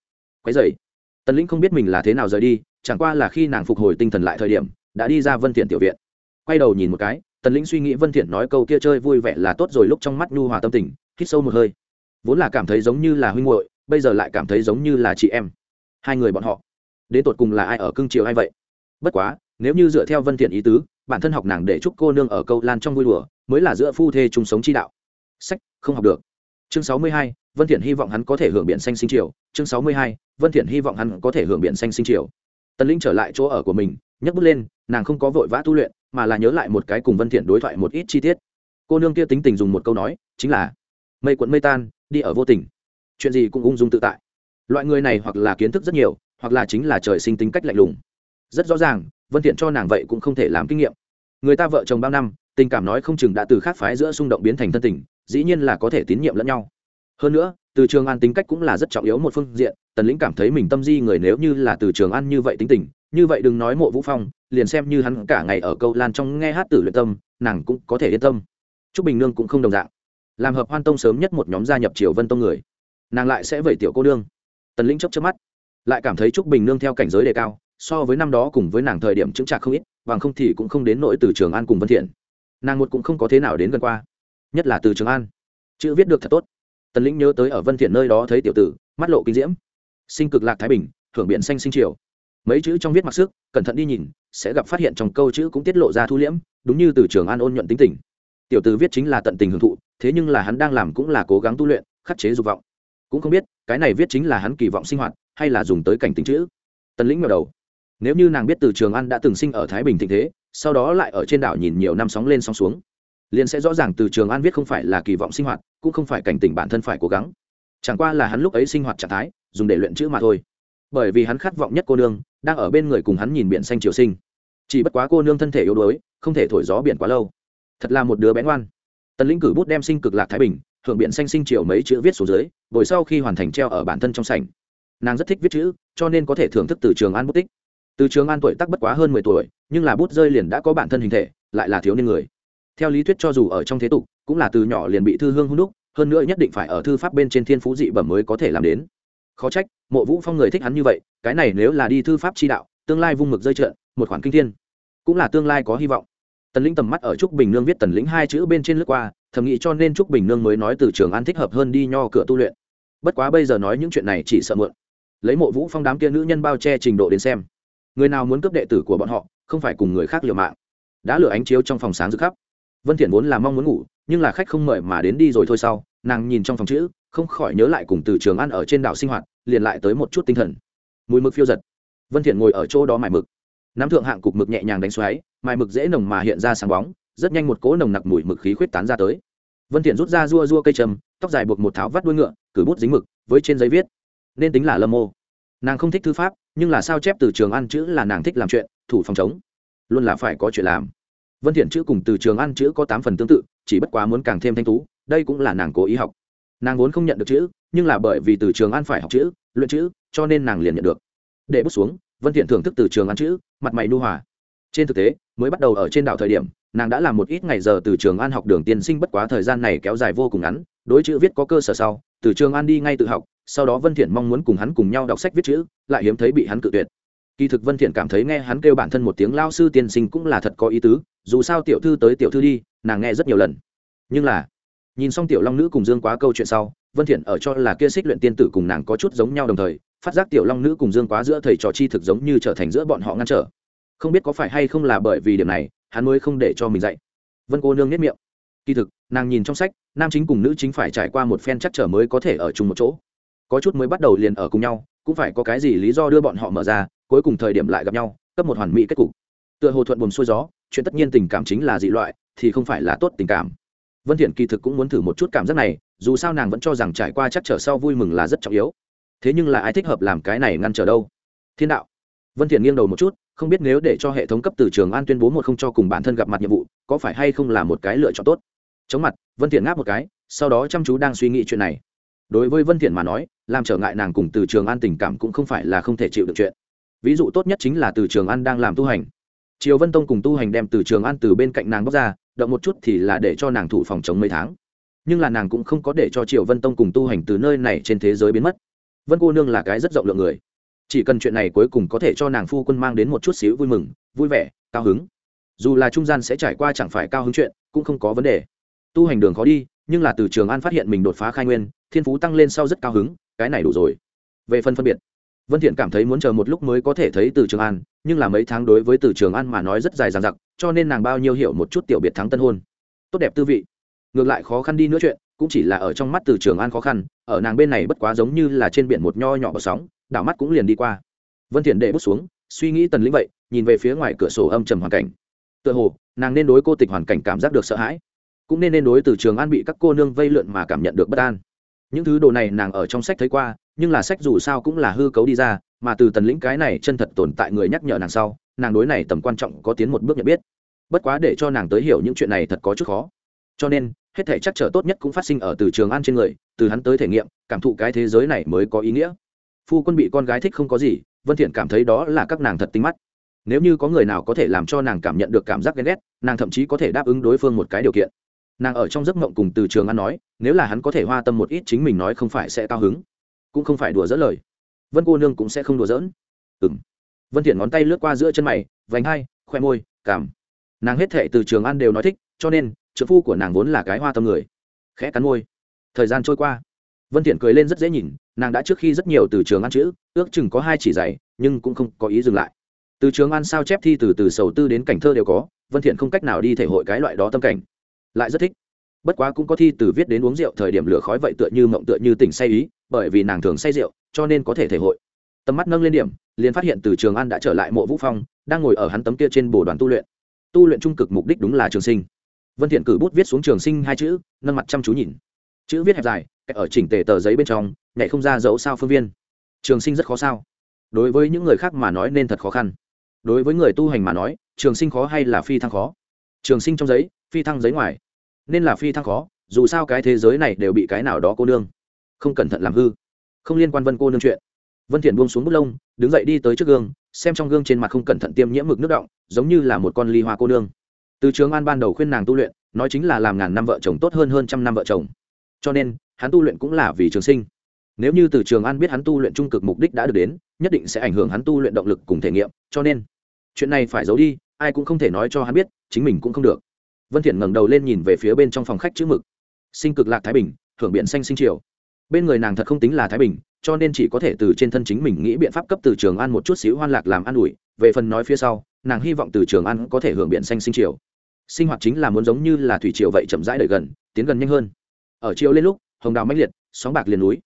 Quấy dậy tần lĩnh không biết mình là thế nào rời đi chẳng qua là khi nàng phục hồi tinh thần lại thời điểm đã đi ra vân thiện tiểu viện. Quay đầu nhìn một cái tần lĩnh suy nghĩ vân thiện nói câu kia chơi vui vẻ là tốt rồi lúc trong mắt nhu hòa tâm tình hít sâu một hơi. Vốn là cảm thấy giống như là huynh muội bây giờ lại cảm thấy giống như là chị em. Hai người bọn họ đến tột cùng là ai ở cương triều ai vậy? Bất quá nếu như dựa theo vân thiện ý tứ bản thân học nàng để chúc cô nương ở câu lan trong vui đùa mới là giữa phu thê chung sống chi đạo. Sách không học được. Chương 62, vân thiện hy vọng hắn có thể hưởng biển xanh sinh triều chương 62, vân thiện hy vọng hắn có thể hưởng biển xanh sinh triều tần linh trở lại chỗ ở của mình, nhấc bút lên, nàng không có vội vã tu luyện, mà là nhớ lại một cái cùng vân thiện đối thoại một ít chi tiết. Cô nương kia tính tình dùng một câu nói, chính là, mây cuộn mây tan, đi ở vô tình. Chuyện gì cũng ung dung tự tại. Loại người này hoặc là kiến thức rất nhiều, hoặc là chính là trời sinh tính cách lạnh lùng. Rất rõ ràng, vân thiện cho nàng vậy cũng không thể làm kinh nghiệm. Người ta vợ chồng bao năm, tình cảm nói không chừng đã từ khác phái giữa xung động biến thành thân tình, dĩ nhiên là có thể tín nhiệm lẫn nhau hơn nữa, từ trường an tính cách cũng là rất trọng yếu một phương diện, tần lĩnh cảm thấy mình tâm di người nếu như là từ trường an như vậy tính tình, như vậy đừng nói mộ vũ phong, liền xem như hắn cả ngày ở câu lan trong nghe hát tử luyện tâm, nàng cũng có thể yên tâm. Trúc bình nương cũng không đồng dạng. Làm hợp hoan tông sớm nhất một nhóm gia nhập triều vân tông người, nàng lại sẽ vẩy tiểu cô nương. Tần lĩnh chấp chấp mắt, lại cảm thấy trúc bình nương theo cảnh giới đề cao, so với năm đó cùng với nàng thời điểm chững trạc không ít, bằng không thì cũng không đến nỗi từ trường an cùng vân thiện. Nàng một cũng không có thế nào đến gần qua, nhất là từ trường an. Chữ viết được thật tốt tần lĩnh nhớ tới ở vân thiện nơi đó thấy tiểu tử, mắt lộ kinh diễm. Sinh cực lạc thái bình, thưởng biển xanh sinh triều. Mấy chữ trong viết mặc sức, cẩn thận đi nhìn, sẽ gặp phát hiện trong câu chữ cũng tiết lộ ra thu liễm, đúng như từ trường an ôn nhuận tính tình. Tiểu tử viết chính là tận tình hưởng thụ, thế nhưng là hắn đang làm cũng là cố gắng tu luyện, khắc chế dục vọng. Cũng không biết, cái này viết chính là hắn kỳ vọng sinh hoạt, hay là dùng tới cảnh tính chữ. Tần lĩnh ngờ đầu. Nếu như nàng biết từ trường an đã từng sinh ở thái bình thịnh thế, sau đó lại ở trên đảo nhìn nhiều năm sóng lên sóng xuống liền sẽ rõ ràng từ trường an viết không phải là kỳ vọng sinh hoạt, cũng không phải cảnh tỉnh bản thân phải cố gắng. Chẳng qua là hắn lúc ấy sinh hoạt trạng thái, dùng để luyện chữ mà thôi. Bởi vì hắn khát vọng nhất cô nương, đang ở bên người cùng hắn nhìn biển xanh triều sinh. Chỉ bất quá cô nương thân thể yếu đuối, không thể thổi gió biển quá lâu. Thật là một đứa bé ngoan. Tần lĩnh cử bút đem sinh cực lạc thái bình hưởng biển xanh sinh triều mấy chữ viết xuống dưới, rồi sau khi hoàn thành treo ở bản thân trong sảnh. Nàng rất thích viết chữ, cho nên có thể thưởng thức từ trường an bút tích. Từ trường an tuổi tắc bất quá hơn mười tuổi, nhưng là bút rơi liền đã có bản thân hình thể, lại là thiếu niên người theo lý thuyết cho dù ở trong thế tục, cũng là từ nhỏ liền bị thư hương hung đúc, hơn nữa nhất định phải ở thư pháp bên trên thiên phú dị bẩm mới có thể làm đến. Khó trách, mộ vũ phong người thích hắn như vậy, cái này nếu là đi thư pháp chi đạo, tương lai vung mực rơi trận một khoản kinh thiên. Cũng là tương lai có hy vọng. Tần lĩnh tầm mắt ở trúc bình nương viết tần lĩnh hai chữ bên trên lướt qua, thầm nghĩ cho nên trúc bình nương mới nói từ trường an thích hợp hơn đi nho cửa tu luyện. Bất quá bây giờ nói những chuyện này chỉ sợ mượn lấy mộ vũ phong đám kia nữ nhân bao che trình độ đến xem. Người nào muốn cướp đệ tử của bọn họ, không phải cùng người khác liều mạng. Đã lửa ánh chiếu trong phòng sáng rực khắp vân thiện vốn là mong muốn ngủ, nhưng là khách không mời mà đến đi rồi thôi sau, nàng nhìn trong phòng chữ, không khỏi nhớ lại cùng từ trường ăn ở trên đảo sinh hoạt, liền lại tới một chút tinh thần. Mùi mực phiêu giật. Vân thiện ngồi ở chỗ đó mài mực. Nắm thượng hạng cục mực nhẹ nhàng đánh xoáy mài mực dễ nồng mà hiện ra sáng bóng, rất nhanh một cỗ nồng nặc mùi mực khí khuyết tán ra tới. Vân thiện rút ra rua rua cây trầm tóc dài buộc một tháo vắt đuôi ngựa, cử bút dính mực, với trên giấy viết. Nên tính là lâm mô. Nàng không thích thư pháp, nhưng là sao chép từ trường ăn chữ là nàng thích làm chuyện, thủ phòng chống. Luôn là phải có chuyện làm vân thiện chữ cùng từ trường ăn chữ có tám phần tương tự, chỉ bất quá muốn càng thêm thanh tú, đây cũng là nàng cố ý học. Nàng vốn không nhận được chữ, nhưng là bởi vì từ trường an phải học chữ, luyện chữ, cho nên nàng liền nhận được. Để bút xuống, vân thiện thưởng thức từ trường an chữ, mặt mày nu hòa. Trên thực tế, mới bắt đầu ở trên đảo thời điểm, nàng đã làm một ít ngày giờ từ trường an học đường tiên sinh bất quá thời gian này kéo dài vô cùng ngắn, đối chữ viết có cơ sở sau, từ trường an đi ngay tự học, sau đó vân thiện mong muốn cùng hắn cùng nhau đọc sách viết chữ, lại hiếm thấy bị hắn cự tuyệt. Kỳ thực vân thiện cảm thấy nghe hắn kêu bản thân một tiếng lao sư tiên sinh cũng là thật có ý tứ dù sao tiểu thư tới tiểu thư đi, nàng nghe rất nhiều lần. Nhưng là, nhìn xong tiểu long nữ cùng dương quá câu chuyện sau, vân thiện ở cho là kia xích luyện tiên tử cùng nàng có chút giống nhau đồng thời, phát giác tiểu long nữ cùng dương quá giữa thầy trò chi thực giống như trở thành giữa bọn họ ngăn trở. Không biết có phải hay không là bởi vì điểm này, hắn mới không để cho mình dạy. Vân cô nương nhất miệng. Kỳ thực, nàng nhìn trong sách, nam chính cùng nữ chính phải trải qua một phen chắc trở mới có thể ở chung một chỗ. Có chút mới bắt đầu liền ở cùng nhau, cũng phải có cái gì lý do đưa bọn họ mở ra, cuối cùng thời điểm lại gặp nhau, cấp một hoàn mỹ kết cục tựa hồ thuận buồm xuôi gió, chuyện tất nhiên tình cảm chính là dị loại, thì không phải là tốt tình cảm. Vân thiện kỳ thực cũng muốn thử một chút cảm giác này, dù sao nàng vẫn cho rằng trải qua chắc trở sau vui mừng là rất trọng yếu. Thế nhưng là ai thích hợp làm cái này ngăn trở đâu? Thiên đạo. Vân thiện nghiêng đầu một chút, không biết nếu để cho hệ thống cấp từ trường an tuyên bố một không cho cùng bản thân gặp mặt nhiệm vụ, có phải hay không là một cái lựa chọn tốt? Chống mặt, vân thiện ngáp một cái, sau đó chăm chú đang suy nghĩ chuyện này. Đối với vân thiện mà nói, làm trở ngại nàng cùng từ trường an tình cảm cũng không phải là không thể chịu được chuyện. Ví dụ tốt nhất chính là từ trường an đang làm tu hành triều vân tông cùng tu hành đem từ trường an từ bên cạnh nàng bóc ra, động một chút thì là để cho nàng thủ phòng chống mấy tháng. Nhưng là nàng cũng không có để cho triều vân tông cùng tu hành từ nơi này trên thế giới biến mất. Vân cô nương là cái rất rộng lượng người. Chỉ cần chuyện này cuối cùng có thể cho nàng phu quân mang đến một chút xíu vui mừng, vui vẻ, cao hứng. Dù là trung gian sẽ trải qua chẳng phải cao hứng chuyện, cũng không có vấn đề. Tu hành đường khó đi, nhưng là từ trường an phát hiện mình đột phá khai nguyên, thiên phú tăng lên sau rất cao hứng, cái này đủ rồi. Về phần phân biệt vân thiện cảm thấy muốn chờ một lúc mới có thể thấy từ trường an, nhưng là mấy tháng đối với từ trường an mà nói rất dài dằng dặc, cho nên nàng bao nhiêu hiểu một chút tiểu biệt thắng tân hôn. Tốt đẹp tư vị. Ngược lại khó khăn đi nữa chuyện, cũng chỉ là ở trong mắt từ trường an khó khăn, ở nàng bên này bất quá giống như là trên biển một nho nhỏ bờ sóng, đảo mắt cũng liền đi qua. Vân thiện để bút xuống, suy nghĩ tần lĩnh vậy, nhìn về phía ngoài cửa sổ âm trầm hoàn cảnh. Tựa hồ, nàng nên đối cô tịch hoàn cảnh cảm giác được sợ hãi, cũng nên nên đối từ trường an bị các cô nương vây lượn mà cảm nhận được bất an. Những thứ đồ này nàng ở trong sách thấy qua nhưng là sách dù sao cũng là hư cấu đi ra, mà từ tần lĩnh cái này chân thật tồn tại người nhắc nhở nàng sau, nàng đối này tầm quan trọng có tiến một bước nhận biết. Bất quá để cho nàng tới hiểu những chuyện này thật có chút khó. Cho nên, hết thể chắc trở tốt nhất cũng phát sinh ở từ trường an trên người, từ hắn tới thể nghiệm, cảm thụ cái thế giới này mới có ý nghĩa. Phu quân bị con gái thích không có gì, vân thiện cảm thấy đó là các nàng thật tinh mắt. Nếu như có người nào có thể làm cho nàng cảm nhận được cảm giác ghen ghét, nàng thậm chí có thể đáp ứng đối phương một cái điều kiện. Nàng ở trong giấc mộng cùng từ trường an nói, nếu là hắn có thể hoa tâm một ít chính mình nói không phải sẽ cao hứng cũng không phải đùa dỡ lời. Vân cô nương cũng sẽ không đùa dỡn ừng vân thiện ngón tay lướt qua giữa chân mày, vành hai, khoe môi, cảm. Nàng hết thệ từ trường an đều nói thích, cho nên, trợ phu của nàng vốn là cái hoa tâm người. Khẽ cắn môi. Thời gian trôi qua. Vân thiện cười lên rất dễ nhìn, nàng đã trước khi rất nhiều từ trường an chữ, ước chừng có hai chỉ dạy nhưng cũng không có ý dừng lại. Từ trường an sao chép thi từ từ sầu tư đến cảnh thơ đều có, vân thiện không cách nào đi thể hội cái loại đó tâm cảnh. Lại rất thích bất quá cũng có thi từ viết đến uống rượu thời điểm lửa khói vậy tựa như mộng tựa như tỉnh say ý, bởi vì nàng thường say rượu, cho nên có thể thể hội. Tầm mắt nâng lên điểm, liền phát hiện từ trường an đã trở lại mộ vũ phong, đang ngồi ở hắn tấm kia trên bồ đoàn tu luyện. Tu luyện trung cực mục đích đúng là trường sinh. Vân thiện cử bút viết xuống trường sinh hai chữ, nâng mặt chăm chú nhìn. Chữ viết hẹp dài ở chỉnh tề tờ giấy bên trong, nhảy không ra dấu sao phương viên. Trường sinh rất khó sao. Đối với những người khác mà nói nên thật khó khăn. Đối với người tu hành mà nói, trường sinh khó hay là phi thăng khó? Trường sinh trong giấy, phi thăng giấy ngoài nên là phi thăng khó, dù sao cái thế giới này đều bị cái nào đó cô nương. Không cẩn thận làm hư. Không liên quan vân cô nương chuyện. Vân thiện buông xuống bút lông, đứng dậy đi tới trước gương, xem trong gương trên mặt không cẩn thận tiêm nhiễm mực nước động giống như là một con ly hoa cô nương. Từ trường an ban đầu khuyên nàng tu luyện, nói chính là làm ngàn năm vợ chồng tốt hơn hơn trăm năm vợ chồng. Cho nên, hắn tu luyện cũng là vì trường sinh. Nếu như từ trường an biết hắn tu luyện trung cực mục đích đã được đến, nhất định sẽ ảnh hưởng hắn tu luyện động lực cùng thể nghiệm, cho nên, chuyện này phải giấu đi, ai cũng không thể nói cho hắn biết, chính mình cũng không được vân thiện ngẩng đầu lên nhìn về phía bên trong phòng khách chữ mực. Sinh cực lạc thái bình, hưởng biện xanh sinh triều. Bên người nàng thật không tính là thái bình, cho nên chỉ có thể từ trên thân chính mình nghĩ biện pháp cấp từ trường an một chút xíu hoan lạc làm an ủi. Về phần nói phía sau, nàng hy vọng từ trường an có thể hưởng biện xanh sinh triều. Sinh hoạt chính là muốn giống như là thủy triều vậy chậm rãi đợi gần, tiến gần nhanh hơn. Ở chiều lên lúc, hồng đào mãnh liệt, sóng bạc liền núi.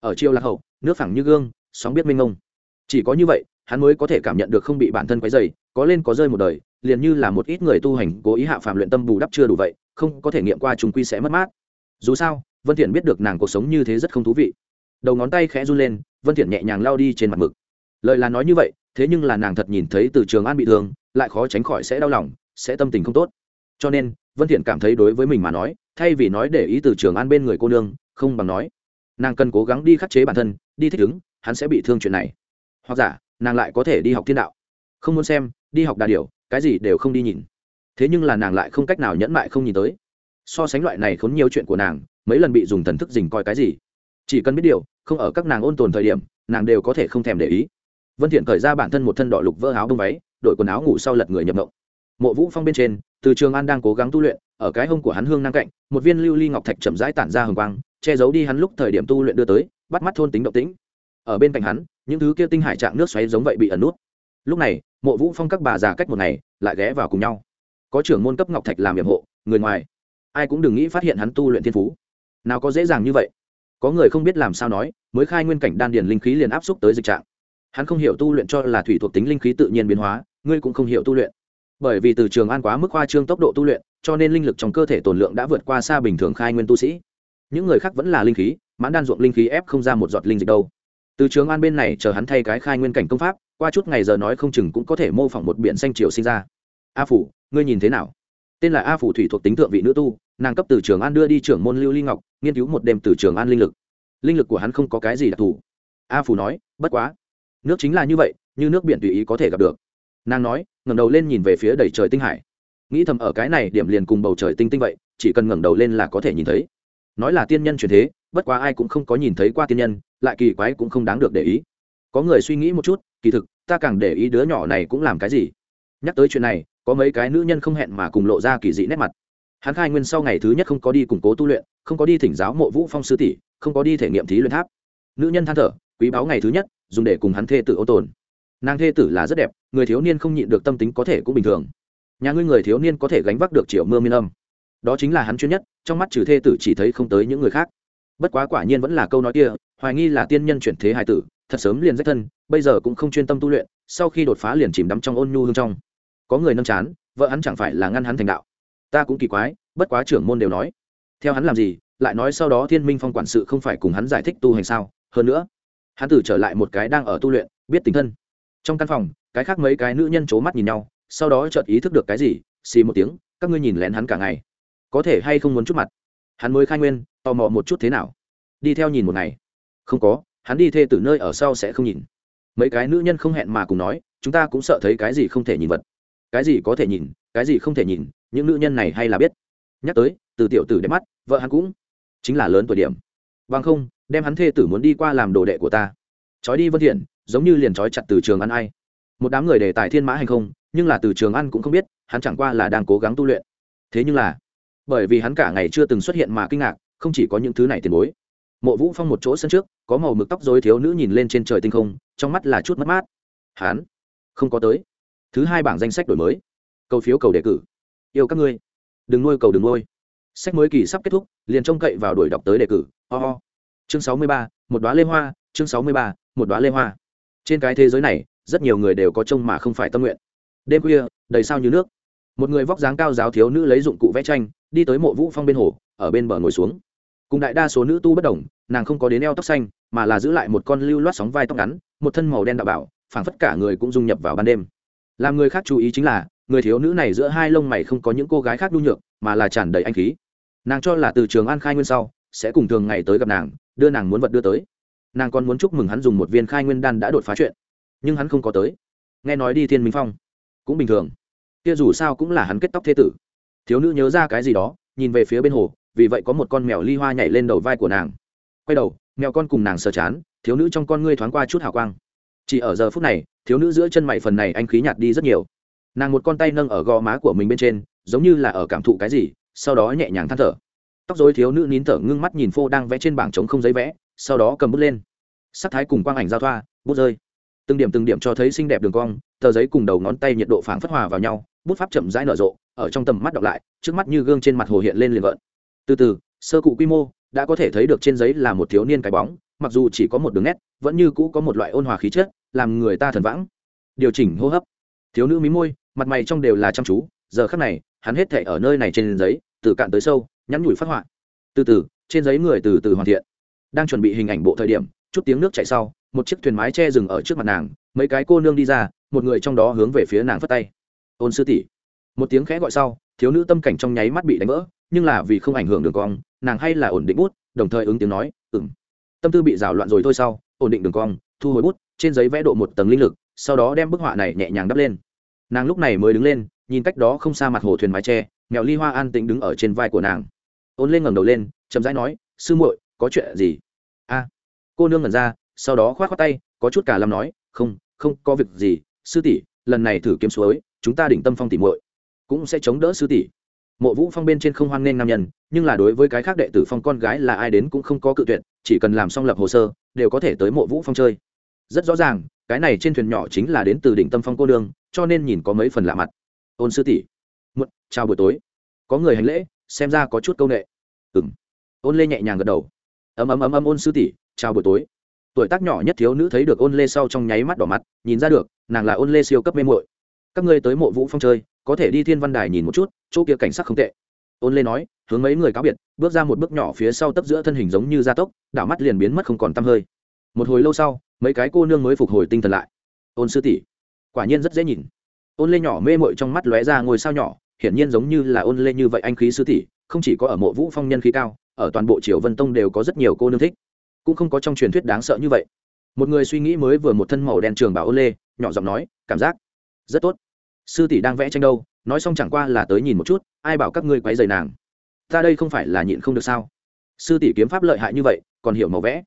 Ở chiều lạc hậu, nước phẳng như gương, sóng biết minh ngông. chỉ có như vậy, hắn mới có thể cảm nhận được không bị bản thân quấy dày có lên có rơi một đời, liền như là một ít người tu hành cố ý hạ phàm luyện tâm bù đắp chưa đủ vậy, không có thể nghiệm qua trùng quy sẽ mất mát. Dù sao, vân thiện biết được nàng cuộc sống như thế rất không thú vị. Đầu ngón tay khẽ run lên, vân thiện nhẹ nhàng lao đi trên mặt mực. Lời là nói như vậy, thế nhưng là nàng thật nhìn thấy từ trường an bị thương, lại khó tránh khỏi sẽ đau lòng, sẽ tâm tình không tốt. Cho nên, vân thiện cảm thấy đối với mình mà nói, thay vì nói để ý từ trường an bên người cô nương, không bằng nói, nàng cần cố gắng đi khắc chế bản thân, đi thích ứng, hắn sẽ bị thương chuyện này. Hoặc giả, nàng lại có thể đi học thiên đạo. Không muốn xem đi học đà điều, cái gì đều không đi nhìn. Thế nhưng là nàng lại không cách nào nhẫn mại không nhìn tới. So sánh loại này khốn nhiều chuyện của nàng, mấy lần bị dùng thần thức dình coi cái gì. Chỉ cần biết điều, không ở các nàng ôn tồn thời điểm, nàng đều có thể không thèm để ý. Vân thiện cởi ra bản thân một thân đỏ lục vỡ áo bông váy đổi quần áo ngủ sau lật người nhập mộng. Mộ vũ phong bên trên, từ trường an đang cố gắng tu luyện, ở cái hông của hắn hương năng cạnh, một viên lưu ly ngọc thạch chậm rãi tản ra hừng quang, che giấu đi hắn lúc thời điểm tu luyện đưa tới, bắt mắt thôn tính động tĩnh. Ở bên cạnh hắn, những thứ kia tinh hải trạng nước xoáy giống vậy bị ẩn nút lúc này, mộ vũ phong các bà già cách một ngày, lại ghé vào cùng nhau. Có trưởng môn cấp ngọc thạch làm nhiệm hộ, người ngoài, ai cũng đừng nghĩ phát hiện hắn tu luyện thiên phú. Nào có dễ dàng như vậy. Có người không biết làm sao nói, mới khai nguyên cảnh đan điền linh khí liền áp xúc tới dịch trạng. Hắn không hiểu tu luyện cho là thủy thuộc tính linh khí tự nhiên biến hóa, ngươi cũng không hiểu tu luyện. Bởi vì từ trường an quá mức khoa trương tốc độ tu luyện, cho nên linh lực trong cơ thể tồn lượng đã vượt qua xa bình thường khai nguyên tu sĩ. Những người khác vẫn là linh khí, mãn đan ruộng linh khí ép không ra một giọt linh dịch đâu. Từ trường an bên này chờ hắn thay cái khai nguyên cảnh công pháp qua chút ngày giờ nói không chừng cũng có thể mô phỏng một biển xanh triều sinh ra. A phủ, ngươi nhìn thế nào? Tên là a phủ thủy thuộc tính thượng vị nữ tu, nàng cấp từ trường an đưa đi trưởng môn lưu ly ngọc, nghiên cứu một đêm từ trường an linh lực. Linh lực của hắn không có cái gì đặc thù. A phủ nói, bất quá. Nước chính là như vậy, như nước biển tùy ý có thể gặp được. Nàng nói, ngẩng đầu lên nhìn về phía đầy trời tinh hải. Nghĩ thầm ở cái này điểm liền cùng bầu trời tinh tinh vậy, chỉ cần ngẩng đầu lên là có thể nhìn thấy. Nói là tiên nhân truyền thế, bất quá ai cũng không có nhìn thấy qua tiên nhân, lại kỳ quái cũng không đáng được để ý có người suy nghĩ một chút, kỳ thực, ta càng để ý đứa nhỏ này cũng làm cái gì. Nhắc tới chuyện này, có mấy cái nữ nhân không hẹn mà cùng lộ ra kỳ dị nét mặt. Hắn khai nguyên sau ngày thứ nhất không có đi củng cố tu luyện, không có đi thỉnh giáo mộ vũ phong sư tỷ, không có đi thể nghiệm thí luyện tháp. Nữ nhân than thở, quý báo ngày thứ nhất, dùng để cùng hắn thê tử ô tồn. Nàng thê tử là rất đẹp, người thiếu niên không nhịn được tâm tính có thể cũng bình thường. Nhà ngươi người thiếu niên có thể gánh vác được triệu mưa miên âm. Đó chính là hắn chuyên nhất, trong mắt trừ thê tử chỉ thấy không tới những người khác. Bất quá quả nhiên vẫn là câu nói kia, hoài nghi là tiên nhân chuyển thế hài tử thật sớm liền rách thân, bây giờ cũng không chuyên tâm tu luyện, sau khi đột phá liền chìm đắm trong ôn nhu hương trong. Có người nâm chán, vợ hắn chẳng phải là ngăn hắn thành đạo. Ta cũng kỳ quái, bất quá trưởng môn đều nói. Theo hắn làm gì, lại nói sau đó thiên minh phong quản sự không phải cùng hắn giải thích tu hành sao? Hơn nữa, hắn tử trở lại một cái đang ở tu luyện, biết tình thân. Trong căn phòng, cái khác mấy cái nữ nhân c h ố mắt nhìn nhau, sau đó chợt ý thức được cái gì, xì một tiếng, các ngươi nhìn lén hắn cả ngày. Có thể hay không muốn chút mặt? Hắn mới khai nguyên, tò mò một chút thế nào? Đi theo nhìn một ngày. Không có hắn đi thê tử nơi ở sau sẽ không nhìn. Mấy cái nữ nhân không hẹn mà cùng nói, chúng ta cũng sợ thấy cái gì không thể nhìn vật. Cái gì có thể nhìn, cái gì không thể nhìn, những nữ nhân này hay là biết. Nhắc tới, từ tiểu tử đẹp mắt, vợ hắn cũng chính là lớn tuổi điểm. Bằng không, đem hắn thê tử muốn đi qua làm đồ đệ của ta. Trói đi vân thiện, giống như liền trói chặt từ trường ăn ai. Một đám người đề tài thiên mã hành không, nhưng là từ trường ăn cũng không biết, hắn chẳng qua là đang cố gắng tu luyện. Thế nhưng là, bởi vì hắn cả ngày chưa từng xuất hiện mà kinh ngạc, không chỉ có những thứ này tiền bối mộ vũ phong một chỗ sân trước có màu mực tóc dối thiếu nữ nhìn lên trên trời tinh không trong mắt là chút mất mát. Hán, không có tới. Thứ hai bảng danh sách đổi mới. Cầu phiếu cầu đề cử. Yêu các ngươi. Đừng nuôi cầu đừng nuôi. Sách mới kỳ sắp kết thúc liền trông cậy vào đuổi đọc tới đề cử. Ho、oh、ho. Chương sáu mươi ba một đoá lê hoa. Chương sáu mươi ba một đoá lê hoa. Trên cái thế giới này rất nhiều người đều có trông mà không phải tâm nguyện. Đêm khuya đầy sao như nước. Một người vóc dáng cao giáo thiếu nữ lấy dụng cụ vẽ tranh đi tới mộ vũ phong bên hồ ở bên bờ ngồi xuống cùng đại đa số nữ tu bất đồng, nàng không có đến eo tóc xanh, mà là giữ lại một con lưu loát sóng vai tóc ngắn, một thân màu đen đạo bảo, phảng phất cả người cũng dung nhập vào ban đêm. Làm người khác chú ý chính là, người thiếu nữ này giữa hai lông mày không có những cô gái khác nhu nhược, mà là tràn đầy anh khí. Nàng cho là từ trường an khai nguyên sau, sẽ cùng thường ngày tới gặp nàng, đưa nàng muốn vật đưa tới. Nàng còn muốn chúc mừng hắn dùng một viên khai nguyên đan đã đột phá chuyện, nhưng hắn không có tới. Nghe nói đi thiên minh phong, cũng bình thường. Kia dù sao cũng là hắn kết tóc thế tử. Thiếu nữ nhớ ra cái gì đó, nhìn về phía bên hồ vì vậy có một con mèo ly hoa nhảy lên đầu vai của nàng. Quay đầu, mèo con cùng nàng sờ chán, thiếu nữ trong con ngươi thoáng qua chút hào quang. Chỉ ở giờ phút này, thiếu nữ giữa chân mày phần này anh khí nhạt đi rất nhiều. Nàng một con tay nâng ở gò má của mình bên trên, giống như là ở cảm thụ cái gì, sau đó nhẹ nhàng than thở. Tóc dối thiếu nữ nín thở ngưng mắt nhìn phô đang vẽ trên bảng trống không giấy vẽ, sau đó cầm bút lên. Sắc thái cùng quang ảnh giao thoa, bút rơi. Từng điểm từng điểm cho thấy xinh đẹp đường cong, tờ giấy cùng đầu ngón tay nhiệt độ phảng phất hòa vào nhau, bút pháp chậm rãi nở rộ, ở trong tầm mắt đọc lại, trước mắt như gương trên mặt hồ hiện lên liền vợn từ từ, sơ cụ quy mô đã có thể thấy được trên giấy là một thiếu niên cái bóng, mặc dù chỉ có một đường nét, vẫn như cũ có một loại ôn hòa khí chất, làm người ta thần vãng. Điều chỉnh hô hấp. Thiếu nữ mí môi, mặt mày trong đều là chăm chú, giờ khắc này, hắn hết thể ở nơi này trên giấy, từ cạn tới sâu, nhắn nhủi phát họa. Từ từ, trên giấy người từ từ hoàn thiện. Đang chuẩn bị hình ảnh bộ thời điểm, chút tiếng nước chạy sau, một chiếc thuyền mái che dừng ở trước mặt nàng, mấy cái cô nương đi ra, một người trong đó hướng về phía nàng phất tay. Ôn sư tỷ. Một tiếng khẽ gọi sau thiếu nữ tâm cảnh trong nháy mắt bị đánh vỡ, nhưng là vì không ảnh hưởng đường cong, nàng hay là ổn định bút, đồng thời ứng tiếng nói ừng tâm tư bị rào loạn rồi thôi sau, ổn định đường cong, thu hồi bút, trên giấy vẽ độ một tầng linh lực, sau đó đem bức họa này nhẹ nhàng đắp lên. Nàng lúc này mới đứng lên, nhìn cách đó không xa mặt hồ thuyền mái tre, mèo ly hoa an tĩnh đứng ở trên vai của nàng. Ôn lên ngẩng đầu lên, chậm rãi nói, sư muội, có chuyện gì? A. Cô nương ngẩn ra, sau đó khoát khoát tay, có chút cả lâm nói, không không có việc gì, sư tỷ, lần này thử kiếm suối, chúng ta đỉnh tâm phong tỉ muội cũng sẽ chống đỡ sư tỷ. Mộ vũ phong bên trên không hoan nghênh nam nhân, nhưng là đối với cái khác đệ tử phong con gái là ai đến cũng không có cự tuyệt, chỉ cần làm xong lập hồ sơ, đều có thể tới mộ vũ phong chơi. Rất rõ ràng, cái này trên thuyền nhỏ chính là đến từ đỉnh tâm phong cô đường cho nên nhìn có mấy phần lạ mặt. Ôn sư tỷ, muộn, chào buổi tối. Có người hành lễ, xem ra có chút công nghệ u ừng ôn lê nhẹ nhàng gật đầu. Ấm ấm ấm ấm, ôn sư tỷ, chào buổi tối. Tuổi tác nhỏ nhất thiếu nữ thấy được ôn lê sau trong nháy mắt đỏ mặt, nhìn ra được, nàng là ôn lê siêu cấp mê mội các ngươi tới mộ vũ phong chơi có thể đi thiên văn đài nhìn một chút, chỗ kia cảnh sắc không tệ. Ôn lê nói, hướng mấy người cáo biệt, bước ra một bước nhỏ phía sau tấp giữa thân hình giống như gia tốc, đảo mắt liền biến mất không còn t hơi. Một hồi lâu sau, mấy cái cô nương mới phục hồi tinh thần lại. Ôn sư tỷ, quả nhiên rất dễ nhìn. Ôn lê nhỏ mê mội trong mắt lóe ra ngôi sao nhỏ, hiển nhiên giống như là ôn lê như vậy anh khí sư tỷ, không chỉ có ở mộ vũ phong nhân khí cao, ở toàn bộ triều vân tông đều có rất nhiều cô nương thích. Cũng không có trong truyền thuyết đáng sợ như vậy. Một người suy nghĩ mới vừa một thân màu đen trường bảo ôn lê, nhỏ giọng nói, cảm giác rất tốt sư tỷ đang vẽ tranh đâu, nói xong chẳng qua là tới nhìn một chút, ai bảo các ngươi quấy dày nàng. Ta đây không phải là nhịn không được sao? Sư tỷ kiếm pháp lợi hại như vậy, còn hiểu màu vẽ.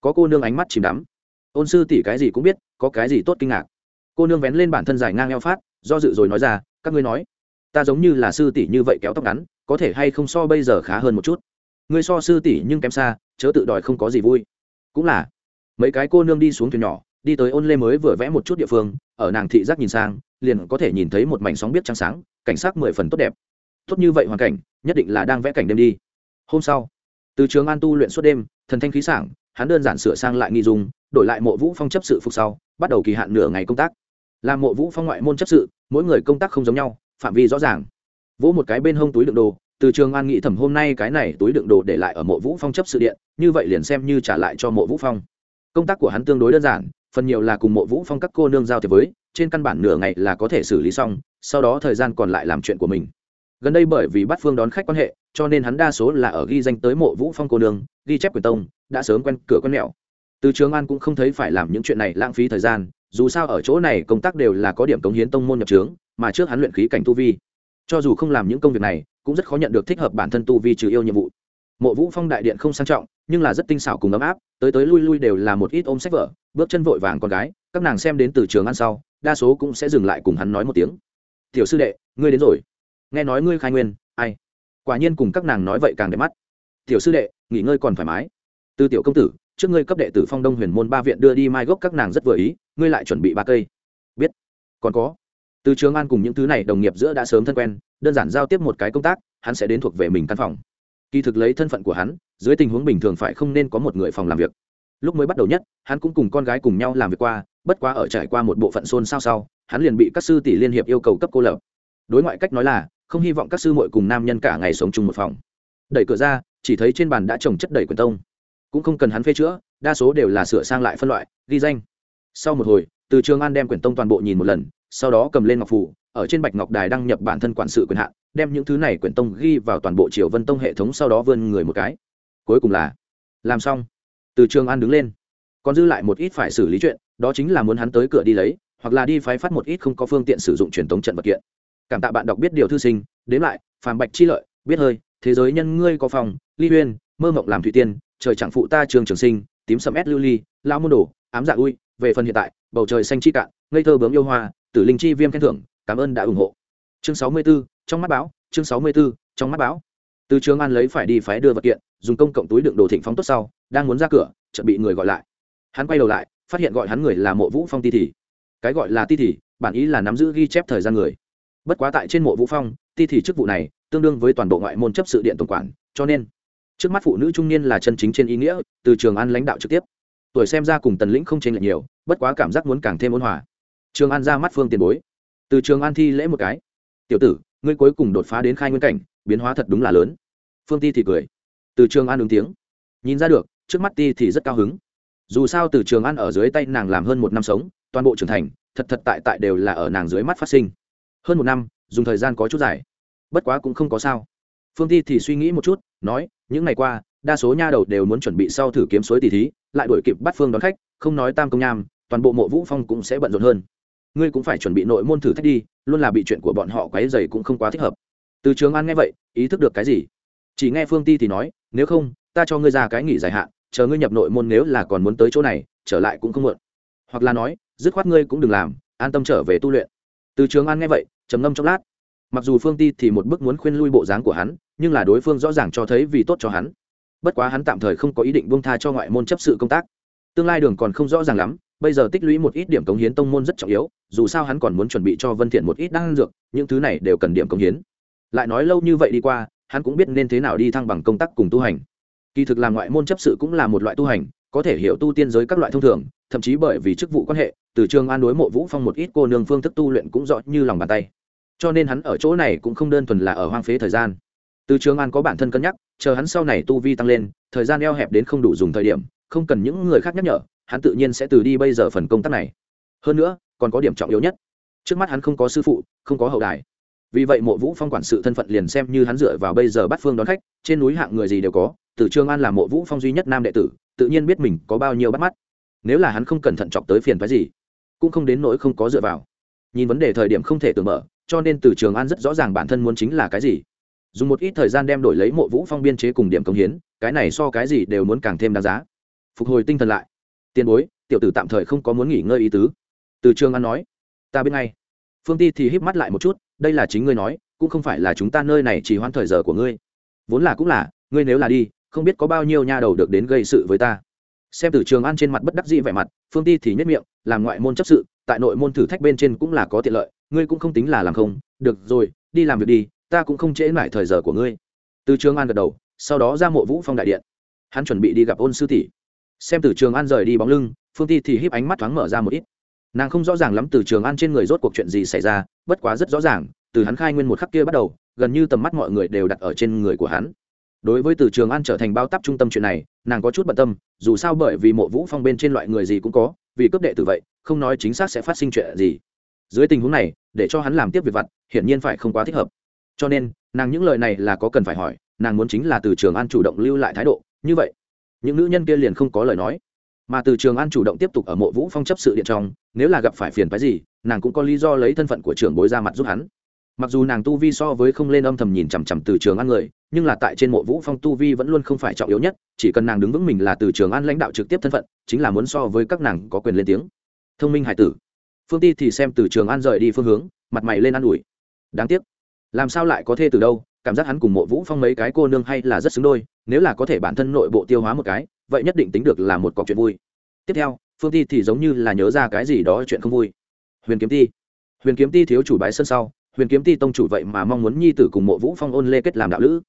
Có cô nương ánh mắt chìm đắm. Ôn sư tỷ cái gì cũng biết, có cái gì tốt kinh ngạc. Cô nương vén lên bản thân dài ngang eo phát, do dự rồi nói ra, các ngươi nói, ta giống như là sư tỷ như vậy kéo tóc ngắn, có thể hay không so bây giờ khá hơn một chút? Ngươi so sư tỷ nhưng kém xa, chớ tự đòi không có gì vui. Cũng là, mấy cái cô nương đi xuống thuyền nhỏ, đi tới ôn lê mới vừa vẽ một chút địa phương ở nàng thị giác nhìn sang, liền có thể nhìn thấy một mảnh sóng biết trắng sáng, cảnh sắc mười phần tốt đẹp. Tốt như vậy hoàn cảnh, nhất định là đang vẽ cảnh đêm đi. Hôm sau, từ trường an tu luyện suốt đêm, thần thanh khí sảng, hắn đơn giản sửa sang lại nghi dung, đổi lại mộ vũ phong chấp sự phục sau, bắt đầu kỳ hạn nửa ngày công tác. Làm mộ vũ phong ngoại môn chấp sự, mỗi người công tác không giống nhau, phạm vi rõ ràng. Vỗ một cái bên hông túi đựng đồ, từ trường an nghĩ thầm hôm nay cái này túi đựng đồ để lại ở mộ vũ phong chấp sự điện, như vậy liền xem như trả lại cho mộ vũ phong. Công tác của hắn tương đối đơn giản phần nhiều là cùng mộ vũ phong các cô nương giao thiệp với, trên căn bản nửa ngày là có thể xử lý xong, sau đó thời gian còn lại làm chuyện của mình. Gần đây bởi vì bắt phương đón khách quan hệ, cho nên hắn đa số là ở ghi danh tới mộ vũ phong cô nương, ghi chép quyền tông, đã sớm quen cửa quen mẹo. Từ trường an cũng không thấy phải làm những chuyện này lãng phí thời gian, dù sao ở chỗ này công tác đều là có điểm cống hiến tông môn nhập trướng, mà trước hắn luyện khí cảnh tu vi. Cho dù không làm những công việc này, cũng rất khó nhận được thích hợp bản thân tu vi trừ yêu nhiệm vụ. Mộ vũ phong đại điện không sang trọng nhưng là rất tinh xảo cùng ấm áp, tới tới lui lui đều là một ít ôm sách vở, bước chân vội vàng con gái, các nàng xem đến từ trường ăn sau, đa số cũng sẽ dừng lại cùng hắn nói một tiếng. Tiểu sư đệ, ngươi đến rồi. Nghe nói ngươi khai nguyên, ai? Quả nhiên cùng các nàng nói vậy càng đẹp mắt. Tiểu sư đệ, nghỉ ngơi còn thoải mái. Từ tiểu công tử, trước ngươi cấp đệ tử phong đông huyền môn ba viện đưa đi mai gốc các nàng rất vừa ý, ngươi lại chuẩn bị ba cây. Biết. Còn có. Từ trường an cùng những thứ này đồng nghiệp giữa đã sớm thân quen, đơn giản giao tiếp một cái công tác, hắn sẽ đến thuộc về mình căn phòng kỳ thực lấy thân phận của hắn, dưới tình huống bình thường phải không nên có một người phòng làm việc. Lúc mới bắt đầu nhất, hắn cũng cùng con gái cùng nhau làm việc qua, bất quá ở trải qua một bộ phận xôn xao sau, hắn liền bị các sư tỷ liên hiệp yêu cầu cấp cô lập. Đối ngoại cách nói là, không hy vọng các sư muội cùng nam nhân cả ngày sống chung một phòng. Đẩy cửa ra, chỉ thấy trên bàn đã trồng chất đầy quyền tông. Cũng không cần hắn phê chữa, đa số đều là sửa sang lại phân loại, ghi danh. Sau một hồi, từ trường an đem quyển tông toàn bộ nhìn một lần, sau đó cầm lên ngọc phủ ở trên bạch ngọc đài đăng nhập bản thân quản sự quyền hạn đem những thứ này quyển tông ghi vào toàn bộ triều vân tông hệ thống sau đó vươn người một cái. Cuối cùng là làm xong. Từ trường an đứng lên. Còn dư lại một ít phải xử lý chuyện đó chính là muốn hắn tới cửa đi lấy hoặc là đi phái phát một ít không có phương tiện sử dụng truyền thống trận vật kiện. Cảm tạ bạn đọc biết điều thư sinh. Đến lại phàm bạch chi lợi biết hơi thế giới nhân ngươi có phòng ly huyên mơ mộng làm thủy tiên trời chẳng phụ ta trường trường sinh tím sầm ép lưu ly lao môn đồ ám dạ ui về phần hiện tại bầu trời xanh chi cạn ngây thơ bướm yêu hoa tử linh chi viêm khen thưởng cảm ơn đã ủng hộ. Chương sáu mươi 64, trong mắt báo chương sáu mươi 64, trong mắt báo. Từ trường an lấy phải đi phái đưa vật kiện dùng công cộng túi đựng đồ thịnh phóng tốt sau đang muốn ra cửa chợt bị người gọi lại. Hắn quay đầu lại phát hiện gọi hắn người là mộ vũ phong ti thì. Cái gọi là ti thì bản ý là nắm giữ ghi chép thời gian người. Bất quá tại trên mộ vũ phong ti thì chức vụ này tương đương với toàn bộ ngoại môn chấp sự điện tổng quản cho nên trước mắt phụ nữ trung niên là chân chính trên ý nghĩa từ trường an lãnh đạo trực tiếp. Tuổi xem ra cùng tần lĩnh không chênh lệch nhiều bất quá cảm giác muốn càng thêm ôn hòa. Trường an ra mắt phương tiền bối. Từ trường an thi lễ một cái. Tiểu tử ngươi cuối cùng đột phá đến khai nguyên cảnh, biến hóa thật đúng là lớn. Phương ti thì cười. Từ trường an ứng tiếng. Nhìn ra được, trước mắt ti thì rất cao hứng. Dù sao từ trường an ở dưới tay nàng làm hơn một năm sống, toàn bộ trưởng thành, thật thật tại tại đều là ở nàng dưới mắt phát sinh. Hơn một năm, dùng thời gian có chút dài. Bất quá cũng không có sao. Phương ti thì suy nghĩ một chút, nói, những ngày qua, đa số nha đầu đều muốn chuẩn bị sau thử kiếm suối tỷ thí, lại đổi kịp bắt phương đón khách, không nói tam công nham, toàn bộ mộ vũ phong cũng sẽ bận rộn hơn. Ngươi cũng phải chuẩn bị nội môn thử thách đi luôn là bị chuyện của bọn họ quấy dày cũng không quá thích hợp. Từ trường an nghe vậy, ý thức được cái gì? Chỉ nghe phương ti thì nói, nếu không, ta cho ngươi ra cái nghỉ dài hạn, chờ ngươi nhập nội môn nếu là còn muốn tới chỗ này, trở lại cũng không muộn. Hoặc là nói, dứt khoát ngươi cũng đừng làm, an tâm trở về tu luyện. Từ trường an nghe vậy, trầm ngâm trong lát. Mặc dù phương ti thì một bức muốn khuyên lui bộ dáng của hắn, nhưng là đối phương rõ ràng cho thấy vì tốt cho hắn. Bất quá hắn tạm thời không có ý định buông tha cho ngoại môn chấp sự công tác. Tương lai đường còn không rõ ràng lắm bây giờ tích lũy một ít điểm cống hiến tông môn rất trọng yếu, dù sao hắn còn muốn chuẩn bị cho vân thiện một ít đan dược, những thứ này đều cần điểm cống hiến. Lại nói lâu như vậy đi qua, hắn cũng biết nên thế nào đi thăng bằng công tác cùng tu hành. Kỳ thực làm ngoại môn chấp sự cũng là một loại tu hành, có thể hiểu tu tiên giới các loại thông thường, thậm chí bởi vì chức vụ quan hệ, từ trường an đối mộ vũ phong một ít cô nương phương thức tu luyện cũng rõ như lòng bàn tay. Cho nên hắn ở chỗ này cũng không đơn thuần là ở hoang phế thời gian. Từ trường an có bản thân cân nhắc, chờ hắn sau này tu vi tăng lên, thời gian eo hẹp đến không đủ dùng thời điểm, không cần những người khác nhắc nhở hắn tự nhiên sẽ từ đi bây giờ phần công tác này. Hơn nữa, còn có điểm trọng yếu nhất. Trước mắt hắn không có sư phụ, không có hậu đài. Vì vậy mộ vũ phong quản sự thân phận liền xem như hắn dựa vào bây giờ bắt phương đón khách, trên núi hạng người gì đều có, từ trường an là mộ vũ phong duy nhất nam đệ tử, tự nhiên biết mình có bao nhiêu bắt mắt. Nếu là hắn không cẩn thận chọc tới phiền phái gì, cũng không đến nỗi không có dựa vào. Nhìn vấn đề thời điểm không thể tưởng mở, cho nên từ trường an rất rõ ràng bản thân muốn chính là cái gì. Dùng một ít thời gian đem đổi lấy mộ vũ phong biên chế cùng điểm công hiến, cái này so cái gì đều muốn càng thêm đáng giá. Phục hồi tinh thần lại tiền bối, tiểu tử tạm thời không có muốn nghỉ ngơi ý tứ. Từ trường an nói, ta biết ngay. Phương ti thì híp mắt lại một chút, đây là chính ngươi nói, cũng không phải là chúng ta nơi này chỉ hoãn thời giờ của ngươi. Vốn là cũng là, ngươi nếu là đi, không biết có bao nhiêu nha đầu được đến gây sự với ta. Xem từ trường an trên mặt bất đắc dĩ vẻ mặt, phương ti thì nhất miệng, làm ngoại môn chấp sự, tại nội môn thử thách bên trên cũng là có tiện lợi, ngươi cũng không tính là làm không. Được rồi, đi làm việc đi, ta cũng không trễ mãi thời giờ của ngươi. Từ trường an gật đầu, sau đó ra mộ vũ phong đại điện. Hắn chuẩn bị đi gặp ôn sư tỷ xem từ trường an rời đi bóng lưng, phương ti thì híp ánh mắt thoáng mở ra một ít. Nàng không rõ ràng lắm từ trường an trên người rốt cuộc chuyện gì xảy ra, bất quá rất rõ ràng, từ hắn khai nguyên một khắc kia bắt đầu, gần như tầm mắt mọi người đều đặt ở trên người của hắn. Đối với từ trường an trở thành bao tắp trung tâm chuyện này, nàng có chút bận tâm, dù sao bởi vì mộ vũ phong bên trên loại người gì cũng có, vì cướp đệ tử vậy, không nói chính xác sẽ phát sinh chuyện gì. Dưới tình huống này, để cho hắn làm tiếp việc vặt, hiển nhiên phải không quá thích hợp. Cho nên, nàng những lời này là có cần phải hỏi, nàng muốn chính là từ trường an chủ động lưu lại thái độ, như vậy những nữ nhân kia liền không có lời nói. Mà từ trường an chủ động tiếp tục ở mộ vũ phong chấp sự điện trong, nếu là gặp phải phiền phái gì, nàng cũng có lý do lấy thân phận của trưởng bối ra mặt giúp hắn. Mặc dù nàng tu vi so với không lên âm thầm nhìn chằm chằm từ trường an người, nhưng là tại trên mộ vũ phong tu vi vẫn luôn không phải trọng yếu nhất, chỉ cần nàng đứng vững mình là từ trường an lãnh đạo trực tiếp thân phận, chính là muốn so với các nàng có quyền lên tiếng. Thông minh hải tử. Phương ti thì xem từ trường an rời đi phương hướng, mặt mày lên an ủi. Đáng tiếc. Làm sao lại có thê từ đâu? Cảm giác hắn cùng mộ vũ phong mấy cái cô nương hay là rất xứng đôi, nếu là có thể bản thân nội bộ tiêu hóa một cái, vậy nhất định tính được là một cọc chuyện vui. Tiếp theo, phương ti thì giống như là nhớ ra cái gì đó chuyện không vui. Huyền kiếm ti. Huyền kiếm ti thiếu chủ bái sân sau, huyền kiếm ti tông chủ vậy mà mong muốn nhi tử cùng mộ vũ phong ôn lê kết làm đạo lữ.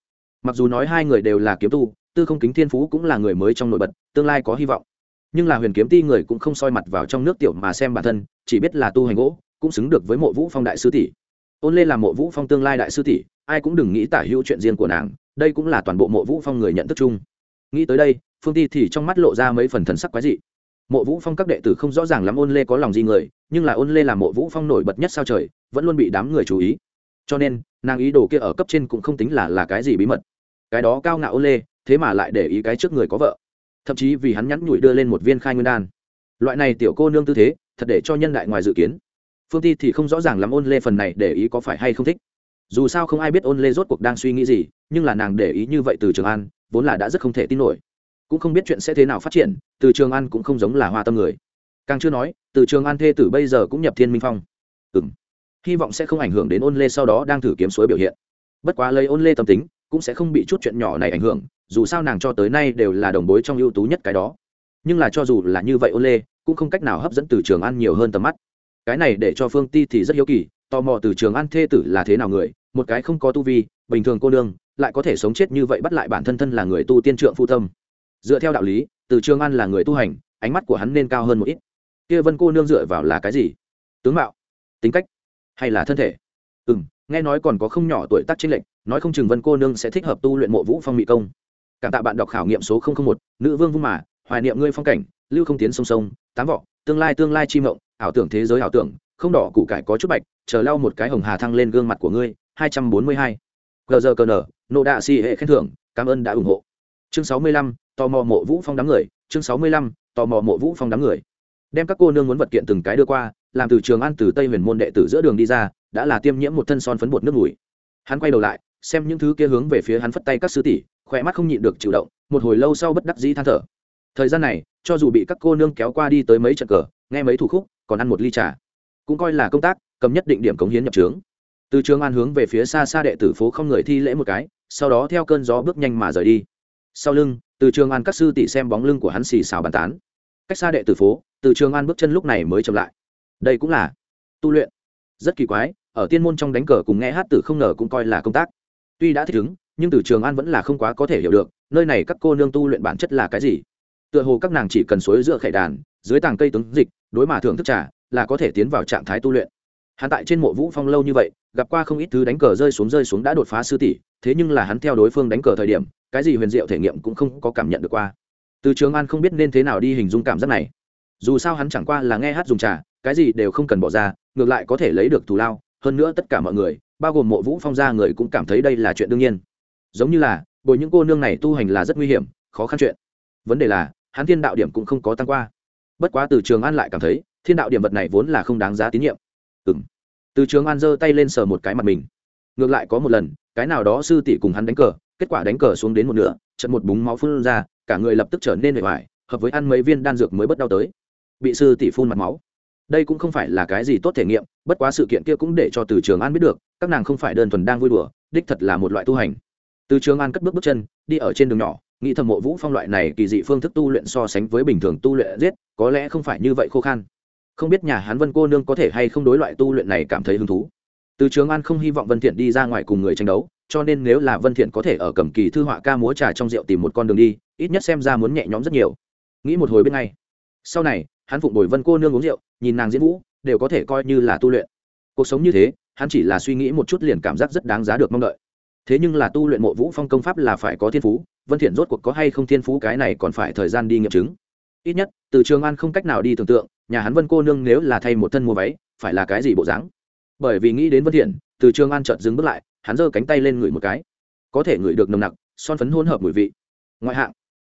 Mặc dù nói hai người đều là kiếm tu, tư không kính thiên phú cũng là người mới trong nội bật, tương lai có hy vọng. Nhưng là huyền kiếm ti người cũng không soi mặt vào trong nước tiểu mà xem bản thân, chỉ biết là tu hành gỗ, cũng xứng được với mộ vũ phong đại sư tỷ. Ôn lê là mộ vũ phong tương lai đại sư tỷ ai cũng đừng nghĩ tả hữu chuyện riêng của nàng, đây cũng là toàn bộ mộ vũ phong người nhận thức chung. Nghĩ tới đây, phương ti thì trong mắt lộ ra mấy phần thần sắc quái dị. Mộ vũ phong các đệ tử không rõ ràng lắm ôn lê có lòng gì người, nhưng là ôn lê là mộ vũ phong nổi bật nhất sao trời, vẫn luôn bị đám người chú ý. Cho nên, nàng ý đồ kia ở cấp trên cũng không tính là là cái gì bí mật. Cái đó cao ngạo ôn lê, thế mà lại để ý cái trước người có vợ. Thậm chí vì hắn nhắn nhủi đưa lên một viên khai nguyên đan. Loại này tiểu cô nương tư thế, thật để cho nhân đại ngoài dự kiến. Phương ti thì không rõ ràng lắm ôn lê phần này để ý có phải hay không thích dù sao không ai biết ôn lê rốt cuộc đang suy nghĩ gì, nhưng là nàng để ý như vậy từ trường an, vốn là đã rất không thể tin nổi. Cũng không biết chuyện sẽ thế nào phát triển, từ trường an cũng không giống là hoa tâm người. Càng chưa nói, từ trường an thê tử bây giờ cũng nhập thiên minh phong. Ừ m hy vọng sẽ không ảnh hưởng đến ôn lê sau đó đang thử kiếm suối biểu hiện. Bất quá lấy ôn lê tâm tính, cũng sẽ không bị chút chuyện nhỏ này ảnh hưởng, dù sao nàng cho tới nay đều là đồng bối trong ưu tú nhất cái đó. Nhưng là cho dù là như vậy ôn lê, cũng không cách nào hấp dẫn từ trường an nhiều hơn tầm mắt. Cái này để cho phương ti thì rất hiếu kỳ, tò mò từ trường an thê tử là thế nào người một cái không có tu vi, bình thường cô nương, lại có thể sống chết như vậy bắt lại bản thân thân là người tu tiên trượng phu tâm. Dựa theo đạo lý, từ trường an là người tu hành, ánh mắt của hắn nên cao hơn một ít. Kia vân cô nương dựa vào là cái gì? Tướng mạo, tính cách, hay là thân thể? Ừ m nghe nói còn có không nhỏ tuổi tác chính lệnh nói không chừng vân cô nương sẽ thích hợp tu luyện mộ vũ phong mỹ công. Cảm tạ bạn đọc khảo nghiệm số một, nữ vương vung mà, hoài niệm ngươi phong cảnh, lưu không tiến sông sông, tám vọ, tương lai tương lai chi mộng, ảo tưởng thế giới ảo tưởng, không đỏ củ cải có chút bạch, chờ lau một cái hồng hà thăng lên gương mặt của ngươi hai trăm bốn mươi hai. Gờ giờ cờ nở nộ đạ si hệ khen thưởng, cảm ơn đã ủng hộ. Chương sáu mươi lăm, tò mò mộ vũ phong đám người. Chương sáu mươi lăm, tò mò mộ vũ phong đám người. Đem các cô nương muốn vật kiện từng cái đưa qua, làm từ trường an từ tây huyền môn đệ tử giữa đường đi ra, đã là tiêm nhiễm một thân son phấn bột nước mùi. Hắn quay đầu lại, xem những thứ kia hướng về phía hắn phất tay các sư tỷ, khỏe mắt không nhịn được chịu động, một hồi lâu sau bất đắc dĩ than thở. Thời gian này, cho dù bị các cô nương kéo qua đi tới mấy trận cờ, nghe mấy thủ khúc, còn ăn một ly trà. Cũng coi là công tác, cầm nhất định điểm cống hiến nhập trướng từ trường an hướng về phía xa xa đệ tử phố không người thi lễ một cái, sau đó theo cơn gió bước nhanh mà rời đi. Sau lưng, từ trường an các sư tỷ xem bóng lưng của hắn xì xào bàn tán. Cách xa đệ tử phố, từ trường an bước chân lúc này mới chậm lại. Đây cũng là tu luyện. Rất kỳ quái, ở tiên môn trong đánh cờ cùng nghe hát tử không ngờ cũng coi là công tác. Tuy đã thích ứng, nhưng từ trường an vẫn là không quá có thể hiểu được, nơi này các cô nương tu luyện bản chất là cái gì? Tựa hồ các nàng chỉ cần suối giữa khệ đàn, dưới tàng cây tướng dịch, đối mà thưởng thức trà, là có thể tiến vào trạng thái tu luyện hắn tại trên mộ vũ phong lâu như vậy, gặp qua không ít thứ đánh cờ rơi xuống rơi xuống đã đột phá sư tỷ, thế nhưng là hắn theo đối phương đánh cờ thời điểm, cái gì huyền diệu thể nghiệm cũng không có cảm nhận được qua. Từ trường an không biết nên thế nào đi hình dung cảm giác này. Dù sao hắn chẳng qua là nghe hát dùng trà, cái gì đều không cần bỏ ra, ngược lại có thể lấy được thù lao, hơn nữa tất cả mọi người, bao gồm mộ vũ phong gia người cũng cảm thấy đây là chuyện đương nhiên. Giống như là, bồi những cô nương này tu hành là rất nguy hiểm, khó khăn chuyện. Vấn đề là, hắn thiên đạo điểm cũng không có tăng qua. Bất quá từ trường an lại cảm thấy, thiên đạo điểm vật này vốn là không đáng giá tín nhiệm ừng từ trường an giơ tay lên sờ một cái mặt mình. Ngược lại có một lần, cái nào đó sư tỷ cùng hắn đánh cờ, kết quả đánh cờ xuống đến một nửa, trận một búng máu phun ra, cả người lập tức trở nên bề ngoài hợp với ăn mấy viên đan dược mới bất đau tới. Bị sư tỷ phun mặt máu. Đây cũng không phải là cái gì tốt thể nghiệm, bất quá sự kiện kia cũng để cho từ trường an biết được, các nàng không phải đơn thuần đang vui đùa, đích thật là một loại tu hành. Từ trường an cất bước bước chân, đi ở trên đường nhỏ, nghĩ thầm mộ vũ phong loại này kỳ dị phương thức tu luyện so sánh với bình thường tu luyện giết, có lẽ không phải như vậy khô khan không biết nhà hắn vân cô nương có thể hay không đối loại tu luyện này cảm thấy hứng thú. Từ trường an không hy vọng vân thiện đi ra ngoài cùng người tranh đấu, cho nên nếu là vân thiện có thể ở cầm kỳ thư họa ca múa trà trong rượu tìm một con đường đi, ít nhất xem ra muốn nhẹ nhõm rất nhiều. Nghĩ một hồi bên ngay. Sau này, hắn phụng bồi vân cô nương uống rượu, nhìn nàng diễn vũ, đều có thể coi như là tu luyện. Cuộc sống như thế, hắn chỉ là suy nghĩ một chút liền cảm giác rất đáng giá được mong đợi. Thế nhưng là tu luyện mộ vũ phong công pháp là phải có thiên phú, vân thiện rốt cuộc có hay không thiên phú cái này còn phải thời gian đi nghiệm chứng. Ít nhất, từ trường an không cách nào đi tưởng tượng nhà hắn vân cô nương nếu là thay một thân mua váy, phải là cái gì bộ dáng? Bởi vì nghĩ đến vân thiện, từ trường an chợt dừng bước lại, hắn giơ cánh tay lên ngửi một cái. Có thể ngửi được nồng nặc, son phấn hỗn hợp mùi vị. Ngoại hạng,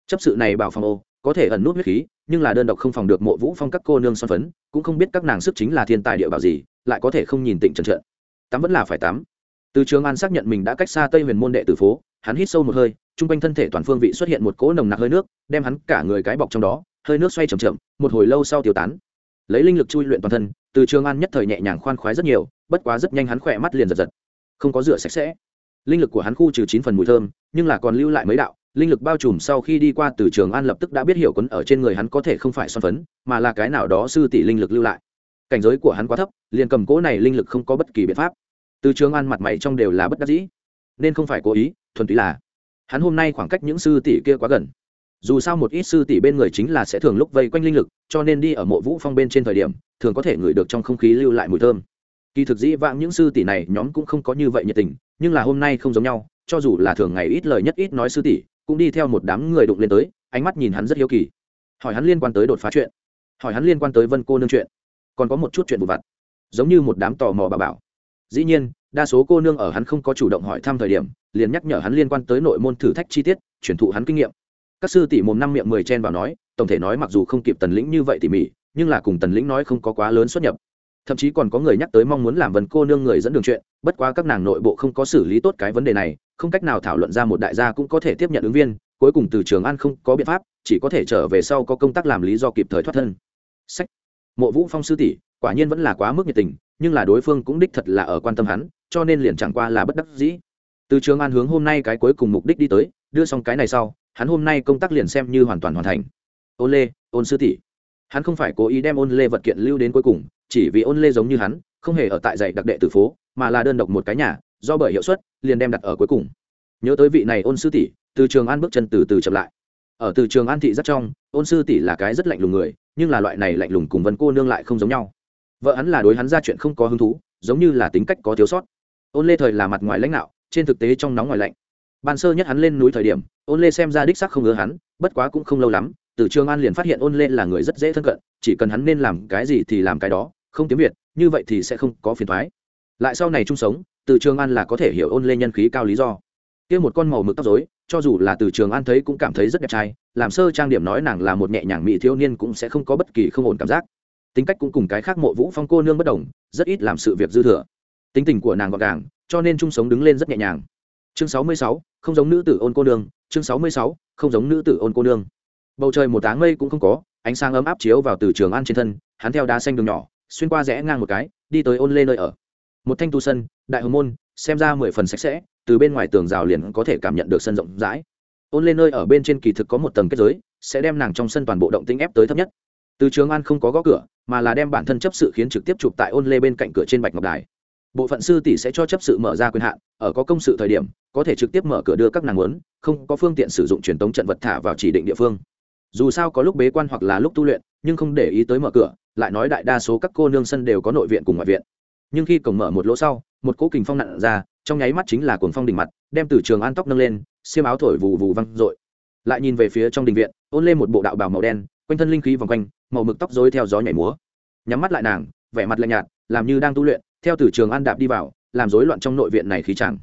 chấp sự này bảo phòng ô, có thể ẩn nút huyết khí, nhưng là đơn độc không phòng được mộ vũ phong các cô nương son phấn, cũng không biết các nàng sức chính là thiên tài địa bảo gì, lại có thể không nhìn tịnh trần trợn. Tắm vẫn là phải tắm. Từ trường an xác nhận mình đã cách xa tây huyền môn đệ tử phố, hắn hít sâu một hơi trung quanh thân thể toàn phương vị xuất hiện một cỗ nồng nặc hơi nước, đem hắn cả người cái bọc trong đó, hơi nước xoay chậm chậm, một hồi lâu sau tiêu tán lấy linh lực chui luyện toàn thân, từ trường an nhất thời nhẹ nhàng khoan khoái rất nhiều, bất quá rất nhanh hắn khỏe mắt liền giật giật. Không có rửa sạch sẽ. Linh lực của hắn khu trừ chín phần mùi thơm, nhưng là còn lưu lại mấy đạo, linh lực bao trùm sau khi đi qua từ trường an lập tức đã biết hiểu quấn ở trên người hắn có thể không phải son phấn, mà là cái nào đó sư tỷ linh lực lưu lại. Cảnh giới của hắn quá thấp, liền cầm cố này linh lực không có bất kỳ biện pháp. Từ trường an mặt mày trong đều là bất đắc dĩ. Nên không phải cố ý, thuần túy là hắn hôm nay khoảng cách những sư tỷ kia quá gần dù sao một ít sư tỷ bên người chính là sẽ thường lúc vây quanh linh lực, cho nên đi ở mộ vũ phong bên trên thời điểm, thường có thể ngửi được trong không khí lưu lại mùi thơm. Kỳ thực dĩ vãng những sư tỷ này nhóm cũng không có như vậy nhiệt tình, nhưng là hôm nay không giống nhau, cho dù là thường ngày ít lời nhất ít nói sư tỷ, cũng đi theo một đám người đụng lên tới, ánh mắt nhìn hắn rất hiếu kỳ. Hỏi hắn liên quan tới đột phá chuyện. Hỏi hắn liên quan tới vân cô nương chuyện. Còn có một chút chuyện vụ vặt. Giống như một đám tò mò bà bảo. Dĩ nhiên, đa số cô nương ở hắn không có chủ động hỏi thăm thời điểm, liền nhắc nhở hắn liên quan tới nội môn thử thách chi tiết, truyền thụ hắn kinh nghiệm các sư tỷ mồm năm miệng mười chen vào nói, tổng thể nói mặc dù không kịp tần lĩnh như vậy tỉ mỉ, nhưng là cùng tần lĩnh nói không có quá lớn xuất nhập. Thậm chí còn có người nhắc tới mong muốn làm vần cô nương người dẫn đường chuyện, bất quá các nàng nội bộ không có xử lý tốt cái vấn đề này, không cách nào thảo luận ra một đại gia cũng có thể tiếp nhận ứng viên, cuối cùng từ trường an không có biện pháp, chỉ có thể trở về sau có công tác làm lý do kịp thời thoát thân. Sách. Mộ vũ phong sư tỷ, quả nhiên vẫn là quá mức nhiệt tình, nhưng là đối phương cũng đích thật là ở quan tâm hắn, cho nên liền chẳng qua là bất đắc dĩ. Từ trường an hướng hôm nay cái cuối cùng mục đích đi tới, đưa xong cái này sau hắn hôm nay công tác liền xem như hoàn toàn hoàn thành. Ôn lê, ôn sư tỷ. Hắn không phải cố ý đem ôn lê vật kiện lưu đến cuối cùng, chỉ vì ôn lê giống như hắn, không hề ở tại dạy đặc đệ tử phố, mà là đơn độc một cái nhà, do bởi hiệu suất, liền đem đặt ở cuối cùng. Nhớ tới vị này ôn sư tỷ, từ trường an bước chân từ từ chậm lại. Ở từ trường an thị rất trong, ôn sư tỷ là cái rất lạnh lùng người, nhưng là loại này lạnh lùng cùng vân cô nương lại không giống nhau. Vợ hắn là đối hắn ra chuyện không có hứng thú, giống như là tính cách có thiếu sót. Ôn lê thời là mặt ngoài lãnh đạo, trên thực tế trong nóng ngoài lạnh ban sơ nhất hắn lên núi thời điểm, ôn lê xem ra đích sắc không ngứa hắn, bất quá cũng không lâu lắm, từ trường an liền phát hiện ôn lê là người rất dễ thân cận, chỉ cần hắn nên làm cái gì thì làm cái đó, không tiếng việt, như vậy thì sẽ không có phiền thoái lại sau này chung sống, từ trường an là có thể hiểu ôn lê nhân khí cao lý do. Kia một con màu mực tóc dối cho dù là từ trường an thấy cũng cảm thấy rất đẹp trai, làm sơ trang điểm nói nàng là một nhẹ nhàng mỹ thiếu niên cũng sẽ không có bất kỳ không ổn cảm giác. Tính cách cũng cùng cái khác mộ vũ phong cô nương bất đồng, rất ít làm sự việc dư thừa. Tính tình của nàng gọn gàng, cho nên chung sống đứng lên rất nhẹ nhàng chương sáu mươi sáu, không giống nữ tử ôn cô nương. Chương sáu mươi sáu, không giống nữ tử ôn cô nương. Bầu trời một áng mây cũng không có, ánh sáng ấm áp chiếu vào từ trường an trên thân, hắn theo đá xanh đường nhỏ, xuyên qua rẽ ngang một cái, đi tới ôn lê nơi ở. Một thanh tu sân, đại hồng môn, xem ra mười phần sạch sẽ, từ bên ngoài tường rào liền có thể cảm nhận được sân rộng rãi. Ôn lê nơi ở bên trên kỳ thực có một tầng kết giới, sẽ đem nàng trong sân toàn bộ động tính ép tới thấp nhất. Từ trường an không có gõ cửa, mà là đem bản thân chấp sự khiến trực tiếp chụp tại ôn lê bên cạnh cửa trên bạch ngọc đài bộ phận sư tỷ sẽ cho chấp sự mở ra quyền hạn, ở có công sự thời điểm, có thể trực tiếp mở cửa đưa các nàng muốn, không có phương tiện sử dụng truyền tống trận vật thả vào chỉ định địa phương. Dù sao có lúc bế quan hoặc là lúc tu luyện, nhưng không để ý tới mở cửa, lại nói đại đa số các cô nương sân đều có nội viện cùng ngoại viện. Nhưng khi cổng mở một lỗ sau, một cỗ kình phong nặn ra, trong nháy mắt chính là cuồng phong đỉnh mặt, đem từ trường an tóc nâng lên, xiêm áo thổi vù vù văng dội lại nhìn về phía trong đình viện, ôn lên một bộ đạo bào màu đen, quanh thân linh khí vòng quanh, màu mực tóc dối theo gió nhảy múa. Nhắm mắt lại nàng, vẻ mặt lạnh nhạt, làm như đang tu luyện theo từ trường an đạp đi vào, làm rối loạn trong nội viện này khí chẳng.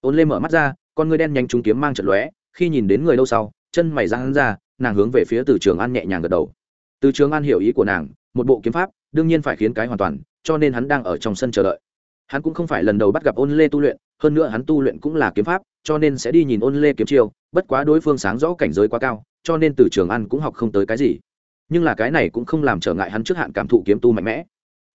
Ôn lê mở mắt ra, con người đen nhanh trúng kiếm mang trận lóe, khi nhìn đến người lâu sau, chân mày ra hắn ra, nàng hướng về phía từ trường an nhẹ nhàng gật đầu. Từ trường an hiểu ý của nàng, một bộ kiếm pháp, đương nhiên phải khiến cái hoàn toàn, cho nên hắn đang ở trong sân chờ đợi. Hắn cũng không phải lần đầu bắt gặp ôn lê tu luyện, hơn nữa hắn tu luyện cũng là kiếm pháp, cho nên sẽ đi nhìn ôn lê kiếm chiêu, bất quá đối phương sáng rõ cảnh giới quá cao, cho nên từ trường ăn cũng học không tới cái gì. Nhưng là cái này cũng không làm trở ngại hắn trước hạn cảm thụ kiếm tu mạnh mẽ.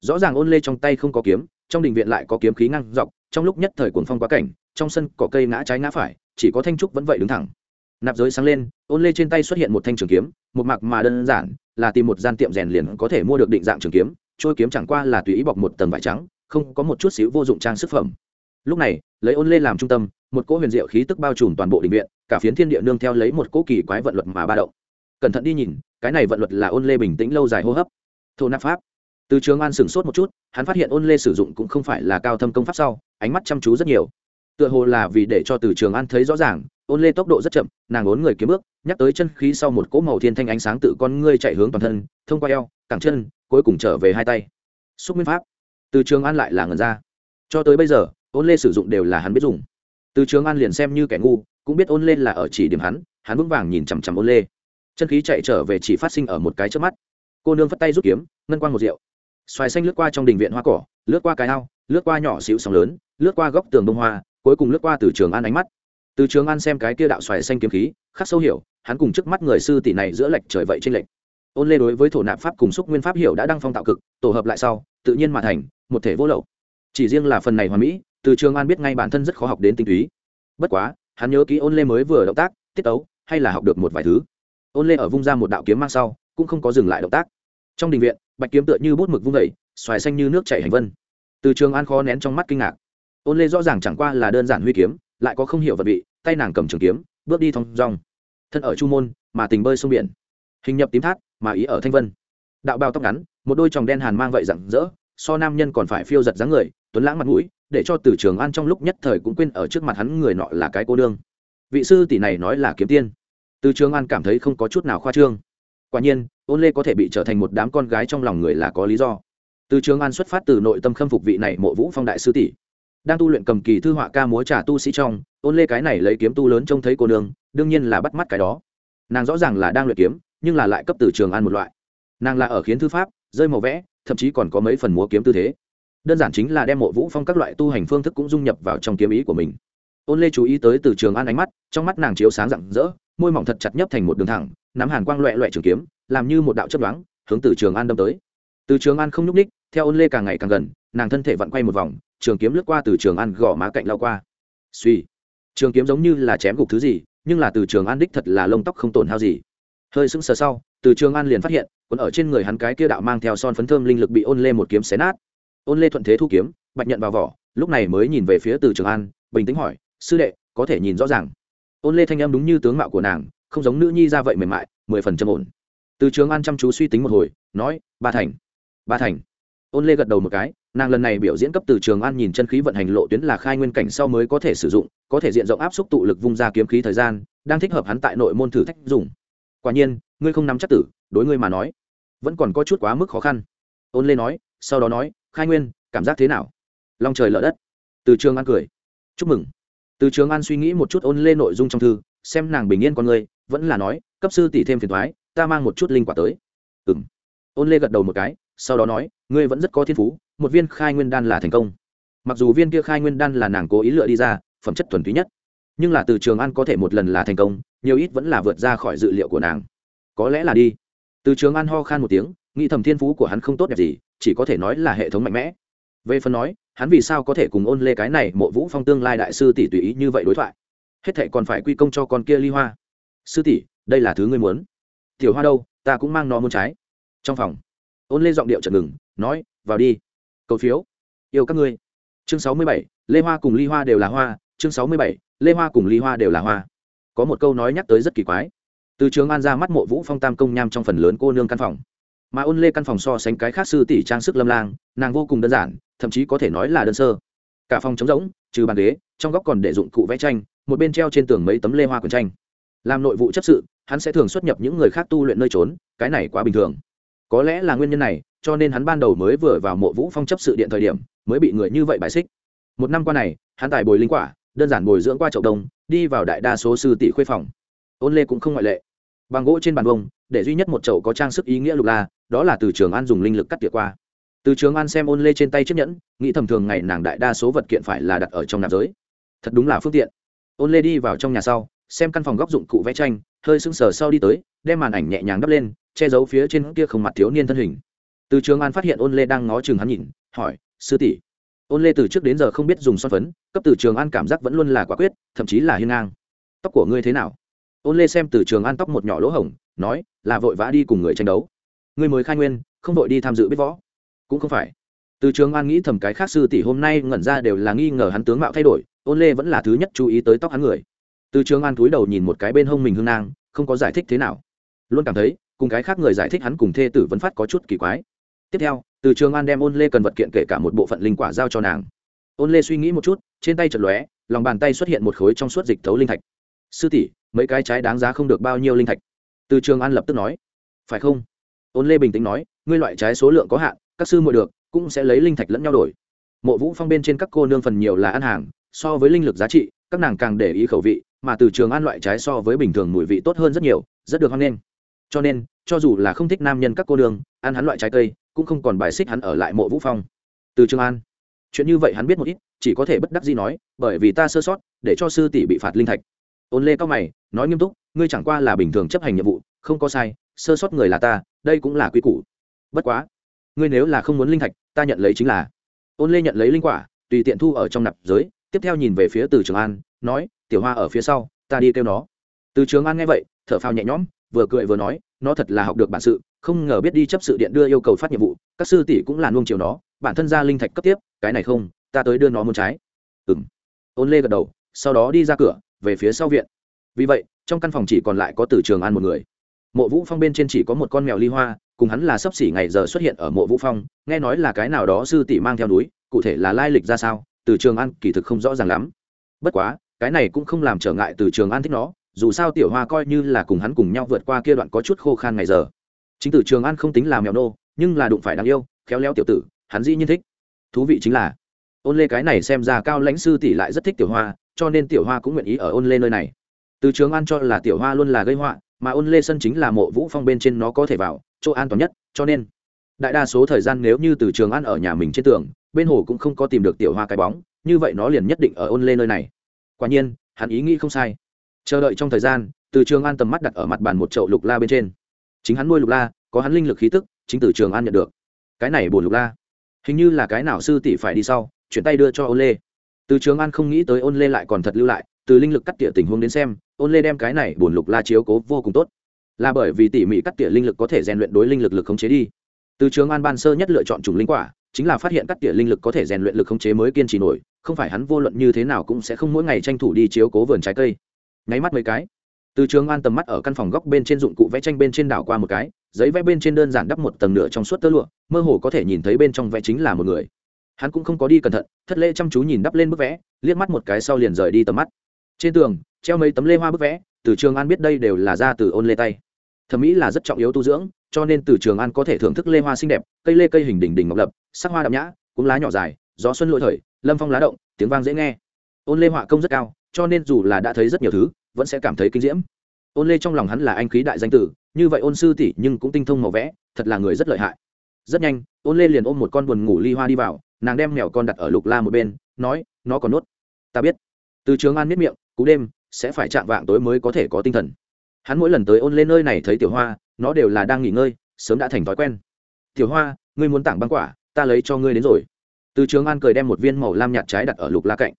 Rõ ràng ôn lê trong tay không có kiếm trong đình viện lại có kiếm khí ngang dọc, trong lúc nhất thời cuồng phong quá cảnh, trong sân cỏ cây ngã trái ngã phải, chỉ có thanh trúc vẫn vậy đứng thẳng. Nạp giới sáng lên, ôn lê trên tay xuất hiện một thanh trường kiếm, một mặc mà đơn giản, là tìm một gian tiệm rèn liền có thể mua được định dạng trường kiếm, trôi kiếm chẳng qua là tùy ý bọc một tầng vải trắng, không có một chút xíu vô dụng trang sức phẩm. Lúc này, lấy ôn lê làm trung tâm, một cỗ huyền diệu khí tức bao trùm toàn bộ định viện, cả phiến thiên địa nương theo lấy một cỗ kỳ quái vận luật mà ba động. Cẩn thận đi nhìn, cái này vận luật là ôn lê bình tĩnh lâu dài hô hấp. Thô nạp pháp từ trường an sửng sốt một chút, hắn phát hiện ôn lê sử dụng cũng không phải là cao thâm công pháp sau, ánh mắt chăm chú rất nhiều. Tựa hồ là vì để cho từ trường an thấy rõ ràng, ôn lê tốc độ rất chậm, nàng ốn người kiếm bước, nhắc tới chân khí sau một cỗ màu thiên thanh ánh sáng tự con ngươi chạy hướng toàn thân, thông qua eo, cẳng chân, cuối cùng trở về hai tay. Xúc nguyên pháp. Từ trường an lại là ngần ra. Cho tới bây giờ, ôn lê sử dụng đều là hắn biết dùng. Từ trường an liền xem như kẻ ngu, cũng biết ôn lê là ở chỉ điểm hắn hắn vững vàng nhìn chằm chằm ôn lê. Chân khí chạy trở về chỉ phát sinh ở một cái trước mắt. Cô nương phất tay rút kiếm, ngân quang một rượu xoài xanh lướt qua trong đình viện hoa cỏ, lướt qua cái ao, lướt qua nhỏ xíu sóng lớn, lướt qua góc tường bông hoa, cuối cùng lướt qua từ trường an ánh mắt. Từ trường an xem cái kia đạo xoài xanh kiếm khí, khắc sâu hiểu, hắn cùng trước mắt người sư tỷ này giữa lệch trời vậy trên lệch. Ôn lê đối với thổ nạp pháp cùng xúc nguyên pháp hiểu đã đăng phong tạo cực, tổ hợp lại sau, tự nhiên mà thành, một thể vô lậu. Chỉ riêng là phần này hoàn mỹ, từ trường an biết ngay bản thân rất khó học đến tinh túy. Bất quá, hắn nhớ kỹ ôn lê mới vừa động tác, tiết tấu, hay là học được một vài thứ. Ôn lê ở vung ra một đạo kiếm mang sau, cũng không có dừng lại động tác. Trong đình viện bạch kiếm tựa như bút mực vung vẩy, xoài xanh như nước chảy hành vân. Từ trường an khó nén trong mắt kinh ngạc. Ôn lê rõ ràng chẳng qua là đơn giản huy kiếm, lại có không hiểu vật vị, tay nàng cầm trường kiếm, bước đi thong dong. Thân ở chu môn, mà tình bơi sông biển. Hình nhập tím thác, mà ý ở thanh vân. Đạo bao tóc ngắn, một đôi tròng đen hàn mang vậy rặng rỡ, so nam nhân còn phải phiêu giật dáng người, tuấn lãng mặt mũi, để cho từ trường an trong lúc nhất thời cũng quên ở trước mặt hắn người nọ là cái cô đương vị sư tỷ này nói là kiếm tiên. Từ trường an cảm thấy không có chút nào khoa trương. Quả nhiên ôn lê có thể bị trở thành một đám con gái trong lòng người là có lý do. Từ trường an xuất phát từ nội tâm khâm phục vị này mộ vũ phong đại sư tỷ. Đang tu luyện cầm kỳ thư họa ca múa trà tu sĩ trong, ôn lê cái này lấy kiếm tu lớn trông thấy cô nương, đương nhiên là bắt mắt cái đó. Nàng rõ ràng là đang luyện kiếm, nhưng là lại cấp từ trường an một loại. Nàng là ở khiến thư pháp, rơi màu vẽ, thậm chí còn có mấy phần múa kiếm tư thế. Đơn giản chính là đem mộ vũ phong các loại tu hành phương thức cũng dung nhập vào trong kiếm ý của mình. Ôn lê chú ý tới từ trường an ánh mắt, trong mắt nàng chiếu sáng rạng rỡ môi mỏng thật chặt nhấp thành một đường thẳng, nắm hàn quang loẹ loẹ trường kiếm, làm như một đạo chấp đoán hướng từ trường an đâm tới. Từ trường an không nhúc ních theo ôn lê càng ngày càng gần, nàng thân thể vặn quay một vòng, trường kiếm lướt qua từ trường an gõ má cạnh lao qua. Suy, trường kiếm giống như là chém gục thứ gì, nhưng là từ trường an đích thật là lông tóc không tổn hao gì. Hơi sững sờ sau, từ trường an liền phát hiện còn ở trên người hắn cái kia đạo mang theo son phấn thơm linh lực bị ôn lê một kiếm xé nát. Ôn lê thuận thế thu kiếm, bạch nhận vào vỏ, lúc này mới nhìn về phía từ trường an, bình tĩnh hỏi, sư đệ, có thể nhìn rõ ràng? Ôn lê thanh âm đúng như tướng mạo của nàng, không giống nữ nhi ra vậy mềm mại, mười phần châm ổn. Từ trường an chăm chú suy tính một hồi, nói, ba thành ba thành. Ôn lê gật đầu một cái, nàng lần này biểu diễn cấp từ trường an nhìn chân khí vận hành lộ tuyến là khai nguyên cảnh sau mới có thể sử dụng, có thể diện rộng áp xúc tụ lực vung ra kiếm khí thời gian, đang thích hợp hắn tại nội môn thử thách dùng. Quả nhiên, ngươi không nắm chắc tử, đối ngươi mà nói, vẫn còn có chút quá mức khó khăn. Ôn lê nói, sau đó nói, khai nguyên, cảm giác thế nào? Long trời lở đất. Từ trường an cười. Chúc mừng từ trường an suy nghĩ một chút ôn lê nội dung trong thư, xem nàng bình yên con người, vẫn là nói, cấp sư tỷ thêm phiền thoái ta mang một chút linh quả tới. Ừng ôn lê gật đầu một cái, sau đó nói, ngươi vẫn rất có thiên phú, một viên khai nguyên đan là thành công. Mặc dù viên kia khai nguyên đan là nàng cố ý lựa đi ra, phẩm chất thuần túy nhất, nhưng là từ trường an có thể một lần là thành công, nhiều ít vẫn là vượt ra khỏi dự liệu của nàng. Có lẽ là đi. Từ trường an ho khan một tiếng, nghĩ thầm thiên phú của hắn không tốt đẹp gì, chỉ có thể nói là hệ thống mạnh mẽ về phần nói, hắn vì sao có thể cùng ôn lê cái này mộ vũ phong tương lai đại sư tỷ tùy ý như vậy đối thoại? Hết thệ còn phải quy công cho con kia ly hoa. Sư tỷ, đây là thứ ngươi muốn. Tiểu hoa đâu, ta cũng mang nó muốn trái. Trong phòng, ôn lê giọng điệu chợt ngừng, nói, vào đi. Cầu phiếu. Yêu các ngươi. Chương sáu mươi bảy, lê hoa cùng ly hoa đều là hoa. Chương sáu mươi bảy, lê hoa cùng ly hoa đều là hoa. Có một câu nói nhắc tới rất kỳ quái. Từ trường an ra mắt mộ vũ phong tam công nham trong phần lớn cô nương căn phòng. Mà ôn lê căn phòng so sánh cái khác sư tỷ trang sức lâm lang, nàng vô cùng đơn giản thậm chí có thể nói là đơn sơ. Cả phòng trống rỗng, trừ bàn ghế, trong góc còn để dụng cụ vẽ tranh, một bên treo trên tường mấy tấm lê hoa quần tranh. Làm nội vụ chấp sự, hắn sẽ thường xuất nhập những người khác tu luyện nơi trốn, cái này quá bình thường. Có lẽ là nguyên nhân này, cho nên hắn ban đầu mới vừa vào mộ vũ phong chấp sự điện thời điểm, mới bị người như vậy bài xích. Một năm qua này, hắn tài bồi linh quả, đơn giản bồi dưỡng qua chậu đông đi vào đại đa số sư tỷ khuê phòng. Ôn lê cũng không ngoại lệ. Bằng gỗ trên bàn bông để duy nhất một chậu có trang sức ý nghĩa lục la, đó là từ trường an dùng linh lực cắt tỉa qua từ trường an xem ôn lê trên tay chiếc nhẫn, nghĩ thầm thường ngày nàng đại đa số vật kiện phải là đặt ở trong nạp giới. Thật đúng là phương tiện. Ôn lê đi vào trong nhà sau, xem căn phòng góc dụng cụ vẽ tranh, hơi sưng sờ sau đi tới, đem màn ảnh nhẹ nhàng đắp lên, che giấu phía trên kia không mặt thiếu niên thân hình. Từ trường an phát hiện ôn lê đang ngó chừng hắn nhìn, hỏi, sư tỷ. Ôn lê từ trước đến giờ không biết dùng son phấn, cấp từ trường an cảm giác vẫn luôn là quả quyết, thậm chí là hiên ngang. Tóc của ngươi thế nào? Ôn lê xem từ trường an tóc một nhỏ lỗ hổng, nói, là vội vã đi cùng người tranh đấu. Người mới khai nguyên, không vội đi tham dự biết võ cũng không phải. Từ trường an nghĩ thầm cái khác sư tỷ hôm nay ngẩn ra đều là nghi ngờ hắn tướng mạo thay đổi, ôn lê vẫn là thứ nhất chú ý tới tóc hắn người. Từ trường an cúi đầu nhìn một cái bên hông mình hương nang, không có giải thích thế nào. Luôn cảm thấy, cùng cái khác người giải thích hắn cùng thê tử vẫn phát có chút kỳ quái. Tiếp theo, từ trường an đem ôn lê cần vật kiện kể cả một bộ phận linh quả giao cho nàng. Ôn lê suy nghĩ một chút, trên tay chật lóe, lòng bàn tay xuất hiện một khối trong suốt dịch thấu linh thạch. Sư tỷ, mấy cái trái đáng giá không được bao nhiêu linh thạch? Từ trường an lập tức nói. Phải không? Ôn lê bình tĩnh nói, ngươi loại trái số lượng có hạn các sư muội được, cũng sẽ lấy linh thạch lẫn nhau đổi. Mộ vũ phong bên trên các cô nương phần nhiều là ăn hàng, so với linh lực giá trị, các nàng càng để ý khẩu vị, mà từ trường ăn loại trái so với bình thường mùi vị tốt hơn rất nhiều, rất được hoan nghênh. Cho nên, cho dù là không thích nam nhân các cô nương, ăn hắn loại trái cây, cũng không còn bài xích hắn ở lại mộ vũ phong. Từ trường an chuyện như vậy hắn biết một ít, chỉ có thể bất đắc gì nói, bởi vì ta sơ sót, để cho sư tỷ bị phạt linh thạch. Ôn lê cao mày, nói nghiêm túc, ngươi chẳng qua là bình thường chấp hành nhiệm vụ, không có sai, sơ sót người là ta, đây cũng là quy củ. Bất quá ngươi nếu là không muốn linh thạch, ta nhận lấy chính là. Ôn lê nhận lấy linh quả, tùy tiện thu ở trong nạp giới, tiếp theo nhìn về phía từ trường an, nói, tiểu hoa ở phía sau, ta đi kêu nó. Từ trường an nghe vậy, thở phào nhẹ nhõm, vừa cười vừa nói, nó thật là học được bản sự, không ngờ biết đi chấp sự điện đưa yêu cầu phát nhiệm vụ, các sư tỷ cũng là nuông chiều nó, bản thân ra linh thạch cấp tiếp, cái này không, ta tới đưa nó muốn trái. Ừng ôn lê gật đầu, sau đó đi ra cửa, về phía sau viện. Vì vậy, trong căn phòng chỉ còn lại có từ trường an một người. Mộ vũ phong bên trên chỉ có một con mèo ly hoa cùng hắn là sắp xỉ ngày giờ xuất hiện ở mộ vũ phong, nghe nói là cái nào đó sư tỷ mang theo núi, cụ thể là lai lịch ra sao, từ trường an kỳ thực không rõ ràng lắm. Bất quá, cái này cũng không làm trở ngại từ trường an thích nó, dù sao tiểu hoa coi như là cùng hắn cùng nhau vượt qua kia đoạn có chút khô khan ngày giờ. Chính từ trường an không tính là mèo nô, nhưng là đụng phải đáng yêu, khéo léo tiểu tử, hắn dĩ nhiên thích. Thú vị chính là, ôn lê cái này xem ra cao lãnh sư tỷ lại rất thích tiểu hoa, cho nên tiểu hoa cũng nguyện ý ở ôn lê nơi này. Từ trường an cho là tiểu hoa luôn là gây họa, mà ôn lê sân chính là mộ vũ phong bên trên nó có thể vào chỗ an toàn nhất, cho nên, đại đa số thời gian nếu như từ trường an ở nhà mình trên tường, bên hồ cũng không có tìm được tiểu hoa cái bóng, như vậy nó liền nhất định ở ôn lê nơi này. Quả nhiên, hắn ý nghĩ không sai. Chờ đợi trong thời gian, từ trường an tầm mắt đặt ở mặt bàn một chậu lục la bên trên. Chính hắn nuôi lục la, có hắn linh lực khí tức, chính từ trường an nhận được. Cái này bồn lục la, hình như là cái nào sư tỷ phải đi sau, chuyển tay đưa cho ôn lê. Từ trường an không nghĩ tới ôn lê lại còn thật lưu lại, từ linh lực cắt tỉa tình huống đến xem, ôn lê đem cái này bồn lục la chiếu cố vô cùng tốt là bởi vì tỉ mỉ cắt tỉa linh lực có thể rèn luyện đối linh lực lực khống chế đi. Từ trường an ban sơ nhất lựa chọn chủng linh quả, chính là phát hiện cắt tỉa linh lực có thể rèn luyện lực khống chế mới kiên trì nổi, không phải hắn vô luận như thế nào cũng sẽ không mỗi ngày tranh thủ đi chiếu cố vườn trái cây. Nháy mắt mấy cái, từ trường an tầm mắt ở căn phòng góc bên trên dụng cụ vẽ tranh bên trên đảo qua một cái, giấy vẽ bên trên đơn giản đắp một tầng nửa trong suốt tơ lụa, mơ hồ có thể nhìn thấy bên trong vẽ chính là một người. Hắn cũng không có đi cẩn thận, thất lễ chăm chú nhìn đắp lên bức vẽ, liếc mắt một cái sau liền rời đi tầm mắt. Trên tường, treo mấy tấm lê hoa bức vẽ, từ trường an biết đây đều là ra từ ôn lê tay thẩm mỹ là rất trọng yếu tu dưỡng, cho nên từ trường an có thể thưởng thức lê hoa xinh đẹp, cây lê cây hình đỉnh đỉnh ngọc lập, sắc hoa đậm nhã cũng lá nhỏ dài, gió xuân lội thời, lâm phong lá động, tiếng vang dễ nghe. Ôn lê họa công rất cao, cho nên dù là đã thấy rất nhiều thứ, vẫn sẽ cảm thấy kinh diễm. Ôn lê trong lòng hắn là anh khí đại danh tử, như vậy ôn sư tỷ nhưng cũng tinh thông màu vẽ, thật là người rất lợi hại. Rất nhanh, ôn lê liền ôm một con buồn ngủ ly hoa đi vào, nàng đem mèo con đặt ở lục la một bên, nói, nó còn nốt ta biết. Từ trường an miết miệng, cú đêm, sẽ phải chạm vạng tối mới có thể có tinh thần hắn mỗi lần tới ôn lên nơi này thấy tiểu hoa, nó đều là đang nghỉ ngơi, sớm đã thành thói quen. Tiểu hoa, ngươi muốn tảng băng quả, ta lấy cho ngươi đến rồi. Từ trường an cười đem một viên màu lam nhạt trái đặt ở lục la cạnh.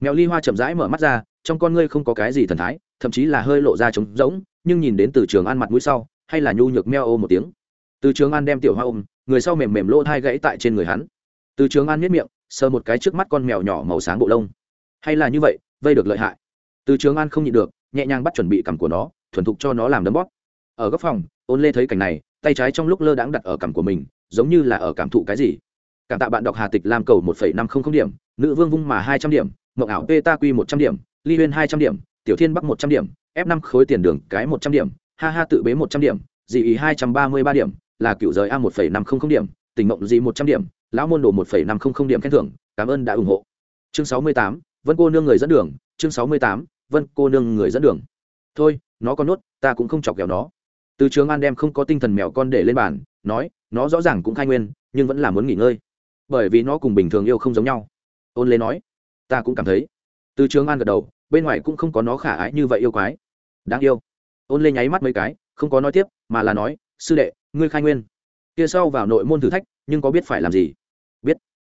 Mèo ly hoa chậm rãi mở mắt ra, trong con ngươi không có cái gì thần thái, thậm chí là hơi lộ ra trống rỗng, nhưng nhìn đến từ trường an mặt mũi sau, hay là nhu nhược meo ô một tiếng. Từ trường an đem tiểu hoa ôm, người sau mềm mềm lỗ thai gãy tại trên người hắn. Từ trường an miết miệng, sờ một cái trước mắt con mèo nhỏ màu sáng bộ lông. Hay là như vậy, vây được lợi hại. Từ trường an không nhịn được, nhẹ nhàng bắt chuẩn bị cằm của nó thuần thục cho nó làm đấm bóp. Ở góc phòng, ôn lê thấy cảnh này, tay trái trong lúc lơ đãng đặt ở cằm của mình, giống như là ở cảm thụ cái gì. Cảm tạ bạn đọc hà tịch làm cầu một phẩy năm không không điểm, nữ vương vung mà hai trăm điểm, mộng ảo p ta quy một trăm điểm, ly huyên hai trăm điểm, tiểu thiên bắc một trăm điểm, f năm khối tiền đường cái một trăm điểm, ha ha tự bế một trăm điểm dị ý hai trăm ba mươi ba điểm, là cựu giới a một phẩy năm không không điểm tỉnh mộng dị một trăm điểm, lão môn đồ một phẩy năm không không điểm khen thưởng, cảm ơn đã ủng hộ. Chương sáu mươi tám, vân cô nương người dẫn đường, chương sáu mươi tám, vân cô nương người dẫn đường. Thôi nó có nốt ta cũng không chọc ghẹo nó. Từ trường an đem không có tinh thần mèo con để lên bàn, nói, nó rõ ràng cũng khai nguyên, nhưng vẫn là muốn nghỉ ngơi, bởi vì nó cùng bình thường yêu không giống nhau. Ôn lê nói, ta cũng cảm thấy. Từ trường an gật đầu, bên ngoài cũng không có nó khả ái như vậy yêu quái. Đáng yêu. Ôn lê nháy mắt mấy cái, không có nói tiếp, mà là nói, sư đệ, ngươi khai nguyên. Kia sau vào nội môn thử thách, nhưng có biết phải làm gì? Biết.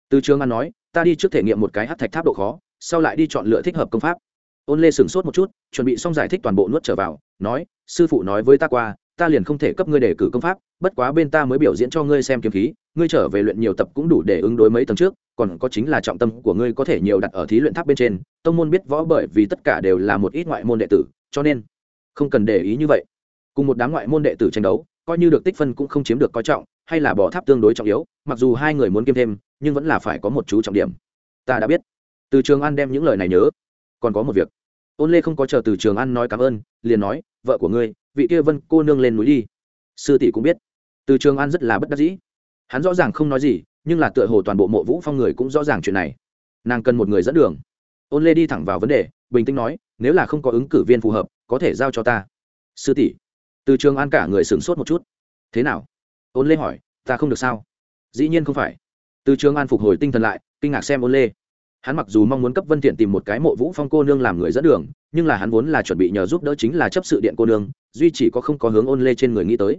Từ trường an nói, ta đi trước thể nghiệm một cái hát thạch tháp độ khó, sau lại đi chọn lựa thích hợp công pháp ôn lê sửng sốt một chút, chuẩn bị xong giải thích toàn bộ nuốt trở vào, nói, sư phụ nói với ta qua, ta liền không thể cấp ngươi đề cử công pháp, bất quá bên ta mới biểu diễn cho ngươi xem kiếm khí, ngươi trở về luyện nhiều tập cũng đủ để ứng đối mấy tầng trước, còn có chính là trọng tâm của ngươi có thể nhiều đặt ở thí luyện tháp bên trên, tông môn biết võ bởi vì tất cả đều là một ít ngoại môn đệ tử, cho nên không cần để ý như vậy. Cùng một đám ngoại môn đệ tử tranh đấu, coi như được tích phân cũng không chiếm được coi trọng, hay là bỏ tháp tương đối trọng yếu, mặc dù hai người muốn kiêm thêm, nhưng vẫn là phải có một chú trọng điểm. Ta đã biết. Từ trường an đem những lời này nhớ. Còn có một việc ôn lê không có chờ từ trường an nói cảm ơn, liền nói, vợ của ngươi, vị kia vân cô nương lên núi đi. Sư tỷ cũng biết. Từ trường an rất là bất đắc dĩ. Hắn rõ ràng không nói gì, nhưng là tựa hồ toàn bộ mộ vũ phong người cũng rõ ràng chuyện này. Nàng cần một người dẫn đường. Ôn lê đi thẳng vào vấn đề, bình tĩnh nói, nếu là không có ứng cử viên phù hợp, có thể giao cho ta. Sư tỷ. Từ trường an cả người sửng sốt một chút. Thế nào? Ôn lê hỏi, ta không được sao? Dĩ nhiên không phải. Từ trường an phục hồi tinh thần lại, kinh ngạc xem ôn lê hắn mặc dù mong muốn cấp vân thiện tìm một cái mộ vũ phong cô nương làm người dẫn đường, nhưng là hắn vốn là chuẩn bị nhờ giúp đỡ chính là chấp sự điện cô nương, duy chỉ có không có hướng ôn lê trên người nghĩ tới.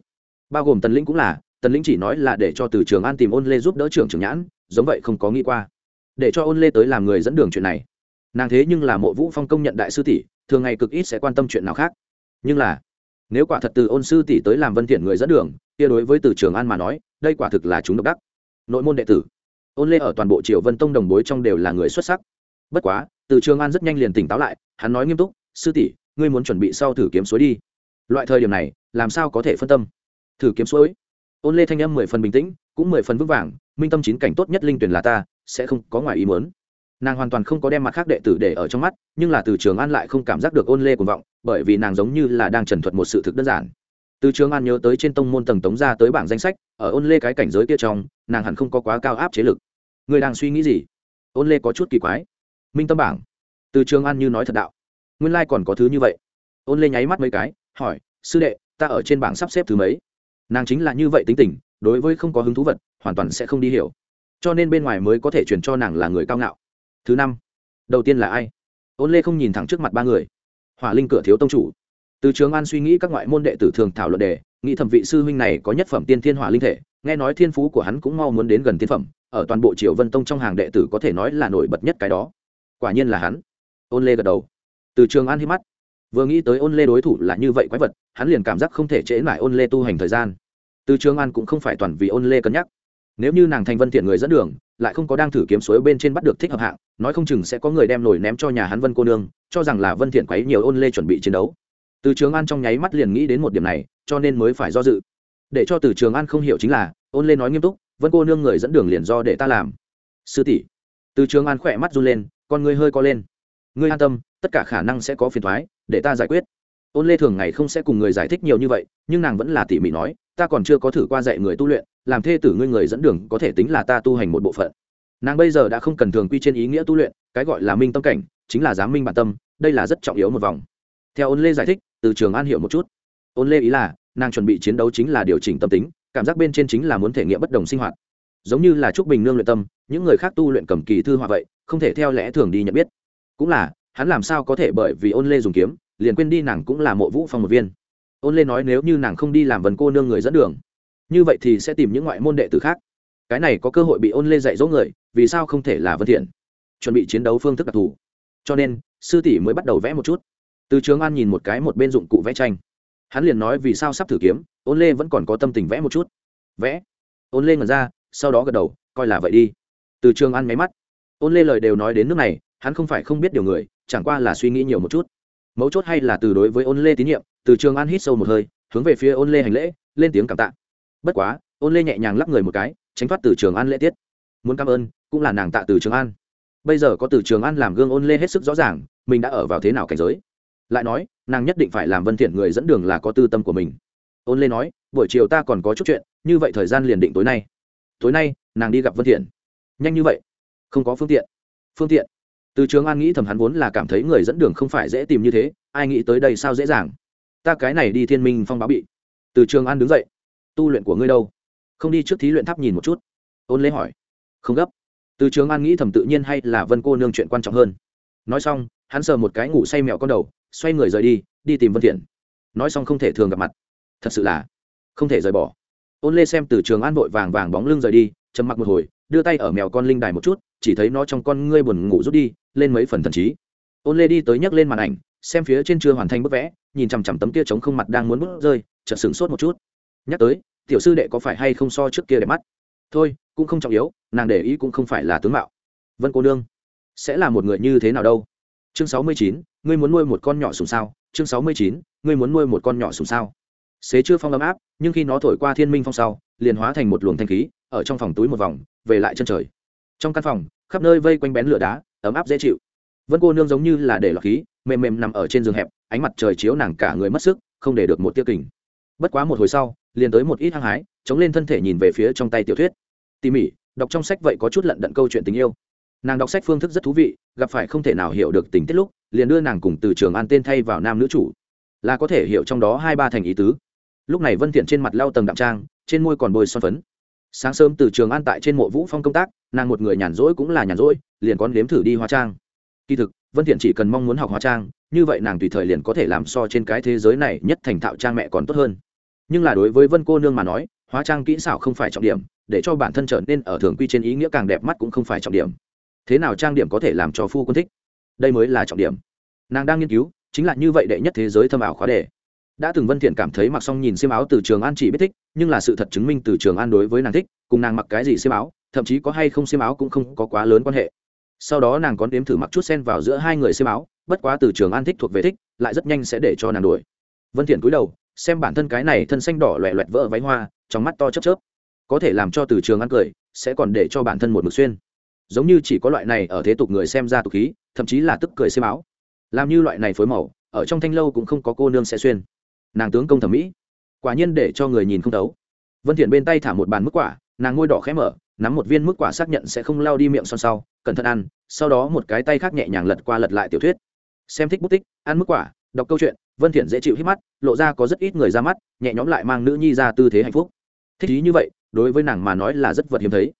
Bao gồm tần lĩnh cũng là, tần lĩnh chỉ nói là để cho từ trường an tìm ôn lê giúp đỡ trưởng trưởng nhãn, giống vậy không có nghĩ qua. Để cho ôn lê tới làm người dẫn đường chuyện này. Nàng thế nhưng là mộ vũ phong công nhận đại sư tỷ, thường ngày cực ít sẽ quan tâm chuyện nào khác. Nhưng là, nếu quả thật từ ôn sư tỷ tới làm vân thiện người dẫn đường, kia đối với từ trường an mà nói, đây quả thực là chúng độc đắc. Nội môn đệ tử ôn lê ở toàn bộ triều vân tông đồng bối trong đều là người xuất sắc. Bất quá, từ trường an rất nhanh liền tỉnh táo lại, hắn nói nghiêm túc, sư tỷ, ngươi muốn chuẩn bị sau thử kiếm suối đi. Loại thời điểm này, làm sao có thể phân tâm? Thử kiếm suối? Ôn lê thanh âm mười phần bình tĩnh, cũng mười phần vững vàng, minh tâm chín cảnh tốt nhất linh tuyển là ta, sẽ không có ngoài ý muốn. Nàng hoàn toàn không có đem mặt khác đệ tử để ở trong mắt, nhưng là từ trường an lại không cảm giác được ôn lê cuồng vọng, bởi vì nàng giống như là đang trần thuật một sự thực đơn giản từ trường an nhớ tới trên tông môn tầng tống ra tới bảng danh sách, ở ôn lê cái cảnh giới kia trong, nàng hẳn không có quá cao áp chế lực. Người đang suy nghĩ gì? Ôn lê có chút kỳ quái. Minh tâm bảng. Từ trường an như nói thật đạo. Nguyên lai、like、còn có thứ như vậy. Ôn lê nháy mắt mấy cái, hỏi, sư đệ, ta ở trên bảng sắp xếp thứ mấy? Nàng chính là như vậy tính tình, đối với không có hứng thú vật, hoàn toàn sẽ không đi hiểu. Cho nên bên ngoài mới có thể truyền cho nàng là người cao ngạo. Thứ năm. Đầu tiên là ai? Ôn lê không nhìn thẳng trước mặt ba người. Hỏa linh cửa thiếu tông chủ từ trường an suy nghĩ các ngoại môn đệ tử thường thảo luận đề, nghĩ thẩm vị sư huynh này có nhất phẩm tiên thiên hỏa linh thể, nghe nói thiên phú của hắn cũng mau muốn đến gần tiên phẩm, ở toàn bộ triều vân tông trong hàng đệ tử có thể nói là nổi bật nhất cái đó. Quả nhiên là hắn. Ôn lê gật đầu. Từ trường an hít mắt. Vừa nghĩ tới ôn lê đối thủ là như vậy quái vật, hắn liền cảm giác không thể trễ lại ôn lê tu hành thời gian. Từ trường an cũng không phải toàn vì ôn lê cân nhắc. Nếu như nàng thành vân thiện người dẫn đường, lại không có đang thử kiếm suối bên trên bắt được thích hợp hạng, nói không chừng sẽ có người đem nổi ném cho nhà hắn vân cô nương, cho rằng là vân thiện quấy nhiều ôn lê chuẩn bị chiến đấu từ trường an trong nháy mắt liền nghĩ đến một điểm này, cho nên mới phải do dự. Để cho từ trường an không hiểu chính là, ôn Lên nói nghiêm túc, vân cô nương người dẫn đường liền do để ta làm. Sư tỷ. Từ trường an khỏe mắt run lên, con ngươi hơi co lên. Ngươi an tâm, tất cả khả năng sẽ có phiền thoái để ta giải quyết. Ôn lê thường ngày không sẽ cùng người giải thích nhiều như vậy, nhưng nàng vẫn là tỉ mỉ nói, ta còn chưa có thử qua dạy người tu luyện, làm thê tử ngươi người dẫn đường có thể tính là ta tu hành một bộ phận. Nàng bây giờ đã không cần thường quy trên ý nghĩa tu luyện, cái gọi là minh tâm cảnh, chính là giám minh bản tâm, đây là rất trọng yếu một vòng theo ôn lê giải thích, từ trường an hiểu một chút. Ôn lê ý là, nàng chuẩn bị chiến đấu chính là điều chỉnh tâm tính, cảm giác bên trên chính là muốn thể nghiệm bất đồng sinh hoạt. Giống như là trúc bình nương luyện tâm, những người khác tu luyện cầm kỳ thư họa vậy, không thể theo lẽ thường đi nhận biết. Cũng là, hắn làm sao có thể bởi vì ôn lê dùng kiếm, liền quên đi nàng cũng là mộ vũ phong một viên. Ôn lê nói nếu như nàng không đi làm vần cô nương người dẫn đường, như vậy thì sẽ tìm những ngoại môn đệ tử khác. Cái này có cơ hội bị ôn lê dạy dỗ người, vì sao không thể là vân thiện? Chuẩn bị chiến đấu phương thức đặc thù. Cho nên, sư tỷ mới bắt đầu vẽ một chút từ trường an nhìn một cái một bên dụng cụ vẽ tranh. Hắn liền nói vì sao sắp thử kiếm, ôn lê vẫn còn có tâm tình vẽ một chút. Vẽ. Ôn lê ngẩn ra, sau đó gật đầu, coi là vậy đi. Từ trường an máy mắt. Ôn lê lời đều nói đến nước này, hắn không phải không biết điều người, chẳng qua là suy nghĩ nhiều một chút. Mấu chốt hay là từ đối với ôn lê tín nhiệm, từ trường an hít sâu một hơi, hướng về phía ôn lê hành lễ, lên tiếng cảm tạ. Bất quá, ôn lê nhẹ nhàng lắp người một cái, tránh thoát từ trường an lễ tiết. Muốn cảm ơn, cũng là nàng tạ từ trường an. Bây giờ có từ trường an làm gương ôn lê hết sức rõ ràng, mình đã ở vào thế nào cảnh giới lại nói, nàng nhất định phải làm vân thiện người dẫn đường là có tư tâm của mình. Ôn lê nói, buổi chiều ta còn có chút chuyện, như vậy thời gian liền định tối nay. Tối nay, nàng đi gặp vân thiện. Nhanh như vậy? Không có phương tiện. Phương tiện? Từ trường an nghĩ thầm hắn vốn là cảm thấy người dẫn đường không phải dễ tìm như thế, ai nghĩ tới đây sao dễ dàng? Ta cái này đi thiên minh phong báo bị. Từ trường an đứng dậy. Tu luyện của ngươi đâu? Không đi trước thí luyện tháp nhìn một chút. Ôn lê hỏi. Không gấp. Từ trường an nghĩ thầm tự nhiên hay là vân cô nương chuyện quan trọng hơn. Nói xong, hắn sờ một cái ngủ say mẹo con đầu xoay người rời đi đi tìm vân thiện. Nói xong không thể thường gặp mặt. Thật sự là không thể rời bỏ. Ôn lê xem từ trường an vội vàng vàng bóng lưng rời đi, trầm mặc một hồi, đưa tay ở mèo con linh đài một chút, chỉ thấy nó trong con ngươi buồn ngủ rút đi, lên mấy phần thần trí. Ôn lê đi tới nhấc lên màn ảnh, xem phía trên chưa hoàn thành bức vẽ, nhìn chằm chằm tấm kia trống không mặt đang muốn bút rơi, chợt sửng sốt một chút. Nhắc tới, tiểu sư đệ có phải hay không so trước kia đẹp mắt? Thôi, cũng không trọng yếu, nàng để ý cũng không phải là tướng mạo. Vân cô nương, sẽ là một người như thế nào đâu? Chương sáu mươi chín, ngươi muốn nuôi một con nhỏ sùng sao? Chương sáu mươi chín, ngươi muốn nuôi một con nhỏ sùng sao? Xế chưa phong ấm áp, nhưng khi nó thổi qua thiên minh phong sau, liền hóa thành một luồng thanh khí, ở trong phòng túi một vòng, về lại chân trời. Trong căn phòng, khắp nơi vây quanh bén lửa đá, ấm áp dễ chịu. Vân cô nương giống như là để lọc khí, mềm mềm nằm ở trên giường hẹp, ánh mặt trời chiếu nàng cả người mất sức, không để được một tia kình. Bất quá một hồi sau, liền tới một ít hăng hái, chống lên thân thể nhìn về phía trong tay tiểu thuyết. Tỉ mỉ, đọc trong sách vậy có chút lận đận câu chuyện tình yêu. Nàng đọc sách phương thức rất thú vị gặp phải không thể nào hiểu được tình tiết lúc, liền đưa nàng cùng từ trường an tên thay vào nam nữ chủ. Là có thể hiểu trong đó hai ba thành ý tứ. Lúc này vân thiện trên mặt lau tầng đạm trang, trên môi còn bôi son phấn. Sáng sớm từ trường an tại trên mộ vũ phong công tác, nàng một người nhàn rỗi cũng là nhàn rỗi, liền con nếm thử đi hóa trang. Kỳ thực, vân thiện chỉ cần mong muốn học hóa trang, như vậy nàng tùy thời liền có thể làm so trên cái thế giới này nhất thành thạo trang mẹ còn tốt hơn. Nhưng là đối với vân cô nương mà nói, hóa trang kỹ xảo không phải trọng điểm, để cho bản thân trở nên ở thường quy trên ý nghĩa càng đẹp mắt cũng không phải trọng điểm thế nào trang điểm có thể làm cho phu quân thích? Đây mới là trọng điểm. Nàng đang nghiên cứu, chính là như vậy đệ nhất thế giới thâm ảo khóa đề. Đã từng vân thiện cảm thấy mặc xong nhìn xiêm áo từ trường an chỉ biết thích, nhưng là sự thật chứng minh từ trường an đối với nàng thích, cùng nàng mặc cái gì xiêm áo, thậm chí có hay không xiêm áo cũng không có quá lớn quan hệ. Sau đó nàng còn đếm thử mặc chút sen vào giữa hai người xiêm áo, bất quá từ trường an thích thuộc về thích, lại rất nhanh sẽ để cho nàng đuổi. Vân thiện cúi đầu, xem bản thân cái này thân xanh đỏ loẹ loẹt vỡ váy hoa, trong mắt to chớp chớp. Có thể làm cho từ trường an cười, sẽ còn để cho bản thân một mực xuyên giống như chỉ có loại này ở thế tục người xem ra tục khí, thậm chí là tức cười xem áo. Làm như loại này phối màu, ở trong thanh lâu cũng không có cô nương sẽ xuyên. Nàng tướng công thẩm mỹ, quả nhiên để cho người nhìn không đấu. vân thiện bên tay thả một bàn mức quả, nàng ngôi đỏ khẽ mở, nắm một viên mức quả xác nhận sẽ không lao đi miệng son sau, cẩn thận ăn, sau đó một cái tay khác nhẹ nhàng lật qua lật lại tiểu thuyết. Xem thích bút tích, ăn mức quả, đọc câu chuyện, vân thiện dễ chịu hít mắt, lộ ra có rất ít người ra mắt, nhẹ nhõm lại mang nữ nhi ra tư thế hạnh phúc. Thích ý như vậy, đối với nàng mà nói là rất vật hiếm thấy.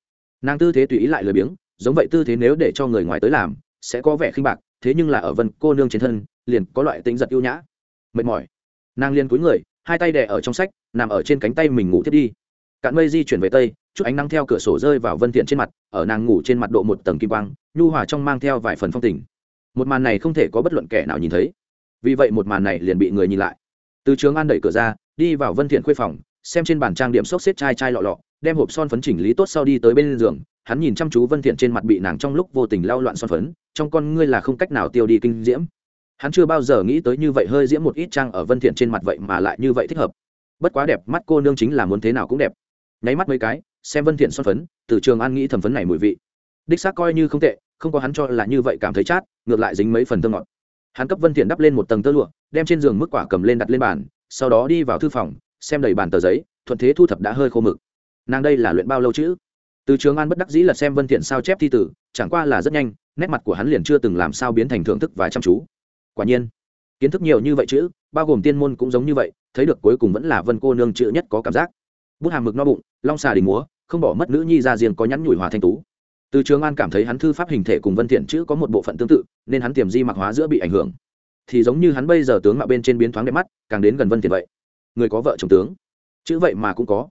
Nàng tư thế tùy ý lại lười biếng giống vậy tư thế nếu để cho người ngoài tới làm, sẽ có vẻ khinh bạc, thế nhưng là ở vân cô nương trên thân, liền có loại tính giật ưu nhã. Mệt mỏi. Nàng liền cúi người, hai tay đè ở trong sách, nằm ở trên cánh tay mình ngủ thiết đi. Cạn mây di chuyển về tây, chút ánh nắng theo cửa sổ rơi vào vân thiện trên mặt, ở nàng ngủ trên mặt độ một tầng kim quang, nhu hòa trong mang theo vài phần phong tình. Một màn này không thể có bất luận kẻ nào nhìn thấy. Vì vậy một màn này liền bị người nhìn lại. Từ trường an đẩy cửa ra, đi vào vân thiện khuê phòng, xem trên bàn trang điểm xốc xếp chai chai lọ lọ đem hộp son phấn chỉnh lý tốt sau đi tới bên giường, hắn nhìn chăm chú vân thiện trên mặt bị nàng trong lúc vô tình lao loạn son phấn, trong con ngươi là không cách nào tiêu đi kinh diễm. Hắn chưa bao giờ nghĩ tới như vậy hơi diễm một ít trang ở vân thiện trên mặt vậy mà lại như vậy thích hợp. Bất quá đẹp mắt cô nương chính là muốn thế nào cũng đẹp. Nháy mắt mấy cái, xem vân thiện son phấn, từ trường an nghĩ thẩm phấn này mùi vị. Đích xác coi như không tệ, không có hắn cho là như vậy cảm thấy chát, ngược lại dính mấy phần thơm ngọt. Hắn cấp vân thiện đắp lên một tầng tơ lụa, đem trên giường mức quả cầm lên đặt lên bàn, sau đó đi vào thư phòng, xem đầy bàn tờ giấy, thuận thế thu thập đã hơi khô mực nàng đây là luyện bao lâu chứ? từ trường an bất đắc dĩ là xem vân thiện sao chép thi tử, chẳng qua là rất nhanh, nét mặt của hắn liền chưa từng làm sao biến thành thưởng thức và chăm chú. Quả nhiên, kiến thức nhiều như vậy chữ, bao gồm tiên môn cũng giống như vậy, thấy được cuối cùng vẫn là vân cô nương chữ nhất có cảm giác. Bút hàm mực no bụng, long xà đình múa, không bỏ mất nữ nhi ra riêng có nhắn nhủi hòa thanh tú. Từ trường an cảm thấy hắn thư pháp hình thể cùng vân thiện chữ có một bộ phận tương tự, nên hắn tiềm di mặc hóa giữa bị ảnh hưởng. Thì giống như hắn bây giờ tướng mạo bên trên biến thoáng đẹp mắt, càng đến gần vân thiện vậy. Người có vợ chồng tướng? Chữ vậy mà cũng có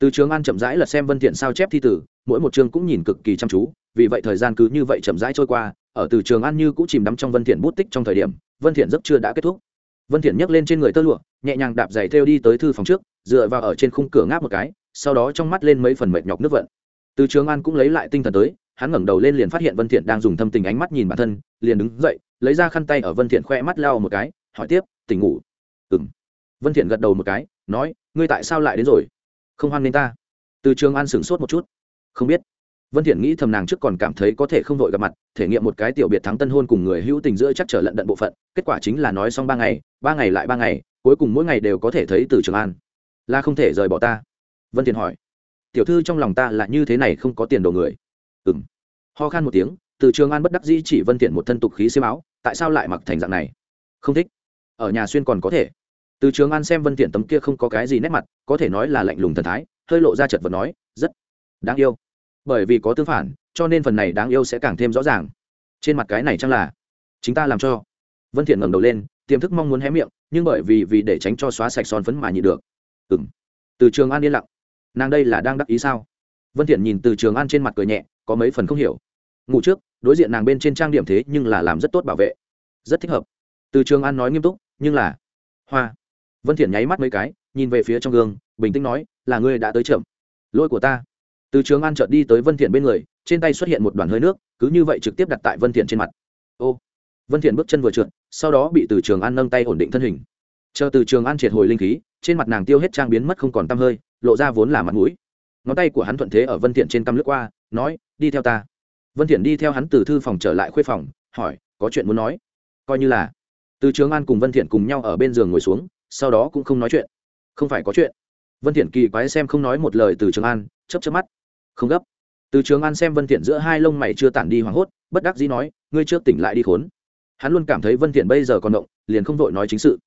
từ trường an chậm rãi lật xem vân thiện sao chép thi tử, mỗi một chương cũng nhìn cực kỳ chăm chú, vì vậy thời gian cứ như vậy chậm rãi trôi qua, ở từ trường an như cũng chìm đắm trong vân thiện bút tích trong thời điểm, vân thiện giấc chưa đã kết thúc. Vân thiện nhấc lên trên người tơ lụa, nhẹ nhàng đạp giày theo đi tới thư phòng trước, dựa vào ở trên khung cửa ngáp một cái, sau đó trong mắt lên mấy phần mệt nhọc nước vận. Từ trường an cũng lấy lại tinh thần tới, hắn ngẩng đầu lên liền phát hiện vân thiện đang dùng thâm tình ánh mắt nhìn bản thân, liền đứng dậy, lấy ra khăn tay ở vân thiện khoe mắt lau một cái, hỏi tiếp, tỉnh ngủ? Ừm. Vân thiện gật đầu một cái, nói, ngươi tại sao lại đến rồi? Không hoan nên ta. Từ trường an sửng sốt một chút. Không biết. Vân thiện nghĩ thầm nàng trước còn cảm thấy có thể không vội gặp mặt, thể nghiệm một cái tiểu biệt thắng tân hôn cùng người hữu tình giữa chắc trở lận đận bộ phận, kết quả chính là nói xong ba ngày ba ngày lại ba ngày, cuối cùng mỗi ngày đều có thể thấy từ trường an. Là không thể rời bỏ ta. Vân thiện hỏi. Tiểu thư trong lòng ta là như thế này không có tiền đồ người. Ừm. Ho khan một tiếng, từ trường an bất đắc dĩ chỉ vân thiện một thân tục khí xiêm áo, tại sao lại mặc thành dạng này? Không thích. Ở nhà xuyên còn có thể từ trường an xem vân thiện tấm kia không có cái gì nét mặt, có thể nói là lạnh lùng thần thái, hơi lộ ra chợt vật nói, rất đáng yêu. Bởi vì có tương phản, cho nên phần này đáng yêu sẽ càng thêm rõ ràng. Trên mặt cái này chắc là, chính ta làm cho. Vân thiện ngẩng đầu lên, tiềm thức mong muốn hé miệng, nhưng bởi vì vì để tránh cho xóa sạch son phấn mà nhịn được. Ừm. Từ trường an yên lặng. Nàng đây là đang đắc ý sao? Vân thiện nhìn từ trường an trên mặt cười nhẹ, có mấy phần không hiểu. Ngủ trước, đối diện nàng bên trên trang điểm thế nhưng là làm rất tốt bảo vệ. Rất thích hợp. Từ trường an nói nghiêm túc, nhưng là hoa vân thiện nháy mắt mấy cái, nhìn về phía trong gương, bình tĩnh nói, là ngươi đã tới chậm. Lỗi của ta. Từ trường an chợt đi tới vân thiện bên người, trên tay xuất hiện một đoàn hơi nước, cứ như vậy trực tiếp đặt tại vân thiện trên mặt. Ô! Vân thiện bước chân vừa trượt, sau đó bị từ trường an nâng tay ổn định thân hình. Chờ từ trường an triệt hồi linh khí, trên mặt nàng tiêu hết trang biến mất không còn tăm hơi, lộ ra vốn là mặt mũi. Ngón tay của hắn thuận thế ở vân thiện trên tâm lướt qua, nói, đi theo ta. Vân thiện đi theo hắn từ thư phòng trở lại khuê phòng, hỏi, có chuyện muốn nói? Coi như là. Từ trường an cùng vân thiện cùng nhau ở bên giường ngồi xuống sau đó cũng không nói chuyện. Không phải có chuyện. Vân thiện kỳ quái xem không nói một lời từ trường an, chớp chớp mắt. Không gấp. Từ trường an xem vân thiện giữa hai lông mày chưa tản đi hoảng hốt, bất đắc dĩ nói, ngươi chưa tỉnh lại đi khốn. Hắn luôn cảm thấy vân thiện bây giờ còn động, liền không vội nói chính sự.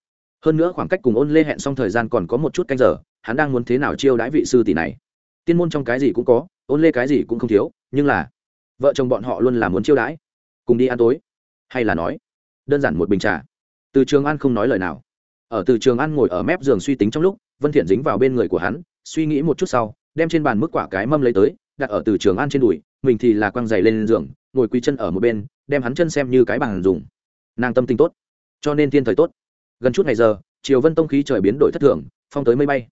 Hơn nữa khoảng cách cùng ôn lê hẹn xong thời gian còn có một chút canh giờ, hắn đang muốn thế nào chiêu đãi vị sư tỷ này. Tiên môn trong cái gì cũng có, ôn lê cái gì cũng không thiếu, nhưng là vợ chồng bọn họ luôn là muốn chiêu đãi. Cùng đi ăn tối. Hay là nói, đơn giản một bình trà. Từ trường an không nói lời nào ở từ trường an ngồi ở mép giường suy tính trong lúc, vân thiện dính vào bên người của hắn, suy nghĩ một chút sau, đem trên bàn mức quả cái mâm lấy tới, đặt ở từ trường an trên đùi, mình thì là quăng giày lên giường, ngồi quỳ chân ở một bên, đem hắn chân xem như cái bàn dùng. Nàng tâm tình tốt, cho nên thiên thời tốt. Gần chút ngày giờ, chiều vân tông khí trời biến đổi thất thường, phong tới mây bay.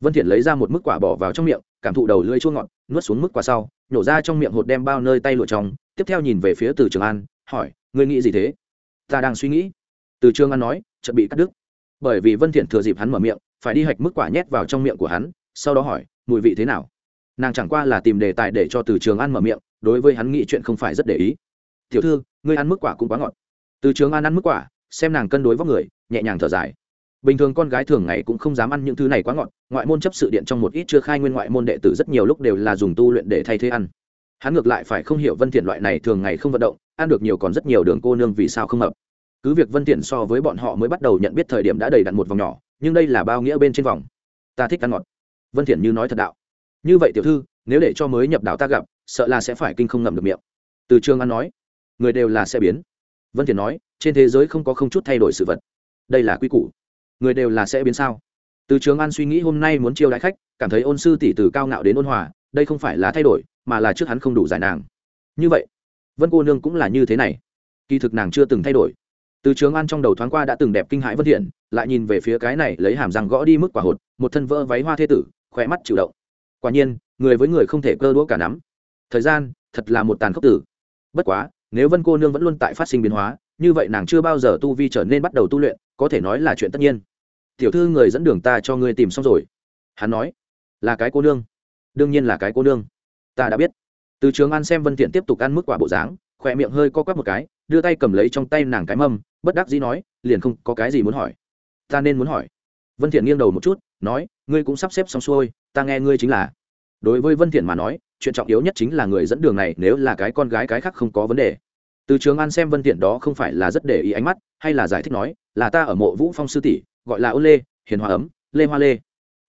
Vân thiện lấy ra một mức quả bỏ vào trong miệng, cảm thụ đầu lưỡi chua ngọt, nuốt xuống mức quả sau, nhổ ra trong miệng hột đem bao nơi tay lụa trong, tiếp theo nhìn về phía từ trường an hỏi, ngươi nghĩ gì thế? Ta đang suy nghĩ. Từ trường an nói chuẩn bị cắt đứt bởi vì vân thiện thừa dịp hắn mở miệng, phải đi hạch mức quả nhét vào trong miệng của hắn, sau đó hỏi, mùi vị thế nào? Nàng chẳng qua là tìm đề tài để cho từ trường an mở miệng, đối với hắn nghĩ chuyện không phải rất để ý. Tiểu thư, ngươi ăn mức quả cũng quá ngọt. Từ trường an ăn mức quả, xem nàng cân đối vóc người, nhẹ nhàng thở dài. Bình thường con gái thường ngày cũng không dám ăn những thứ này quá ngọt, ngoại môn chấp sự điện trong một ít chưa khai nguyên ngoại môn đệ tử rất nhiều lúc đều là dùng tu luyện để thay thế ăn. Hắn ngược lại phải không hiểu vân thiện loại này thường ngày không vận động, ăn được nhiều còn rất nhiều đường cô nương vì sao không hợp cứ việc vân tiện so với bọn họ mới bắt đầu nhận biết thời điểm đã đầy đặn một vòng nhỏ, nhưng đây là bao nghĩa bên trên vòng. Ta thích ăn ngọt. Vân thiện như nói thật đạo. Như vậy tiểu thư, nếu để cho mới nhập đạo ta gặp, sợ là sẽ phải kinh không ngậm được miệng. Từ trường an nói, người đều là sẽ biến. Vân thiện nói, trên thế giới không có không chút thay đổi sự vật. Đây là quy củ. Người đều là sẽ biến sao? Từ trường an suy nghĩ hôm nay muốn chiêu đại khách, cảm thấy ôn sư tỷ từ cao ngạo đến ôn hòa, đây không phải là thay đổi, mà là trước hắn không đủ giải nàng. Như vậy, vân cô nương cũng là như thế này. Kỳ thực nàng chưa từng thay đổi từ trường an trong đầu thoáng qua đã từng đẹp kinh hãi vân thiện lại nhìn về phía cái này lấy hàm răng gõ đi mức quả hột, một thân vỡ váy hoa thế tử, khỏe mắt chịu động. Quả nhiên, người với người không thể cơ đũa cả nắm. Thời gian, thật là một tàn khốc tử. Bất quá, nếu vân cô nương vẫn luôn tại phát sinh biến hóa, như vậy nàng chưa bao giờ tu vi trở nên bắt đầu tu luyện, có thể nói là chuyện tất nhiên. Tiểu thư người dẫn đường ta cho ngươi tìm xong rồi. Hắn nói, là cái cô nương. Đương nhiên là cái cô nương. Ta đã biết. Từ trường an xem vân tiện tiếp tục ăn mức quả bộ dáng khỏe miệng hơi co quắp một cái, đưa tay cầm lấy trong tay nàng cái mâm, bất đắc dĩ nói, liền không có cái gì muốn hỏi. Ta nên muốn hỏi. Vân thiện nghiêng đầu một chút, nói, ngươi cũng sắp xếp xong xuôi, ta nghe ngươi chính là. Đối với vân thiện mà nói, chuyện trọng yếu nhất chính là người dẫn đường này, nếu là cái con gái cái khác không có vấn đề. Từ trường an xem vân thiện đó không phải là rất để ý ánh mắt, hay là giải thích nói, là ta ở mộ vũ phong sư tỷ, gọi là ôn lê, hiền hòa ấm, lê hoa lê.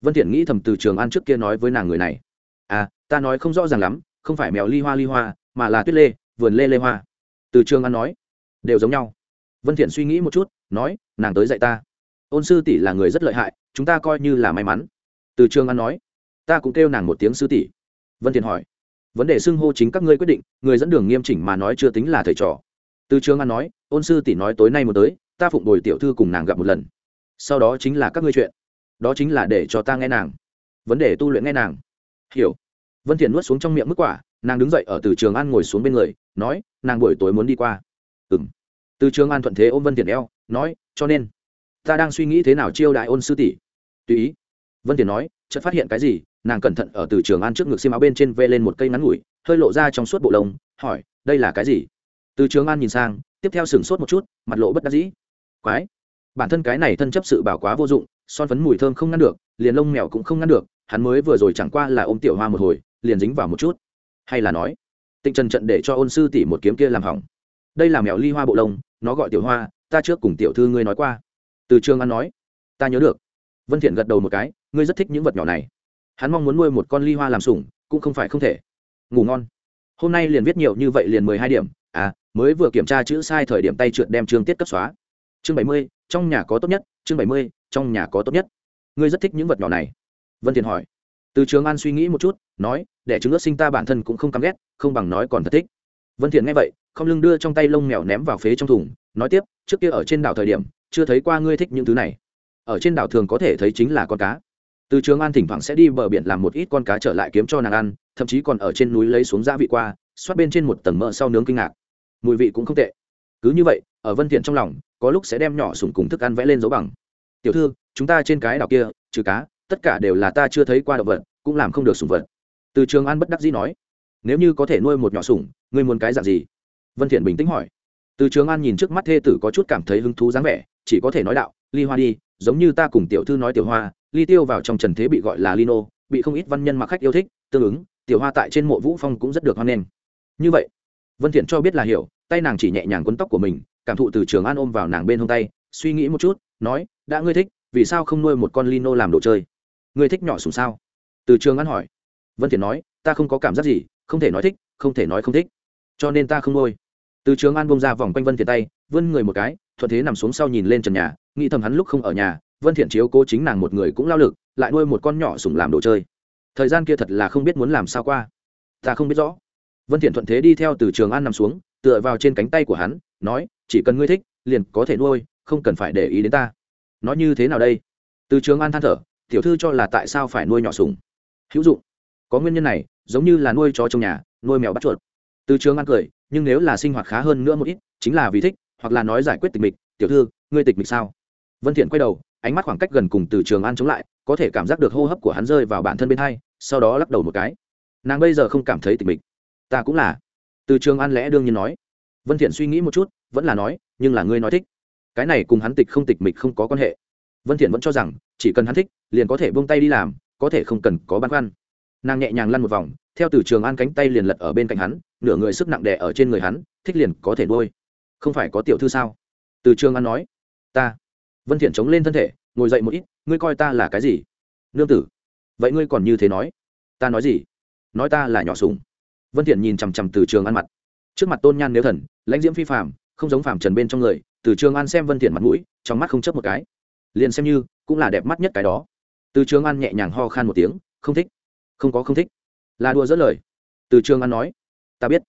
Vân thiện nghĩ thầm từ trường an trước kia nói với nàng người này. À ta nói không rõ ràng lắm, không phải mèo ly hoa ly hoa, mà là tuyết lê vườn lê lê hoa. Từ trường an nói, đều giống nhau. Vân thiện suy nghĩ một chút, nói, nàng tới dạy ta. Ôn sư tỷ là người rất lợi hại, chúng ta coi như là may mắn. Từ trường an nói, ta cũng kêu nàng một tiếng sư tỷ. Vân thiện hỏi, vấn đề xưng hô chính các ngươi quyết định, người dẫn đường nghiêm chỉnh mà nói chưa tính là thầy trò. Từ trường an nói, ôn sư tỷ nói tối nay một tới, ta phụng bồi tiểu thư cùng nàng gặp một lần. Sau đó chính là các ngươi chuyện. Đó chính là để cho ta nghe nàng. Vấn đề tu luyện nghe nàng. Hiểu. Vân thiện nuốt xuống trong miệng mức quả nàng đứng dậy ở từ trường an ngồi xuống bên người, nói, nàng buổi tối muốn đi qua. Ừm. Từ trường an thuận thế ôm vân tiền eo, nói, cho nên, ta đang suy nghĩ thế nào chiêu đại ôn sư tỷ. Tùy ý. Vân tiền nói, chợt phát hiện cái gì? Nàng cẩn thận ở từ trường an trước ngực xiêm áo bên trên vê lên một cây ngắn ngủi, hơi lộ ra trong suốt bộ lông, hỏi, đây là cái gì? Từ trường an nhìn sang, tiếp theo sửng sốt một chút, mặt lộ bất đắc dĩ. Quái. Bản thân cái này thân chấp sự bảo quá vô dụng, son phấn mùi thơm không ngăn được, liền lông mèo cũng không ngăn được, hắn mới vừa rồi chẳng qua là ôm tiểu hoa một hồi, liền dính vào một chút hay là nói, tịnh trần trận để cho ôn sư tỷ một kiếm kia làm hỏng. Đây là mèo ly hoa bộ lông, nó gọi tiểu hoa, ta trước cùng tiểu thư ngươi nói qua. Từ trường an nói, ta nhớ được. Vân thiện gật đầu một cái, ngươi rất thích những vật nhỏ này. Hắn mong muốn nuôi một con ly hoa làm sủng, cũng không phải không thể. Ngủ ngon. Hôm nay liền viết nhiều như vậy liền mười hai điểm. À mới vừa kiểm tra chữ sai thời điểm tay trượt đem chương tiết cấp xóa. Chương bảy mươi, trong nhà có tốt nhất, chương bảy mươi, trong nhà có tốt nhất. Ngươi rất thích những vật nhỏ này. Vân thiện hỏi từ trường an suy nghĩ một chút, nói để chứng ước sinh ta bản thân cũng không căm ghét, không bằng nói còn thật thích. Vân thiện nghe vậy, không lưng đưa trong tay lông mèo ném vào phế trong thùng, nói tiếp, trước kia ở trên đảo thời điểm, chưa thấy qua ngươi thích những thứ này. Ở trên đảo thường có thể thấy chính là con cá. Từ trường an thỉnh thoảng sẽ đi bờ biển làm một ít con cá trở lại kiếm cho nàng ăn, thậm chí còn ở trên núi lấy xuống gia vị qua, xoát bên trên một tầng mỡ sau nướng kinh ngạc. Mùi vị cũng không tệ. Cứ như vậy, ở vân thiện trong lòng, có lúc sẽ đem nhỏ sủng cùng thức ăn vẽ lên dấu bằng. Tiểu thư, chúng ta trên cái đảo kia, trừ cá tất cả đều là ta chưa thấy qua động vật, cũng làm không được sủng vật. Từ trường an bất đắc dĩ nói, nếu như có thể nuôi một nhỏ sủng, ngươi muốn cái dạng gì? Vân thiện bình tĩnh hỏi. Từ trường an nhìn trước mắt thê tử có chút cảm thấy hứng thú dáng vẻ, chỉ có thể nói đạo, ly hoa đi, giống như ta cùng tiểu thư nói tiểu hoa, ly tiêu vào trong trần thế bị gọi là lino, bị không ít văn nhân mặc khách yêu thích, tương ứng, tiểu hoa tại trên mộ vũ phong cũng rất được hoan nghênh. Như vậy, vân thiện cho biết là hiểu, tay nàng chỉ nhẹ nhàng quấn tóc của mình, cảm thụ từ trường an ôm vào nàng bên hông tay, suy nghĩ một chút, nói, đã ngươi thích, vì sao không nuôi một con lino làm đồ chơi? Ngươi thích nhỏ sùng sao? Từ trường an hỏi. Vân thiện nói, ta không có cảm giác gì, không thể nói thích, không thể nói không thích. Cho nên ta không nuôi. Từ trường an bông ra vòng quanh vân thiện tay, vươn người một cái, thuận thế nằm xuống sau nhìn lên trần nhà, nghĩ thầm hắn lúc không ở nhà, vân thiện chiếu cố chính nàng một người cũng lao lực, lại nuôi một con nhỏ sủng làm đồ chơi. Thời gian kia thật là không biết muốn làm sao qua. Ta không biết rõ. Vân thiện thuận thế đi theo từ trường an nằm xuống, tựa vào trên cánh tay của hắn, nói, chỉ cần ngươi thích, liền có thể nuôi, không cần phải để ý đến ta. Nói như thế nào đây? Từ trường an than thở tiểu thư cho là tại sao phải nuôi nhỏ sủng? Hữu dụng. Có nguyên nhân này, giống như là nuôi chó trong nhà, nuôi mèo bắt chuột. Từ trường ăn cười, nhưng nếu là sinh hoạt khá hơn nữa một ít, chính là vì thích, hoặc là nói giải quyết tịch mịch, tiểu thư, ngươi tịch mịch sao? Vân thiện quay đầu, ánh mắt khoảng cách gần cùng từ trường ăn chống lại, có thể cảm giác được hô hấp của hắn rơi vào bản thân bên hai, sau đó lắc đầu một cái. Nàng bây giờ không cảm thấy tịch mịch. Ta cũng là. Từ trường ăn lẽ đương nhiên nói. Vân thiện suy nghĩ một chút, vẫn là nói, nhưng là ngươi nói thích. Cái này cùng hắn tịch không tịch mịch không có quan hệ vân thiện vẫn cho rằng, chỉ cần hắn thích, liền có thể buông tay đi làm, có thể không cần có băn khoăn. Nàng nhẹ nhàng lăn một vòng, theo từ trường an cánh tay liền lật ở bên cạnh hắn, nửa người sức nặng đè ở trên người hắn, thích liền có thể nuôi. Không phải có tiểu thư sao? Từ trường an nói. Ta. Vân thiện chống lên thân thể, ngồi dậy một ít, ngươi coi ta là cái gì? Nương tử. Vậy ngươi còn như thế nói? Ta nói gì? Nói ta là nhỏ sùng vân thiện nhìn chằm chằm từ trường an mặt. Trước mặt tôn nhan nếu thần, lãnh diễm phi phàm, không giống phàm trần bên trong người, từ trường an xem vân thiện mặt mũi, trong mắt không chấp một cái liền xem như cũng là đẹp mắt nhất cái đó. Từ trường an nhẹ nhàng ho khan một tiếng, không thích, không có không thích. Là đùa dỡ lời. Từ trường an nói, ta biết.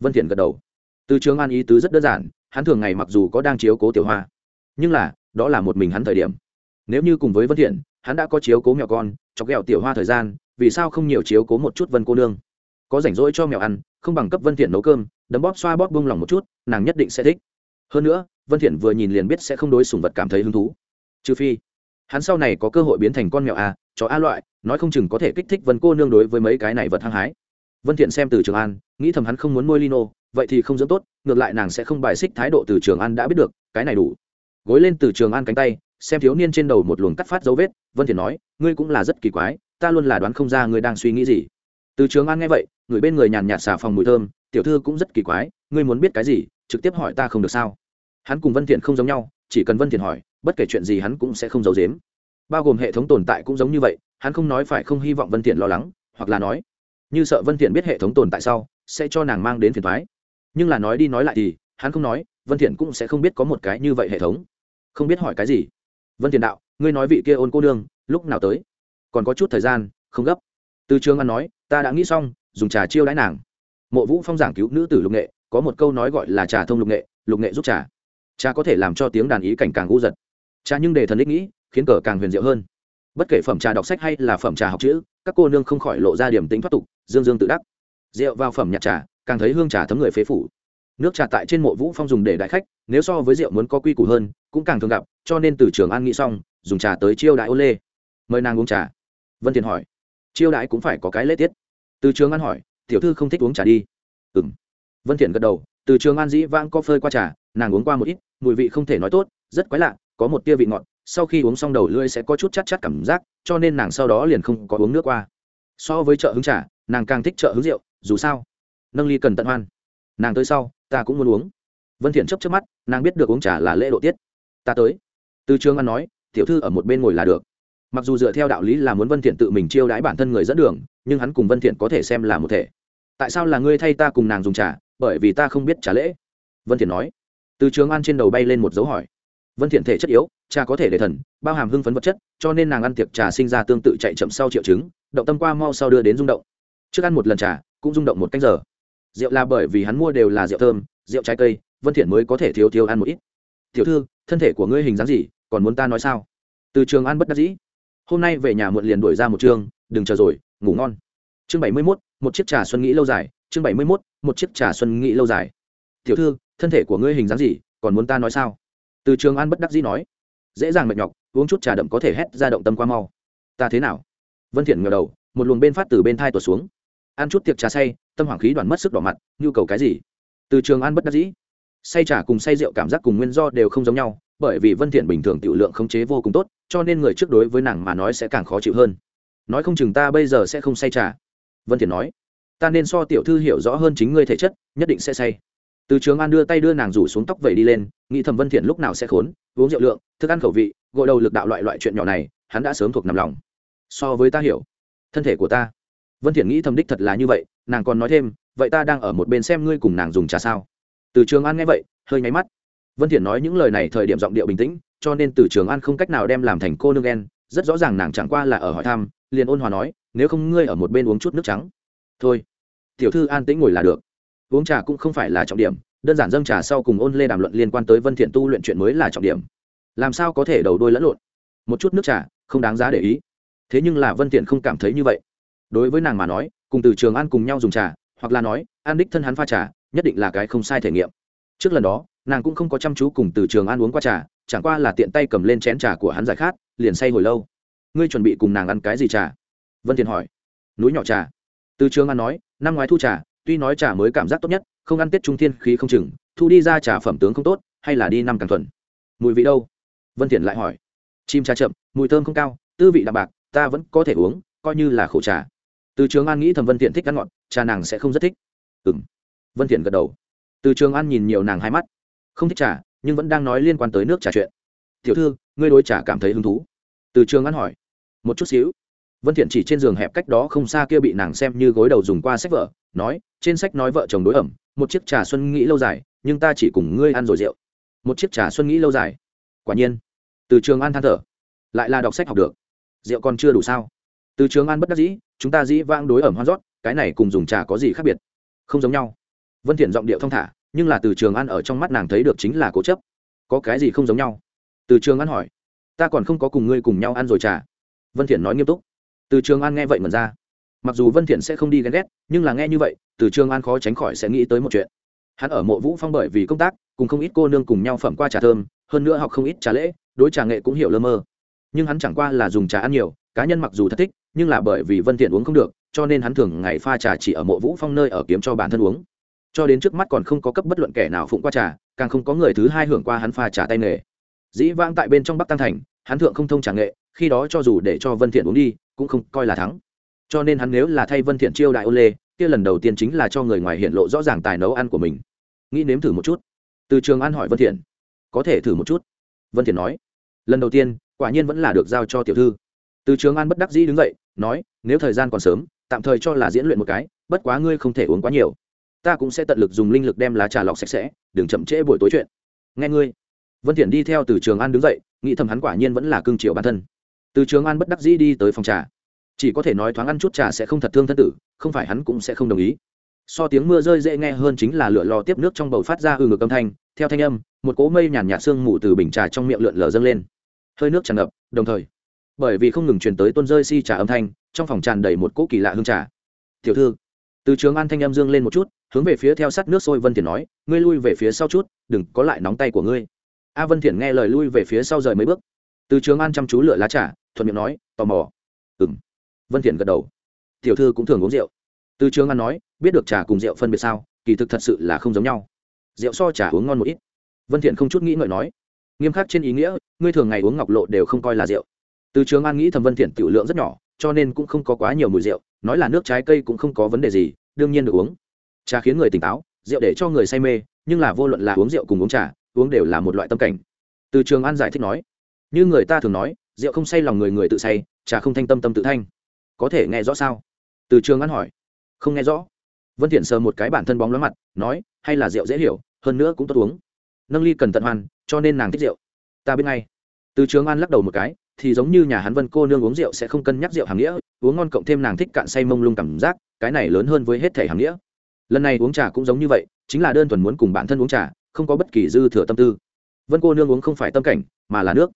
Vân thiện gật đầu. Từ trường an ý tứ rất đơn giản, hắn thường ngày mặc dù có đang chiếu cố tiểu hoa, nhưng là, đó là một mình hắn thời điểm. Nếu như cùng với vân thiện, hắn đã có chiếu cố mèo con, chọc ghẹo tiểu hoa thời gian, vì sao không nhiều chiếu cố một chút vân cô nương? Có rảnh rỗi cho mèo ăn, không bằng cấp vân thiện nấu cơm, đấm bóp xoa bóp buông lòng một chút, nàng nhất định sẽ thích. Hơn nữa, vân thiện vừa nhìn liền biết sẽ không đối sủng vật cảm thấy hứng thú trừ phi, hắn sau này có cơ hội biến thành con mèo a, chó a loại, nói không chừng có thể kích thích vân cô nương đối với mấy cái này vật hăng hái. Vân thiện xem từ trường an, nghĩ thầm hắn không muốn nuôi lino, vậy thì không dưỡng tốt, ngược lại nàng sẽ không bài xích thái độ từ trường an đã biết được, cái này đủ. Gối lên từ trường an cánh tay, xem thiếu niên trên đầu một luồng cắt phát dấu vết, vân thiện nói, ngươi cũng là rất kỳ quái, ta luôn là đoán không ra ngươi đang suy nghĩ gì. Từ trường an nghe vậy, người bên người nhàn nhạt xả phòng mùi thơm, tiểu thư cũng rất kỳ quái, ngươi muốn biết cái gì, trực tiếp hỏi ta không được sao? Hắn cùng vân thiện không giống nhau, chỉ cần vân thiện hỏi bất kể chuyện gì hắn cũng sẽ không giấu giếm. Bao gồm hệ thống tồn tại cũng giống như vậy, hắn không nói phải không hy vọng vân thiện lo lắng, hoặc là nói, như sợ vân thiện biết hệ thống tồn tại sau, sẽ cho nàng mang đến phiền toái. Nhưng là nói đi nói lại thì, hắn không nói, vân thiện cũng sẽ không biết có một cái như vậy hệ thống. Không biết hỏi cái gì. Vân thiện đạo, ngươi nói vị kia ôn cô nương, lúc nào tới? Còn có chút thời gian, không gấp. Từ trường ăn nói, ta đã nghĩ xong, dùng trà chiêu đãi nàng. Mộ vũ phong giảng cứu nữ tử lục nghệ, có một câu nói gọi là trà thông lục nghệ lục nghệ giúp trà. Trà có thể làm cho tiếng đàn ý cảnh càng u giật trà nhưng để thần đích nghĩ, khiến cờ càng huyền diệu hơn. Bất kể phẩm trà đọc sách hay là phẩm trà học chữ, các cô nương không khỏi lộ ra điểm tính thoát tục, dương dương tự đắc. Rượu vào phẩm nhạt trà, càng thấy hương trà thấm người phế phủ. Nước trà tại trên mộ vũ phong dùng để đại khách, nếu so với rượu muốn có quy củ hơn, cũng càng thường gặp, cho nên từ trường an nghĩ xong, dùng trà tới chiêu đại ô lê. Mời nàng uống trà. Vân thiền hỏi. Chiêu đại cũng phải có cái lễ tiết. Từ trường an hỏi, tiểu thư không thích uống trà đi? Ừ m vân thiện gật đầu, từ trường an dĩ vãng có phơi qua trà, nàng uống qua một ít, mùi vị không thể nói tốt, rất quái lạ có một tia vị ngọt, sau khi uống xong đầu lưỡi sẽ có chút chát chát cảm giác, cho nên nàng sau đó liền không có uống nước qua. So với chợ hứng trà, nàng càng thích chợ hứng rượu, dù sao, nâng ly cần tận hoan. Nàng tới sau, ta cũng muốn uống. Vân thiện chấp chớp mắt, nàng biết được uống trà là lễ độ tiết. Ta tới. Từ trường an nói, tiểu thư ở một bên ngồi là được. Mặc dù dựa theo đạo lý là muốn vân thiện tự mình chiêu đãi bản thân người dẫn đường, nhưng hắn cùng vân thiện có thể xem là một thể. Tại sao là ngươi thay ta cùng nàng dùng trà? Bởi vì ta không biết trả lễ. Vân thiện nói. Từ trường an trên đầu bay lên một dấu hỏi vân thiện thể chất yếu, trà có thể để thần, bao hàm hưng phấn vật chất, cho nên nàng ăn tiệc trà sinh ra tương tự chạy chậm sau triệu chứng, động tâm qua mau sau đưa đến rung động. Trước ăn một lần trà, cũng rung động một cách giờ. Rượu là bởi vì hắn mua đều là rượu thơm, rượu trái cây, vân thiện mới có thể thiếu thiếu ăn một ít. Tiểu thư, thân thể của ngươi hình dáng gì, còn muốn ta nói sao? Từ trường an bất đắc dĩ. Hôm nay về nhà muộn liền đuổi ra một trường đừng chờ rồi, ngủ ngon. Chương bảy mươi mốt, một chiếc trà xuân nghĩ lâu dài, chương bảy mươi mốt, một chiếc trà xuân nghĩ lâu dài. Tiểu thư, thân thể của ngươi hình dáng gì, còn muốn ta nói sao? Từ trường an bất đắc dĩ nói, dễ dàng mệt nhọc, uống chút trà đậm có thể hét ra động tâm qua mau. Ta thế nào? Vân thiện ngờ đầu, một luồng bên phát từ bên thai tuột xuống. Ăn chút tiệc trà say, tâm hoàng khí đoàn mất sức đỏ mặt, nhu cầu cái gì? Từ trường an bất đắc dĩ. Say trà cùng say rượu cảm giác cùng nguyên do đều không giống nhau, bởi vì vân thiện bình thường tiểu lượng khống chế vô cùng tốt, cho nên người trước đối với nàng mà nói sẽ càng khó chịu hơn. Nói không chừng ta bây giờ sẽ không say trà. Vân thiện nói, ta nên so tiểu thư hiểu rõ hơn chính ngươi thể chất, nhất định sẽ say từ trường an đưa tay đưa nàng rủ xuống tóc vẩy đi lên, nghĩ thầm vân thiện lúc nào sẽ khốn, uống rượu lượng, thức ăn khẩu vị, gội đầu lực đạo loại loại chuyện nhỏ này, hắn đã sớm thuộc nằm lòng. So với ta hiểu, thân thể của ta. Vân thiện nghĩ thầm đích thật là như vậy, nàng còn nói thêm, vậy ta đang ở một bên xem ngươi cùng nàng dùng trà sao. Từ trường an nghe vậy, hơi nháy mắt. Vân thiện nói những lời này thời điểm giọng điệu bình tĩnh, cho nên từ trường an không cách nào đem làm thành cô nương ghen, rất rõ ràng nàng chẳng qua là ở hỏi thăm, liền ôn hòa nói, nếu không ngươi ở một bên uống chút nước trắng. Thôi, tiểu thư an tĩnh ngồi là được uống trà cũng không phải là trọng điểm, đơn giản dâng trà sau cùng ôn lê đàm luận liên quan tới vân thiện tu luyện chuyện mới là trọng điểm. Làm sao có thể đầu đôi lẫn lộn? Một chút nước trà, không đáng giá để ý. Thế nhưng là vân thiện không cảm thấy như vậy. Đối với nàng mà nói, cùng từ trường an cùng nhau dùng trà, hoặc là nói, an đích thân hắn pha trà, nhất định là cái không sai thể nghiệm. Trước lần đó, nàng cũng không có chăm chú cùng từ trường an uống qua trà, chẳng qua là tiện tay cầm lên chén trà của hắn giải khát, liền say hồi lâu. Ngươi chuẩn bị cùng nàng ăn cái gì trà? Vân thiện hỏi. Núi nhỏ trà. Từ trường an nói, năm ngoái thu trà tuy nói trà mới cảm giác tốt nhất, không ăn tết trung thiên khí không chừng, thu đi ra trà phẩm tướng không tốt, hay là đi năm càng thuần. Mùi vị đâu? Vân thiện lại hỏi. Chim trà chậm, mùi thơm không cao, tư vị đạm bạc, ta vẫn có thể uống, coi như là khổ trà. Từ trường an nghĩ thầm vân thiện thích ăn ngọt, trà nàng sẽ không rất thích. Ừm. Vân thiện gật đầu. Từ trường an nhìn nhiều nàng hai mắt. Không thích trà, nhưng vẫn đang nói liên quan tới nước trà chuyện. Tiểu thư, ngươi đối trà cảm thấy hứng thú. Từ trường an hỏi. Một chút xíu. Vân thiện chỉ trên giường hẹp cách đó không xa kia bị nàng xem như gối đầu dùng qua sách vở nói, trên sách nói vợ chồng đối ẩm, một chiếc trà xuân nghĩ lâu dài, nhưng ta chỉ cùng ngươi ăn rồi rượu. Một chiếc trà xuân nghĩ lâu dài. Quả nhiên, từ trường an than thở, lại là đọc sách học được. Rượu còn chưa đủ sao? Từ trường an bất đắc dĩ, chúng ta dĩ vang đối ẩm hoan rót, cái này cùng dùng trà có gì khác biệt? Không giống nhau. Vân thiện giọng điệu thong thả, nhưng là từ trường an ở trong mắt nàng thấy được chính là cố chấp. Có cái gì không giống nhau? Từ trường an hỏi, ta còn không có cùng ngươi cùng nhau ăn rồi trà. Vân thiện nói nghiêm túc. Từ trường an nghe vậy mẩn ra mặc dù vân thiện sẽ không đi ghen ghét, nhưng là nghe như vậy, từ trường an khó tránh khỏi sẽ nghĩ tới một chuyện. Hắn ở mộ vũ phong bởi vì công tác, cùng không ít cô nương cùng nhau phẩm qua trà thơm, hơn nữa học không ít trà lễ, đối trà nghệ cũng hiểu lơ mơ. Nhưng hắn chẳng qua là dùng trà ăn nhiều, cá nhân mặc dù thật thích, nhưng là bởi vì vân thiện uống không được, cho nên hắn thường ngày pha trà chỉ ở mộ vũ phong nơi ở kiếm cho bản thân uống. Cho đến trước mắt còn không có cấp bất luận kẻ nào phụng qua trà, càng không có người thứ hai hưởng qua hắn pha trà tay nghề. Dĩ vãng tại bên trong bắc tăng thành, hắn thượng không thông trà nghệ, khi đó cho dù để cho vân thiện uống đi, cũng không coi là thắng cho nên hắn nếu là thay vân thiện chiêu đại ô lê, kia lần đầu tiên chính là cho người ngoài hiện lộ rõ ràng tài nấu ăn của mình. Nghĩ nếm thử một chút. Từ trường an hỏi vân thiện. Có thể thử một chút. Vân thiện nói. Lần đầu tiên, quả nhiên vẫn là được giao cho tiểu thư. Từ trường an bất đắc dĩ đứng dậy, nói, nếu thời gian còn sớm, tạm thời cho là diễn luyện một cái, bất quá ngươi không thể uống quá nhiều. Ta cũng sẽ tận lực dùng linh lực đem lá trà lọc sạch sẽ, đừng chậm trễ buổi tối chuyện. Nghe ngươi. Vân thiện đi theo từ trường an đứng dậy, nghĩ thầm hắn quả nhiên vẫn là cương triều bản thân. Từ trường an bất đắc dĩ đi tới phòng trà chỉ có thể nói thoáng ăn chút trà sẽ không thật thương thân tử, không phải hắn cũng sẽ không đồng ý. So tiếng mưa rơi dễ nghe hơn chính là lửa lò tiếp nước trong bầu phát ra ừ hư ngược âm thanh, theo thanh âm, một cỗ mây nhàn nhạt sương mù từ bình trà trong miệng lượn lờ dâng lên. Hơi nước tràn ngập, đồng thời, bởi vì không ngừng truyền tới tuôn rơi si trà âm thanh, trong phòng tràn đầy một cỗ kỳ lạ hương trà. Tiểu thư. Từ trường an thanh âm dương lên một chút, hướng về phía theo sát nước sôi vân thiện nói, ngươi lui về phía sau chút, đừng có lại nóng tay của ngươi. A vân thiện nghe lời lui về phía sau rời mấy bước. Từ trường an chăm chú lựa lá trà, thuận miệng nói, tò mò. Ừm vân thiện gật đầu. Tiểu thư cũng thường uống rượu. Từ trường an nói, biết được trà cùng rượu phân biệt sao, kỳ thực thật sự là không giống nhau. Rượu so trà uống ngon một ít. Vân thiện không chút nghĩ ngợi nói. Nghiêm khắc trên ý nghĩa, ngươi thường ngày uống ngọc lộ đều không coi là rượu. Từ trường an nghĩ thầm vân thiện tiểu lượng rất nhỏ, cho nên cũng không có quá nhiều mùi rượu, nói là nước trái cây cũng không có vấn đề gì, đương nhiên được uống. Trà khiến người tỉnh táo, rượu để cho người say mê, nhưng là vô luận là uống rượu cùng uống trà, uống đều là một loại tâm cảnh. Từ trường an giải thích nói, như người ta thường nói, rượu không say lòng người người tự say, trà không thanh tâm tâm tự thanh có thể nghe rõ sao? Từ trường ăn hỏi. Không nghe rõ. Vân thiện sờ một cái bản thân bóng lóe mặt, nói, hay là rượu dễ hiểu, hơn nữa cũng tốt uống. Nâng ly cần tận hoàn, cho nên nàng thích rượu. Ta biết ngay. Từ trường an lắc đầu một cái, thì giống như nhà hắn vân cô nương uống rượu sẽ không cân nhắc rượu hàng nghĩa, uống ngon cộng thêm nàng thích cạn say mông lung cảm giác, cái này lớn hơn với hết thể hàng nghĩa. Lần này uống trà cũng giống như vậy, chính là đơn thuần muốn cùng bản thân uống trà, không có bất kỳ dư thừa tâm tư. Vân cô nương uống không phải tâm cảnh, mà là nước.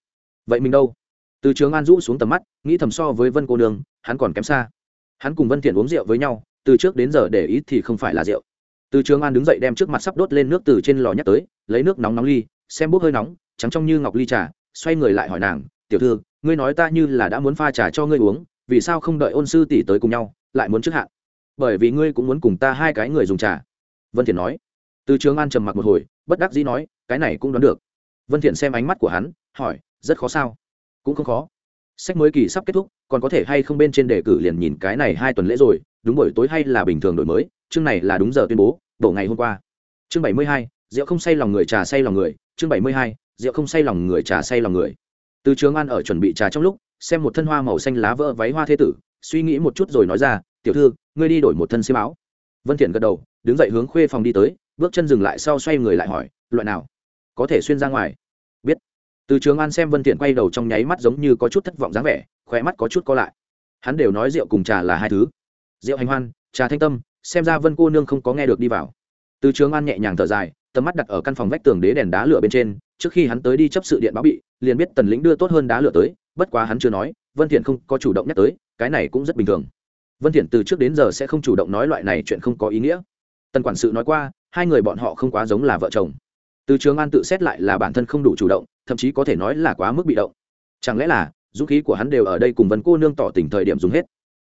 Vậy mình đâu? Từ trường an rũ xuống tầm mắt, nghĩ thầm so với vân cô nương hắn còn kém xa. Hắn cùng vân thiện uống rượu với nhau, từ trước đến giờ để ý thì không phải là rượu. Từ trường an đứng dậy đem trước mặt sắp đốt lên nước từ trên lò nhắc tới, lấy nước nóng nóng ly, xem bốc hơi nóng, trắng trong như ngọc ly trà, xoay người lại hỏi nàng, tiểu thư, ngươi nói ta như là đã muốn pha trà cho ngươi uống, vì sao không đợi ôn sư tỷ tới cùng nhau, lại muốn trước hạn? Bởi vì ngươi cũng muốn cùng ta hai cái người dùng trà. Vân thiện nói. Từ trường an trầm mặc một hồi, bất đắc dĩ nói, cái này cũng đoán được. Vân thiện xem ánh mắt của hắn, hỏi, rất khó sao? Cũng không khó sách mới kỳ sắp kết thúc còn có thể hay không bên trên đề cử liền nhìn cái này hai tuần lễ rồi đúng buổi tối hay là bình thường đổi mới chương này là đúng giờ tuyên bố đổ ngày hôm qua. Chương 72, rượu không say lòng người trà say lòng người chương 72, rượu không say lòng người trà say lòng người. Từ trường an ở chuẩn bị trà trong lúc xem một thân hoa màu xanh lá vỡ váy hoa thế tử suy nghĩ một chút rồi nói ra tiểu thư ngươi đi đổi một thân xiêm áo. Vân thiện gật đầu đứng dậy hướng khuê phòng đi tới bước chân dừng lại sau xoay người lại hỏi loại nào? Có thể xuyên ra ngoài? Từ trường an xem vân thiện quay đầu trong nháy mắt giống như có chút thất vọng dáng vẻ khỏe mắt có chút co lại. Hắn đều nói rượu cùng trà là hai thứ. Rượu hành hoan, trà thanh tâm, xem ra vân cô nương không có nghe được đi vào. Từ trường an nhẹ nhàng thở dài, tầm mắt đặt ở căn phòng vách tường đế đèn đá lửa bên trên, trước khi hắn tới đi chấp sự điện báo bị, liền biết tần lĩnh đưa tốt hơn đá lửa tới, bất quá hắn chưa nói, vân thiện không có chủ động nhắc tới, cái này cũng rất bình thường. Vân thiện từ trước đến giờ sẽ không chủ động nói loại này chuyện không có ý nghĩa. Tần quản sự nói qua, hai người bọn họ không quá giống là vợ chồng từ trường an tự xét lại là bản thân không đủ chủ động, thậm chí có thể nói là quá mức bị động. Chẳng lẽ là, dũng khí của hắn đều ở đây cùng vân cô nương tỏ tình thời điểm dùng hết?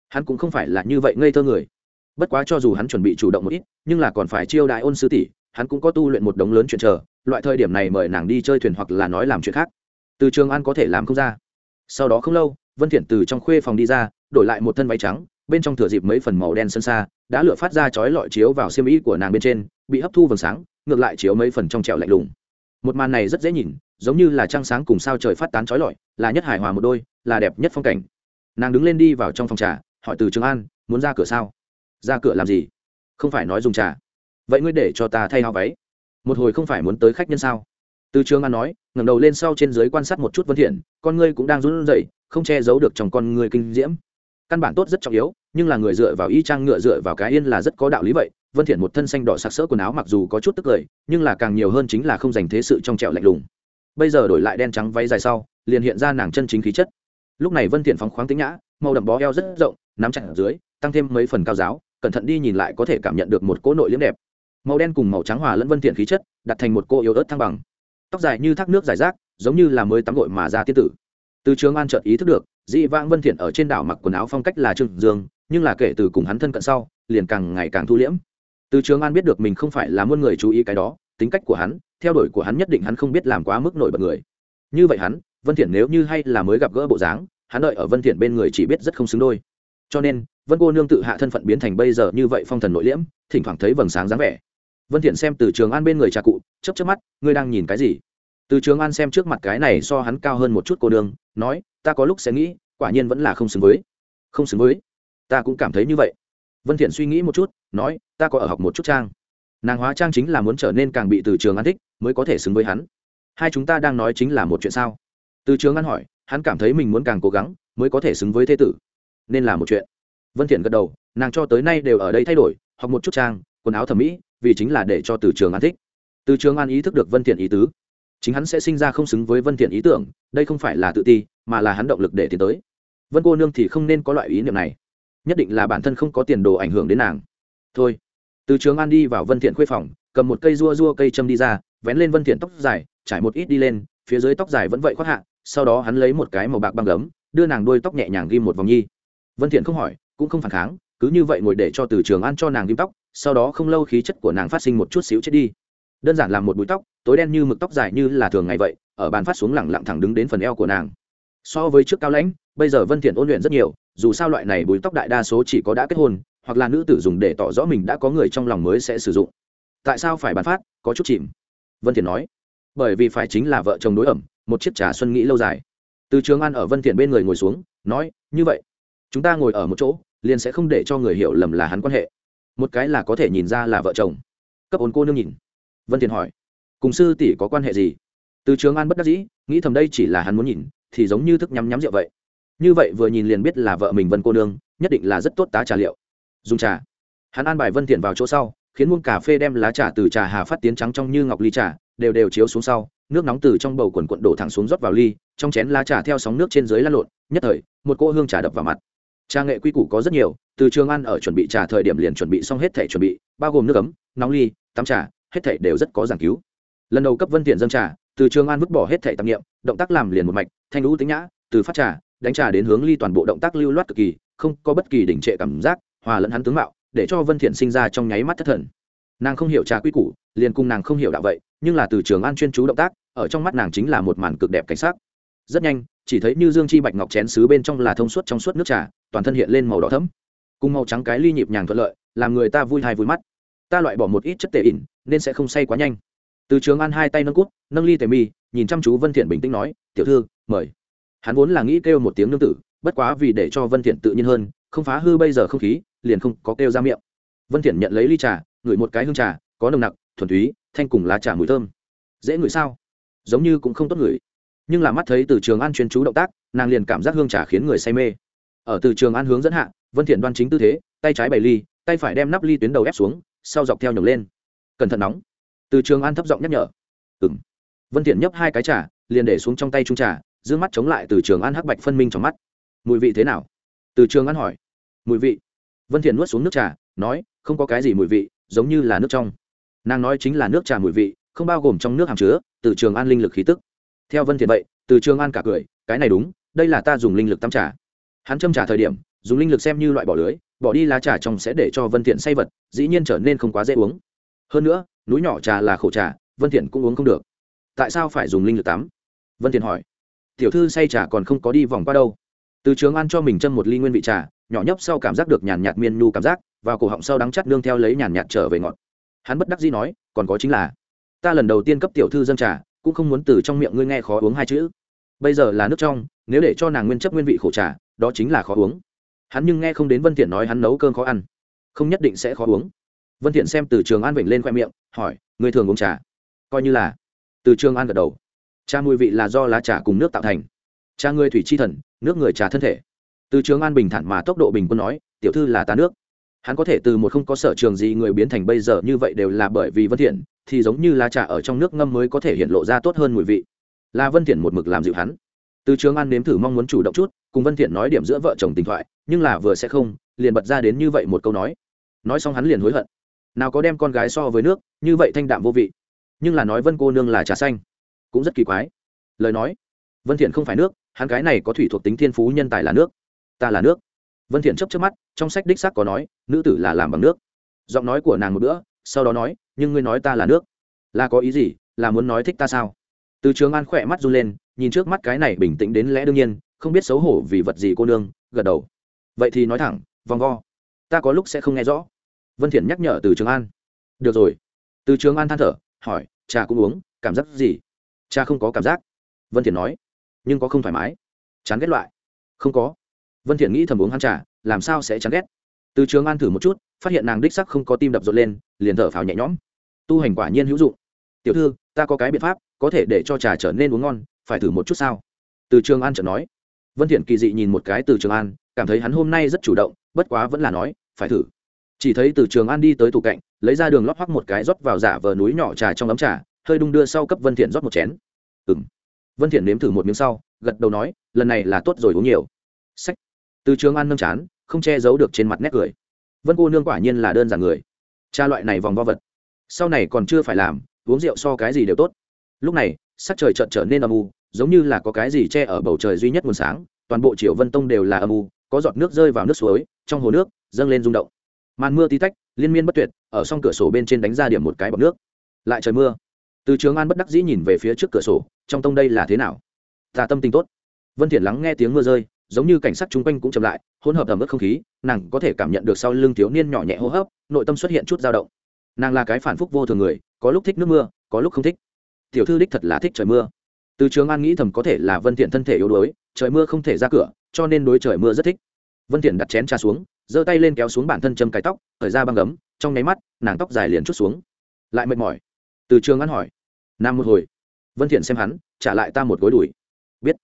Hắn cũng không phải là như vậy ngây thơ người. Bất quá cho dù hắn chuẩn bị chủ động một ít, nhưng là còn phải chiêu đại ôn sư tỷ, hắn cũng có tu luyện một đống lớn chuyện chờ, loại thời điểm này mời nàng đi chơi thuyền hoặc là nói làm chuyện khác. Từ trường an có thể làm không ra. Sau đó không lâu, vân thiện từ trong khuê phòng đi ra, đổi lại một thân váy trắng, bên trong thừa dịp mấy phần màu đen sân xa đã lửa phát ra chói lọi chiếu vào xiêm y của nàng bên trên, bị hấp thu vầng sáng ngược lại chiếu mấy phần trong trẻo lạnh lùng. Một màn này rất dễ nhìn, giống như là trăng sáng cùng sao trời phát tán chói lọi, là nhất hài hòa một đôi, là đẹp nhất phong cảnh. Nàng đứng lên đi vào trong phòng trà, hỏi từ trường an, muốn ra cửa sao? Ra cửa làm gì? Không phải nói dùng trà. Vậy ngươi để cho ta thay áo váy. Một hồi không phải muốn tới khách nhân sao? Từ trường an nói, ngẩng đầu lên sau trên dưới quan sát một chút vân thiện, con ngươi cũng đang run rẩy, không che giấu được trong con ngươi kinh diễm. Căn bản tốt rất trọng yếu, nhưng là người dựa vào y trang ngựa dựa vào cái yên là rất có đạo lý vậy vân thiện một thân xanh đỏ sặc sỡ quần áo mặc dù có chút tức cười, nhưng là càng nhiều hơn chính là không dành thế sự trong trẻo lạnh lùng. Bây giờ đổi lại đen trắng váy dài sau, liền hiện ra nàng chân chính khí chất. Lúc này vân thiện phóng khoáng tính nhã màu đậm bó eo rất rộng, nắm chặt ở dưới, tăng thêm mấy phần cao giáo, cẩn thận đi nhìn lại có thể cảm nhận được một cỗ nội liễm đẹp. Màu đen cùng màu trắng hòa lẫn vân thiện khí chất, đặt thành một cô yếu ớt thăng bằng. Tóc dài như thác nước dài rác, giống như là mới tắm gội mà ra tiên tử. Từ trường an chợt ý thức được, dị vãng vân thiện ở trên đảo mặc quần áo phong cách là trương dương, nhưng là kể từ cùng hắn thân cận sau, liền càng ngày càng thu liễm từ trường an biết được mình không phải là muôn người chú ý cái đó, tính cách của hắn, theo đuổi của hắn nhất định hắn không biết làm quá mức nổi bật người. Như vậy hắn, vân thiện nếu như hay là mới gặp gỡ bộ dáng, hắn đợi ở vân thiện bên người chỉ biết rất không xứng đôi. Cho nên, vân cô nương tự hạ thân phận biến thành bây giờ như vậy phong thần nội liễm, thỉnh thoảng thấy vầng sáng dáng vẻ. Vân thiện xem từ trường an bên người trà cụ, chớp chớp mắt, ngươi đang nhìn cái gì? Từ trường an xem trước mặt cái này so hắn cao hơn một chút cô đường nói, ta có lúc sẽ nghĩ, quả nhiên vẫn là không xứng với. Không xứng với. Ta cũng cảm thấy như vậy. Vân thiện suy nghĩ một chút nói, ta có ở học một chút trang. Nàng hóa trang chính là muốn trở nên càng bị từ trường an thích, mới có thể xứng với hắn. Hai chúng ta đang nói chính là một chuyện sao? Từ trường an hỏi, hắn cảm thấy mình muốn càng cố gắng, mới có thể xứng với thế tử. Nên là một chuyện. Vân thiện gật đầu, nàng cho tới nay đều ở đây thay đổi, học một chút trang, quần áo thẩm mỹ, vì chính là để cho từ trường an thích. Từ trường an ý thức được vân thiện ý tứ. Chính hắn sẽ sinh ra không xứng với vân thiện ý tưởng, đây không phải là tự ti, mà là hắn động lực để tiến tới. Vân cô nương thì không nên có loại ý niệm này. Nhất định là bản thân không có tiền đồ ảnh hưởng đến nàng thôi. Từ trường an đi vào vân thiện khuê phòng, cầm một cây rua rua cây châm đi ra, vén lên vân thiện tóc dài, trải một ít đi lên, phía dưới tóc dài vẫn vậy khoác hạ, sau đó hắn lấy một cái màu bạc băng gấm, đưa nàng đuôi tóc nhẹ nhàng ghim một vòng nhi. Vân thiện không hỏi, cũng không phản kháng, cứ như vậy ngồi để cho từ trường an cho nàng ghim tóc, sau đó không lâu khí chất của nàng phát sinh một chút xíu chết đi. Đơn giản làm một búi tóc, tối đen như mực tóc dài như là thường ngày vậy, ở bàn phát xuống lẳng lặng thẳng đứng đến phần eo của nàng. So với trước cao lãnh, bây giờ vân thiện ôn luyện rất nhiều, dù sao loại này búi tóc đại đa số chỉ có đã kết hôn hoặc là nữ tử dùng để tỏ rõ mình đã có người trong lòng mới sẽ sử dụng. Tại sao phải bàn phát? Có chút chìm. Vân thiện nói. Bởi vì phải chính là vợ chồng đối ẩm, một chiếc trà xuân nghĩ lâu dài. Từ trường an ở vân thiện bên người ngồi xuống, nói, như vậy, chúng ta ngồi ở một chỗ, liền sẽ không để cho người hiểu lầm là hắn quan hệ. Một cái là có thể nhìn ra là vợ chồng. Cấp ôn cô nương nhìn. Vân thiện hỏi, cùng sư tỷ có quan hệ gì? Từ trường an bất đắc dĩ, nghĩ thầm đây chỉ là hắn muốn nhìn, thì giống như thức nhắm nhắm rượu vậy. Như vậy vừa nhìn liền biết là vợ mình vân cô nương, nhất định là rất tốt tá trà liệu dùng trà. Hắn an bài vân thiện vào chỗ sau, khiến muôn cà phê đem lá trà từ trà hà phát tiến trắng trong như ngọc ly trà, đều đều chiếu xuống sau, nước nóng từ trong bầu quần quận đổ thẳng xuống rót vào ly, trong chén lá trà theo sóng nước trên dưới lăn lộn, nhất thời, một cỗ hương trà đập vào mặt. Trà nghệ quy củ có rất nhiều, từ trường ăn ở chuẩn bị trà thời điểm liền chuẩn bị xong hết thể chuẩn bị, bao gồm nước ấm, nóng ly, tắm trà, hết thể đều rất có giảng cứu. Lần đầu cấp vân tiện dâng trà, từ trường an vứt bỏ hết thể tạp nghiệm động tác làm liền một mạch, thanh lũ tính nhã, từ phát trà, đánh trà đến hướng ly toàn bộ động tác lưu loát cực kỳ, không có bất kỳ đỉnh trệ cảm giác hòa lẫn hắn tướng mạo, để cho vân thiện sinh ra trong nháy mắt thất thần. Nàng không hiểu trà quy củ, liền cùng nàng không hiểu đạo vậy, nhưng là từ trường an chuyên chú động tác, ở trong mắt nàng chính là một màn cực đẹp cảnh sắc. Rất nhanh, chỉ thấy như dương chi bạch ngọc chén sứ bên trong là thông suốt trong suốt nước trà, toàn thân hiện lên màu đỏ thẫm. Cùng màu trắng cái ly nhịp nhàng thuận lợi, làm người ta vui hay vui mắt. Ta loại bỏ một ít chất tệ ỉn, nên sẽ không say quá nhanh. Từ trường an hai tay nâng cút, nâng ly tề mi, nhìn chăm chú vân thiện bình tĩnh nói, tiểu thư, mời. Hắn vốn là nghĩ kêu một tiếng nương tử, bất quá vì để cho vân thiện tự nhiên hơn không phá hư bây giờ không khí, liền không có kêu ra miệng. Vân thiện nhận lấy ly trà, ngửi một cái hương trà, có nồng nặc, thuần túy, thanh cùng lá trà mùi thơm. Dễ ngửi sao? Giống như cũng không tốt ngửi. Nhưng là mắt thấy từ trường an chuyên chú động tác, nàng liền cảm giác hương trà khiến người say mê. Ở từ trường an hướng dẫn hạ, vân thiện đoan chính tư thế, tay trái bày ly, tay phải đem nắp ly tuyến đầu ép xuống, sau dọc theo nhổng lên. Cẩn thận nóng. Từ trường an thấp giọng nhắc nhở. Ừm. Vân thiện nhấp hai cái trà, liền để xuống trong tay trung trà giữ mắt chống lại từ trường an hắc bạch phân minh trong mắt. Mùi vị thế nào? Từ trường an hỏi. Mùi vị. Vân thiện nuốt xuống nước trà, nói, không có cái gì mùi vị, giống như là nước trong. Nàng nói chính là nước trà mùi vị, không bao gồm trong nước hàm chứa, từ trường an linh lực khí tức. Theo vân thiện vậy, từ trường an cả cười, cái này đúng, đây là ta dùng linh lực tắm trà. Hắn châm trà thời điểm, dùng linh lực xem như loại bỏ lưới, bỏ đi lá trà trong sẽ để cho vân thiện say vật, dĩ nhiên trở nên không quá dễ uống. Hơn nữa, núi nhỏ trà là khổ trà, vân thiện cũng uống không được. Tại sao phải dùng linh lực tắm? Vân thiện hỏi. Tiểu thư say trà còn không có đi vòng qua đâu từ trường an cho mình châm một ly nguyên vị trà, nhỏ nhấp sau cảm giác được nhàn nhạt miên nu cảm giác, vào cổ họng sau đắng chắt nương theo lấy nhàn nhạt trở về ngọt. Hắn bất đắc dĩ nói, còn có chính là, ta lần đầu tiên cấp tiểu thư dân trà, cũng không muốn từ trong miệng ngươi nghe khó uống hai chữ. Bây giờ là nước trong, nếu để cho nàng nguyên chất nguyên vị khổ trà, đó chính là khó uống. Hắn nhưng nghe không đến vân thiện nói hắn nấu cơm khó ăn. Không nhất định sẽ khó uống. Vân thiện xem từ trường an vịnh lên khoe miệng, hỏi, ngươi thường uống trà? Coi như là. Từ trường an gật đầu. Trà mùi vị là do lá trà cùng nước tạo thành cha người thủy chi thần, nước người trà thân thể. Từ trường an bình thản mà tốc độ bình quân nói, tiểu thư là ta nước. Hắn có thể từ một không có sở trường gì người biến thành bây giờ như vậy đều là bởi vì vân thiện, thì giống như lá trà ở trong nước ngâm mới có thể hiện lộ ra tốt hơn mùi vị. Là vân thiện một mực làm dịu hắn. Từ trường an nếm thử mong muốn chủ động chút, cùng vân thiện nói điểm giữa vợ chồng tình thoại, nhưng là vừa sẽ không, liền bật ra đến như vậy một câu nói. Nói xong hắn liền hối hận. Nào có đem con gái so với nước, như vậy thanh đạm vô vị. Nhưng là nói vân cô nương là trà xanh. Cũng rất kỳ quái. Lời nói, vân thiện không phải nước hắn cái này có thủy thuộc tính thiên phú nhân tài là nước. Ta là nước. Vân thiện chớp chớp mắt, trong sách đích xác có nói, nữ tử là làm bằng nước. Giọng nói của nàng một bữa, sau đó nói, nhưng ngươi nói ta là nước. Là có ý gì? Là muốn nói thích ta sao? Từ trường an khỏe mắt run lên, nhìn trước mắt cái này bình tĩnh đến lẽ đương nhiên, không biết xấu hổ vì vật gì cô nương, gật đầu. Vậy thì nói thẳng, vòng vo. Ta có lúc sẽ không nghe rõ. Vân thiện nhắc nhở từ trường an. Được rồi. Từ trường an than thở, hỏi, trà cũng uống, cảm giác gì? Cha không có cảm giác. Vân thiện nói nhưng có không thoải mái. Chán ghét loại. Không có. Vân thiện nghĩ thầm uống hắn trà, làm sao sẽ chán ghét? Từ trường an thử một chút, phát hiện nàng đích sắc không có tim đập rộn lên, liền thở phào nhẹ nhõm. Tu hành quả nhiên hữu dụng. Tiểu thư, ta có cái biện pháp, có thể để cho trà trở nên uống ngon, phải thử một chút sao? Từ trường an chợt nói. Vân thiện kỳ dị nhìn một cái từ trường an, cảm thấy hắn hôm nay rất chủ động, bất quá vẫn là nói, phải thử. Chỉ thấy từ trường an đi tới tủ cạnh, lấy ra đường lót hoắc một cái rót vào giả vờ núi nhỏ trà trong ấm trà, hơi đung đưa sau cấp vân thiện rót một chén. Ừm vân thiện nếm thử một miếng sau, gật đầu nói, lần này là tốt rồi uống nhiều. Sách từ trường an nâng chán, không che giấu được trên mặt nét cười. Vân cô nương quả nhiên là đơn giản người. Cha loại này vòng vo vật. Sau này còn chưa phải làm, uống rượu so cái gì đều tốt. Lúc này, sắc trời chợt trở nên âm u, giống như là có cái gì che ở bầu trời duy nhất nguồn sáng, toàn bộ triều vân tông đều là âm u, có giọt nước rơi vào nước suối, trong hồ nước, dâng lên rung động. Màn mưa tí tách, liên miên bất tuyệt, ở song cửa sổ bên trên đánh ra điểm một cái bọt nước. Lại trời mưa. Từ trường an bất đắc dĩ nhìn về phía trước cửa sổ trong tông đây là thế nào? Ta tâm tình tốt. Vân thiện lắng nghe tiếng mưa rơi, giống như cảnh sắc chung quanh cũng chậm lại, hỗn hợp ẩm ướt không khí, nàng có thể cảm nhận được sau lưng thiếu niên nhỏ nhẹ hô hấp, nội tâm xuất hiện chút dao động. Nàng là cái phản phúc vô thường người, có lúc thích nước mưa, có lúc không thích. Tiểu thư đích thật là thích trời mưa. Từ trường an nghĩ thầm có thể là vân thiện thân thể yếu đuối, trời mưa không thể ra cửa, cho nên đối trời mưa rất thích. Vân thiện đặt chén trà xuống, giơ tay lên kéo xuống bản thân châm cái tóc thời ra băng gấm, trong nháy mắt, nàng tóc dài liền chút xuống. Lại mệt mỏi. Từ trường an hỏi, nam một hồi vân thiện xem hắn, trả lại ta một gối đùi. Biết.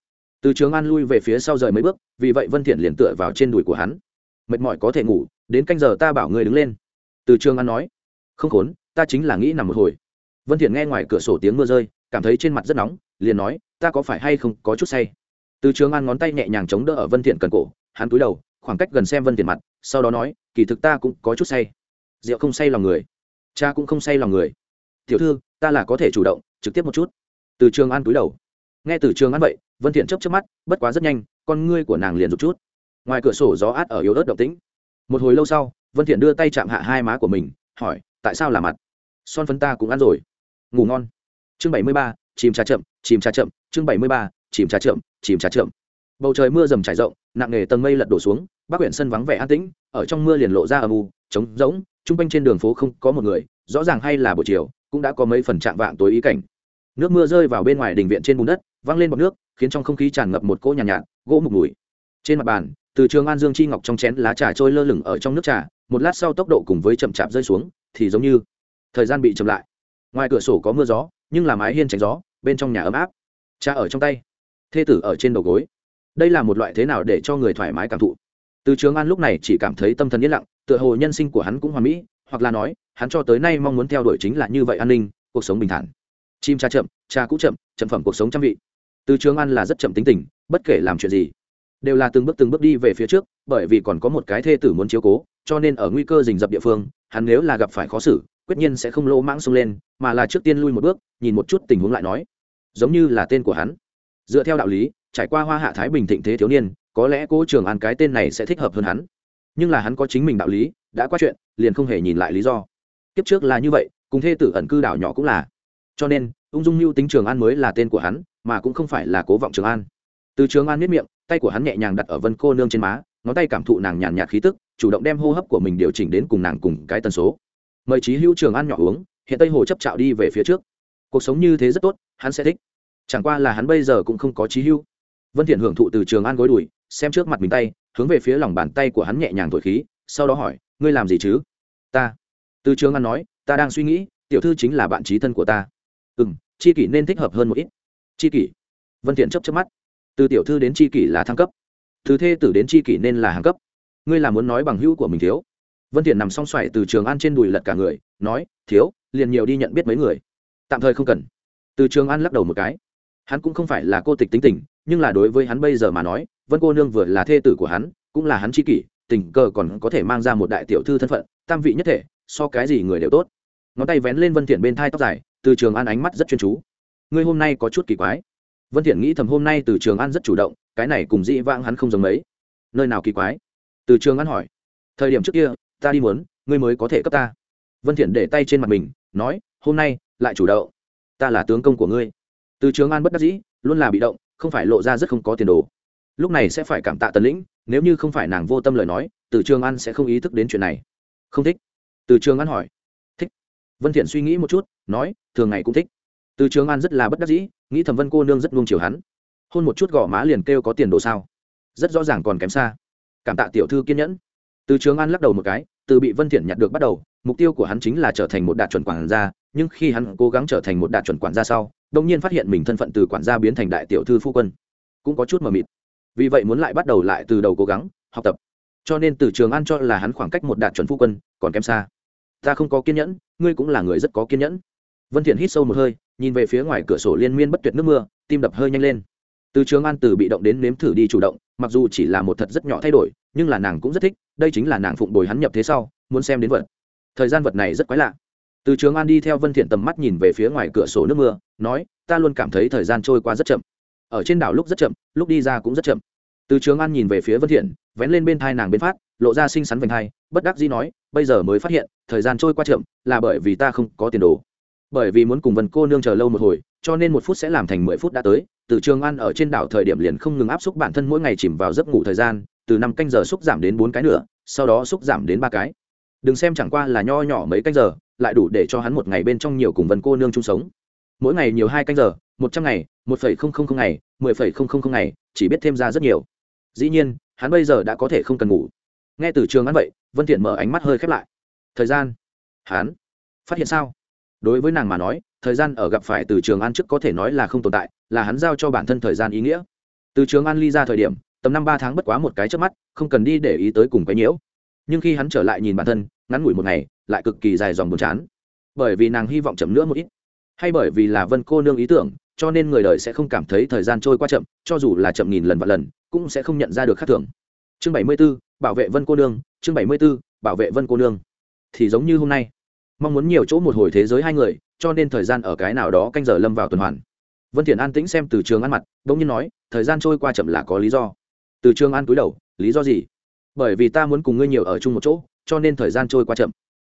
Từ trường an lui về phía sau rời mấy bước, vì vậy vân thiện liền tựa vào trên đùi của hắn. Mệt mỏi có thể ngủ, đến canh giờ ta bảo người đứng lên. Từ trường an nói. Không khốn, ta chính là nghĩ nằm một hồi. Vân thiện nghe ngoài cửa sổ tiếng mưa rơi, cảm thấy trên mặt rất nóng, liền nói, ta có phải hay không có chút say? Từ trường an ngón tay nhẹ nhàng chống đỡ ở vân thiện cần cổ, hắn cúi đầu, khoảng cách gần xem vân thiện mặt, sau đó nói, kỳ thực ta cũng có chút say. Rượu không say lòng người. Cha cũng không say lòng người. Tiểu thư, ta là có thể chủ động, trực tiếp một chút từ trường an túi đầu. Nghe từ trường an vậy vân thiện chớp chớp mắt bất quá rất nhanh con ngươi của nàng liền rụt chút. Ngoài cửa sổ gió át ở yếu ớt động tĩnh. Một hồi lâu sau vân thiện đưa tay chạm hạ hai má của mình hỏi tại sao là mặt? Son phấn ta cũng ăn rồi. Ngủ ngon. Chương 73, chìm trà chậm chìm trà chậm chương 73, chìm trà chậm chìm trà chậm. Bầu trời mưa dầm trải rộng nặng nề tầng mây lật đổ xuống bắc huyện sân vắng vẻ an tĩnh ở trong mưa liền lộ ra âm u trống rỗng trung quanh trên đường phố không có một người rõ ràng hay là buổi chiều cũng đã có mấy phần trạng vạng tối ý cảnh nước mưa rơi vào bên ngoài đình viện trên bùn đất văng lên bọt nước khiến trong không khí tràn ngập một cỗ nhàn nhạt, nhạt gỗ mục mùi. Trên mặt bàn từ trường an dương chi ngọc trong chén lá trà trôi lơ lửng ở trong nước trà một lát sau tốc độ cùng với chậm chạp rơi xuống thì giống như thời gian bị chậm lại. Ngoài cửa sổ có mưa gió nhưng là mái hiên tránh gió bên trong nhà ấm áp. Cha ở trong tay thê tử ở trên đầu gối. Đây là một loại thế nào để cho người thoải mái cảm thụ? Từ trường an lúc này chỉ cảm thấy tâm thần yên lặng tựa hồ nhân sinh của hắn cũng hoàn mỹ hoặc là nói hắn cho tới nay mong muốn theo đuổi chính là như vậy an ninh cuộc sống bình thản chim cha chậm, cha cũng chậm chậm phẩm cuộc sống trăm vị. Từ trường an là rất chậm tính tình, bất kể làm chuyện gì, đều là từng bước từng bước đi về phía trước, bởi vì còn có một cái thê tử muốn chiếu cố, cho nên ở nguy cơ rình rập địa phương, hắn nếu là gặp phải khó xử, quyết nhiên sẽ không lỗ mãng xông lên, mà là trước tiên lui một bước, nhìn một chút tình huống lại nói. Giống như là tên của hắn. Dựa theo đạo lý, trải qua hoa hạ thái bình thịnh thế thiếu niên, có lẽ cố trường an cái tên này sẽ thích hợp hơn hắn. Nhưng là hắn có chính mình đạo lý, đã qua chuyện, liền không hề nhìn lại lý do. Kiếp trước là như vậy, cùng thê tử ẩn cư đảo nhỏ cũng là cho nên, ung dung mưu tính trường an mới là tên của hắn, mà cũng không phải là cố vọng trường an. Từ trường an miết miệng, tay của hắn nhẹ nhàng đặt ở vân cô nương trên má, ngón tay cảm thụ nàng nhàn nhạt khí tức, chủ động đem hô hấp của mình điều chỉnh đến cùng nàng cùng cái tần số. Mời trí hữu trường an nhỏ uống, hiện tây hồ chấp trạo đi về phía trước. Cuộc sống như thế rất tốt, hắn sẽ thích. Chẳng qua là hắn bây giờ cũng không có trí hữu. Vân thiện hưởng thụ từ trường an gối đùi, xem trước mặt mình tay, hướng về phía lòng bàn tay của hắn nhẹ nhàng thổi khí, sau đó hỏi, ngươi làm gì chứ? Ta. Từ trường an nói, ta đang suy nghĩ, tiểu thư chính là bạn trí thân của ta ừ m chi kỷ nên thích hợp hơn một ít. Chi kỷ? Vân thiện chấp chấp mắt. Từ tiểu thư đến chi kỷ là thăng cấp. Từ thê tử đến chi kỷ nên là hàng cấp. Ngươi là muốn nói bằng hữu của mình thiếu. Vân thiện nằm song xoài từ trường an trên đùi lật cả người, nói, thiếu, liền nhiều đi nhận biết mấy người. Tạm thời không cần. Từ trường an lắc đầu một cái. Hắn cũng không phải là cô tịch tính tình, nhưng là đối với hắn bây giờ mà nói, vân cô nương vừa là thê tử của hắn, cũng là hắn chi kỷ, tình cờ còn có thể mang ra một đại tiểu thư thân phận, tam vị nhất thể, so cái gì người đều tốt. Ngón tay vén lên vân thiện bên thai tóc dài từ trường an ánh mắt rất chuyên chú. Ngươi hôm nay có chút kỳ quái. Vân thiện nghĩ thầm hôm nay từ trường an rất chủ động, cái này cùng dĩ vãng hắn không giống mấy. Nơi nào kỳ quái? Từ trường an hỏi. Thời điểm trước kia, ta đi muốn, ngươi mới có thể cấp ta. Vân thiện để tay trên mặt mình, nói, hôm nay, lại chủ động. Ta là tướng công của ngươi. Từ trường an bất đắc dĩ, luôn là bị động, không phải lộ ra rất không có tiền đồ. Lúc này sẽ phải cảm tạ tần lĩnh, nếu như không phải nàng vô tâm lời nói, từ trường an sẽ không ý thức đến chuyện này. Không thích. Từ trường an hỏi. Thích. Vân thiện suy nghĩ một chút nói, thường ngày cũng thích. Từ trường an rất là bất đắc dĩ, nghĩ thầm vân cô nương rất nuông chiều hắn. Hôn một chút gò má liền kêu có tiền đồ sao? Rất rõ ràng còn kém xa. Cảm tạ tiểu thư kiên nhẫn. Từ trường an lắc đầu một cái, từ bị vân thiện nhặt được bắt đầu, mục tiêu của hắn chính là trở thành một đạt chuẩn quản gia, nhưng khi hắn cố gắng trở thành một đạt chuẩn quản gia sau đông nhiên phát hiện mình thân phận từ quản gia biến thành đại tiểu thư phu quân. Cũng có chút mờ mịt. Vì vậy muốn lại bắt đầu lại từ đầu cố gắng, học tập. Cho nên từ trường an cho là hắn khoảng cách một đạt chuẩn phu quân còn kém xa. Ta không có kiên nhẫn, ngươi cũng là người rất có kiên nhẫn vân thiện hít sâu một hơi, nhìn về phía ngoài cửa sổ liên miên bất tuyệt nước mưa, tim đập hơi nhanh lên. Từ trường an từ bị động đến nếm thử đi chủ động, mặc dù chỉ là một thật rất nhỏ thay đổi, nhưng là nàng cũng rất thích, đây chính là nàng phụng bồi hắn nhập thế sau, muốn xem đến vật. Thời gian vật này rất quái lạ. Từ trường an đi theo vân thiện tầm mắt nhìn về phía ngoài cửa sổ nước mưa, nói, ta luôn cảm thấy thời gian trôi qua rất chậm. Ở trên đảo lúc rất chậm, lúc đi ra cũng rất chậm. Từ trường an nhìn về phía vân thiện, vén lên bên thai nàng bên phát, lộ ra xinh xắn vành hai, bất đắc dĩ nói, bây giờ mới phát hiện, thời gian trôi qua chậm, là bởi vì ta không có tiền đồ bởi vì muốn cùng vân cô nương chờ lâu một hồi, cho nên một phút sẽ làm thành mười phút đã tới. Từ trường an ở trên đảo thời điểm liền không ngừng áp xúc bản thân mỗi ngày chìm vào giấc ngủ thời gian, từ năm canh giờ xúc giảm đến bốn cái nữa sau đó xúc giảm đến ba cái. Đừng xem chẳng qua là nho nhỏ mấy canh giờ, lại đủ để cho hắn một ngày bên trong nhiều cùng vân cô nương chung sống. Mỗi ngày nhiều hai canh giờ, một trăm ngày, một phẩy không không không ngày, mười phẩy không không không ngày, chỉ biết thêm ra rất nhiều. Dĩ nhiên, hắn bây giờ đã có thể không cần ngủ. Nghe từ trường ăn vậy, vân thiện mở ánh mắt hơi khép lại. Thời gian. Hắn. Phát hiện sao? Đối với nàng mà nói, thời gian ở gặp phải từ trường an trước có thể nói là không tồn tại, là hắn giao cho bản thân thời gian ý nghĩa. Từ trường an ly ra thời điểm, tầm năm ba tháng bất quá một cái trước mắt, không cần đi để ý tới cùng cái nhiễu. Nhưng khi hắn trở lại nhìn bản thân, ngắn ngủi một ngày, lại cực kỳ dài dòng buồn chán. Bởi vì nàng hy vọng chậm nữa một ít, hay bởi vì là vân cô nương ý tưởng, cho nên người đời sẽ không cảm thấy thời gian trôi qua chậm, cho dù là chậm nghìn lần và lần, cũng sẽ không nhận ra được khác thường. Chương bảy mươi b ố bảo vệ vân cô nương, chương bảy mươi b ố bảo vệ vân cô nương. Thì giống như hôm nay mong muốn nhiều chỗ một hồi thế giới hai người, cho nên thời gian ở cái nào đó canh giờ lâm vào tuần hoàn. Vân thiện an tĩnh xem từ trường ăn mặt, bỗng nhiên nói, thời gian trôi qua chậm là có lý do. Từ trường an cúi đầu, lý do gì? Bởi vì ta muốn cùng ngươi nhiều ở chung một chỗ, cho nên thời gian trôi qua chậm.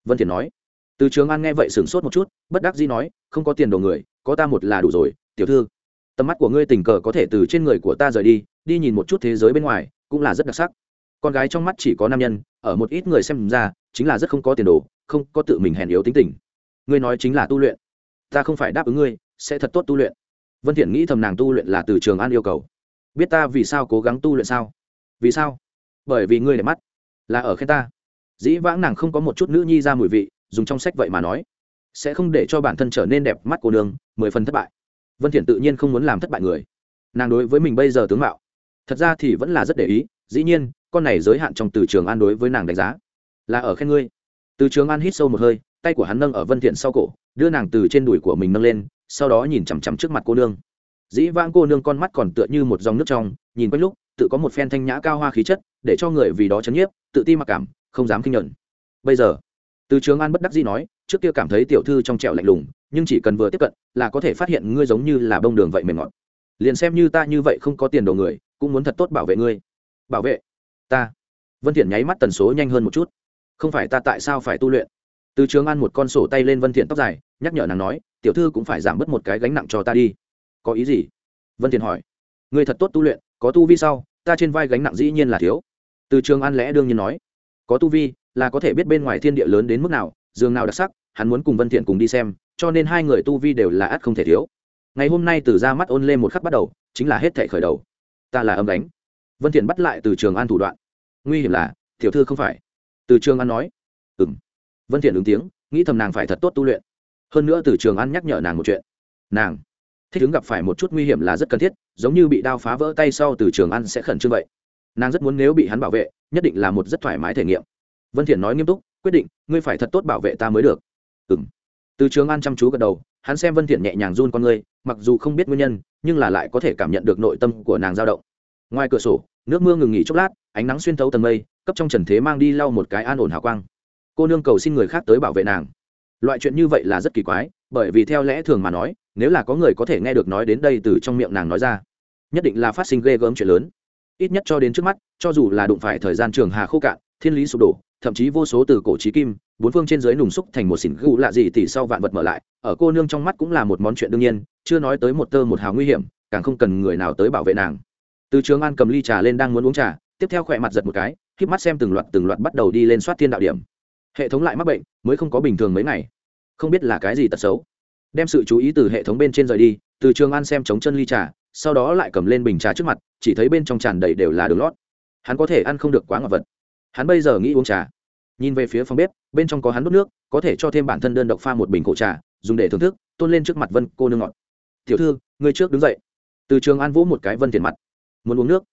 Vân thiện nói. Từ trường an nghe vậy sửng sốt một chút, bất đắc dĩ nói, không có tiền đồ người, có ta một là đủ rồi, tiểu thư. Tầm mắt của ngươi tình cờ có thể từ trên người của ta rời đi đi nhìn một chút thế giới bên ngoài, cũng là rất đặc sắc. Con gái trong mắt chỉ có nam nhân, ở một ít người xem ra chính là rất không có tiền đồ không có tự mình hèn yếu tính tình. Ngươi nói chính là tu luyện. Ta không phải đáp ứng ngươi sẽ thật tốt tu luyện. Vân thiện nghĩ thầm nàng tu luyện là từ trường an yêu cầu. Biết ta vì sao cố gắng tu luyện sao? Vì sao? Bởi vì ngươi để mắt. Là ở khen ta. Dĩ vãng nàng không có một chút nữ nhi ra mùi vị dùng trong sách vậy mà nói. Sẽ không để cho bản thân trở nên đẹp mắt cô đường, mười phần thất bại. Vân thiện tự nhiên không muốn làm thất bại người. Nàng đối với mình bây giờ tướng mạo. Thật ra thì vẫn là rất để ý dĩ nhiên con này giới hạn trong từ trường an đối với nàng đánh giá là ở khen ngươi. Từ trường an hít sâu một hơi, tay của hắn nâng ở vân thiện sau cổ, đưa nàng từ trên đùi của mình nâng lên, sau đó nhìn chằm chằm trước mặt cô nương. Dĩ vãng cô nương con mắt còn tựa như một dòng nước trong, nhìn quanh lúc, tự có một phen thanh nhã cao hoa khí chất, để cho người vì đó chấn nhiếp, tự ti mặc cảm, không dám kinh nhận bây giờ, từ trường an bất đắc dĩ nói, trước kia cảm thấy tiểu thư trong trẻo lạnh lùng, nhưng chỉ cần vừa tiếp cận, là có thể phát hiện ngươi giống như là bông đường vậy mềm ngọt. Liền xem như ta như vậy không có tiền đồ người, cũng muốn thật tốt bảo vệ ngươi. Bảo vệ ta. Vân thiện nháy mắt tần số nhanh hơn một chút không phải ta tại sao phải tu luyện? Từ trường an một con sổ tay lên vân thiện tóc dài, nhắc nhở nàng nói, tiểu thư cũng phải giảm bớt một cái gánh nặng cho ta đi. Có ý gì? Vân thiện hỏi. Ngươi thật tốt tu luyện, có tu vi sau ta trên vai gánh nặng dĩ nhiên là thiếu. Từ trường an lẽ đương nhiên nói. Có tu vi, là có thể biết bên ngoài thiên địa lớn đến mức nào, giường nào đặc sắc, hắn muốn cùng vân thiện cùng đi xem, cho nên hai người tu vi đều là ắt không thể thiếu. Ngày hôm nay từ ra mắt ôn lên một khắc bắt đầu, chính là hết thể khởi đầu. Ta là âm đánh vân thiện bắt lại từ trường an thủ đoạn. Nguy hiểm là, tiểu thư không phải từ trường an nói. Ừm. Vân thiện ứng tiếng, nghĩ thầm nàng phải thật tốt tu luyện. Hơn nữa từ trường an nhắc nhở nàng một chuyện. Nàng thích ứng gặp phải một chút nguy hiểm là rất cần thiết, giống như bị đao phá vỡ tay sau từ trường an sẽ khẩn trương vậy. Nàng rất muốn nếu bị hắn bảo vệ, nhất định là một rất thoải mái thể nghiệm. Vân thiện nói nghiêm túc, quyết định, ngươi phải thật tốt bảo vệ ta mới được. Ừm. Từ trường an chăm chú gật đầu, hắn xem vân thiện nhẹ nhàng run con ngươi, mặc dù không biết nguyên nhân, nhưng là lại có thể cảm nhận được nội tâm của nàng dao động. Ngoài cửa sổ, nước mưa ngừng nghỉ chốc lát, ánh nắng xuyên thấu tầng mây cấp trong trần thế mang đi lau một cái an ổn hào quang. Cô nương cầu xin người khác tới bảo vệ nàng. Loại chuyện như vậy là rất kỳ quái, bởi vì theo lẽ thường mà nói, nếu là có người có thể nghe được nói đến đây từ trong miệng nàng nói ra, nhất định là phát sinh ghê gớm chuyện lớn. Ít nhất cho đến trước mắt, cho dù là đụng phải thời gian trường hà khô cạn, thiên lý sụp đổ, thậm chí vô số từ cổ trí kim, bốn phương trên dưới nùng xúc thành một xỉn gù lạ gì thì sau vạn vật mở lại, ở cô nương trong mắt cũng là một món chuyện đương nhiên, chưa nói tới một tơ một hào nguy hiểm, càng không cần người nào tới bảo vệ nàng. Từ trường an cầm ly trà lên đang muốn uống trà tiếp theo khỏe mặt giật một cái k mắt xem từng loạt từng loạt bắt đầu đi lên soát thiên đạo điểm. Hệ thống lại mắc bệnh, mới không có bình thường mấy ngày. Không biết là cái gì tật xấu. Đem sự chú ý từ hệ thống bên trên rời đi, từ trường an xem chống chân ly trà, sau đó lại cầm lên bình trà trước mặt, chỉ thấy bên trong tràn đầy đều là đường lót. Hắn có thể ăn không được quá ngọt vật. Hắn bây giờ nghĩ uống trà. Nhìn về phía phòng bếp, bên trong có hắn đốt nước, có thể cho thêm bản thân đơn độc pha một bình cổ trà, dùng để thưởng thức, tôn lên trước mặt vân, cô nương ngọt. Tiểu thư người trước đứng dậy. Từ trường an vỗ một cái vân thiện mặt. Muốn uống nước?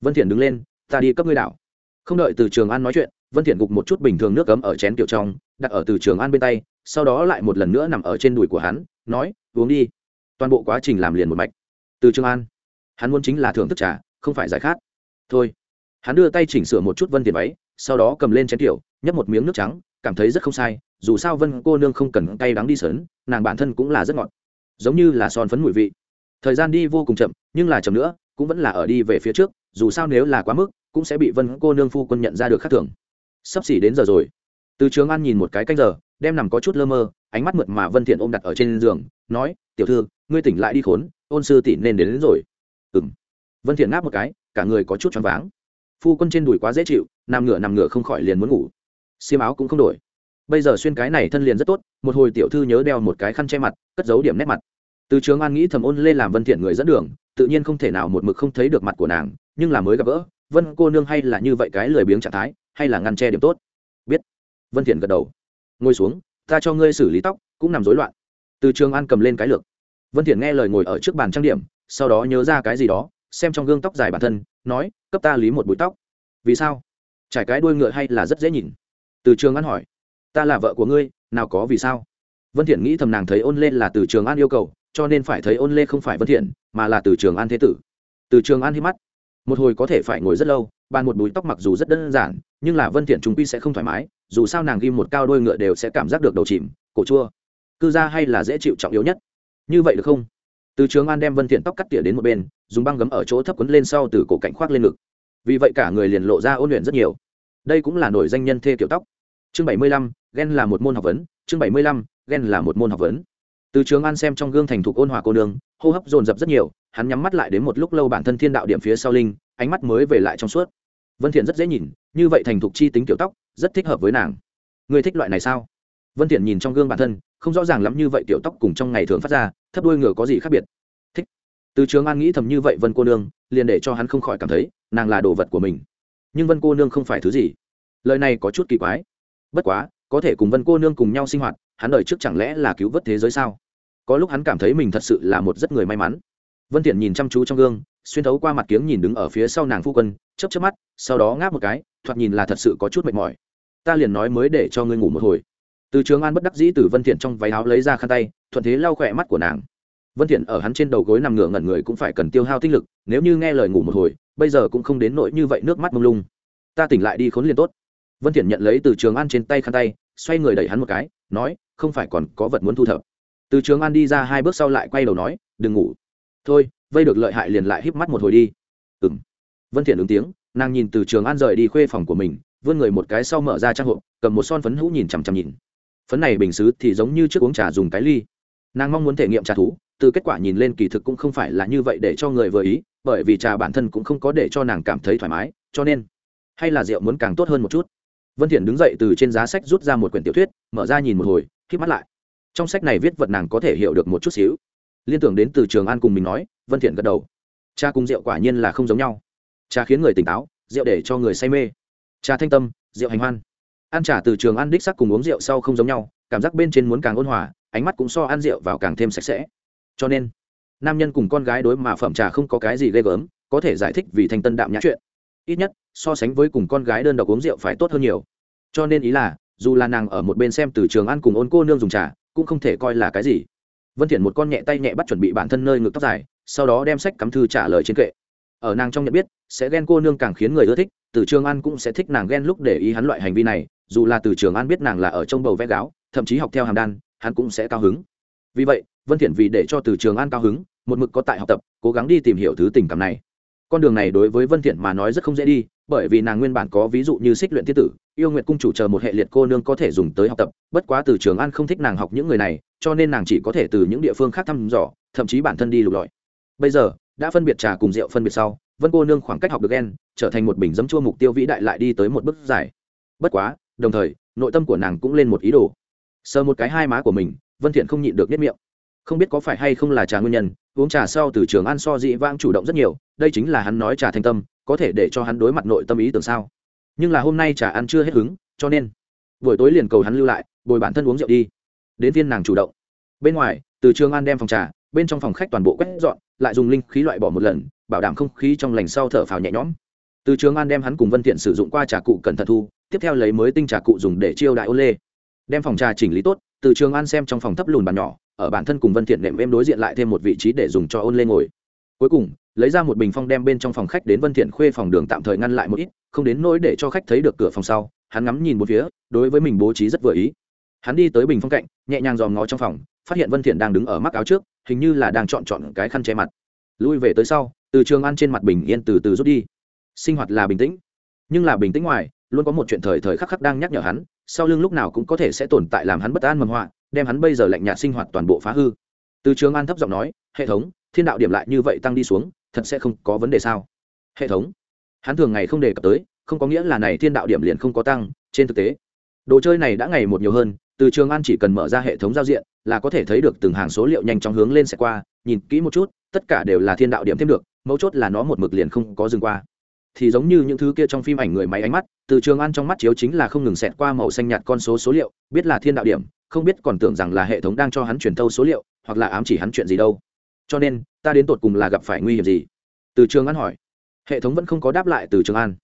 Vân thiện đứng lên ta đi cấp ngươi đảo. Không đợi từ trường an nói chuyện, vân thiện gục một chút bình thường nước cấm ở chén tiểu trong, đặt ở từ trường an bên tay, sau đó lại một lần nữa nằm ở trên đùi của hắn, nói, uống đi. Toàn bộ quá trình làm liền một mạch. Từ trường an, hắn muốn chính là thưởng thức trà, không phải giải khát. Thôi. Hắn đưa tay chỉnh sửa một chút vân thiện váy, sau đó cầm lên chén tiểu, nhấp một miếng nước trắng, cảm thấy rất không sai, dù sao vân cô nương không cần tay đắng đi sớn, nàng bản thân cũng là rất ngọt. Giống như là son phấn mùi vị. Thời gian đi vô cùng chậm, nhưng là chậm nữa, cũng vẫn là ở đi về phía trước, dù sao nếu là quá mức cũng sẽ bị vân cô nương phu quân nhận ra được khác thường. Sắp xỉ đến giờ rồi. Từ trường an nhìn một cái canh giờ đem nằm có chút lơ mơ ánh mắt mượt mà vân thiện ôm đặt ở trên giường nói tiểu thư ngươi tỉnh lại đi khốn ôn sư tỷ nên đến, đến rồi. Ừm. Vân thiện ngáp một cái cả người có chút choáng váng. Phu quân trên đùi quá dễ chịu nằm ngửa nằm ngửa không khỏi liền muốn ngủ. Xiêm áo cũng không đổi. Bây giờ xuyên cái này thân liền rất tốt một hồi tiểu thư nhớ đeo một cái khăn che mặt cất giấu điểm nét mặt. Từ trường an nghĩ thầm ôn lên làm vân thiện người dẫn đường tự nhiên không thể nào một mực không thấy được mặt của nàng nhưng là mới gặp gỡ vân cô nương hay là như vậy cái lười biếng trạng thái, hay là ngăn che điểm tốt? Biết. Vân thiện gật đầu. Ngồi xuống, ta cho ngươi xử lý tóc, cũng nằm rối loạn. Từ trường an cầm lên cái lược. Vân thiện nghe lời ngồi ở trước bàn trang điểm, sau đó nhớ ra cái gì đó, xem trong gương tóc dài bản thân, nói, cấp ta lý một bụi tóc. Vì sao? Trải cái đuôi ngựa hay là rất dễ nhìn? Từ trường an hỏi. Ta là vợ của ngươi, nào có vì sao? Vân thiện nghĩ thầm nàng thấy ôn lê là từ trường an yêu cầu, cho nên phải thấy ôn lê không phải vân thiện, mà là từ trường an thế tử. Từ trường an hí mắt một hồi có thể phải ngồi rất lâu bàn một búi tóc mặc dù rất đơn giản nhưng là vân thiện chúng quy sẽ không thoải mái dù sao nàng ghi một cao đôi ngựa đều sẽ cảm giác được đầu chìm cổ chua. Cư ra hay là dễ chịu trọng yếu nhất? Như vậy được không? Từ trường an đem vân thiện tóc cắt tỉa đến một bên dùng băng gấm ở chỗ thấp quấn lên sau từ cổ cạnh khoác lên ngực. Vì vậy cả người liền lộ ra ôn luyện rất nhiều. Đây cũng là nổi danh nhân thê kiểu tóc. Chương 75, ghen là một môn học vấn. Chương 75, ghen là một môn học vấn. Từ trường an xem trong gương thành thục ôn hòa cô nương hô hấp dồn dập rất nhiều hắn nhắm mắt lại đến một lúc lâu bản thân thiên đạo điểm phía sau linh, ánh mắt mới về lại trong suốt. Vân thiện rất dễ nhìn, như vậy thành thục chi tính kiểu tóc, rất thích hợp với nàng. Người thích loại này sao? Vân thiện nhìn trong gương bản thân, không rõ ràng lắm như vậy tiểu tóc cùng trong ngày thường phát ra, thấp đuôi ngựa có gì khác biệt? Thích. Từ trường an nghĩ thầm như vậy vân cô nương, liền để cho hắn không khỏi cảm thấy, nàng là đồ vật của mình. Nhưng vân cô nương không phải thứ gì. Lời này có chút kỳ quái. Bất quá, có thể cùng vân cô nương cùng nhau sinh hoạt, hắn đời trước chẳng lẽ là cứu vớt thế giới sao? Có lúc hắn cảm thấy mình thật sự là một rất người may mắn vân thiện nhìn chăm chú trong gương, xuyên thấu qua mặt kiếng nhìn đứng ở phía sau nàng phu quân, chớp chớp mắt, sau đó ngáp một cái, thoạt nhìn là thật sự có chút mệt mỏi. Ta liền nói mới để cho ngươi ngủ một hồi. Từ trường an bất đắc dĩ từ vân thiện trong váy áo lấy ra khăn tay, thuận thế lau khỏe mắt của nàng. Vân thiện ở hắn trên đầu gối nằm ngửa ngẩn người cũng phải cần tiêu hao tinh lực, nếu như nghe lời ngủ một hồi, bây giờ cũng không đến nỗi như vậy nước mắt mông lung. Ta tỉnh lại đi khốn liền tốt. Vân thiện nhận lấy từ trường an trên tay khăn tay, xoay người đẩy hắn một cái, nói, không phải còn có vật muốn thu thập. Từ trường an đi ra hai bước sau lại quay đầu nói, đừng ngủ thôi, vây được lợi hại liền lại híp mắt một hồi đi. Ừm. Vân thiện ứng tiếng, nàng nhìn từ trường an rời đi khuê phòng của mình, vươn người một cái sau mở ra trang hộp, cầm một son phấn hũ nhìn chằm chằm nhìn. Phấn này bình xứ thì giống như trước uống trà dùng cái ly. Nàng mong muốn thể nghiệm trà thú, từ kết quả nhìn lên kỳ thực cũng không phải là như vậy để cho người vừa ý, bởi vì trà bản thân cũng không có để cho nàng cảm thấy thoải mái, cho nên, hay là rượu muốn càng tốt hơn một chút. Vân thiện đứng dậy từ trên giá sách rút ra một quyển tiểu thuyết, mở ra nhìn một hồi khi mắt lại. Trong sách này viết vật nàng có thể hiểu được một chút xíu liên tưởng đến từ trường an cùng mình nói, vân thiện gật đầu. Trà cùng rượu quả nhiên là không giống nhau. Trà khiến người tỉnh táo, rượu để cho người say mê. Trà thanh tâm, rượu hành hoan. Ăn trà từ trường ăn đích sắc cùng uống rượu sau không giống nhau, cảm giác bên trên muốn càng ôn hòa, ánh mắt cũng so ăn rượu vào càng thêm sạch sẽ. Cho nên, nam nhân cùng con gái đối mà phẩm trà không có cái gì ghê gớm, có thể giải thích vì thanh tân đạm nhã chuyện. Ít nhất, so sánh với cùng con gái đơn độc uống rượu phải tốt hơn nhiều. Cho nên ý là, dù là nàng ở một bên xem từ trường ăn cùng ôn cô nương dùng trà, cũng không thể coi là cái gì vân thiện một con nhẹ tay nhẹ bắt chuẩn bị bản thân nơi ngực tóc dài, sau đó đem sách cắm thư trả lời trên kệ. Ở nàng trong nhận biết, sẽ ghen cô nương càng khiến người ưa thích, từ trường an cũng sẽ thích nàng ghen lúc để ý hắn loại hành vi này, dù là từ trường an biết nàng là ở trong bầu vẽ gáo, thậm chí học theo hàm đan, hắn cũng sẽ cao hứng. Vì vậy, vân thiện vì để cho từ trường an cao hứng, một mực có tại học tập, cố gắng đi tìm hiểu thứ tình cảm này. Con đường này đối với vân thiện mà nói rất không dễ đi bởi vì nàng nguyên bản có ví dụ như xích luyện tiết tử, yêu nguyện cung chủ chờ một hệ liệt cô nương có thể dùng tới học tập, bất quá từ trường an không thích nàng học những người này, cho nên nàng chỉ có thể từ những địa phương khác thăm dò, thậm chí bản thân đi lục lọi. Bây giờ, đã phân biệt trà cùng rượu phân biệt sau, vân cô nương khoảng cách học được ghen trở thành một bình dấm chua mục tiêu vĩ đại lại đi tới một bước dài. Bất quá, đồng thời, nội tâm của nàng cũng lên một ý đồ. Sờ một cái hai má của mình, vân thiện không nhịn được nếp miệng. Không biết có phải hay không là trà nguyên nhân, uống trà sau từ trường ăn so dị vãng chủ động rất nhiều, đây chính là hắn nói trà thanh tâm có thể để cho hắn đối mặt nội tâm ý tưởng sao? Nhưng là hôm nay trà ăn chưa hết hứng, cho nên buổi tối liền cầu hắn lưu lại, bồi bản thân uống rượu đi. Đến viên nàng chủ động. Bên ngoài, từ trường an đem phòng trà, bên trong phòng khách toàn bộ quét dọn, lại dùng linh khí loại bỏ một lần, bảo đảm không khí trong lành sau thở phào nhẹ nhõm. Từ trường an đem hắn cùng vân thiện sử dụng qua trà cụ cẩn thận thu, tiếp theo lấy mới tinh trà cụ dùng để chiêu đại ô lê. Đem phòng trà chỉnh lý tốt, từ trường an xem trong phòng thấp lùn bàn nhỏ, ở bản thân cùng vân thiện nệm em đối diện lại thêm một vị trí để dùng cho ôn lê ngồi. Cuối cùng lấy ra một bình phong đem bên trong phòng khách đến vân thiện khuê phòng đường tạm thời ngăn lại một ít, không đến nỗi để cho khách thấy được cửa phòng sau, hắn ngắm nhìn một phía, đối với mình bố trí rất vừa ý. Hắn đi tới bình phong cạnh, nhẹ nhàng dòm ngó trong phòng, phát hiện vân thiện đang đứng ở mắc áo trước, hình như là đang chọn chọn cái khăn che mặt. Lui về tới sau, từ trường ăn trên mặt bình yên từ từ rút đi. Sinh hoạt là bình tĩnh, nhưng là bình tĩnh ngoài, luôn có một chuyện thời thời khắc khắc đang nhắc nhở hắn, sau lưng lúc nào cũng có thể sẽ tồn tại làm hắn bất an mầm họa, đem hắn bây giờ lạnh nhạt sinh hoạt toàn bộ phá hư. Từ trường an thấp giọng nói, hệ thống, thiên đạo điểm lại như vậy tăng đi xuống thật sẽ không có vấn đề sao? Hệ thống. Hắn thường ngày không đề cập tới, không có nghĩa là này thiên đạo điểm liền không có tăng, trên thực tế, đồ chơi này đã ngày một nhiều hơn, từ trường an chỉ cần mở ra hệ thống giao diện, là có thể thấy được từng hàng số liệu nhanh chóng hướng lên sẽ qua, nhìn kỹ một chút, tất cả đều là thiên đạo điểm thêm được, mấu chốt là nó một mực liền không có dừng qua. Thì giống như những thứ kia trong phim ảnh người máy ánh mắt, từ trường an trong mắt chiếu chính là không ngừng xẹt qua màu xanh nhạt con số số liệu, biết là thiên đạo điểm, không biết còn tưởng rằng là hệ thống đang cho hắn truyền thâu số liệu, hoặc là ám chỉ hắn chuyện gì đâu cho nên, ta đến tột cùng là gặp phải nguy hiểm gì? Từ trường an hỏi. Hệ thống vẫn không có đáp lại từ trường an.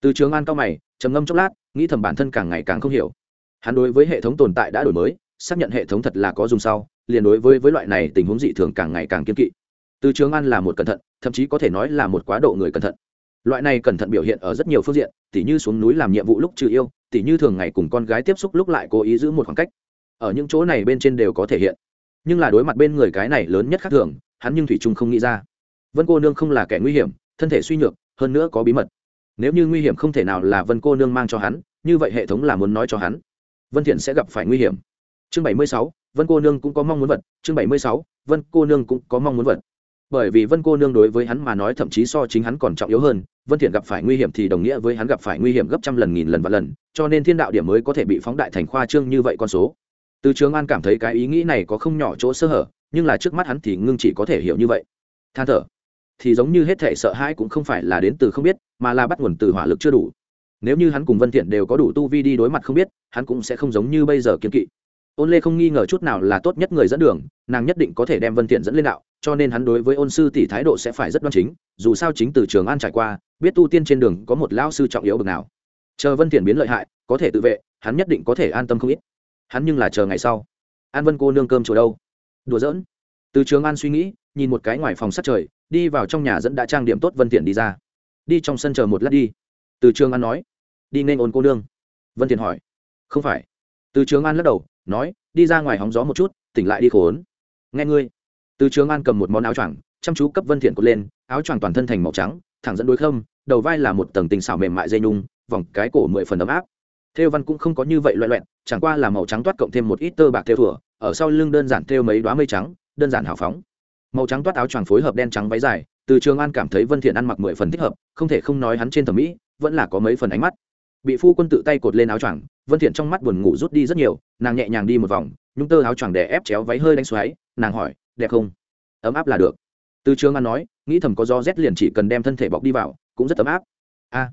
Từ trường an cao mày, trầm ngâm chốc lát, nghĩ thầm bản thân càng ngày càng không hiểu. Hắn đối với hệ thống tồn tại đã đổi mới, xác nhận hệ thống thật là có dùng sau, liền đối với với loại này tình huống dị thường càng ngày càng kiên kỵ. Từ trường an là một cẩn thận, thậm chí có thể nói là một quá độ người cẩn thận. Loại này cẩn thận biểu hiện ở rất nhiều phương diện, tỉ như xuống núi làm nhiệm vụ lúc trừ yêu, tỉ như thường ngày cùng con gái tiếp xúc lúc lại cố ý giữ một khoảng cách. Ở những chỗ này bên trên đều có thể hiện. Nhưng là đối mặt bên người cái này lớn nhất khác thường hắn nhưng thủy trung không nghĩ ra. Vân cô nương không là kẻ nguy hiểm thân thể suy nhược hơn nữa có bí mật. Nếu như nguy hiểm không thể nào là vân cô nương mang cho hắn như vậy hệ thống là muốn nói cho hắn. Vân thiện sẽ gặp phải nguy hiểm. Chương 76, vân cô nương cũng có mong muốn vật. Chương 76, vân cô nương cũng có mong muốn vật. Bởi vì vân cô nương đối với hắn mà nói thậm chí so chính hắn còn trọng yếu hơn vân thiện gặp phải nguy hiểm thì đồng nghĩa với hắn gặp phải nguy hiểm gấp trăm lần nghìn lần và lần cho nên thiên đạo điểm mới có thể bị phóng đại thành khoa trương như vậy con số. Từ trường an cảm thấy cái ý nghĩ này có không nhỏ chỗ sơ hở nhưng là trước mắt hắn thì ngưng chỉ có thể hiểu như vậy. Than thở. Thì giống như hết thể sợ hãi cũng không phải là đến từ không biết, mà là bắt nguồn từ hỏa lực chưa đủ. Nếu như hắn cùng vân thiện đều có đủ tu vi đi đối mặt không biết, hắn cũng sẽ không giống như bây giờ kiên kỵ. Ôn lê không nghi ngờ chút nào là tốt nhất người dẫn đường, nàng nhất định có thể đem vân thiện dẫn lên đạo, cho nên hắn đối với ôn sư tỷ thái độ sẽ phải rất đoan chính, dù sao chính từ trường an trải qua, biết tu tiên trên đường có một lão sư trọng yếu bậc nào. Chờ vân thiện biến lợi hại, có thể tự vệ, hắn nhất định có thể an tâm không ít. Hắn nhưng là chờ ngày sau. An vân cô nương cơm chỗ đâu? Đùa giỡn. Từ trường an suy nghĩ, nhìn một cái ngoài phòng sắt trời, đi vào trong nhà dẫn đã trang điểm tốt vân thiện đi ra. Đi trong sân chờ một lát đi. Từ trường an nói. Đi nên ôn cô nương. Vân thiện hỏi. Không phải. Từ trường an lắc đầu, nói, đi ra ngoài hóng gió một chút, tỉnh lại đi khốn nghe ngươi. Từ trường an cầm một món áo choàng, chăm chú cấp vân thiện cột lên, áo choàng toàn thân thành màu trắng, thẳng dẫn đối không đầu vai là một tầng tình xảo mềm mại dây nhung, vòng cái cổ mười phần ấm áp thêu văn cũng không có như vậy loại loẹn, chẳng qua là màu trắng toát cộng thêm một ít tơ bạc thêu thủa, ở sau lưng đơn giản thêu mấy đoá mây trắng, đơn giản hào phóng. Màu trắng toát áo choàng phối hợp đen trắng váy dài, từ trường an cảm thấy vân thiện ăn mặc mười phần thích hợp, không thể không nói hắn trên thẩm mỹ, vẫn là có mấy phần ánh mắt. Bị phu quân tự tay cột lên áo choàng, vân thiện trong mắt buồn ngủ rút đi rất nhiều, nàng nhẹ nhàng đi một vòng, nhung tơ áo choàng đè ép chéo váy hơi đánh xoáy, nàng hỏi, đẹp không? Ấm áp là được. Từ trường an nói, nghĩ thầm có do rét liền chỉ cần đem thân thể bọc đi vào, cũng rất ấm áp. A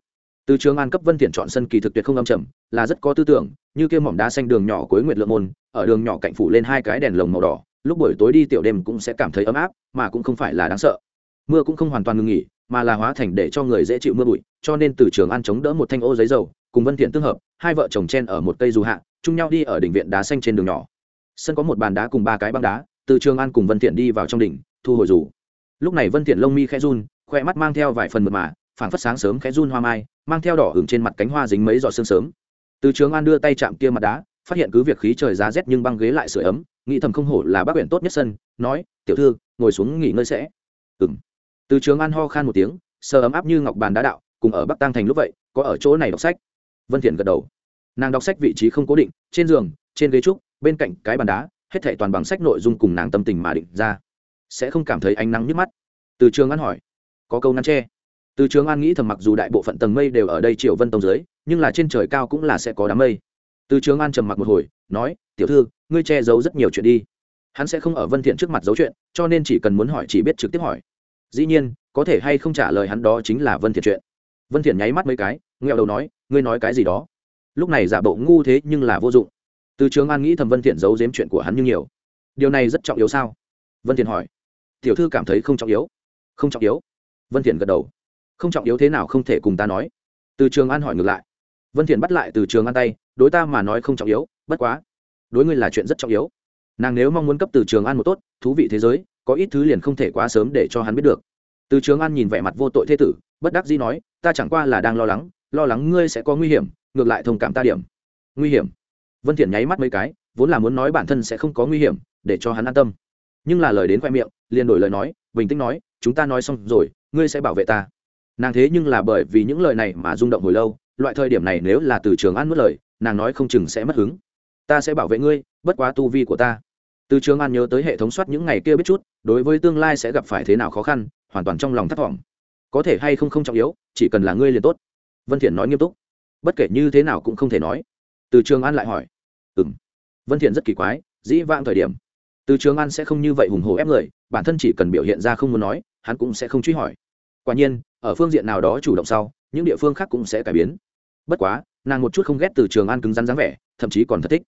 từ trường an cấp vân thiện chọn sân kỳ thực tuyệt không âm trầm, là rất có tư tưởng, như kia mỏm đá xanh đường nhỏ cuối nguyệt lượng môn, ở đường nhỏ cạnh phủ lên hai cái đèn lồng màu đỏ, lúc buổi tối đi tiểu đêm cũng sẽ cảm thấy ấm áp, mà cũng không phải là đáng sợ. Mưa cũng không hoàn toàn ngừng nghỉ, mà là hóa thành để cho người dễ chịu mưa bụi, cho nên từ trường an chống đỡ một thanh ô giấy dầu, cùng vân thiện tương hợp, hai vợ chồng chen ở một cây dù hạ, chung nhau đi ở đỉnh viện đá xanh trên đường nhỏ. Sân có một bàn đá cùng ba cái băng đá, từ trường an cùng vân thiện đi vào trong đỉnh, thu hồi dù. Lúc này vân thiện lông mi khẽ run, khoe mắt mang theo vài phần mượt mà phảng phất sáng sớm khẽ run hoa mai, mang theo đỏ ửng trên mặt cánh hoa dính mấy giọt sương sớm. Từ trường an đưa tay chạm kia mặt đá, phát hiện cứ việc khí trời giá rét nhưng băng ghế lại sưởi ấm, nghĩ thầm không hổ là bác huyện tốt nhất sân, nói, tiểu thư, ngồi xuống nghỉ ngơi sẽ. Ừm. Từ trường an ho khan một tiếng, sờ ấm áp như ngọc bàn đá đạo, cùng ở bắc tăng thành lúc vậy, có ở chỗ này đọc sách. Vân thiện gật đầu. Nàng đọc sách vị trí không cố định, trên giường, trên ghế trúc, bên cạnh cái bàn đá, hết thảy toàn bằng sách nội dung cùng nàng tâm tình mà định ra. Sẽ không cảm thấy ánh nắng nhức mắt. Từ trường an hỏi, có câu ngăn tre từ trường an nghĩ thầm mặc dù đại bộ phận tầng mây đều ở đây triệu vân tông dưới, nhưng là trên trời cao cũng là sẽ có đám mây. Từ trường an trầm mặc một hồi, nói, tiểu thư, ngươi che giấu rất nhiều chuyện đi. Hắn sẽ không ở vân thiện trước mặt giấu chuyện, cho nên chỉ cần muốn hỏi chỉ biết trực tiếp hỏi. Dĩ nhiên, có thể hay không trả lời hắn đó chính là vân thiện chuyện. Vân thiện nháy mắt mấy cái, nghẹo đầu nói, ngươi nói cái gì đó? Lúc này giả bộ ngu thế nhưng là vô dụng. Từ trường an nghĩ thầm vân thiện giấu giếm chuyện của hắn như nhiều. Điều này rất trọng yếu sao? Vân thiện hỏi. Tiểu thư cảm thấy không trọng yếu. Không trọng yếu. Vân thiện gật đầu không trọng yếu thế nào không thể cùng ta nói. Từ trường an hỏi ngược lại. Vân thiện bắt lại từ trường an tay, đối ta mà nói không trọng yếu, bất quá. Đối ngươi là chuyện rất trọng yếu. Nàng nếu mong muốn cấp từ trường an một tốt, thú vị thế giới, có ít thứ liền không thể quá sớm để cho hắn biết được. Từ trường an nhìn vẻ mặt vô tội thế tử, bất đắc dĩ nói, ta chẳng qua là đang lo lắng lo lắng ngươi sẽ có nguy hiểm, ngược lại thông cảm ta điểm. Nguy hiểm? Vân thiện nháy mắt mấy cái, vốn là muốn nói bản thân sẽ không có nguy hiểm, để cho hắn an tâm. Nhưng là lời đến khoe miệng, liền đổi lời nói, bình tĩnh nói, chúng ta nói xong rồi, ngươi sẽ bảo vệ ta nàng thế nhưng là bởi vì những lời này mà rung động hồi lâu, loại thời điểm này nếu là từ trường an mất lời, nàng nói không chừng sẽ mất hứng. Ta sẽ bảo vệ ngươi, bất quá tu vi của ta. Từ trường an nhớ tới hệ thống soát những ngày kia biết chút, đối với tương lai sẽ gặp phải thế nào khó khăn, hoàn toàn trong lòng thất vọng. Có thể hay không không trọng yếu, chỉ cần là ngươi liền tốt. Vân thiện nói nghiêm túc. Bất kể như thế nào cũng không thể nói. Từ trường an lại hỏi. Ừm. Vân thiện rất kỳ quái, dĩ vãng thời điểm. Từ trường an sẽ không như vậy hùng hồ ép người, bản thân chỉ cần biểu hiện ra không muốn nói, hắn cũng sẽ không truy hỏi quả nhiên, ở phương diện nào đó chủ động sau, những địa phương khác cũng sẽ cải biến. Bất quá, nàng một chút không ghét từ trường an cứng rắn dáng vẻ, thậm chí còn thật thích.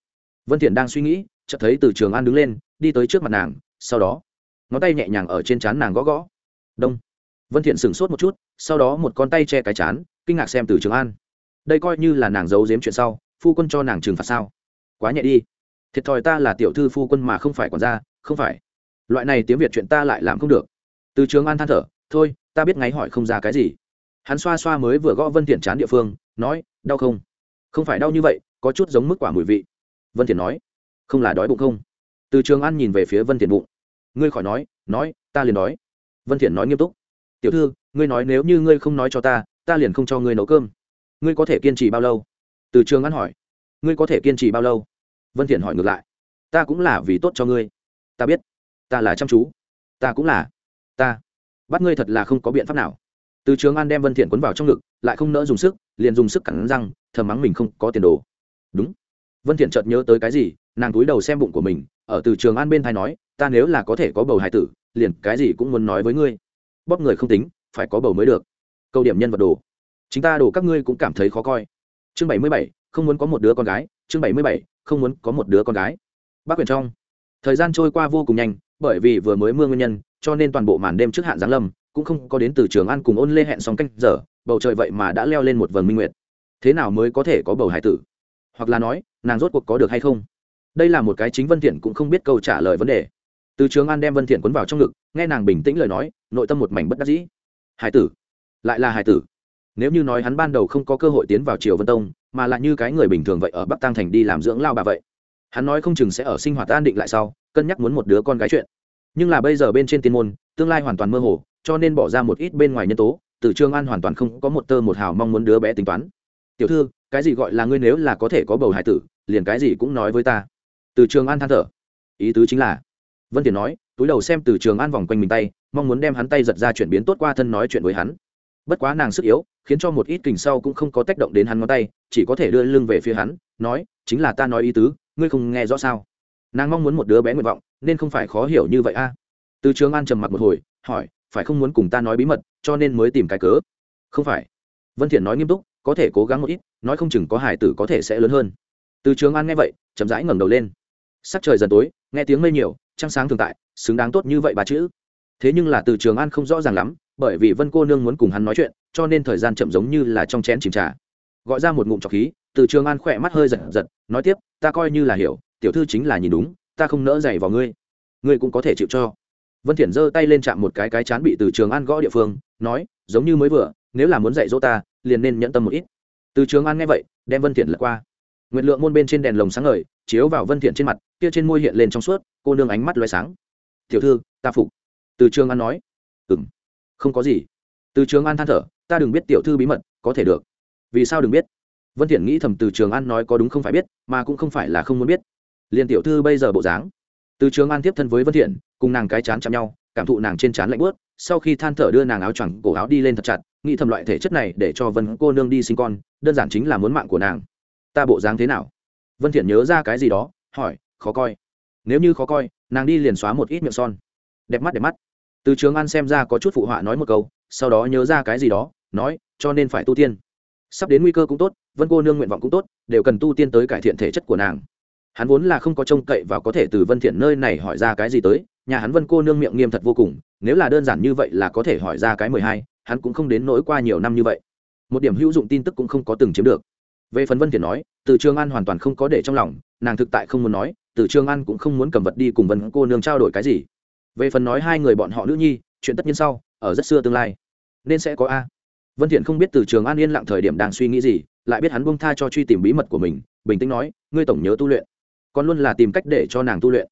Vân thiện đang suy nghĩ, chợt thấy từ trường an đứng lên, đi tới trước mặt nàng, sau đó, ngón tay nhẹ nhàng ở trên trán nàng gõ gõ. Đông. Vân thiện sửng sốt một chút, sau đó một con tay che cái chán kinh ngạc xem từ trường an. Đây coi như là nàng giấu giếm chuyện sau, phu quân cho nàng trừng phạt sao? Quá nhẹ đi. Thiệt thòi ta là tiểu thư phu quân mà không phải quản gia, không phải. Loại này tiếng việt chuyện ta lại làm không được. Từ trường an than thở, thôi ta biết ngáy hỏi không ra cái gì. Hắn xoa xoa mới vừa gõ vân thiện chán địa phương, nói, đau không? Không phải đau như vậy, có chút giống mức quả mùi vị. Vân thiện nói, không là đói bụng không? Từ trường an nhìn về phía vân thiện bụng. Ngươi khỏi nói nói, ta liền đói. Vân thiện nói nghiêm túc, tiểu thư, ngươi nói nếu như ngươi không nói cho ta ta liền không cho ngươi nấu cơm. Ngươi có thể kiên trì bao lâu? Từ trường an hỏi, ngươi có thể kiên trì bao lâu? Vân thiện hỏi ngược lại, ta cũng là vì tốt cho ngươi. Ta biết, ta là chăm chú. Ta cũng là. Ta bắt ngươi thật là không có biện pháp nào. Từ trường an đem vân thiện quấn vào trong ngực, lại không nỡ dùng sức, liền dùng sức cắn răng, thầm mắng mình không có tiền đồ. Đúng. Vân thiện chợt nhớ tới cái gì, nàng cúi đầu xem bụng của mình, ở từ trường an bên thay nói, ta nếu là có thể có bầu hài tử, liền cái gì cũng muốn nói với ngươi. Bóp người không tính, phải có bầu mới được. Câu điểm nhân vật đồ. Chính ta đồ các ngươi cũng cảm thấy khó coi. Chương bảy mươi bảy, không muốn có một đứa con gái. Chương bảy mươi bảy, không muốn có một đứa con gái. Bác quyền trong. Thời gian trôi qua vô cùng nhanh, bởi vì vừa mới mưa nguyên nhân cho nên toàn bộ màn đêm trước hạn giáng lâm cũng không có đến từ trường ăn cùng ôn lê hẹn xong canh giờ, bầu trời vậy mà đã leo lên một vầng minh nguyệt. Thế nào mới có thể có bầu hải tử? Hoặc là nói, nàng rốt cuộc có được hay không? Đây là một cái chính vân thiện cũng không biết câu trả lời vấn đề. Từ trường an đem vân thiện cuốn vào trong ngực, nghe nàng bình tĩnh lời nói, nội tâm một mảnh bất đắc dĩ. Hải tử? Lại là hải tử? Nếu như nói hắn ban đầu không có cơ hội tiến vào triều vân tông, mà là như cái người bình thường vậy ở bắc tăng thành đi làm dưỡng lao bà vậy. Hắn nói không chừng sẽ ở sinh hoạt an định lại sau, cân nhắc muốn một đứa con gái chuyện nhưng là bây giờ bên trên tiên môn, tương lai hoàn toàn mơ hồ, cho nên bỏ ra một ít bên ngoài nhân tố, từ trường an hoàn toàn không có một tơ một hào mong muốn đứa bé tính toán. Tiểu thư, cái gì gọi là ngươi nếu là có thể có bầu hải tử, liền cái gì cũng nói với ta. Từ trường an than thở. Ý tứ chính là vân tiền nói, túi đầu xem từ trường an vòng quanh mình tay, mong muốn đem hắn tay giật ra chuyển biến tốt qua thân nói chuyện với hắn. Bất quá nàng sức yếu, khiến cho một ít kình sau cũng không có tác động đến hắn ngón tay, chỉ có thể đưa lưng về phía hắn, nói, chính là ta nói ý tứ, ngươi không nghe rõ sao? Nàng mong muốn một đứa bé nguyện vọng, nên không phải khó hiểu như vậy a. Từ trường an trầm mặc một hồi, hỏi, phải không muốn cùng ta nói bí mật, cho nên mới tìm cái cớ? Không phải. Vân thiện nói nghiêm túc, có thể cố gắng một ít, nói không chừng có hải tử có thể sẽ lớn hơn. Từ trường an nghe vậy, chậm rãi ngẩng đầu lên. Sắc trời dần tối, nghe tiếng mây nhiều, trăng sáng thường tại, xứng đáng tốt như vậy bà chữ. Thế nhưng là từ trường an không rõ ràng lắm, bởi vì vân cô nương muốn cùng hắn nói chuyện, cho nên thời gian chậm giống như là trong chén chìm trà. Gọi ra một ngụm trọc khí, từ trường an khỏe mắt hơi giật giật, nói tiếp, ta coi như là hiểu tiểu thư chính là nhìn đúng, ta không nỡ dày vào ngươi. Ngươi cũng có thể chịu cho. Vân thiện giơ tay lên chạm một cái cái chán bị từ trường an gõ địa phương, nói, giống như mới vừa, nếu là muốn dạy dỗ ta, liền nên nhẫn tâm một ít. Từ trường an nghe vậy, đem vân thiện lật qua. Nguyện lượng môn bên trên đèn lồng sáng ngời, chiếu vào vân thiện trên mặt, kia trên môi hiện lên trong suốt, cô nương ánh mắt loé sáng. Tiểu thư, ta phục. Từ trường an nói. Ừm, không có gì. Từ trường an than thở, ta đừng biết tiểu thư bí mật, có thể được. Vì sao đừng biết? Vân thiện nghĩ thầm từ trường an nói có đúng không phải biết, mà cũng không phải là không muốn biết liền tiểu thư bây giờ bộ dáng. Từ trường an tiếp thân với vân thiện, cùng nàng cái chán chạm nhau, cảm thụ nàng trên chán lạnh bớt sau khi than thở đưa nàng áo choàng cổ áo đi lên thật chặt, nghĩ thầm loại thể chất này để cho vân cô nương đi sinh con, đơn giản chính là muốn mạng của nàng. Ta bộ dáng thế nào? Vân thiện nhớ ra cái gì đó, hỏi, khó coi. Nếu như khó coi, nàng đi liền xóa một ít miệng son. Đẹp mắt đẹp mắt. Từ trường an xem ra có chút phụ họa nói một câu, sau đó nhớ ra cái gì đó, nói, cho nên phải tu tiên. Sắp đến nguy cơ cũng tốt, vân cô nương nguyện vọng cũng tốt, đều cần tu tiên tới cải thiện thể chất của nàng hắn vốn là không có trông cậy và có thể từ vân thiện nơi này hỏi ra cái gì tới, nhà hắn vân cô nương miệng nghiêm thật vô cùng, nếu là đơn giản như vậy là có thể hỏi ra cái mười hai, hắn cũng không đến nỗi qua nhiều năm như vậy. Một điểm hữu dụng tin tức cũng không có từng chiếm được. Về phần vân thiện nói, từ trường an hoàn toàn không có để trong lòng, nàng thực tại không muốn nói, từ trường an cũng không muốn cầm vật đi cùng vân cô nương trao đổi cái gì. Về phần nói hai người bọn họ nữ nhi, chuyện tất nhiên sau, ở rất xưa tương lai, nên sẽ có a. Vân thiện không biết từ trường an yên lặng thời điểm đang suy nghĩ gì, lại biết hắn buông tha cho truy tìm bí mật của mình, bình tĩnh nói, ngươi tổng nhớ tu luyện còn luôn là tìm cách để cho nàng tu luyện.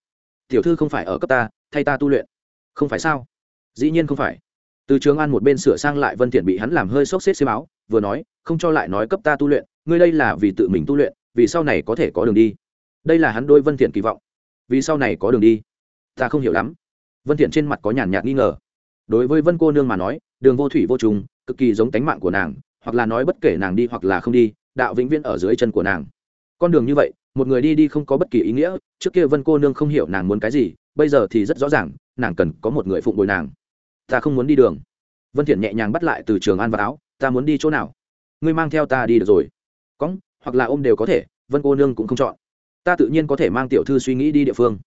Tiểu thư không phải ở cấp ta, thay ta tu luyện. Không phải sao? Dĩ nhiên không phải. Từ trường an một bên sửa sang lại vân thiện bị hắn làm hơi sốc xếp xi áo, vừa nói, không cho lại nói cấp ta tu luyện, ngươi đây là vì tự mình tu luyện, vì sau này có thể có đường đi. Đây là hắn đôi vân thiện kỳ vọng. Vì sau này có đường đi. Ta không hiểu lắm. Vân thiện trên mặt có nhàn nhạt nghi ngờ. Đối với vân cô nương mà nói, đường vô thủy vô trùng, cực kỳ giống tánh mạng của nàng, hoặc là nói bất kể nàng đi hoặc là không đi, đạo vĩnh viễn ở dưới chân của nàng. Con đường như vậy một người đi đi không có bất kỳ ý nghĩa, trước kia vân cô nương không hiểu nàng muốn cái gì, bây giờ thì rất rõ ràng, nàng cần có một người phụng bồi nàng. Ta không muốn đi đường. Vân thiện nhẹ nhàng bắt lại từ trường an vào áo, ta muốn đi chỗ nào? Ngươi mang theo ta đi được rồi. Cõng, hoặc là ôm đều có thể, vân cô nương cũng không chọn. Ta tự nhiên có thể mang tiểu thư suy nghĩ đi địa phương.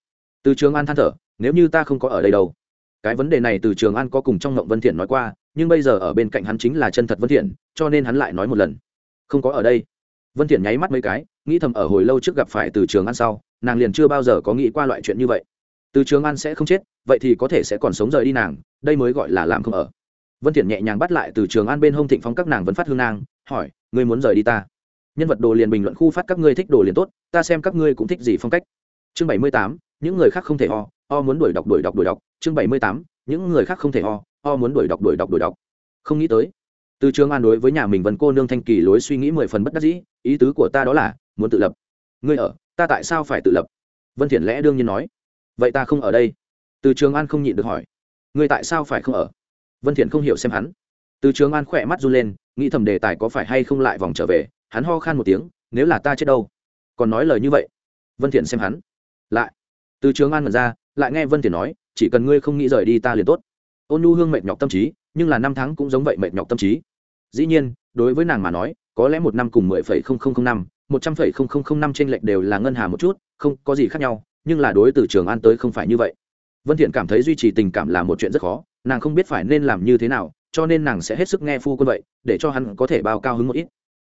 Từ trường an than thở, nếu như ta không có ở đây đâu. Cái vấn đề này từ trường an có cùng trong ngộng vân thiện nói qua, nhưng bây giờ ở bên cạnh hắn chính là chân thật vân thiện, cho nên hắn lại nói một lần. Không có ở đây. Vân thiện nháy mắt mấy cái nghĩ thầm ở hồi lâu trước gặp phải từ trường an sau nàng liền chưa bao giờ có nghĩ qua loại chuyện như vậy. Từ trường an sẽ không chết vậy thì có thể sẽ còn sống rời đi nàng đây mới gọi là làm không ở. Vân thiện nhẹ nhàng bắt lại từ trường an bên hông thịnh phóng các nàng vẫn phát hương nàng hỏi ngươi muốn rời đi ta? Nhân vật đồ liền bình luận khu phát các ngươi thích đồ liền tốt ta xem các ngươi cũng thích gì phong cách. Chương 78, những người khác không thể ho ho muốn đuổi đọc đuổi đọc đuổi đọc. Chương 78, những người khác không thể ho ho muốn đuổi đọc đuổi đọc đuổi đọc. Không nghĩ tới từ trường an đối với nhà mình vân cô nương thanh kỳ lối suy nghĩ mười phần bất đắc dĩ ý tứ của ta đó là muốn tự lập. Ngươi ở, ta tại sao phải tự lập? Vân thiện lẽ đương nhiên nói. Vậy ta không ở đây. Từ trường an không nhịn được hỏi. Ngươi tại sao phải không ở? Vân thiện không hiểu xem hắn. Từ trường an khỏe mắt run lên, nghĩ thầm đề tài có phải hay không lại vòng trở về, hắn ho khan một tiếng, nếu là ta chết đâu? Còn nói lời như vậy. Vân thiện xem hắn. Lại. Từ trường an mở ra, lại nghe vân thiện nói, chỉ cần ngươi không nghĩ rời đi ta liền tốt. Ôn nhu hương mệt nhọc tâm trí, nhưng là năm tháng cũng giống vậy mệt nhọc tâm trí. Dĩ nhiên, đối với nàng mà nói, có lẽ một năm cùng mười phẩy không không không năm một trăm phẩy không không không năm trên lệch đều là ngân hà một chút, không có gì khác nhau, nhưng là đối từ trường an tới không phải như vậy. Vân thiện cảm thấy duy trì tình cảm là một chuyện rất khó, nàng không biết phải nên làm như thế nào, cho nên nàng sẽ hết sức nghe phu quân vậy, để cho hắn có thể bao cao hứng một ít.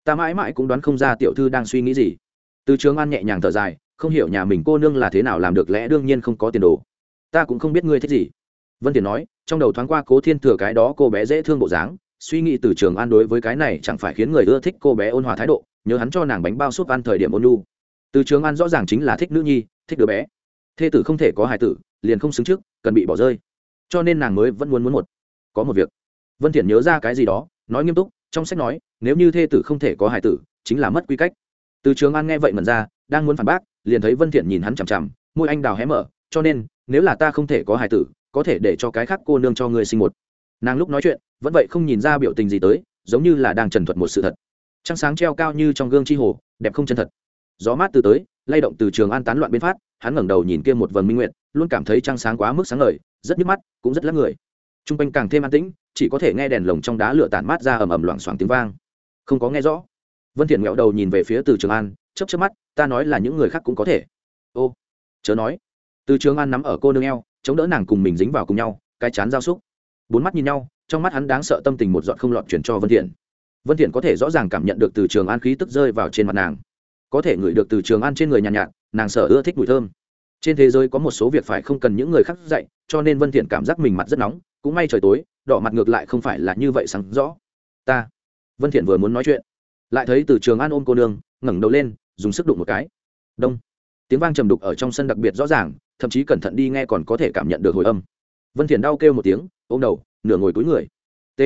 Ta mãi mãi cũng đoán không ra tiểu thư đang suy nghĩ gì. Từ trường an nhẹ nhàng thở dài, không hiểu nhà mình cô nương là thế nào làm được lẽ đương nhiên không có tiền đồ. Ta cũng không biết ngươi thích gì. Vân thiện nói, trong đầu thoáng qua cố thiên thừa cái đó cô bé dễ thương bộ dáng, suy nghĩ từ trường an đối với cái này chẳng phải khiến người ưa thích cô bé ôn hòa thái độ nhớ hắn cho nàng bánh bao súp ăn thời điểm ôn lu từ trường an rõ ràng chính là thích nữ nhi, thích đứa bé. Thê tử không thể có hài tử, liền không xứng trước, cần bị bỏ rơi. Cho nên nàng mới vẫn muốn muốn một. Có một việc. Vân thiện nhớ ra cái gì đó, nói nghiêm túc, trong sách nói, nếu như thê tử không thể có hài tử, chính là mất quy cách. Từ trường an nghe vậy mẩn ra, đang muốn phản bác, liền thấy vân thiện nhìn hắn chằm chằm, môi anh đào hé mở, cho nên, nếu là ta không thể có hài tử, có thể để cho cái khác cô nương cho ngươi sinh một. Nàng lúc nói chuyện, vẫn vậy không nhìn ra biểu tình gì tới, giống như là đang trần thuật một sự thật trăng sáng treo cao như trong gương chi hồ đẹp không chân thật. Gió mát từ tới lay động từ trường an tán loạn bên phát hắn ngẩng đầu nhìn kia một vầng minh nguyện, luôn cảm thấy trăng sáng quá mức sáng ngời rất nhức mắt cũng rất lắc người. T r u n g quanh càng thêm an tĩnh chỉ có thể nghe đèn lồng trong đá lửa tản mát ra ầm ầm loảng xoảng tiếng vang. Không có nghe rõ. Vân thiện nghẹo đầu nhìn về phía từ trường an chấp chấp mắt ta nói là những người khác cũng có thể. Ô chớ nói. Từ trường an nắm ở cô nương eo chống đỡ nàng cùng mình dính vào cùng nhau cái chán giao xúc. Bốn mắt nhìn nhau trong mắt hắn đáng sợ tâm tình một giọt không lọt chuyển cho vân thiện vân thiện có thể rõ ràng cảm nhận được từ trường an khí tức rơi vào trên mặt nàng. Có thể ngửi được từ trường an trên người nhàn nhạt, nhạt nàng sở ưa thích mùi thơm. Trên thế giới có một số việc phải không cần những người khác dạy cho nên vân thiện cảm giác mình mặt rất nóng cũng may trời tối đỏ mặt ngược lại không phải là như vậy sáng rõ. Ta. Vân thiện vừa muốn nói chuyện lại thấy từ trường an ôm cô nương ngẩng đầu lên dùng sức đụng một cái. Đông. Tiếng vang trầm đục ở trong sân đặc biệt rõ ràng thậm chí cẩn thận đi nghe còn có thể cảm nhận được hồi âm. Vân thiện đau kêu một tiếng ôm đầu nửa ngồi túi người. T.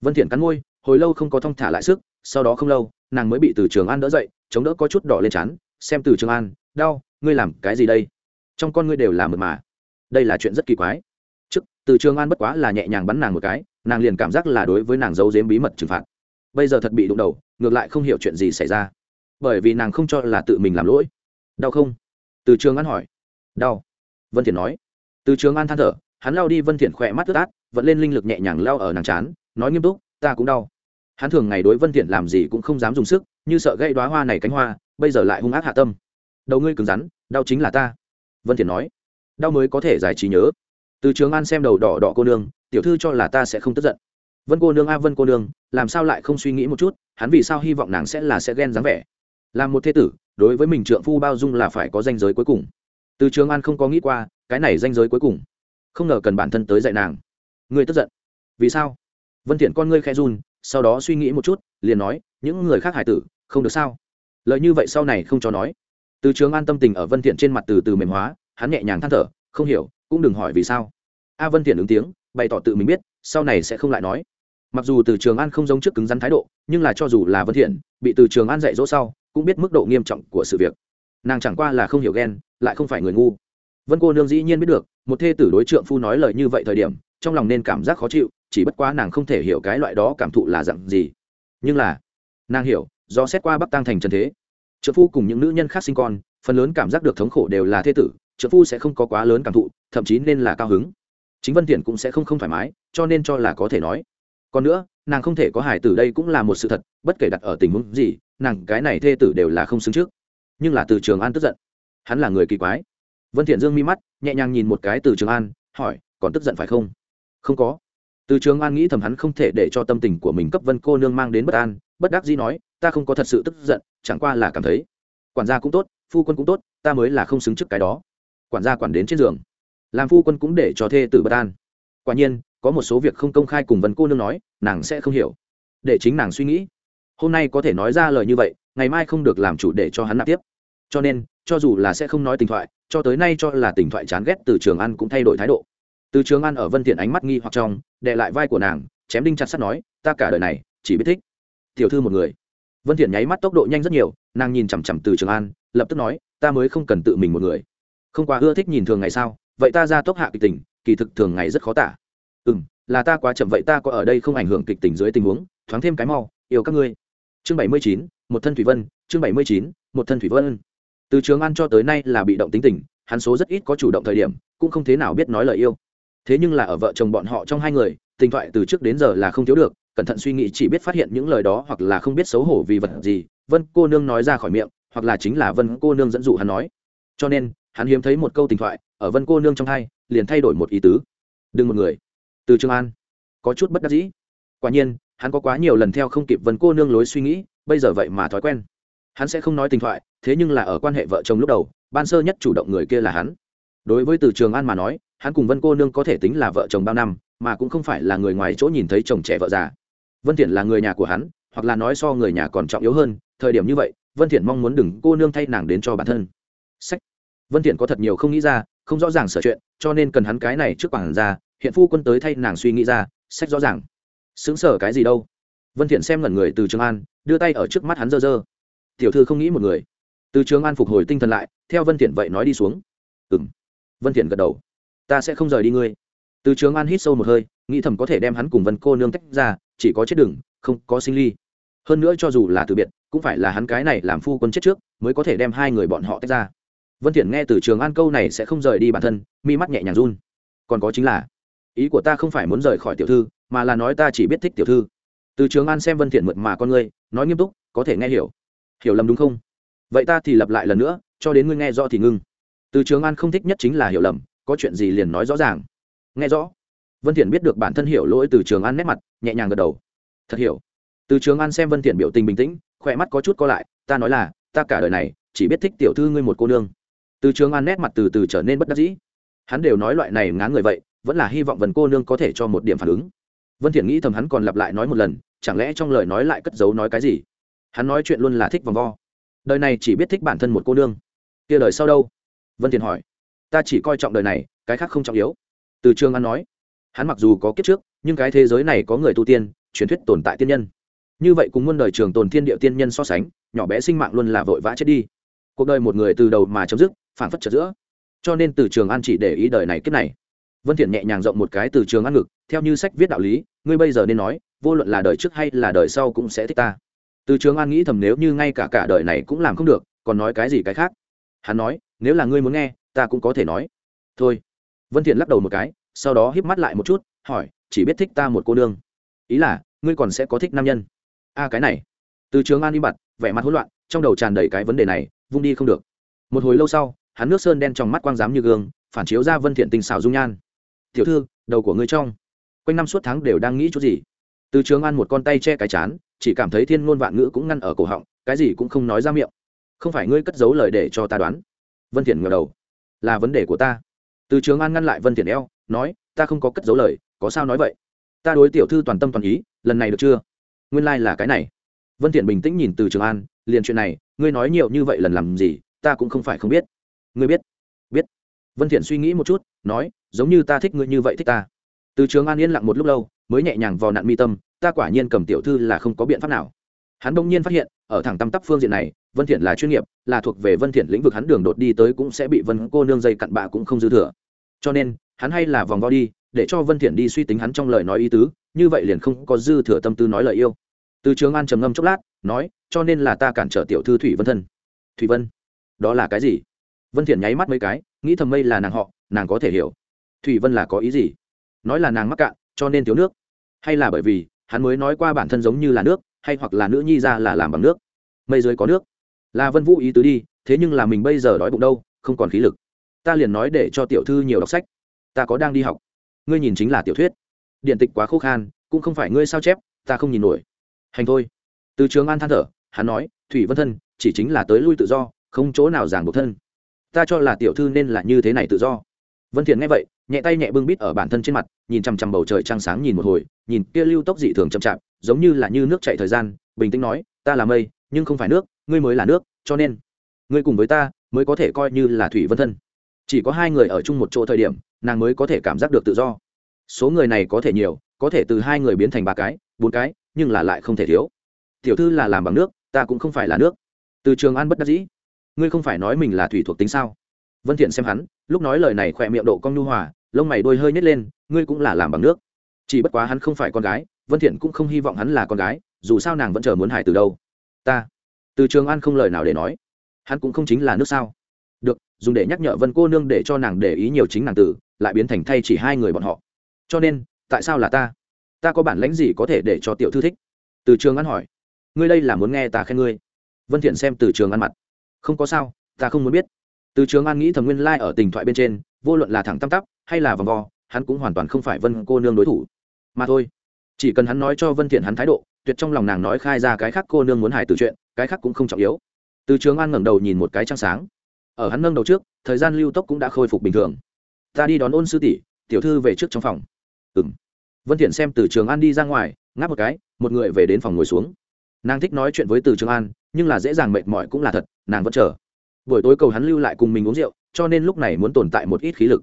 Vân thiện cắn môi hồi lâu không có thong thả lại sức, sau đó không lâu, nàng mới bị từ trường an đỡ dậy, chống đỡ có chút đỏ lên chán, xem từ trường an, đau, ngươi làm cái gì đây? Trong con ngươi đều là mượt mà. Đây là chuyện rất kỳ quái. Trước, từ trường an bất quá là nhẹ nhàng bắn nàng một cái, nàng liền cảm giác là đối với nàng giấu giếm bí mật trừng phạt. Bây giờ thật bị đụng đầu, ngược lại không hiểu chuyện gì xảy ra. Bởi vì nàng không cho là tự mình làm lỗi. Đau không? Từ trường an hỏi. Đau. Vân thiện nói. Từ trường an than thở, hắn lao đi vân thiện khỏe mắt ướt át, vẫn lên linh lực nhẹ nhàng lao ở nàng chán, nói nghiêm túc ta cũng đau. Hắn thường ngày đối vân thiện làm gì cũng không dám dùng sức, như sợ gây đóa hoa này cánh hoa, bây giờ lại hung ác hạ tâm. Đầu ngươi cứng rắn, đau chính là ta. Vân thiện nói. Đau mới có thể giải trí nhớ. Từ trường an xem đầu đỏ đỏ cô nương, tiểu thư cho là ta sẽ không tức giận. Vân cô nương a, vân cô nương, làm sao lại không suy nghĩ một chút, hắn vì sao hy vọng nàng sẽ là sẽ ghen dáng vẻ. Làm một thế tử, đối với mình trượng phu bao dung là phải có danh giới cuối cùng. Từ trường an không có nghĩ qua, cái này danh giới cuối cùng. Không ngờ cần bản thân tới dạy nàng. Ngươi tức giận. Vì sao? Vân thiện con ngươi khẽ run, sau đó suy nghĩ một chút, liền nói, những người khác hải tử, không được sao? Lời như vậy sau này không cho nói. Từ trường an tâm tình ở vân thiện trên mặt từ từ mềm hóa, hắn nhẹ nhàng than thở, không hiểu, cũng đừng hỏi vì sao. A vân thiện ứng tiếng, bày tỏ tự mình biết, sau này sẽ không lại nói. Mặc dù từ trường an không giống trước cứng rắn thái độ, nhưng là cho dù là vân thiện, bị từ trường an dạy dỗ sau, cũng biết mức độ nghiêm trọng của sự việc. Nàng chẳng qua là không hiểu ghen, lại không phải người ngu. Vân cô nương dĩ nhiên biết được, một thê tử đối trượng phu nói lời như vậy thời điểm, trong lòng nên cảm giác khó chịu chỉ bất quá nàng không thể hiểu cái loại đó cảm thụ là dặn gì. Nhưng là, nàng hiểu, do xét qua bắc tăng thành trần thế. Trợ phu cùng những nữ nhân khác sinh con, phần lớn cảm giác được thống khổ đều là thê tử trợ phu sẽ không có quá lớn cảm thụ, thậm chí nên là cao hứng. Chính vân thiện cũng sẽ không không thoải mái, cho nên cho là có thể nói. Còn nữa, nàng không thể có hài tử đây cũng là một sự thật, bất kể đặt ở tình huống gì, nàng cái này thê tử đều là không xứng trước. Nhưng là từ trường an tức giận. Hắn là người kỳ quái. Vân thiện dương mi mắt, nhẹ nhàng nhìn một cái từ trường an, hỏi, còn tức giận phải không? Không có từ trường an nghĩ thầm hắn không thể để cho tâm tình của mình cấp vân cô nương mang đến bất an, bất đắc dĩ nói, ta không có thật sự tức giận, chẳng qua là cảm thấy quản gia cũng tốt, phu quân cũng tốt, ta mới là không xứng trước cái đó. Quản gia quản đến trên giường. Làm phu quân cũng để cho thê tử bất an. Quả nhiên, có một số việc không công khai cùng vân cô nương nói, nàng sẽ không hiểu. Để chính nàng suy nghĩ. Hôm nay có thể nói ra lời như vậy, ngày mai không được làm chủ để cho hắn nạp tiếp. Cho nên, cho dù là sẽ không nói tình thoại, cho tới nay cho là tình thoại chán ghét từ trường ăn cũng thay đổi thái độ từ trường An ở vân thiện ánh mắt nghi hoặc trong đệ lại vai của nàng chém đinh chặt sắt nói ta cả đời này chỉ biết thích tiểu thư một người. Vân thiện nháy mắt tốc độ nhanh rất nhiều nàng nhìn chằm chằm từ trường an lập tức nói ta mới không cần tự mình một người. Không quá ưa thích nhìn thường ngày sao? Vậy ta ra tốc hạ kịch tình kỳ thực thường ngày rất khó tả. Ừm, là ta quá chậm vậy ta có ở đây không ảnh hưởng kịch tình dưới tình huống thoáng thêm cái mau yêu các ngươi. Chương bảy mươi chín một thân thủy vân chương bảy mươi chín một thân thủy vân. Từ trường an cho tới nay là bị động tính tình hắn số rất ít có chủ động thời điểm cũng không thế nào biết nói lời yêu thế nhưng là ở vợ chồng bọn họ trong hai người, tình thoại từ trước đến giờ là không thiếu được, cẩn thận suy nghĩ chỉ biết phát hiện những lời đó hoặc là không biết xấu hổ vì vật gì, vân cô nương nói ra khỏi miệng, hoặc là chính là vân cô nương dẫn dụ hắn nói. Cho nên, hắn hiếm thấy một câu tình thoại, ở vân cô nương trong hai, liền thay đổi một ý tứ. Đừng một người. Từ trường an. Có chút bất đắc dĩ. Quả nhiên, hắn có quá nhiều lần theo không kịp vân cô nương lối suy nghĩ, bây giờ vậy mà thói quen. Hắn sẽ không nói tình thoại, thế nhưng là ở quan hệ vợ chồng lúc đầu, ban sơ nhất chủ động người kia là hắn đối với từ trường an mà nói, hắn cùng vân cô nương có thể tính là vợ chồng bao năm, mà cũng không phải là người ngoài chỗ nhìn thấy chồng trẻ vợ già. Vân thiện là người nhà của hắn, hoặc là nói so người nhà còn trọng yếu hơn, thời điểm như vậy, vân thiện mong muốn đừng cô nương thay nàng đến cho bản thân. Sách. Vân thiện có thật nhiều không nghĩ ra, không rõ ràng sở chuyện, cho nên cần hắn cái này trước bảng ra, hiện phu quân tới thay nàng suy nghĩ ra, sách rõ ràng. Xứng sở cái gì đâu? Vân thiện xem ngẩn người từ trường an, đưa tay ở trước mắt hắn dơ dơ. Tiểu thư không nghĩ một người. Từ trường an phục hồi tinh thần lại, theo vân thiện vậy nói đi xuống. Ừm vân thiện gật đầu. Ta sẽ không rời đi ngươi. Từ trường an hít sâu một hơi, nghĩ thầm có thể đem hắn cùng vân cô nương tách ra, chỉ có chết đừng, không có sinh ly. Hơn nữa cho dù là từ biệt, cũng phải là hắn cái này làm phu quân chết trước, mới có thể đem hai người bọn họ tách ra. Vân thiện nghe từ trường an câu này sẽ không rời đi bản thân, mi mắt nhẹ nhàng run. Còn có chính là, ý của ta không phải muốn rời khỏi tiểu thư, mà là nói ta chỉ biết thích tiểu thư. Từ trường an xem vân thiện mượt mà con ngươi, nói nghiêm túc, có thể nghe hiểu. Hiểu lầm đúng không? Vậy ta thì lặp lại lần nữa, cho đến ngươi nghe rõ thì ngưng từ trường an không thích nhất chính là hiểu lầm, có chuyện gì liền nói rõ ràng. Nghe rõ. Vân thiện biết được bản thân hiểu lỗi từ trường an nét mặt, nhẹ nhàng gật đầu. Thật hiểu. Từ trường an xem vân thiện biểu tình bình tĩnh, khỏe mắt có chút co lại, ta nói là, ta cả đời này chỉ biết thích tiểu thư ngươi một cô nương. Từ trường an nét mặt từ từ trở nên bất đắc dĩ. Hắn đều nói loại này ngán người vậy, vẫn là hy vọng vân cô nương có thể cho một điểm phản ứng. Vân thiện nghĩ thầm hắn còn lặp lại nói một lần, chẳng lẽ trong lời nói lại cất giấu nói cái gì? Hắn nói chuyện luôn là thích vòng vo. Đời này chỉ biết thích bản thân một cô nương. Kia lời sau đâu? Vân thiền hỏi. Ta chỉ coi trọng đời này, cái khác không trọng yếu. Từ trường an nói. Hắn mặc dù có kiếp trước, nhưng cái thế giới này có người tu tiên, truyền thuyết tồn tại tiên nhân. Như vậy cùng muôn đời trường tồn thiên địa tiên nhân so sánh, nhỏ bé sinh mạng luôn là vội vã chết đi. Cuộc đời một người từ đầu mà chấm dứt phản phất trở giữa. Cho nên từ trường an chỉ để ý đời này kiếp này. Vân thiện nhẹ nhàng rộng một cái từ trường an ngực, theo như sách viết đạo lý, ngươi bây giờ nên nói, vô luận là đời trước hay là đời sau cũng sẽ thích ta. Từ trường an nghĩ thầm nếu như ngay cả cả đời này cũng làm không được, còn nói cái gì cái khác? Hắn nói nếu là ngươi muốn nghe, ta cũng có thể nói. Thôi. Vân thiện lắc đầu một cái, sau đó híp mắt lại một chút, hỏi, chỉ biết thích ta một cô nương. Ý là, ngươi còn sẽ có thích nam nhân. A, cái này. Từ trường an đi mặt vẻ mặt hỗn loạn, trong đầu tràn đầy cái vấn đề này, vung đi không được. Một hồi lâu sau, hắn nước sơn đen trong mắt quang giám như gương, phản chiếu ra vân thiện tình xảo dung nhan. Tiểu thư, đầu của ngươi trong, quanh năm suốt tháng đều đang nghĩ chút gì? Từ trường an một con tay che cái chán, chỉ cảm thấy thiên ngôn vạn ngữ cũng ngăn ở cổ họng, cái gì cũng không nói ra miệng. Không phải ngươi cất giấu lời để cho ta đoán vân thiện ngửa đầu. Là vấn đề của ta. Từ trường an ngăn lại vân thiện eo, nói, ta không có cất giấu lời, có sao nói vậy? Ta đối tiểu thư toàn tâm toàn ý, lần này được chưa? Nguyên lai like là cái này. Vân thiện bình tĩnh nhìn từ trường an, liền chuyện này, ngươi nói nhiều như vậy lần làm gì, ta cũng không phải không biết. Ngươi biết biết. Vân thiện suy nghĩ một chút, nói, giống như ta thích ngươi như vậy thích ta. Từ trường an yên lặng một lúc lâu, mới nhẹ nhàng vào nặn mi tâm, ta quả nhiên cầm tiểu thư là không có biện pháp nào hắn bỗng nhiên phát hiện, ở thẳng tâm tắp phương diện này, vân thiện là chuyên nghiệp, là thuộc về vân thiện lĩnh vực hắn đường đột đi tới cũng sẽ bị vân cô nương dây cặn bạ cũng không dư thừa. Cho nên, hắn hay là vòng vo đi, để cho vân thiện đi suy tính hắn trong lời nói ý tứ, như vậy liền không có dư thừa tâm tư nói lời yêu. Từ trường an trầm ngâm chốc lát, nói, cho nên là ta cản trở tiểu thư thủy vân thân. Thủy vân? Đó là cái gì? Vân thiện nháy mắt mấy cái, nghĩ thầm mây là nàng họ, nàng có thể hiểu. Thủy vân là có ý gì? Nói là nàng mắc cạn, cho nên thiếu nước. Hay là bởi vì, hắn mới nói qua bản thân giống như là nước hay hoặc là nữ nhi ra là làm bằng nước. Mây dưới có nước. Là vân vũ ý tứ đi, thế nhưng là mình bây giờ đói bụng đâu, không còn khí lực. Ta liền nói để cho tiểu thư nhiều đọc sách. Ta có đang đi học. Ngươi nhìn chính là tiểu thuyết. Điện tịch quá khô khan, cũng không phải ngươi sao chép, ta không nhìn nổi. Hành thôi. Từ trường an than thở, hắn nói, thủy vân thân, chỉ chính là tới lui tự do, không chỗ nào giảng buộc thân. Ta cho là tiểu thư nên là như thế này tự do. Vân thiện nghe vậy, nhẹ tay nhẹ bưng bít ở bản thân trên mặt, nhìn chằm chằm bầu trời trăng sáng nhìn một hồi, nhìn kia lưu tốc dị thường chậm chạp giống như là như nước chảy thời gian, bình tĩnh nói, ta là mây, nhưng không phải nước, ngươi mới là nước, cho nên ngươi cùng với ta mới có thể coi như là thủy vân thân. Chỉ có hai người ở chung một chỗ thời điểm, nàng mới có thể cảm giác được tự do. Số người này có thể nhiều, có thể từ hai người biến thành ba cái, bốn cái, nhưng là lại không thể thiếu. Tiểu thư là làm bằng nước, ta cũng không phải là nước. Từ trường an bất đắc dĩ. Ngươi không phải nói mình là thủy thuộc tính sao? Vân thiện xem hắn, lúc nói lời này khỏe miệng độ cong nhu hòa, lông mày đôi hơi nhếch lên, ngươi cũng là làm bằng nước. Chỉ bất quá hắn không phải con gái vân thiện cũng không hy vọng hắn là con gái, dù sao nàng vẫn chờ muốn hải từ đâu. Ta. Từ trường an không lời nào để nói. Hắn cũng không chính là nước sao. Được, dùng để nhắc nhở vân cô nương để cho nàng để ý nhiều chính nàng tử, lại biến thành thay chỉ hai người bọn họ. Cho nên, tại sao là ta? Ta có bản lãnh gì có thể để cho tiểu thư thích? Từ trường an hỏi. Ngươi đây là muốn nghe ta khen ngươi. Vân thiện xem từ trường an mặt. Không có sao, ta không muốn biết. Từ trường an nghĩ thầm nguyên lai ở tình thoại bên trên, vô luận là thẳng tăm tắp hay là vòng vo, hắn cũng hoàn toàn không phải vân cô nương đối thủ. Mà thôi chỉ cần hắn nói cho vân thiện hắn thái độ, tuyệt trong lòng nàng nói khai ra cái khác cô nương muốn hài từ chuyện, cái khác cũng không trọng yếu. Từ trường an ngẩng đầu nhìn một cái trăng sáng. Ở hắn nâng đầu trước, thời gian lưu tốc cũng đã khôi phục bình thường. Ta đi đón ôn sư tỷ, tiểu thư về trước trong phòng. Ừm. Vân thiện xem từ trường an đi ra ngoài, ngáp một cái, một người về đến phòng ngồi xuống. Nàng thích nói chuyện với từ trường an, nhưng là dễ dàng mệt mỏi cũng là thật, nàng vẫn chờ. Buổi tối cầu hắn lưu lại cùng mình uống rượu, cho nên lúc này muốn tồn tại một ít khí lực.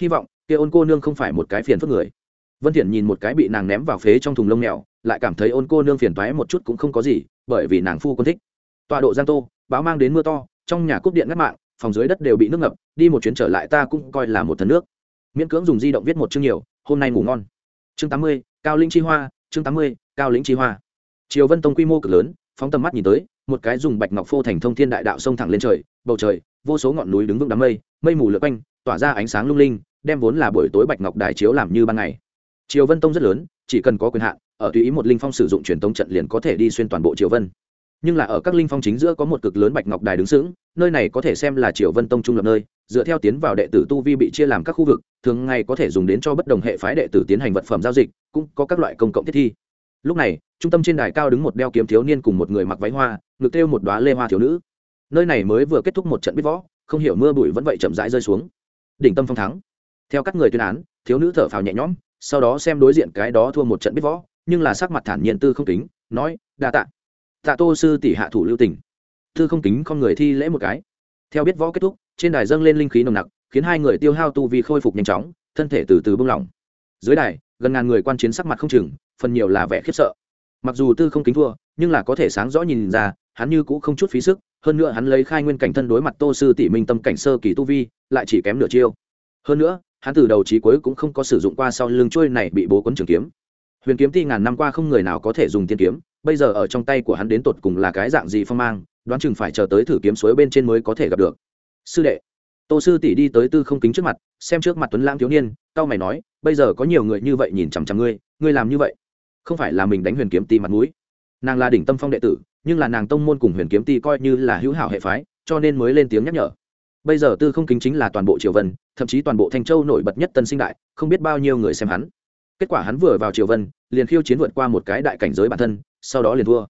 Hy vọng kia ôn cô nương không phải một cái phiền phức người vân thiện nhìn một cái bị nàng ném vào phế trong thùng lông mèo lại cảm thấy ôn cô nương phiền toái một chút cũng không có gì bởi vì nàng phu quân thích. Tọa độ giang tô báo mang đến mưa to trong nhà cúp điện ngắt mạng phòng dưới đất đều bị nước ngập đi một chuyến trở lại ta cũng coi là một thần nước. Miễn cưỡng dùng di động viết một chương nhiều hôm nay ngủ ngon. Chương 80, cao linh chi hoa chương 80, cao lĩnh chi hoa. Triều vân tông quy mô cực lớn phóng tầm mắt nhìn tới một cái dùng bạch ngọc phô thành thông thiên đại đạo sông thẳng lên trời bầu trời vô số ngọn núi đứng vững đám mây mây mù lượt quanh tỏa ra ánh sáng lung linh đem vốn là buổi tối bạch ngọc đài chiếu làm như ban ngày triều vân tông rất lớn, chỉ cần có quyền hạn, ở tùy ý một linh phong sử dụng truyền tống trận liền có thể đi xuyên toàn bộ triều vân. Nhưng là ở các linh phong chính giữa có một cực lớn bạch ngọc đài đứng sững, nơi này có thể xem là triều vân tông trung lập nơi, dựa theo tiến vào đệ tử tu vi bị chia làm các khu vực, thường ngày có thể dùng đến cho bất đồng hệ phái đệ tử tiến hành vật phẩm giao dịch, cũng có các loại công cộng thiết thi. Lúc này, trung tâm trên đài cao đứng một đeo kiếm thiếu niên cùng một người mặc váy hoa, ngực treo một đoá lê hoa thiếu nữ. Nơi này mới vừa kết thúc một trận biết võ, không hiểu mưa bụi vẫn vậy chậm rãi rơi xuống. Đỉnh tâm phong thắng. Theo các người tuyên án, thiếu nữ thở phào nhẹ nhõm sau đó xem đối diện cái đó thua một trận biết võ, nhưng là sắc mặt thản nhiên tư không kính, nói, đa tạ. Tạ tô sư tỷ hạ thủ lưu tình. Tư không kính con người thi lễ một cái. Theo biết võ kết thúc, trên đài dâng lên linh khí nồng nặc, khiến hai người tiêu hao tu vì khôi phục nhanh chóng, thân thể từ từ bung lỏng. Dưới đài, gần ngàn người quan chiến sắc mặt không chừng, phần nhiều là vẻ khiếp sợ. Mặc dù tư không kính thua, nhưng là có thể sáng rõ nhìn ra, hắn như cũ không chút phí sức, hơn nữa hắn lấy khai nguyên cảnh thân đối mặt tô sư tỷ minh tâm cảnh sơ kỳ tu vi, lại chỉ kém nửa chiêu. Hơn nữa hắn từ đầu chí cuối cũng không có sử dụng qua sau lưng trôi này bị bố quấn trường kiếm. Huyền kiếm ti ngàn năm qua không người nào có thể dùng tiên kiếm, bây giờ ở trong tay của hắn đến tột cùng là cái dạng gì phong mang, đoán chừng phải chờ tới thử kiếm suối bên trên mới có thể gặp được. Sư đệ, tô sư tỷ đi tới tư không kính trước mặt, xem trước mặt tuấn lãng thiếu niên tao mày nói, bây giờ có nhiều người như vậy nhìn chằm chằm ngươi ngươi làm như vậy, không phải là mình đánh huyền kiếm ti mặt mũi. Nàng là đỉnh tâm phong đệ tử, nhưng là nàng tông môn cùng huyền kiếm ti coi như là hữu hảo hệ phái, cho nên mới lên tiếng nhắc nhở bây giờ tư không kính chính là toàn bộ triều vân, thậm chí toàn bộ thanh châu nổi bật nhất tân sinh đại, không biết bao nhiêu người xem hắn. Kết quả hắn vừa vào triều vân, liền khiêu chiến vượt qua một cái đại cảnh giới bản thân, sau đó liền thua.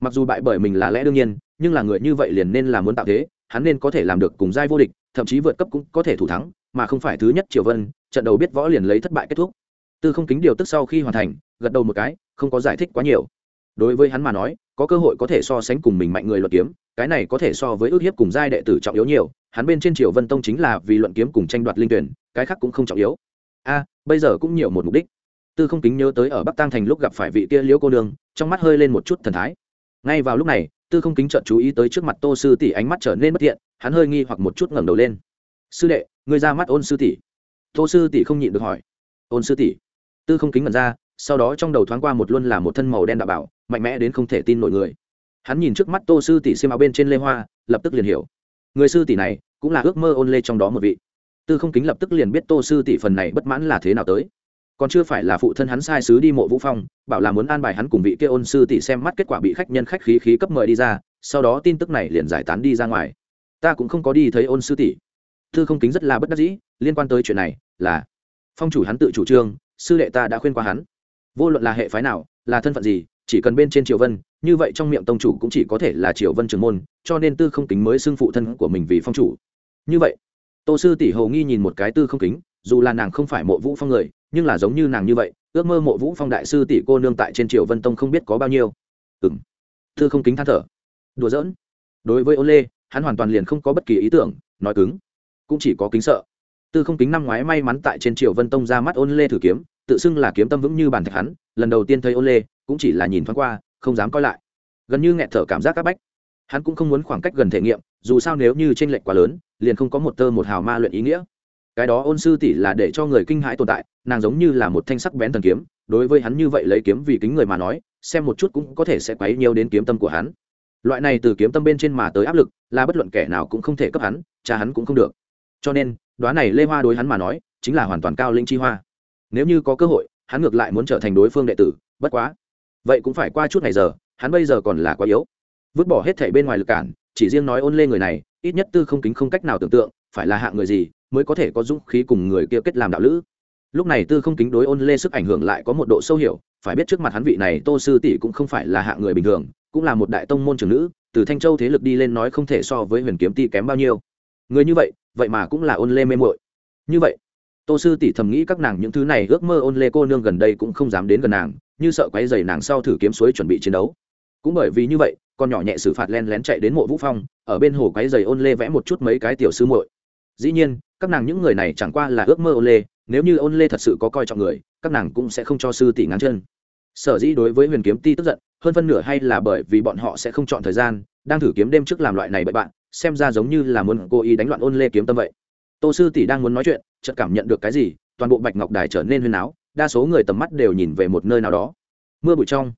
Mặc dù bại bởi mình là lẽ đương nhiên, nhưng là người như vậy liền nên là muốn tạo thế, hắn nên có thể làm được cùng giai vô địch, thậm chí vượt cấp cũng có thể thủ thắng, mà không phải thứ nhất triều vân, trận đầu biết võ liền lấy thất bại kết thúc. Tư không kính điều tức sau khi hoàn thành, gật đầu một cái, không có giải thích quá nhiều. Đối với hắn mà nói có cơ hội có thể so sánh cùng mình mạnh người luận kiếm, cái này có thể so với ước hiếp cùng giai đệ tử trọng yếu nhiều, hắn bên trên triều vân tông chính là vì luận kiếm cùng tranh đoạt linh tuyển, cái khác cũng không trọng yếu. A, bây giờ cũng nhiều một mục đích. Tư không kính nhớ tới ở bắc tăng thành lúc gặp phải vị kia liễu cô nương, trong mắt hơi lên một chút thần thái. Ngay vào lúc này, tư không kính chợt chú ý tới trước mặt tô sư tỷ ánh mắt trở nên bất thiện, hắn hơi nghi hoặc một chút ngẩng đầu lên. Sư đệ người ra mắt ôn sư tỷ. Tô sư tỷ không nhịn được hỏi. Ôn sư tỷ? Tư không kính mật ra sau đó trong đầu thoáng qua một luôn là một thân màu đen đạo bảo, mạnh mẽ đến không thể tin nổi người. Hắn nhìn trước mắt tô sư tỷ xiêm áo bên trên lê hoa, lập tức liền hiểu. Người sư tỷ này cũng là ước mơ ôn lê trong đó một vị. Tư không kính lập tức liền biết tô sư tỷ phần này bất mãn là thế nào tới. Còn chưa phải là phụ thân hắn sai sứ đi mộ vũ phong, bảo là muốn an bài hắn cùng vị kia ôn sư tỷ xem mắt kết quả bị khách nhân khách khí khí cấp mời đi ra, sau đó tin tức này liền giải tán đi ra ngoài. Ta cũng không có đi thấy ôn sư tỷ. Tư không kính rất là bất đắc dĩ, liên quan tới chuyện này là, phong chủ hắn tự chủ trương, sư đệ ta đã khuyên qua hắn vô luận là hệ phái nào, là thân phận gì, chỉ cần bên trên triều vân, như vậy trong miệng tông chủ cũng chỉ có thể là triều vân trường môn, cho nên tư không kính mới xưng phụ thân của mình vì phong chủ. Như vậy, tô sư tỷ hầu nghi nhìn một cái tư không kính, dù là nàng không phải mộ vũ phong người, nhưng là giống như nàng như vậy, ước mơ mộ vũ phong đại sư tỷ cô nương tại trên triều vân tông không biết có bao nhiêu. Ừng tư không kính than thở. Đùa giỡn. Đối với ôn lê, hắn hoàn toàn liền không có bất kỳ ý tưởng, nói cứng. Cũng chỉ có kính sợ. Tư không kính năm ngoái may mắn tại trên triều vân tông ra mắt ôn lê thử kiếm tự xưng là kiếm tâm vững như bàn thạch hắn, lần đầu tiên thấy ôn lê, cũng chỉ là nhìn thoáng qua, không dám coi lại. Gần như nghẹt thở cảm giác các bách. Hắn cũng không muốn khoảng cách gần thể nghiệm, dù sao nếu như tranh lệch quá lớn, liền không có một tơ một hào ma luyện ý nghĩa. Cái đó ôn sư tỷ là để cho người kinh hãi tồn tại, nàng giống như là một thanh sắc bén thần kiếm, đối với hắn như vậy lấy kiếm vì kính người mà nói, xem một chút cũng có thể sẽ quấy nhiều đến kiếm tâm của hắn. Loại này từ kiếm tâm bên trên mà tới áp lực, là bất luận kẻ nào cũng không thể cấp hắn, cha hắn cũng không được. Cho nên, đoán này lê hoa đối hắn mà nói, chính là hoàn toàn cao linh chi hoa nếu như có cơ hội, hắn ngược lại muốn trở thành đối phương đệ tử, bất quá. Vậy cũng phải qua chút ngày giờ, hắn bây giờ còn là quá yếu. Vứt bỏ hết thảy bên ngoài lực cản, chỉ riêng nói ôn lê người này, ít nhất tư không kính không cách nào tưởng tượng, phải là hạng người gì mới có thể có dũng khí cùng người kia kết làm đạo lữ. Lúc này tư không kính đối ôn lê sức ảnh hưởng lại có một độ sâu hiểu, phải biết trước mặt hắn vị này tô sư tỷ cũng không phải là hạng người bình thường, cũng là một đại tông môn trưởng nữ, từ thanh châu thế lực đi lên nói không thể so với huyền kiếm ti kém bao nhiêu. Người như vậy vậy mà cũng là ôn lê mê mội như vậy tô sư tỷ thầm nghĩ các nàng những thứ này ước mơ ôn lê cô nương gần đây cũng không dám đến gần nàng, như sợ quấy dày nàng sau thử kiếm suối chuẩn bị chiến đấu. Cũng bởi vì như vậy, con nhỏ nhẹ xử phạt len lén chạy đến mộ vũ phong, ở bên hồ quấy dày ôn lê vẽ một chút mấy cái tiểu sư muội. Dĩ nhiên, các nàng những người này chẳng qua là ước mơ ôn lê, nếu như ôn lê thật sự có coi trọng người, các nàng cũng sẽ không cho sư tỷ ngắn chân. Sở dĩ đối với huyền kiếm ti tức giận, hơn phân nửa hay là bởi vì bọn họ sẽ không chọn thời gian, đang thử kiếm đêm trước làm loại này bậy bạn, xem ra giống như là muốn cố ý đánh loạn ôn lê kiếm tâm vậy tô sư tỷ đang muốn nói chuyện, chợt cảm nhận được cái gì, toàn bộ bạch ngọc đài trở nên huyên áo đa số người tầm mắt đều nhìn về một nơi nào đó. Mưa bụi trong,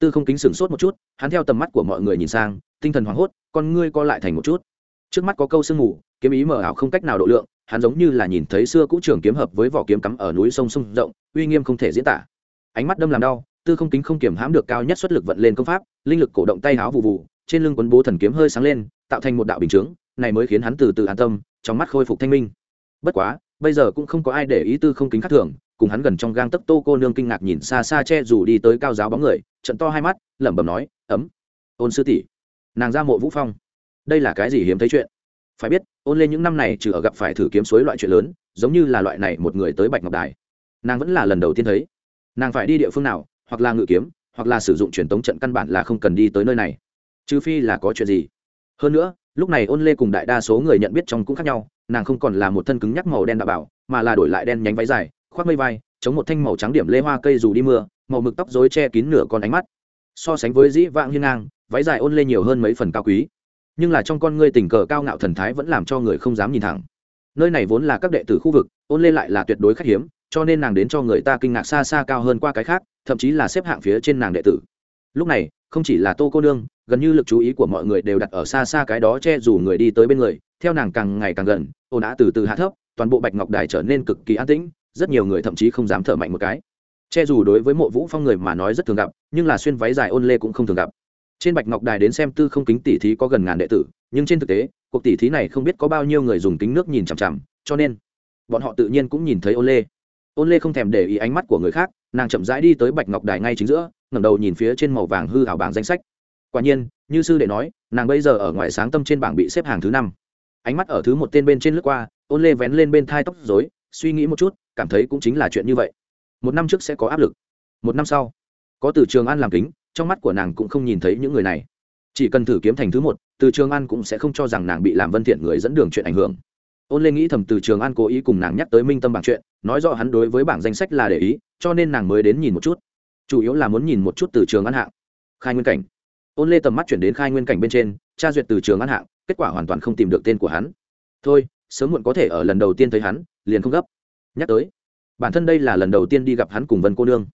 tư không kính sửng sốt một chút, hắn theo tầm mắt của mọi người nhìn sang, tinh thần hoảng hốt, con ngươi co lại thành một chút. Trước mắt có câu sương mù, kiếm ý mở ảo không cách nào độ lượng, hắn giống như là nhìn thấy xưa cũ trường kiếm hợp với vỏ kiếm cắm ở núi sông sông rộng, uy nghiêm không thể diễn tả. Ánh mắt đâm làm đau, tư không kính không kiểm hãm được cao nhất xuất lực vận lên công pháp, linh lực cổ động tay háo vụ vụ trên lưng quấn bố thần kiếm hơi sáng lên, tạo thành một đạo bình chướng, này mới khiến hắn từ từ an tâm trong mắt khôi phục thanh minh. Bất quá, bây giờ cũng không có ai để ý tư không kính khắc thường, cùng hắn gần trong gang tấc tô cô nương kinh ngạc nhìn xa xa che dù đi tới cao giáo bóng người, trận to hai mắt, lẩm bẩm nói, ấm, ôn sư tỷ. Nàng ra mộ vũ phong. Đây là cái gì hiếm thấy chuyện? Phải biết, ôn lên những năm này trừ ở gặp phải thử kiếm suối loại chuyện lớn, giống như là loại này một người tới bạch ngọc đài. Nàng vẫn là lần đầu tiên thấy. Nàng phải đi địa phương nào, hoặc là ngự kiếm, hoặc là sử dụng truyền tống trận căn bản là không cần đi tới nơi này. Trừ phi là có chuyện gì. Hơn nữa lúc này ôn lê cùng đại đa số người nhận biết trong cũng khác nhau, nàng không còn là một thân cứng nhắc màu đen đạo bảo, mà là đổi lại đen nhánh váy dài, khoác mây vai, chống một thanh màu trắng điểm lê hoa cây dù đi mưa, màu mực tóc dối che kín nửa con ánh mắt. So sánh với dĩ vãng hiên ngang, váy dài ôn lê nhiều hơn mấy phần cao quý. Nhưng là trong con ngươi tình cờ cao ngạo thần thái vẫn làm cho người không dám nhìn thẳng. Nơi này vốn là các đệ tử khu vực, ôn lê lại là tuyệt đối khách hiếm, cho nên nàng đến cho người ta kinh ngạc xa xa cao hơn qua cái khác, thậm chí là xếp hạng phía trên nàng đệ tử. Lúc này không chỉ là tô cô nương, gần như lực chú ý của mọi người đều đặt ở xa xa cái đó che dù người đi tới bên người, theo nàng càng ngày càng gần, ồn ã từ từ hạ thấp, toàn bộ bạch ngọc đài trở nên cực kỳ an tĩnh, rất nhiều người thậm chí không dám thở mạnh một cái. Che dù đối với mộ vũ phong người mà nói rất thường gặp, nhưng là xuyên váy dài ôn lê cũng không thường gặp. Trên bạch ngọc đài đến xem tư không kính tỷ thí có gần ngàn đệ tử, nhưng trên thực tế, cuộc tỷ thí này không biết có bao nhiêu người dùng kính nước nhìn chằm chằm, cho nên, bọn họ tự nhiên cũng nhìn thấy ôn lê. Ôn lê không thèm để ý ánh mắt của người khác, nàng chậm rãi đi tới bạch ngọc đài ngay chính giữa ngẩng đầu nhìn phía trên màu vàng hư hảo bảng danh sách. Quả nhiên, như sư đệ nói, nàng bây giờ ở ngoài sáng tâm trên bảng bị xếp hàng thứ năm. Ánh mắt ở thứ một tên bên trên lướt qua, ôn lê vén lên bên thai tóc dối suy nghĩ một chút, cảm thấy cũng chính là chuyện như vậy. Một năm trước sẽ có áp lực. Một năm sau, có từ trường an làm kính, trong mắt của nàng cũng không nhìn thấy những người này. Chỉ cần thử kiếm thành thứ một, từ trường an cũng sẽ không cho rằng nàng bị làm vân thiện người dẫn đường chuyện ảnh hưởng. Ôn lê nghĩ thầm từ trường an cố ý cùng nàng nhắc tới minh tâm bảng chuyện, nói rõ hắn đối với bảng danh sách là để ý, cho nên nàng mới đến nhìn một chút chủ yếu là muốn nhìn một chút từ trường ăn hạng. Khai nguyên cảnh. Ôn lê tầm mắt chuyển đến khai nguyên cảnh bên trên, tra duyệt từ trường ăn hạng, kết quả hoàn toàn không tìm được tên của hắn. Thôi, sớm muộn có thể ở lần đầu tiên thấy hắn, liền không gấp. Nhắc tới, bản thân đây là lần đầu tiên đi gặp hắn cùng vân cô nương.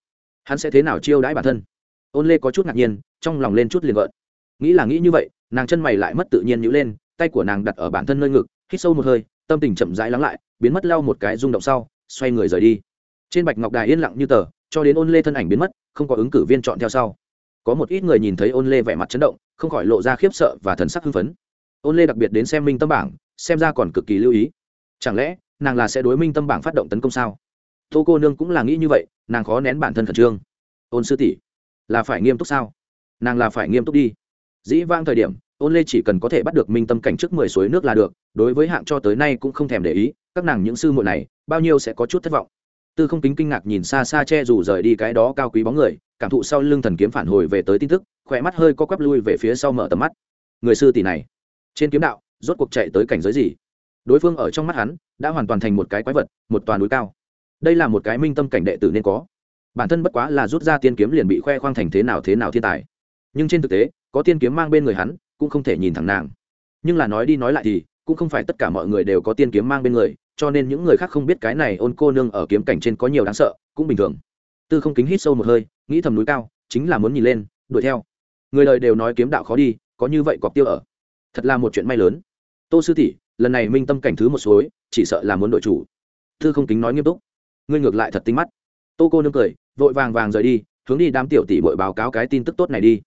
Hắn sẽ thế nào chiêu đãi bản thân? Ôn lê có chút ngạc nhiên, trong lòng lên chút liền gợn. Nghĩ là nghĩ như vậy, nàng chân mày lại mất tự nhiên nhữ lên, tay của nàng đặt ở bản thân nơi ngực, hít sâu một hơi, tâm tình chậm rãi lắng lại, biến mất lau một cái rung động sau, xoay người rời đi. Trên bạch ngọc đài yên lặng như tờ, cho đến ôn lê thân ảnh biến mất không có ứng cử viên chọn theo sau. Có một ít người nhìn thấy ôn lê vẻ mặt chấn động, không khỏi lộ ra khiếp sợ và thần sắc hưng phấn. Ôn lê đặc biệt đến xem minh tâm bảng, xem ra còn cực kỳ lưu ý. Chẳng lẽ, nàng là sẽ đối minh tâm bảng phát động tấn công sao? Tô cô nương cũng là nghĩ như vậy, nàng khó nén bản thân khẩn trương. Ôn sư tỷ, là phải nghiêm túc sao? Nàng là phải nghiêm túc đi. Dĩ vang thời điểm, ôn lê chỉ cần có thể bắt được minh tâm cảnh trước mười suối nước là được, đối với hạng cho tới nay cũng không thèm để ý, các nàng những sư muội này, bao nhiêu sẽ có chút thất vọng tư không kính kinh ngạc nhìn xa xa che dù rời đi cái đó cao quý bóng người, cảm thụ sau lưng thần kiếm phản hồi về tới tin tức, khỏe mắt hơi co quắp lui về phía sau mở tầm mắt. Người sư tỷ này, trên kiếm đạo, rốt cuộc chạy tới cảnh giới gì? Đối phương ở trong mắt hắn, đã hoàn toàn thành một cái quái vật, một toàn núi cao. Đây là một cái minh tâm cảnh đệ tử nên có. Bản thân bất quá là rút ra tiên kiếm liền bị khoe khoang thành thế nào thế nào thiên tài. Nhưng trên thực tế, có tiên kiếm mang bên người hắn, cũng không thể nhìn thẳng nàng. Nhưng là nói đi nói lại thì, cũng không phải tất cả mọi người đều có tiên kiếm mang bên người cho nên những người khác không biết cái này ôn cô nương ở kiếm cảnh trên có nhiều đáng sợ, cũng bình thường. Tư không kính hít sâu một hơi, nghĩ thầm núi cao, chính là muốn nhìn lên, đuổi theo. Người đời đều nói kiếm đạo khó đi, có như vậy cọc tiêu ở. Thật là một chuyện may lớn. Tô sư tỷ, lần này minh tâm cảnh thứ một số chỉ sợ là muốn đội chủ. Tư không kính nói nghiêm túc. Ngươi ngược lại thật tinh mắt. Tô cô nương cười, vội vàng vàng rời đi, hướng đi đám tiểu tỷ bội báo cáo cái tin tức tốt này đi.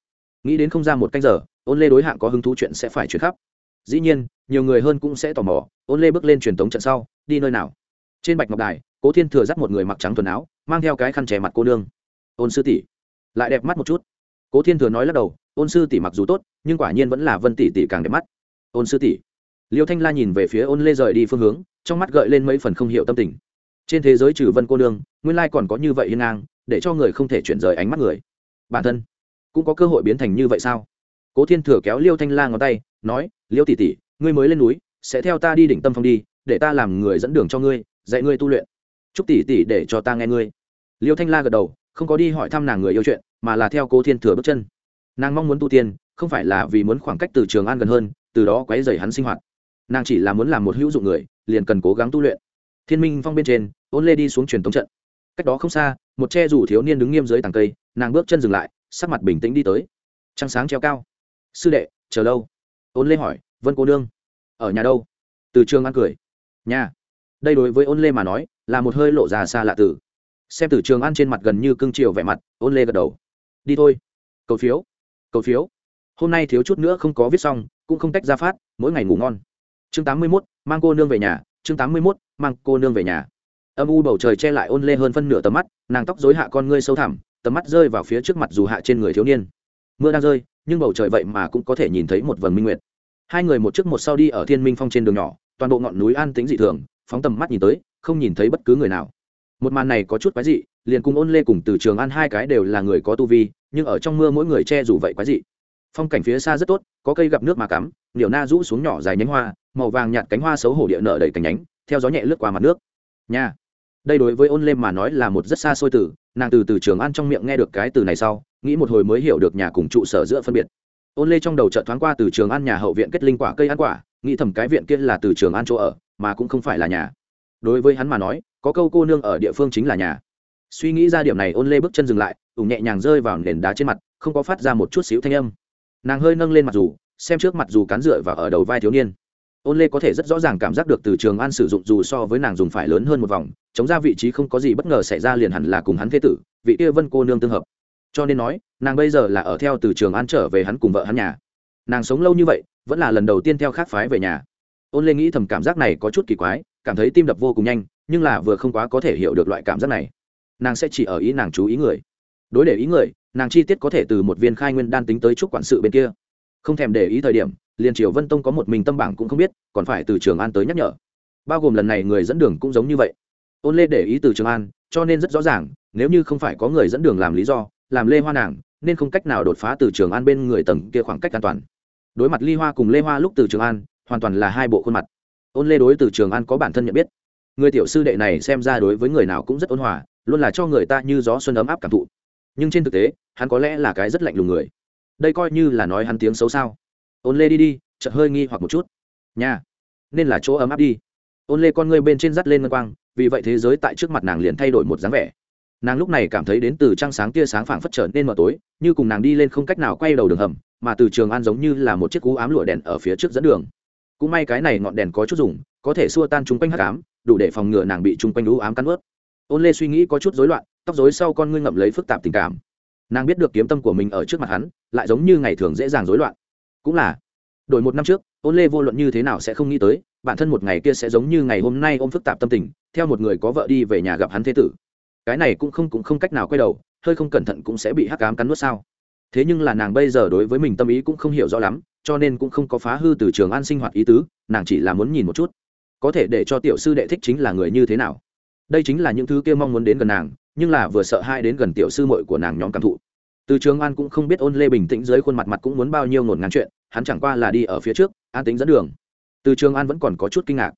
Nghĩ đến không ra một canh giờ, ôn lê đối hạng có hứng thú chuyện sẽ phải chuyển khắp. Dĩ nhiên, nhiều người hơn cũng sẽ tò mò, ôn lê bước lên truyền tống trận sau đi nơi nào? Trên bạch ngọc đài, cố thiên thừa dắt một người mặc trắng quần áo, mang theo cái khăn che mặt cô nương. Ôn sư tỷ. Lại đẹp mắt một chút. Cố thiên thừa nói lắc đầu, ôn sư tỷ mặc dù tốt, nhưng quả nhiên vẫn là vân tỷ tỷ càng đẹp mắt. Ôn sư tỷ. Liêu thanh la nhìn về phía ôn lê rời đi phương hướng, trong mắt gợi lên mấy phần không hiểu tâm tình. Trên thế giới trừ vân cô nương, nguyên lai còn có như vậy hiên ngang, để cho người không thể chuyển rời ánh mắt người. Bản thân cũng có cơ hội biến thành như vậy sao? Cố thiên thừa kéo liêu thanh la ngón tay, nói, liêu tỷ tỷ, ngươi mới lên núi, sẽ theo ta đi đỉnh tâm phong đi để ta làm người dẫn đường cho ngươi, dạy ngươi tu luyện. Chúc tỷ tỷ để cho ta nghe ngươi. Liêu thanh la gật đầu, không có đi hỏi thăm nàng người yêu chuyện, mà là theo cố thiên thừa bước chân. Nàng mong muốn tu tiên, không phải là vì muốn khoảng cách từ trường an gần hơn, từ đó quấy dày hắn sinh hoạt. Nàng chỉ là muốn làm một hữu dụng người, liền cần cố gắng tu luyện. Thiên minh phong bên trên, ôn lê đi xuống truyền tống trận. Cách đó không xa, một che rủ thiếu niên đứng nghiêm dưới tàng cây, nàng bước chân dừng lại, sắc mặt bình tĩnh đi tới. Trăng sáng treo cao. Sư đệ, chờ lâu. Ôn lê hỏi, vân cô nương, ở nhà đâu? Từ trường an cười nhà đây đối với ôn lê mà nói, là một hơi lộ già xa lạ tử xem từ trường ăn trên mặt gần như cưng chiều vẻ mặt, ôn lê gật đầu. Đi thôi. Cầu phiếu. Cầu phiếu. Hôm nay thiếu chút nữa không có viết xong, cũng không tách ra phát, mỗi ngày ngủ ngon. Chương tám mươi mốt, mang cô nương về nhà. Chương tám mươi mốt, mang cô nương về nhà. Âm u bầu trời che lại ôn lê hơn phân nửa tầm mắt, nàng tóc dối hạ con ngươi sâu thẳm, tầm mắt rơi vào phía trước mặt dù hạ trên người thiếu niên. Mưa đang rơi, nhưng bầu trời vậy mà cũng có thể nhìn thấy một vầng minh nguyệt. Hai người một trước một sau đi ở thiên minh phong trên đường nhỏ toàn bộ ngọn núi an tĩnh dị thường, phóng tầm mắt nhìn tới, không nhìn thấy bất cứ người nào. Một màn này có chút quái dị, liền cùng ôn lê cùng từ trường an hai cái đều là người có tu vi, nhưng ở trong mưa mỗi người che dù vậy quái dị. Phong cảnh phía xa rất tốt, có cây gặp nước mà cắm liều na rũ xuống nhỏ dài nhánh hoa, màu vàng nhạt cánh hoa xấu hổ địa nở đầy cánh nhánh, theo gió nhẹ lướt qua mặt nước. Nha! Đây đối với ôn lê mà nói là một rất xa xôi từ, nàng từ từ trường an trong miệng nghe được cái từ này sau, nghĩ một hồi mới hiểu được nhà cùng trụ sở giữa phân biệt. Ôn lê trong đầu chợt thoáng qua từ trường an nhà hậu viện kết linh quả cây ăn quả nghĩ thầm cái viện kia là từ trường an chỗ ở, mà cũng không phải là nhà. Đối với hắn mà nói, có câu cô nương ở địa phương chính là nhà. Suy nghĩ ra điểm này, ôn lê bước chân dừng lại ủng nhẹ nhàng rơi vào nền đá trên mặt, không có phát ra một chút xíu thanh âm. Nàng hơi nâng lên mặt dù, xem trước mặt dù cán rựa và ở đầu vai thiếu niên. Ôn lê có thể rất rõ ràng cảm giác được từ trường an sử dụng dù so với nàng dùng phải lớn hơn một vòng, chống ra vị trí không có gì bất ngờ xảy ra liền hẳn là cùng hắn thế tử, vị kia vân cô nương tương hợp. Cho nên nói, nàng bây giờ là ở theo từ trường an trở về hắn cùng vợ hắn nhà. Nàng sống lâu như vậy vẫn là lần đầu tiên theo khác phái về nhà. Ôn lê nghĩ thầm cảm giác này có chút kỳ quái, cảm thấy tim đập vô cùng nhanh, nhưng là vừa không quá có thể hiểu được loại cảm giác này. Nàng sẽ chỉ ở ý nàng chú ý người. Đối để ý người, nàng chi tiết có thể từ một viên khai nguyên đan tính tới chúc quản sự bên kia. Không thèm để ý thời điểm, liền triều vân tông có một mình tâm bảng cũng không biết, còn phải từ trường an tới nhắc nhở. Bao gồm lần này người dẫn đường cũng giống như vậy. Ôn lê để ý từ trường an, cho nên rất rõ ràng, nếu như không phải có người dẫn đường làm lý do, làm lê hoa nàng, nên không cách nào đột phá từ trường an bên người tầng kia khoảng cách an toàn đối mặt ly hoa cùng lê hoa lúc từ trường an, hoàn toàn là hai bộ khuôn mặt. Ôn lê đối từ trường an có bản thân nhận biết. Người tiểu sư đệ này xem ra đối với người nào cũng rất ôn hòa, luôn là cho người ta như gió xuân ấm áp cảm thụ. Nhưng trên thực tế, hắn có lẽ là cái rất lạnh lùng người. Đây coi như là nói hắn tiếng xấu sao. Ôn lê đi đi, chợt hơi nghi hoặc một chút. Nha, nên là chỗ ấm áp đi. Ôn lê con ngươi bên trên dắt lên ngân quang, vì vậy thế giới tại trước mặt nàng liền thay đổi một dáng vẻ nàng lúc này cảm thấy đến từ trăng sáng tia sáng phảng phất trở nên mờ tối, như cùng nàng đi lên không cách nào quay đầu đường hầm, mà từ trường an giống như là một chiếc cú ám lụa đèn ở phía trước dẫn đường. Cũng may cái này ngọn đèn có chút dùng, có thể xua tan chung quanh hắc ám, đủ để phòng ngừa nàng bị chung quanh lũ ám cắn ướt. Ôn lê suy nghĩ có chút rối loạn, tóc rối sau con ngươi ngậm lấy phức tạp tình cảm. Nàng biết được kiếm tâm của mình ở trước mặt hắn, lại giống như ngày thường dễ dàng rối loạn. Cũng là, đổi một năm trước, ôn lê vô luận như thế nào sẽ không nghĩ tới, bản thân một ngày kia sẽ giống như ngày hôm nay ôm phức tạp tâm tình, theo một người có vợ đi về nhà gặp hắn thế tử cái này cũng không cũng không cách nào quay đầu, hơi không cẩn thận cũng sẽ bị hắc cám cắn nuốt sao. Thế nhưng là nàng bây giờ đối với mình tâm ý cũng không hiểu rõ lắm, cho nên cũng không có phá hư từ trường an sinh hoạt ý tứ, nàng chỉ là muốn nhìn một chút. Có thể để cho tiểu sư đệ thích chính là người như thế nào. Đây chính là những thứ kia mong muốn đến gần nàng, nhưng là vừa sợ hai đến gần tiểu sư mội của nàng nhóm cảm thụ. Từ trường an cũng không biết ôn lê bình tĩnh dưới khuôn mặt mặt cũng muốn bao nhiêu ngổn ngang chuyện, hắn chẳng qua là đi ở phía trước, an tính dẫn đường. Từ trường an vẫn còn có chút kinh ngạc.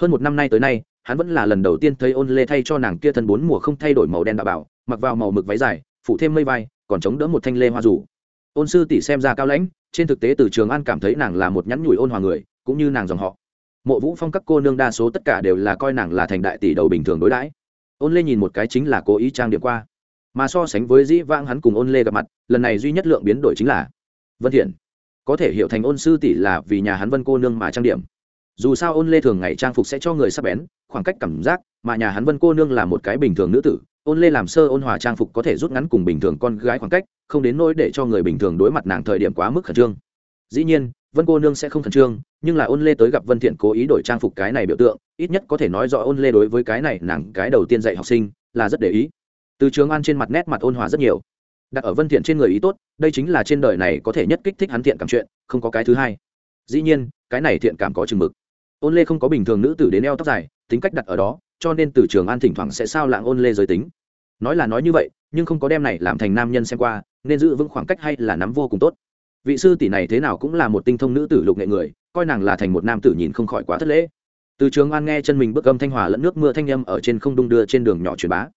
Hơn một năm nay tới nay hắn vẫn là lần đầu tiên thấy ôn lê thay cho nàng kia thân bốn mùa không thay đổi màu đen đạo bảo, mặc vào màu mực váy dài, phủ thêm mây vai, còn chống đỡ một thanh lê hoa rủ ôn sư tỷ xem ra cao lãnh, trên thực tế từ trường an cảm thấy nàng là một nhắn nhủi ôn hòa người, cũng như nàng dòng họ. Mộ vũ phong các cô nương đa số tất cả đều là coi nàng là thành đại tỷ đầu bình thường đối đãi. Ôn lê nhìn một cái chính là cố ý trang điểm qua. Mà so sánh với dĩ vãng hắn cùng ôn lê gặp mặt, lần này duy nhất lượng biến đổi chính là vân thiện. Có thể hiểu thành ôn sư tỷ là vì nhà hắn vân cô nương mà trang điểm dù sao ôn lê thường ngày trang phục sẽ cho người sắp bén, khoảng cách cảm giác mà nhà hắn vân cô nương là một cái bình thường nữ tử, ôn lê làm sơ ôn hòa trang phục có thể rút ngắn cùng bình thường con gái khoảng cách, không đến nỗi để cho người bình thường đối mặt nàng thời điểm quá mức khẩn trương. Dĩ nhiên, vân cô nương sẽ không khẩn trương, nhưng là ôn lê tới gặp vân thiện cố ý đổi trang phục cái này biểu tượng, ít nhất có thể nói rõ ôn lê đối với cái này nàng cái đầu tiên dạy học sinh là rất để ý. Từ trường an trên mặt nét mặt ôn hòa rất nhiều. Đặt ở vân thiện trên người ý tốt, đây chính là trên đời này có thể nhất kích thích hắn thiện cảm chuyện, không có cái thứ hai. Dĩ nhiên, cái này thiện cảm có chừng mực ôn lê không có bình thường nữ tử đến eo tóc dài, tính cách đặt ở đó, cho nên từ trường an thỉnh thoảng sẽ sao lạng ôn lê giới tính. Nói là nói như vậy, nhưng không có đem này làm thành nam nhân xem qua, nên giữ vững khoảng cách hay là nắm vô cùng tốt. Vị sư tỷ này thế nào cũng là một tinh thông nữ tử lục nghệ người, coi nàng là thành một nam tử nhìn không khỏi quá thất lễ. Từ trường an nghe chân mình bước âm thanh hòa lẫn nước mưa thanh â ở trên không đung đưa trên đường nhỏ truyền bá.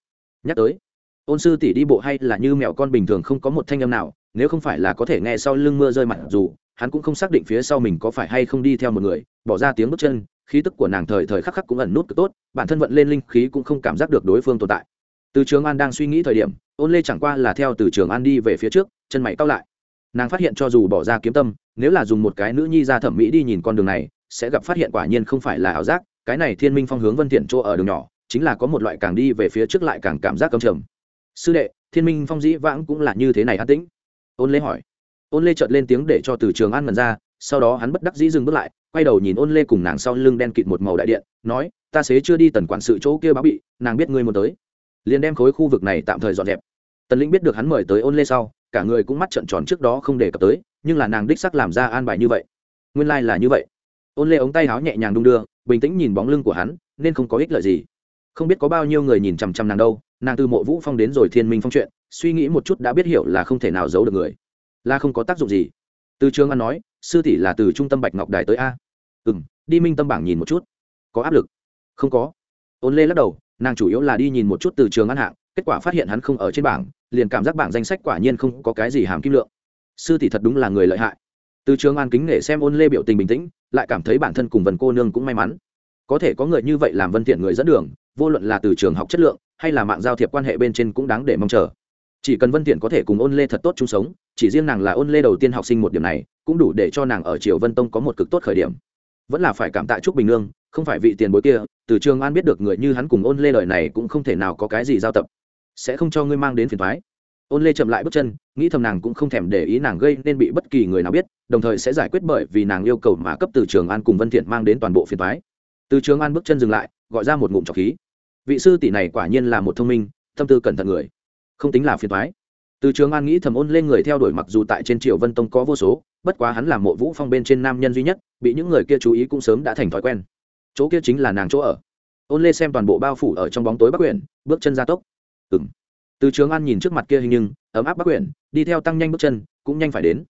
Nhắc tới, ôn sư tỷ đi bộ hay là như mẹo con bình thường không có một thanh âm nào, nếu không phải là có thể nghe sau lưng mưa rơi mặt dù, hắn cũng không xác định phía sau mình có phải hay không đi theo một người bỏ ra tiếng bước chân, khí tức của nàng thời thời khắc khắc cũng ẩn nút cực tốt, bản thân vận lên linh khí cũng không cảm giác được đối phương tồn tại. Từ trường an đang suy nghĩ thời điểm, ôn lê chẳng qua là theo từ trường an đi về phía trước, chân mày cao lại. Nàng phát hiện cho dù bỏ ra kiếm tâm, nếu là dùng một cái nữ nhi ra thẩm mỹ đi nhìn con đường này, sẽ gặp phát hiện quả nhiên không phải là ảo giác, cái này thiên minh phong hướng vân thiện chỗ ở đường nhỏ, chính là có một loại càng đi về phía trước lại càng cảm giác cầm trầm. Sư đệ, thiên minh phong dĩ vãng cũng là như thế này an tĩnh. Ôn lê hỏi. Ôn lê chợt lên tiếng để cho từ trường an mần ra sau đó hắn bất đắc dĩ dừng bước lại, quay đầu nhìn ôn lê cùng nàng sau lưng đen kịt một màu đại điện, nói, ta xế chưa đi tần quản sự chỗ kia báo bị, nàng biết ngươi muốn tới. Liền đem khối khu vực này tạm thời dọn dẹp. Tần lĩnh biết được hắn mời tới ôn lê sau, cả người cũng mắt trợn tròn trước đó không đề cập tới, nhưng là nàng đích sắc làm ra an bài như vậy. Nguyên lai、like、là như vậy. Ôn lê ống tay áo nhẹ nhàng đung đưa, bình tĩnh nhìn bóng lưng của hắn, nên không có ích lợi gì. Không biết có bao nhiêu người nhìn chằm chằm nàng đâu, nàng từ mộ vũ phong đến rồi thiên minh phong chuyện, suy nghĩ một chút đã biết hiểu là không thể nào giấu được người, là không có tác dụng gì. Từ trường an nói sư tỷ là từ trung tâm bạch ngọc đài tới a ừ m đi minh tâm bảng nhìn một chút có áp lực không có ôn lê lắc đầu nàng chủ yếu là đi nhìn một chút từ trường ăn hạng kết quả phát hiện hắn không ở trên bảng liền cảm giác bảng danh sách quả nhiên không có cái gì hàm kim lượng sư tỷ thật đúng là người lợi hại từ trường an kính nể xem ôn lê biểu tình bình tĩnh lại cảm thấy bản thân cùng vần cô nương cũng may mắn có thể có người như vậy làm vân thiện người dẫn đường vô luận là từ trường học chất lượng hay là mạng giao thiệp quan hệ bên trên cũng đáng để mong chờ chỉ cần vân thiện có thể cùng ôn lê thật tốt chung sống chỉ riêng nàng là ôn lê đầu tiên học sinh một điểm này cũng đủ để cho nàng ở triều vân tông có một cực tốt khởi điểm. Vẫn là phải cảm tạ trúc bình nương, không phải vị tiền bối kia, từ trường an biết được người như hắn cùng ôn lê lời này cũng không thể nào có cái gì giao tập. Sẽ không cho ngươi mang đến phiền thoái ôn lê chậm lại bước chân, nghĩ thầm nàng cũng không thèm để ý nàng gây nên bị bất kỳ người nào biết, đồng thời sẽ giải quyết bởi vì nàng yêu cầu mà cấp từ trường an cùng vân thiện mang đến toàn bộ phiền thoái từ trường an bước chân dừng lại, gọi ra một ngụm trọc khí. Vị sư tỷ này quả nhiên là một thông minh, tâm tư cẩn thận người. Không tính là phiền thoái từ trường an nghĩ thầm ôn lên người theo đuổi mặc dù tại trên triều vân tông có vô số bất quá hắn là mộ vũ phong bên trên nam nhân duy nhất, bị những người kia chú ý cũng sớm đã thành thói quen. Chỗ kia chính là nàng chỗ ở. Ôn lê xem toàn bộ bao phủ ở trong bóng tối bắc quyển bước chân ra tốc. Ừng từ trường an nhìn trước mặt kia hình nhưng, ấm áp bắc quyển đi theo tăng nhanh bước chân, cũng nhanh phải đến.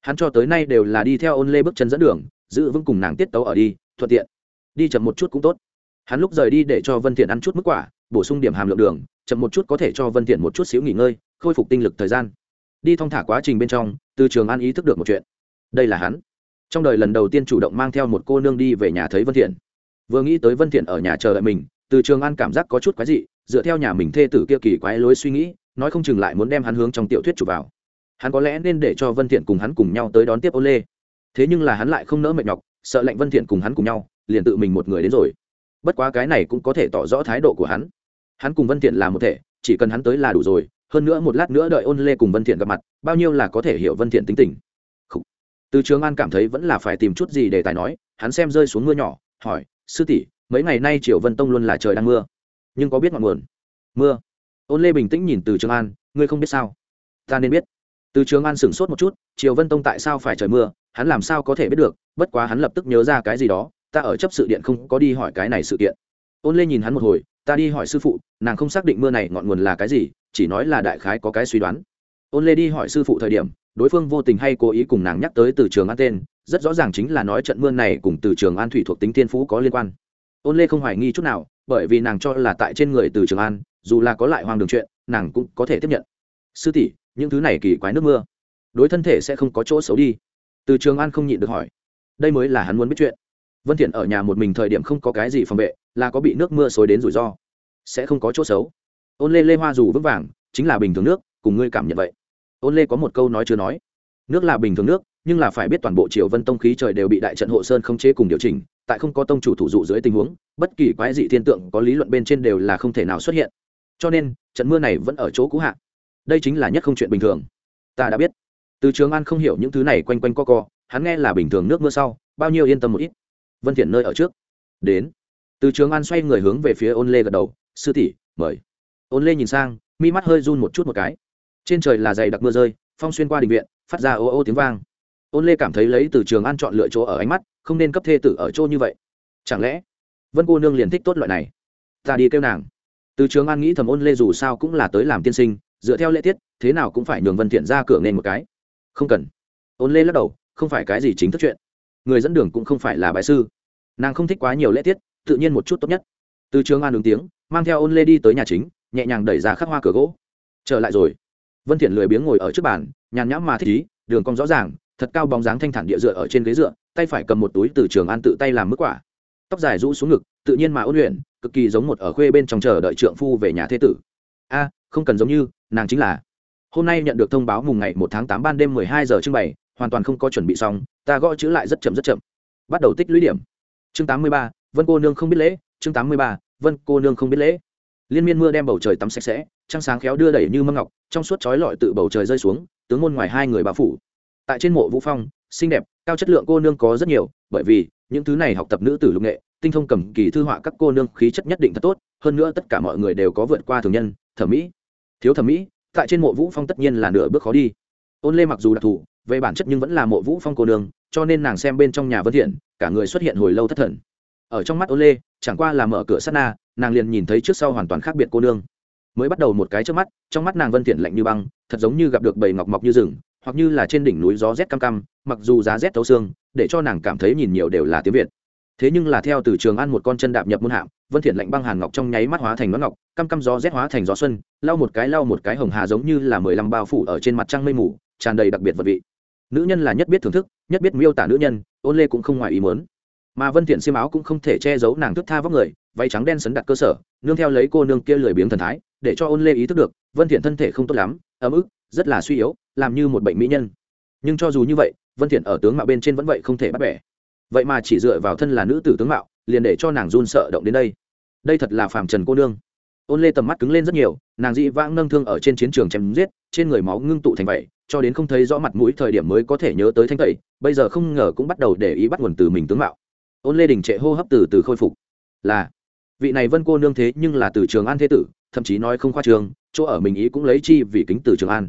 Hắn cho tới nay đều là đi theo ôn lê bước chân dẫn đường, giữ vững cùng nàng tiết tấu ở đi, thuận tiện. Đi chậm một chút cũng tốt. Hắn lúc rời đi để cho vân thiện ăn chút mức quả, bổ sung điểm hàm lượng đường, chậm một chút có thể cho vân thiện một chút xíu nghỉ ngơi, khôi phục tinh lực thời gian. Đi thong thả quá trình bên trong, từ trường an ý thức được một chuyện đây là hắn. Trong đời lần đầu tiên chủ động mang theo một cô nương đi về nhà thấy vân thiện. Vừa nghĩ tới vân thiện ở nhà chờ đợi mình, từ trường an cảm giác có chút quái dị, dựa theo nhà mình thê tử kia kỳ quái lối suy nghĩ, nói không chừng lại muốn đem hắn hướng trong tiểu thuyết chụp vào. Hắn có lẽ nên để cho vân thiện cùng hắn cùng nhau tới đón tiếp ô lê. Thế nhưng là hắn lại không nỡ mệt nhọc, sợ lệnh vân thiện cùng hắn cùng nhau, liền tự mình một người đến rồi. Bất quá cái này cũng có thể tỏ rõ thái độ của hắn. Hắn cùng vân thiện là một thể, chỉ cần hắn tới là đủ rồi, hơn nữa một lát nữa đợi ôn lê cùng vân thiện gặp mặt, bao nhiêu là có thể hiểu vân thiện tính tình từ trường an cảm thấy vẫn là phải tìm chút gì để tài nói, hắn xem rơi xuống mưa nhỏ, hỏi, sư tỷ, mấy ngày nay triều vân tông luôn là trời đang mưa. Nhưng có biết ngọn nguồn? Mưa. Ôn lê bình tĩnh nhìn từ trường an, ngươi không biết sao? Ta nên biết. Từ trường an sửng sốt một chút, triều vân tông tại sao phải trời mưa? Hắn làm sao có thể biết được? Bất quá hắn lập tức nhớ ra cái gì đó, ta ở chấp sự điện không có đi hỏi cái này sự kiện. Ôn lê nhìn hắn một hồi, ta đi hỏi sư phụ, nàng không xác định mưa này ngọn nguồn là cái gì, chỉ nói là đại khái có cái suy đoán. Ôn lê đi hỏi sư phụ thời điểm đối phương vô tình hay cố ý cùng nàng nhắc tới từ trường an tên, rất rõ ràng chính là nói trận mưa này cùng từ trường an thủy thuộc tính tiên phú có liên quan. Ôn lê không hoài nghi chút nào, bởi vì nàng cho là tại trên người từ trường an, dù là có lại hoang đường chuyện, nàng cũng có thể tiếp nhận. Sư tỷ, những thứ này kỳ quái nước mưa, đối thân thể sẽ không có chỗ xấu đi. Từ trường an không nhịn được hỏi. Đây mới là hắn muốn biết chuyện. Vân thiện ở nhà một mình thời điểm không có cái gì phòng vệ, là có bị nước mưa xối đến rủi ro. Sẽ không có chỗ xấu. Ôn lê lê hoa dù vững vàng, chính là bình thường nước, cùng ngươi cảm nhận vậy ôn lê có một câu nói chưa nói. Nước là bình thường nước, nhưng là phải biết toàn bộ triều vân tông khí trời đều bị đại trận hộ sơn không chế cùng điều chỉnh, tại không có tông chủ thủ dụ dưới tình huống, bất kỳ quái dị thiên tượng có lý luận bên trên đều là không thể nào xuất hiện. Cho nên, trận mưa này vẫn ở chỗ cũ hạ. Đây chính là nhất không chuyện bình thường. Ta đã biết. Từ trường an không hiểu những thứ này quanh quanh co co, hắn nghe là bình thường nước mưa sau, bao nhiêu yên tâm một ít. Vân thiện nơi ở trước. Đến. Từ trường an xoay người hướng về phía ôn lê gật đầu. Sư tỷ, mời. Ôn lê nhìn sang, mi mắt hơi run một chút một cái trên trời là dày đặc mưa rơi, phong xuyên qua đình viện, phát ra ô ô tiếng vang. Ôn lê cảm thấy lấy từ trường an chọn lựa chỗ ở ánh mắt, không nên cấp thê tử ở chỗ như vậy. Chẳng lẽ, vân cô nương liền thích tốt loại này? Ta đi kêu nàng. Từ trường an nghĩ thầm ôn lê dù sao cũng là tới làm tiên sinh, dựa theo lễ tiết, thế nào cũng phải nhường vân thiện ra cửa nên một cái. Không cần. Ôn lê lắc đầu, không phải cái gì chính thức chuyện. Người dẫn đường cũng không phải là bài sư. Nàng không thích quá nhiều lễ tiết, tự nhiên một chút tốt nhất. Từ trường an ứng tiếng, mang theo ôn lê đi tới nhà chính, nhẹ nhàng đẩy ra khắc hoa cửa gỗ. Trở lại rồi vân thiện lười biếng ngồi ở trước bàn, nhàn nhãm mà thích ý, đường cong rõ ràng, thật cao bóng dáng thanh thản địa dựa ở trên ghế dựa, tay phải cầm một túi từ trường an tự tay làm mức quả. Tóc dài rũ xuống ngực, tự nhiên mà ôn luyện, cực kỳ giống một ở khuê bên trong chờ đợi trượng phu về nhà thế tử. A, không cần giống như, nàng chính là. Hôm nay nhận được thông báo mùng ngày một tháng tám ban đêm mười hai giờ trưng bày, hoàn toàn không có chuẩn bị xong, ta gõ chữ lại rất chậm rất chậm. Bắt đầu tích lũy điểm. Chương tám mươi ba, vân cô nương không biết lễ, chương tám mươi ba, vân cô nương không biết lễ. Liên miên mưa đem bầu trời tắm sạch sẽ trăng sáng khéo đưa đẩy như mâm ngọc, trong suốt chói lọi tự bầu trời rơi xuống, tướng môn ngoài hai người bà phủ. Tại trên mộ vũ phong, xinh đẹp, cao chất lượng cô nương có rất nhiều, bởi vì những thứ này học tập nữ tử lục nghệ, tinh thông cầm kỳ thư họa các cô nương khí chất nhất định thật tốt, hơn nữa tất cả mọi người đều có vượt qua thường nhân, thẩm mỹ. Thiếu thẩm mỹ, tại trên mộ vũ phong tất nhiên là nửa bước khó đi. Ôn lê mặc dù đặc thù, về bản chất nhưng vẫn là mộ vũ phong cô nương, cho nên nàng xem bên trong nhà vân thiện, cả người xuất hiện hồi lâu thất thần. Ở trong mắt ôn lê, chẳng qua là mở cửa sát na, nàng liền nhìn thấy trước sau hoàn toàn khác biệt cô nương mới bắt đầu một cái trước mắt, trong mắt nàng vân thiện lạnh như băng, thật giống như gặp được bầy ngọc mọc như rừng, hoặc như là trên đỉnh núi gió rét cam cam, mặc dù giá rét thấu xương, để cho nàng cảm thấy nhìn nhiều đều là tiếng việt. Thế nhưng là theo từ trường ăn một con chân đạp nhập môn hạm, vân thiện lạnh băng hàn ngọc trong nháy mắt hóa thành nón ngọc, cam cam gió rét hóa thành gió xuân, lau một cái lau một cái hồng hà giống như là mười lăm bao phủ ở trên mặt trăng mây mù, tràn đầy đặc biệt vật vị. Nữ nhân là nhất biết thưởng thức, nhất biết miêu tả nữ nhân, ôn lê cũng không ngoài ý muốn. Mà vân thiện xiêm áo cũng không thể che giấu nàng thức tha vóc người, váy trắng đen sấn đặt cơ sở, nương theo lấy cô nương kia lười biếng thần thái để cho ôn lê ý thức được, vân thiện thân thể không tốt lắm, ấm ức, rất là suy yếu, làm như một bệnh mỹ nhân. Nhưng cho dù như vậy, vân thiện ở tướng mạo bên trên vẫn vậy không thể bắt bẻ. Vậy mà chỉ dựa vào thân là nữ tử tướng mạo, liền để cho nàng run sợ động đến đây. Đây thật là phàm trần cô nương. Ôn lê tầm mắt cứng lên rất nhiều, nàng dị vãng nâng thương ở trên chiến trường chém giết, trên người máu ngưng tụ thành vậy, cho đến không thấy rõ mặt mũi thời điểm mới có thể nhớ tới thanh tẩy, bây giờ không ngờ cũng bắt đầu để ý bắt nguồn từ mình tướng mạo. Ôn lê đình trệ hô hấp từ từ khôi phục. Là vị này vân cô nương thế nhưng là từ trường an thế tử, thậm chí nói không khoa trường, chỗ ở mình ý cũng lấy chi vì kính từ trường an.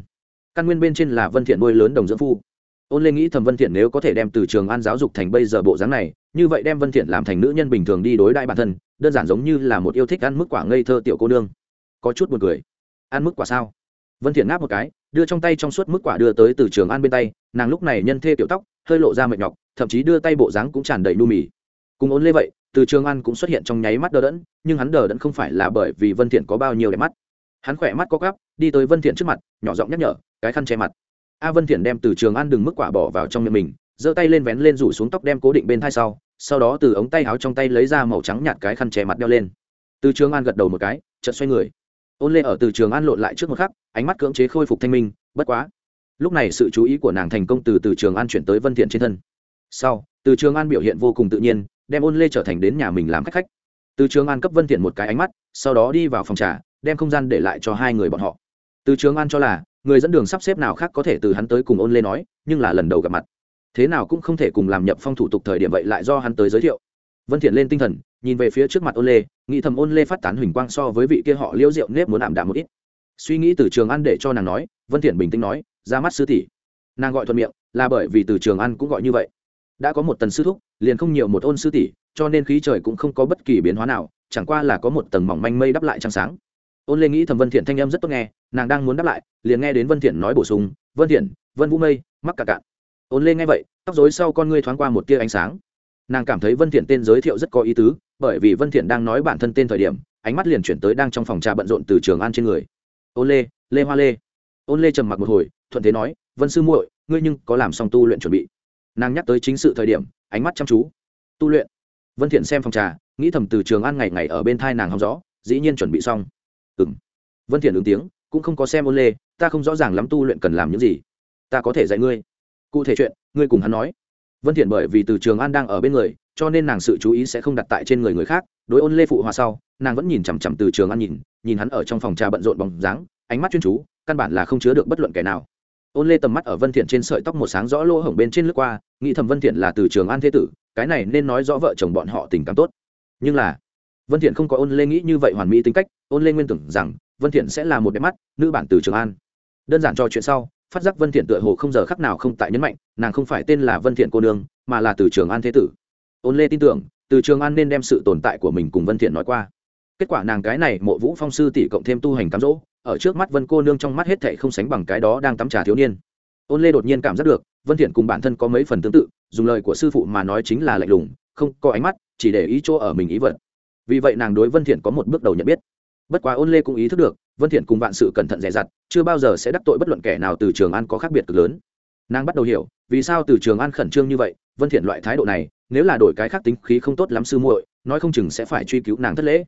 Căn nguyên bên trên là vân thiện nuôi lớn đồng dưỡng phu. Ôn lê nghĩ thầm vân thiện nếu có thể đem từ trường an giáo dục thành bây giờ bộ dáng này, như vậy đem vân thiện làm thành nữ nhân bình thường đi đối đại bản thân, đơn giản giống như là một yêu thích ăn mức quả ngây thơ tiểu cô nương. Có chút buồn cười. Ăn mức quả sao? Vân thiện ngáp một cái, đưa trong tay trong suốt mức quả đưa tới từ trường an bên tay, nàng lúc này nhân thê tiểu tóc, hơi lộ ra mệt nhọc, thậm chí đưa tay bộ dáng cũng tràn đầy nu mì cùng ôn lê vậy, từ trường an cũng xuất hiện trong nháy mắt đờ đẫn, nhưng hắn đờ đẫn không phải là bởi vì vân thiện có bao nhiêu đẹp mắt. Hắn khỏe mắt có gắp đi tới vân thiện trước mặt, nhỏ giọng nhắc nhở, cái khăn che mặt. A vân thiện đem từ trường an đừng mức quả bỏ vào trong miệng mình, giơ tay lên vén lên rủ xuống tóc đem cố định bên thai sau sau đó từ ống tay áo trong tay lấy ra màu trắng nhạt cái khăn che mặt đeo lên. Từ trường an gật đầu một cái, chợt xoay người. Ôn lê ở từ trường an lộn lại trước một khắc, ánh mắt cưỡng chế khôi phục thanh minh, bất quá. Lúc này sự chú ý của nàng thành công từ từ trường an chuyển tới vân thiện trên thân. Sau, từ trường an biểu hiện vô cùng tự nhiên đem ôn lê trở thành đến nhà mình làm khách khách. Từ trường an cấp vân thiện một cái ánh mắt, sau đó đi vào phòng trà, đem không gian để lại cho hai người bọn họ. Từ trường an cho là, người dẫn đường sắp xếp nào khác có thể từ hắn tới cùng ôn lê nói, nhưng là lần đầu gặp mặt. Thế nào cũng không thể cùng làm nhập phong thủ tục thời điểm vậy lại do hắn tới giới thiệu. Vân thiện lên tinh thần, nhìn về phía trước mặt ôn lê, nghĩ thầm ôn lê phát tán huỳnh quang so với vị kia họ liễu rượu nếp muốn ảm đạm một ít. Suy nghĩ từ trường an để cho nàng nói, vân thiện bình tĩnh nói, ra mắt sư tỷ. Nàng gọi thuận miệng, là bởi vì từ trường an cũng gọi như vậy. Đã có một tần sư thúc liền không nhiều một ôn sư tỷ, cho nên khí trời cũng không có bất kỳ biến hóa nào, chẳng qua là có một tầng mỏng manh mây đắp lại trăng sáng. Ôn lê nghĩ thầm vân thiện thanh âm rất tốt nghe, nàng đang muốn đáp lại, liền nghe đến vân thiện nói bổ sung, vân thiện, vân vũ mây, mắc cả cạn. Ôn lê nghe vậy, tóc rối sau con ngươi thoáng qua một tia ánh sáng. Nàng cảm thấy vân thiện tên giới thiệu rất có ý tứ, bởi vì vân thiện đang nói bản thân tên thời điểm, ánh mắt liền chuyển tới đang trong phòng trà bận rộn từ trường an trên người. Ôn lê lê hoa lê. Ôn lê trầm mặc một hồi, thuận thế nói, vân sư muội, ngươi nhưng có làm xong tu luyện chuẩn bị. Nàng nhắc tới chính sự thời điểm ánh mắt chăm chú. Tu luyện. Vân thiện xem phòng trà, nghĩ thầm từ trường an ngày ngày ở bên thai nàng hóng rõ, dĩ nhiên chuẩn bị xong. Ừm. Vân thiện ứng tiếng, cũng không có xem ôn lê, ta không rõ ràng lắm tu luyện cần làm những gì. Ta có thể dạy ngươi. Cụ thể chuyện, ngươi cùng hắn nói. Vân thiện bởi vì từ trường an đang ở bên người, cho nên nàng sự chú ý sẽ không đặt tại trên người người khác. Đối ôn lê phụ hòa sau, nàng vẫn nhìn chằm chằm từ trường an nhìn nhìn hắn ở trong phòng trà bận rộn bóng dáng, ánh mắt chuyên chú, căn bản là không chứa được bất luận kẻ nào ôn lê tầm mắt ở vân thiện trên sợi tóc một sáng rõ lỗ hổng bên trên lướt qua, nghĩ thầm vân thiện là từ trường an thế tử, cái này nên nói rõ vợ chồng bọn họ tình cảm tốt. Nhưng là, vân thiện không có ôn lê nghĩ như vậy hoàn mỹ tính cách, ôn lê nguyên tưởng rằng vân thiện sẽ là một đẹp mắt, nữ bản từ trường an. Đơn giản cho chuyện sau, phát giác vân thiện tựa hồ không giờ khắc nào không tại nhấn mạnh, nàng không phải tên là vân thiện cô nương, mà là từ trường an thế tử. Ôn lê tin tưởng, từ trường an nên đem sự tồn tại của mình cùng vân thiện nói qua. Kết quả nàng cái này mộ vũ phong sư tỷ cộng thêm tu hành cám dỗ ở trước mắt vân cô nương trong mắt hết thảy không sánh bằng cái đó đang tắm trà thiếu niên. Ôn lê đột nhiên cảm giác được, vân thiện cùng bản thân có mấy phần tương tự, dùng lời của sư phụ mà nói chính là lạnh lùng, không có ánh mắt, chỉ để ý chỗ ở mình ý vật. Vì vậy nàng đối vân thiện có một bước đầu nhận biết. Bất quá ôn lê cũng ý thức được, vân thiện cùng vạn sự cẩn thận dè dặt chưa bao giờ sẽ đắc tội bất luận kẻ nào từ trường an có khác biệt cực lớn. Nàng bắt đầu hiểu, vì sao từ trường an khẩn trương như vậy, vân thiện loại thái độ này, nếu là đổi cái khác tính khí không tốt lắm sư muội, nói không chừng sẽ phải truy cứu nàng thất lễ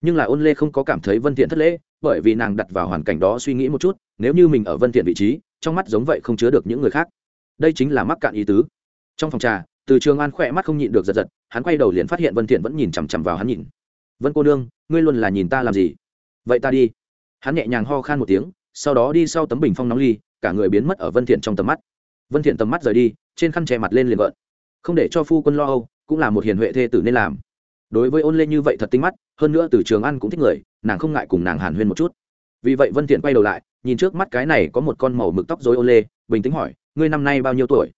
nhưng là ôn lê không có cảm thấy vân thiện thất lễ, bởi vì nàng đặt vào hoàn cảnh đó suy nghĩ một chút, nếu như mình ở vân thiện vị trí, trong mắt giống vậy không chứa được những người khác. Đây chính là mắc cạn ý tứ. Trong phòng trà, từ trường an khỏe mắt không nhịn được giật giật, hắn quay đầu liền phát hiện vân thiện vẫn nhìn chằm chằm vào hắn nhìn. Vân cô nương, ngươi luôn là nhìn ta làm gì? Vậy ta đi. Hắn nhẹ nhàng ho khan một tiếng, sau đó đi sau tấm bình phong nóng ly, cả người biến mất ở vân thiện trong tầm mắt. Vân thiện tầm mắt rời đi, trên khăn che mặt lên liền gợn. Không để cho phu quân lo âu, cũng là một hiền huệ thê tử nên làm đối với ôn lê như vậy thật tinh mắt hơn nữa từ trường ăn cũng thích người nàng không ngại cùng nàng hàn huyên một chút. Vì vậy vân thiện quay đầu lại nhìn trước mắt cái này có một con màu mực tóc rối ôn lê bình tĩnh hỏi ngươi năm nay bao nhiêu tuổi?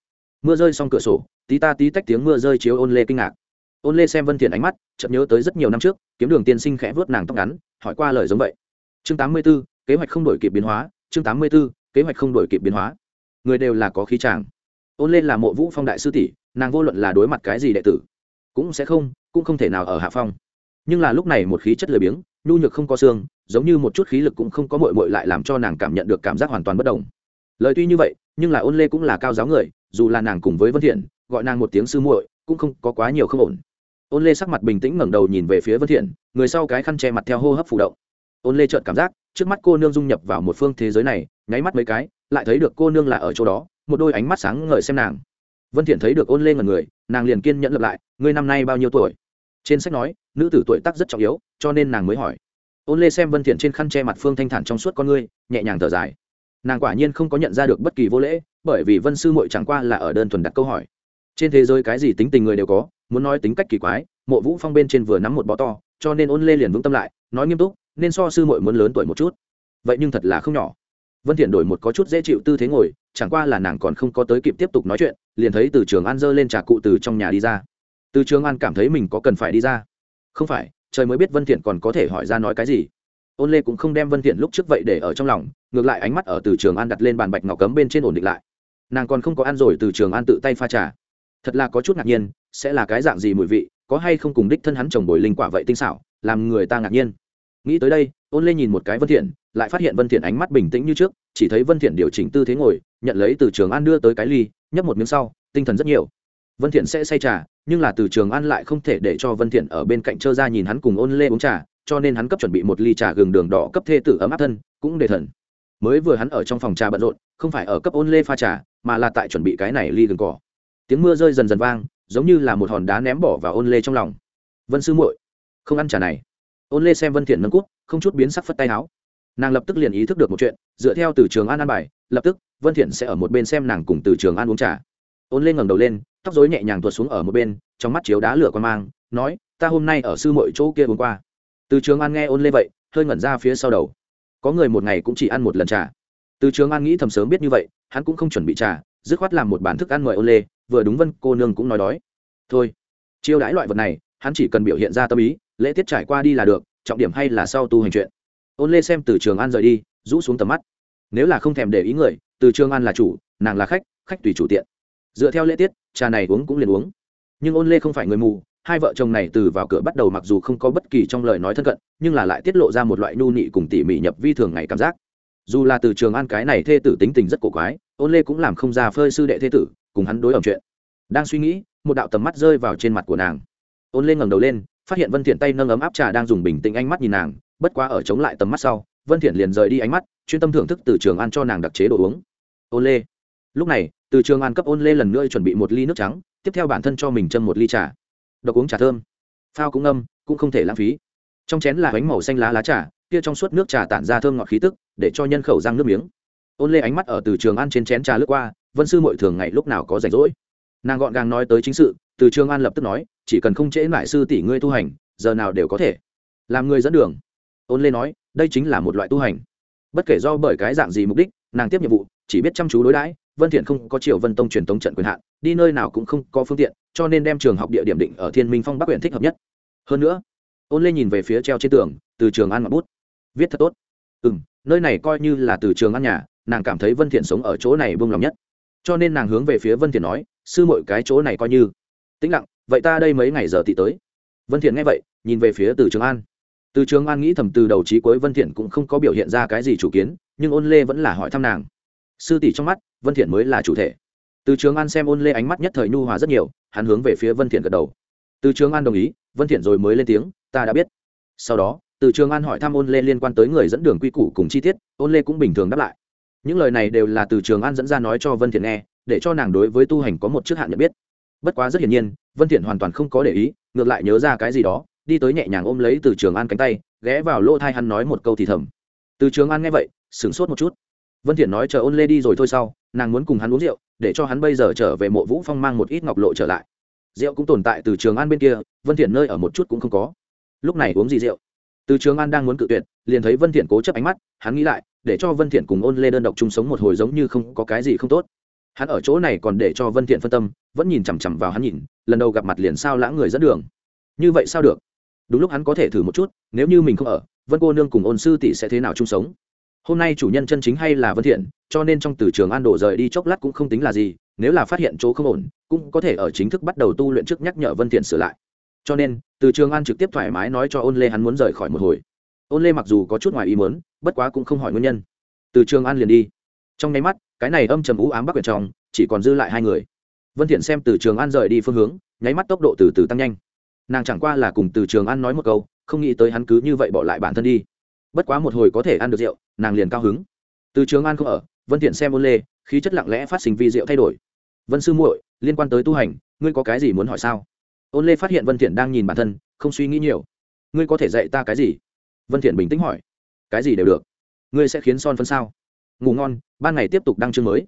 Mưa rơi xong cửa sổ tí ta tí tách tiếng mưa rơi chiếu ôn lê kinh ngạc. Ôn lê xem vân thiện ánh mắt chợt nhớ tới rất nhiều năm trước kiếm đường tiên sinh khẽ vớt nàng tóc ngắn hỏi qua lời giống vậy. Chương 84, kế hoạch không đổi kịp biến hóa chương 84, kế hoạch không đổi kịp biến hóa. Người đều là có khí chàng. Ôn lê là mộ vũ phong đại sư tỷ nàng vô luận là đối mặt cái gì đệ tử cũng sẽ không cũng không thể nào ở hạ phong. Nhưng là lúc này một khí chất lười biếng, nhu nhược không có xương, giống như một chút khí lực cũng không có mội mội lại làm cho nàng cảm nhận được cảm giác hoàn toàn bất đồng. Lời tuy như vậy, nhưng là ôn lê cũng là cao giáo người, dù là nàng cùng với vân thiện, gọi nàng một tiếng sư muội, cũng không có quá nhiều không ổn. Ôn lê sắc mặt bình tĩnh ngẩng đầu nhìn về phía vân thiện, người sau cái khăn che mặt theo hô hấp phụ động. Ôn lê chợt cảm giác, trước mắt cô nương dung nhập vào một phương thế giới này, nháy mắt mấy cái, lại thấy được cô nương là ở chỗ đó, một đôi ánh mắt sáng ngời xem nàng. Vân thiện thấy được ôn lê ngẩn người, nàng liền kiên nhẫn lập lại, ngươi năm nay bao nhiêu tuổi? Trên sách nói, nữ tử tuổi tác rất trọng yếu, cho nên nàng mới hỏi. Ôn lê xem vân thiện trên khăn che mặt phương thanh thản trong suốt con ngươi, nhẹ nhàng thở dài. Nàng quả nhiên không có nhận ra được bất kỳ vô lễ, bởi vì vân sư muội chẳng qua là ở đơn thuần đặt câu hỏi. Trên thế giới cái gì tính tình người đều có, muốn nói tính cách kỳ quái, mộ vũ phong bên trên vừa nắm một bó to, cho nên ôn lê liền vững tâm lại, nói nghiêm túc, nên so sư muội muốn lớn tuổi một chút. Vậy nhưng thật là không nhỏ. Vân thiện đổi một có chút dễ chịu tư thế ngồi, chẳng qua là nàng còn không có tới kịp tiếp tục nói chuyện, liền thấy từ trường an dơ lên trà cụ từ trong nhà đi ra từ trường an cảm thấy mình có cần phải đi ra. Không phải, trời mới biết vân thiện còn có thể hỏi ra nói cái gì. Ôn lê cũng không đem vân thiện lúc trước vậy để ở trong lòng, ngược lại ánh mắt ở từ trường an đặt lên bàn bạch ngọc cấm bên trên ổn định lại. Nàng còn không có ăn rồi, từ trường an tự tay pha trà. Thật là có chút ngạc nhiên, sẽ là cái dạng gì mùi vị, có hay không cùng đích thân hắn trồng bồi linh quả vậy tinh xảo, làm người ta ngạc nhiên. Nghĩ tới đây, ôn lê nhìn một cái vân thiện, lại phát hiện vân thiện ánh mắt bình tĩnh như trước, chỉ thấy vân thiện điều chỉnh tư thế ngồi, nhận lấy từ trường an đưa tới cái ly, nhấp một miếng sau, tinh thần rất nhiều. Vân thiện sẽ say trà nhưng là từ trường an lại không thể để cho vân thiện ở bên cạnh trơ ra nhìn hắn cùng ôn lê uống trà, cho nên hắn cấp chuẩn bị một ly trà gừng đường đỏ cấp thê tử ấm áp thân, cũng để thần. Mới vừa hắn ở trong phòng trà bận rộn, không phải ở cấp ôn lê pha trà, mà là tại chuẩn bị cái này ly gừng cỏ. Tiếng mưa rơi dần dần vang, giống như là một hòn đá ném bỏ vào ôn lê trong lòng. Vân sư muội, không ăn trà này. Ôn lê xem vân thiện nâng cút, không chút biến sắc phất tay áo. Nàng lập tức liền ý thức được một chuyện, dựa theo từ trường an ăn bài, lập tức vân thiện sẽ ở một bên xem nàng cùng từ trường an uống trà. Ôn Lê ngẩng đầu lên tóc rối nhẹ nhàng tuột xuống ở một bên, trong mắt chiếu đá lửa quan mang, nói, ta hôm nay ở sư muội chỗ kia uống qua. Từ trường an nghe ôn Lê vậy, hơi ngẩn ra phía sau đầu. Có người một ngày cũng chỉ ăn một lần trà. Từ trường an nghĩ thầm sớm biết như vậy, hắn cũng không chuẩn bị trà, dứt khoát làm một bản thức ăn mời ôn lê, vừa đúng vân cô nương cũng nói đói. Thôi. Chiêu đãi loại vật này, hắn chỉ cần biểu hiện ra tâm ý, lễ tiết trải qua đi là được, trọng điểm hay là sau tu hành chuyện. Ôn lê xem từ trường an rời đi, rũ xuống tầm mắt. Nếu là không thèm để ý người, từ trường an là chủ, nàng là khách khách tùy chủ tiện. Dựa theo lễ tiết trà này uống cũng liền uống. Nhưng ôn lê không phải người mù, hai vợ chồng này từ vào cửa bắt đầu mặc dù không có bất kỳ trong lời nói thân cận, nhưng là lại tiết lộ ra một loại nhu nị cùng tỉ mỉ nhập vi thường ngày cảm giác. Dù là từ trường an cái này thê tử tính tình rất cổ quái, ôn lê cũng làm không ra phơi sư đệ thê tử, cùng hắn đối ẩm chuyện. Đang suy nghĩ, một đạo tầm mắt rơi vào trên mặt của nàng. Ôn lê ngẩng đầu lên, phát hiện vân thiện tay nâng ấm áp trà đang dùng bình tĩnh ánh mắt nhìn nàng, bất quá ở chống lại tầm mắt sau, vân thiện liền rời đi ánh mắt, chuyên tâm thưởng thức từ trường an cho nàng đặc chế đồ uống. Ôn lê lúc này, từ trường an cấp ôn lê lần nữa chuẩn bị một ly nước trắng, tiếp theo bản thân cho mình châm một ly trà. Độc uống trà thơm. Phao cũng ngâm, cũng không thể lãng phí. Trong chén là bánh màu xanh lá lá trà, kia trong suốt nước trà tản ra thơm ngọt khí tức, để cho nhân khẩu răng nước miếng. Ôn lê ánh mắt ở từ trường an trên chén trà lướt qua, vân sư mội thường ngày lúc nào có rảnh rỗi? Nàng gọn gàng nói tới chính sự, từ trường an lập tức nói, chỉ cần không trễ lại sư tỷ ngươi tu hành, giờ nào đều có thể. Làm người dẫn đường. Ôn lê nói, đây chính là một loại tu hành. Bất kể do bởi cái dạng gì mục đích, nàng tiếp nhiệm vụ, chỉ biết chăm chú đối đãi vân thiện không có triệu vân tông truyền tống trận quyền hạn đi nơi nào cũng không có phương tiện cho nên đem trường học địa điểm định ở thiên minh phong bắc huyện thích hợp nhất. Hơn nữa ôn lê nhìn về phía treo trên tường từ trường an ngọn bút. Viết thật tốt. Ừm, nơi này coi như là từ trường ăn nhà nàng cảm thấy vân thiện sống ở chỗ này buông lòng nhất. Cho nên nàng hướng về phía vân thiện nói sư muội cái chỗ này coi như. Tĩnh lặng vậy ta đây mấy ngày giờ thì tới. Vân thiện nghe vậy nhìn về phía từ trường an. Từ trường an nghĩ thầm từ đầu chí cuối vân thiện cũng không có biểu hiện ra cái gì chủ kiến nhưng ôn lê vẫn là hỏi thăm nàng sư tỷ trong mắt, vân thiện mới là chủ thể. Từ trường an xem ôn lê ánh mắt nhất thời nhu hòa rất nhiều, hắn hướng về phía vân thiện gật đầu. Từ trường an đồng ý, vân thiện rồi mới lên tiếng, ta đã biết. Sau đó, từ trường an hỏi thăm ôn lê liên quan tới người dẫn đường quy củ cùng chi tiết, ôn lê cũng bình thường đáp lại. Những lời này đều là từ trường an dẫn ra nói cho vân thiện nghe, để cho nàng đối với tu hành có một trước hạn nhận biết. Bất quá rất hiển nhiên, vân thiện hoàn toàn không có để ý, ngược lại nhớ ra cái gì đó, đi tới nhẹ nhàng ôm lấy từ trường an cánh tay, ghé vào lỗ thai hắn nói một câu thì thầm. Từ trường an nghe vậy, sửng sốt một chút vân thiện nói, chờ ôn lê đi rồi thôi sau, nàng muốn cùng hắn uống rượu, để cho hắn bây giờ trở về mộ vũ phong mang một ít ngọc lộ trở lại. Rượu cũng tồn tại từ trường an bên kia, vân thiện nơi ở một chút cũng không có. Lúc này uống gì rượu? Từ trường an đang muốn cự tuyệt, liền thấy vân thiện cố chấp ánh mắt, hắn nghĩ lại, để cho vân thiện cùng ôn lê đơn độc chung sống một hồi giống như không có cái gì không tốt. Hắn ở chỗ này còn để cho vân thiện phân tâm, vẫn nhìn chằm chằm vào hắn nhìn, lần đầu gặp mặt liền sao lãng người dẫn đường. Như vậy sao được? Đúng lúc hắn có thể thử một chút, nếu như mình không ở, vân cô nương cùng ôn sư tỷ sẽ thế nào chung sống? Hôm nay chủ nhân chân chính hay là vân thiện, cho nên trong từ trường an đổ rời đi chốc lát cũng không tính là gì, nếu là phát hiện chỗ không ổn, cũng có thể ở chính thức bắt đầu tu luyện trước nhắc nhở vân thiện sửa lại. Cho nên, từ trường an trực tiếp thoải mái nói cho ôn lê hắn muốn rời khỏi một hồi. Ôn lê mặc dù có chút ngoài ý muốn, bất quá cũng không hỏi nguyên nhân. Từ trường an liền đi. Trong nháy mắt, cái này âm trầm ú ám bắc quyển trong, chỉ còn dư lại hai người. Vân thiện xem từ trường an rời đi phương hướng, nháy mắt tốc độ từ từ tăng nhanh. Nàng chẳng qua là cùng từ trường an nói một câu, không nghĩ tới hắn cứ như vậy bỏ lại bản thân đi bất quá một hồi có thể ăn được rượu, nàng liền cao hứng. Từ trường an không ở, vân thiện xem ôn lê, khí chất lặng lẽ phát sinh vi rượu thay đổi. Vân sư muội, liên quan tới tu hành, ngươi có cái gì muốn hỏi sao? Ôn lê phát hiện vân thiện đang nhìn bản thân, không suy nghĩ nhiều. Ngươi có thể dạy ta cái gì? Vân thiện bình tĩnh hỏi. Cái gì đều được. Ngươi sẽ khiến son phân sao? Ngủ ngon, ban ngày tiếp tục đăng chương mới.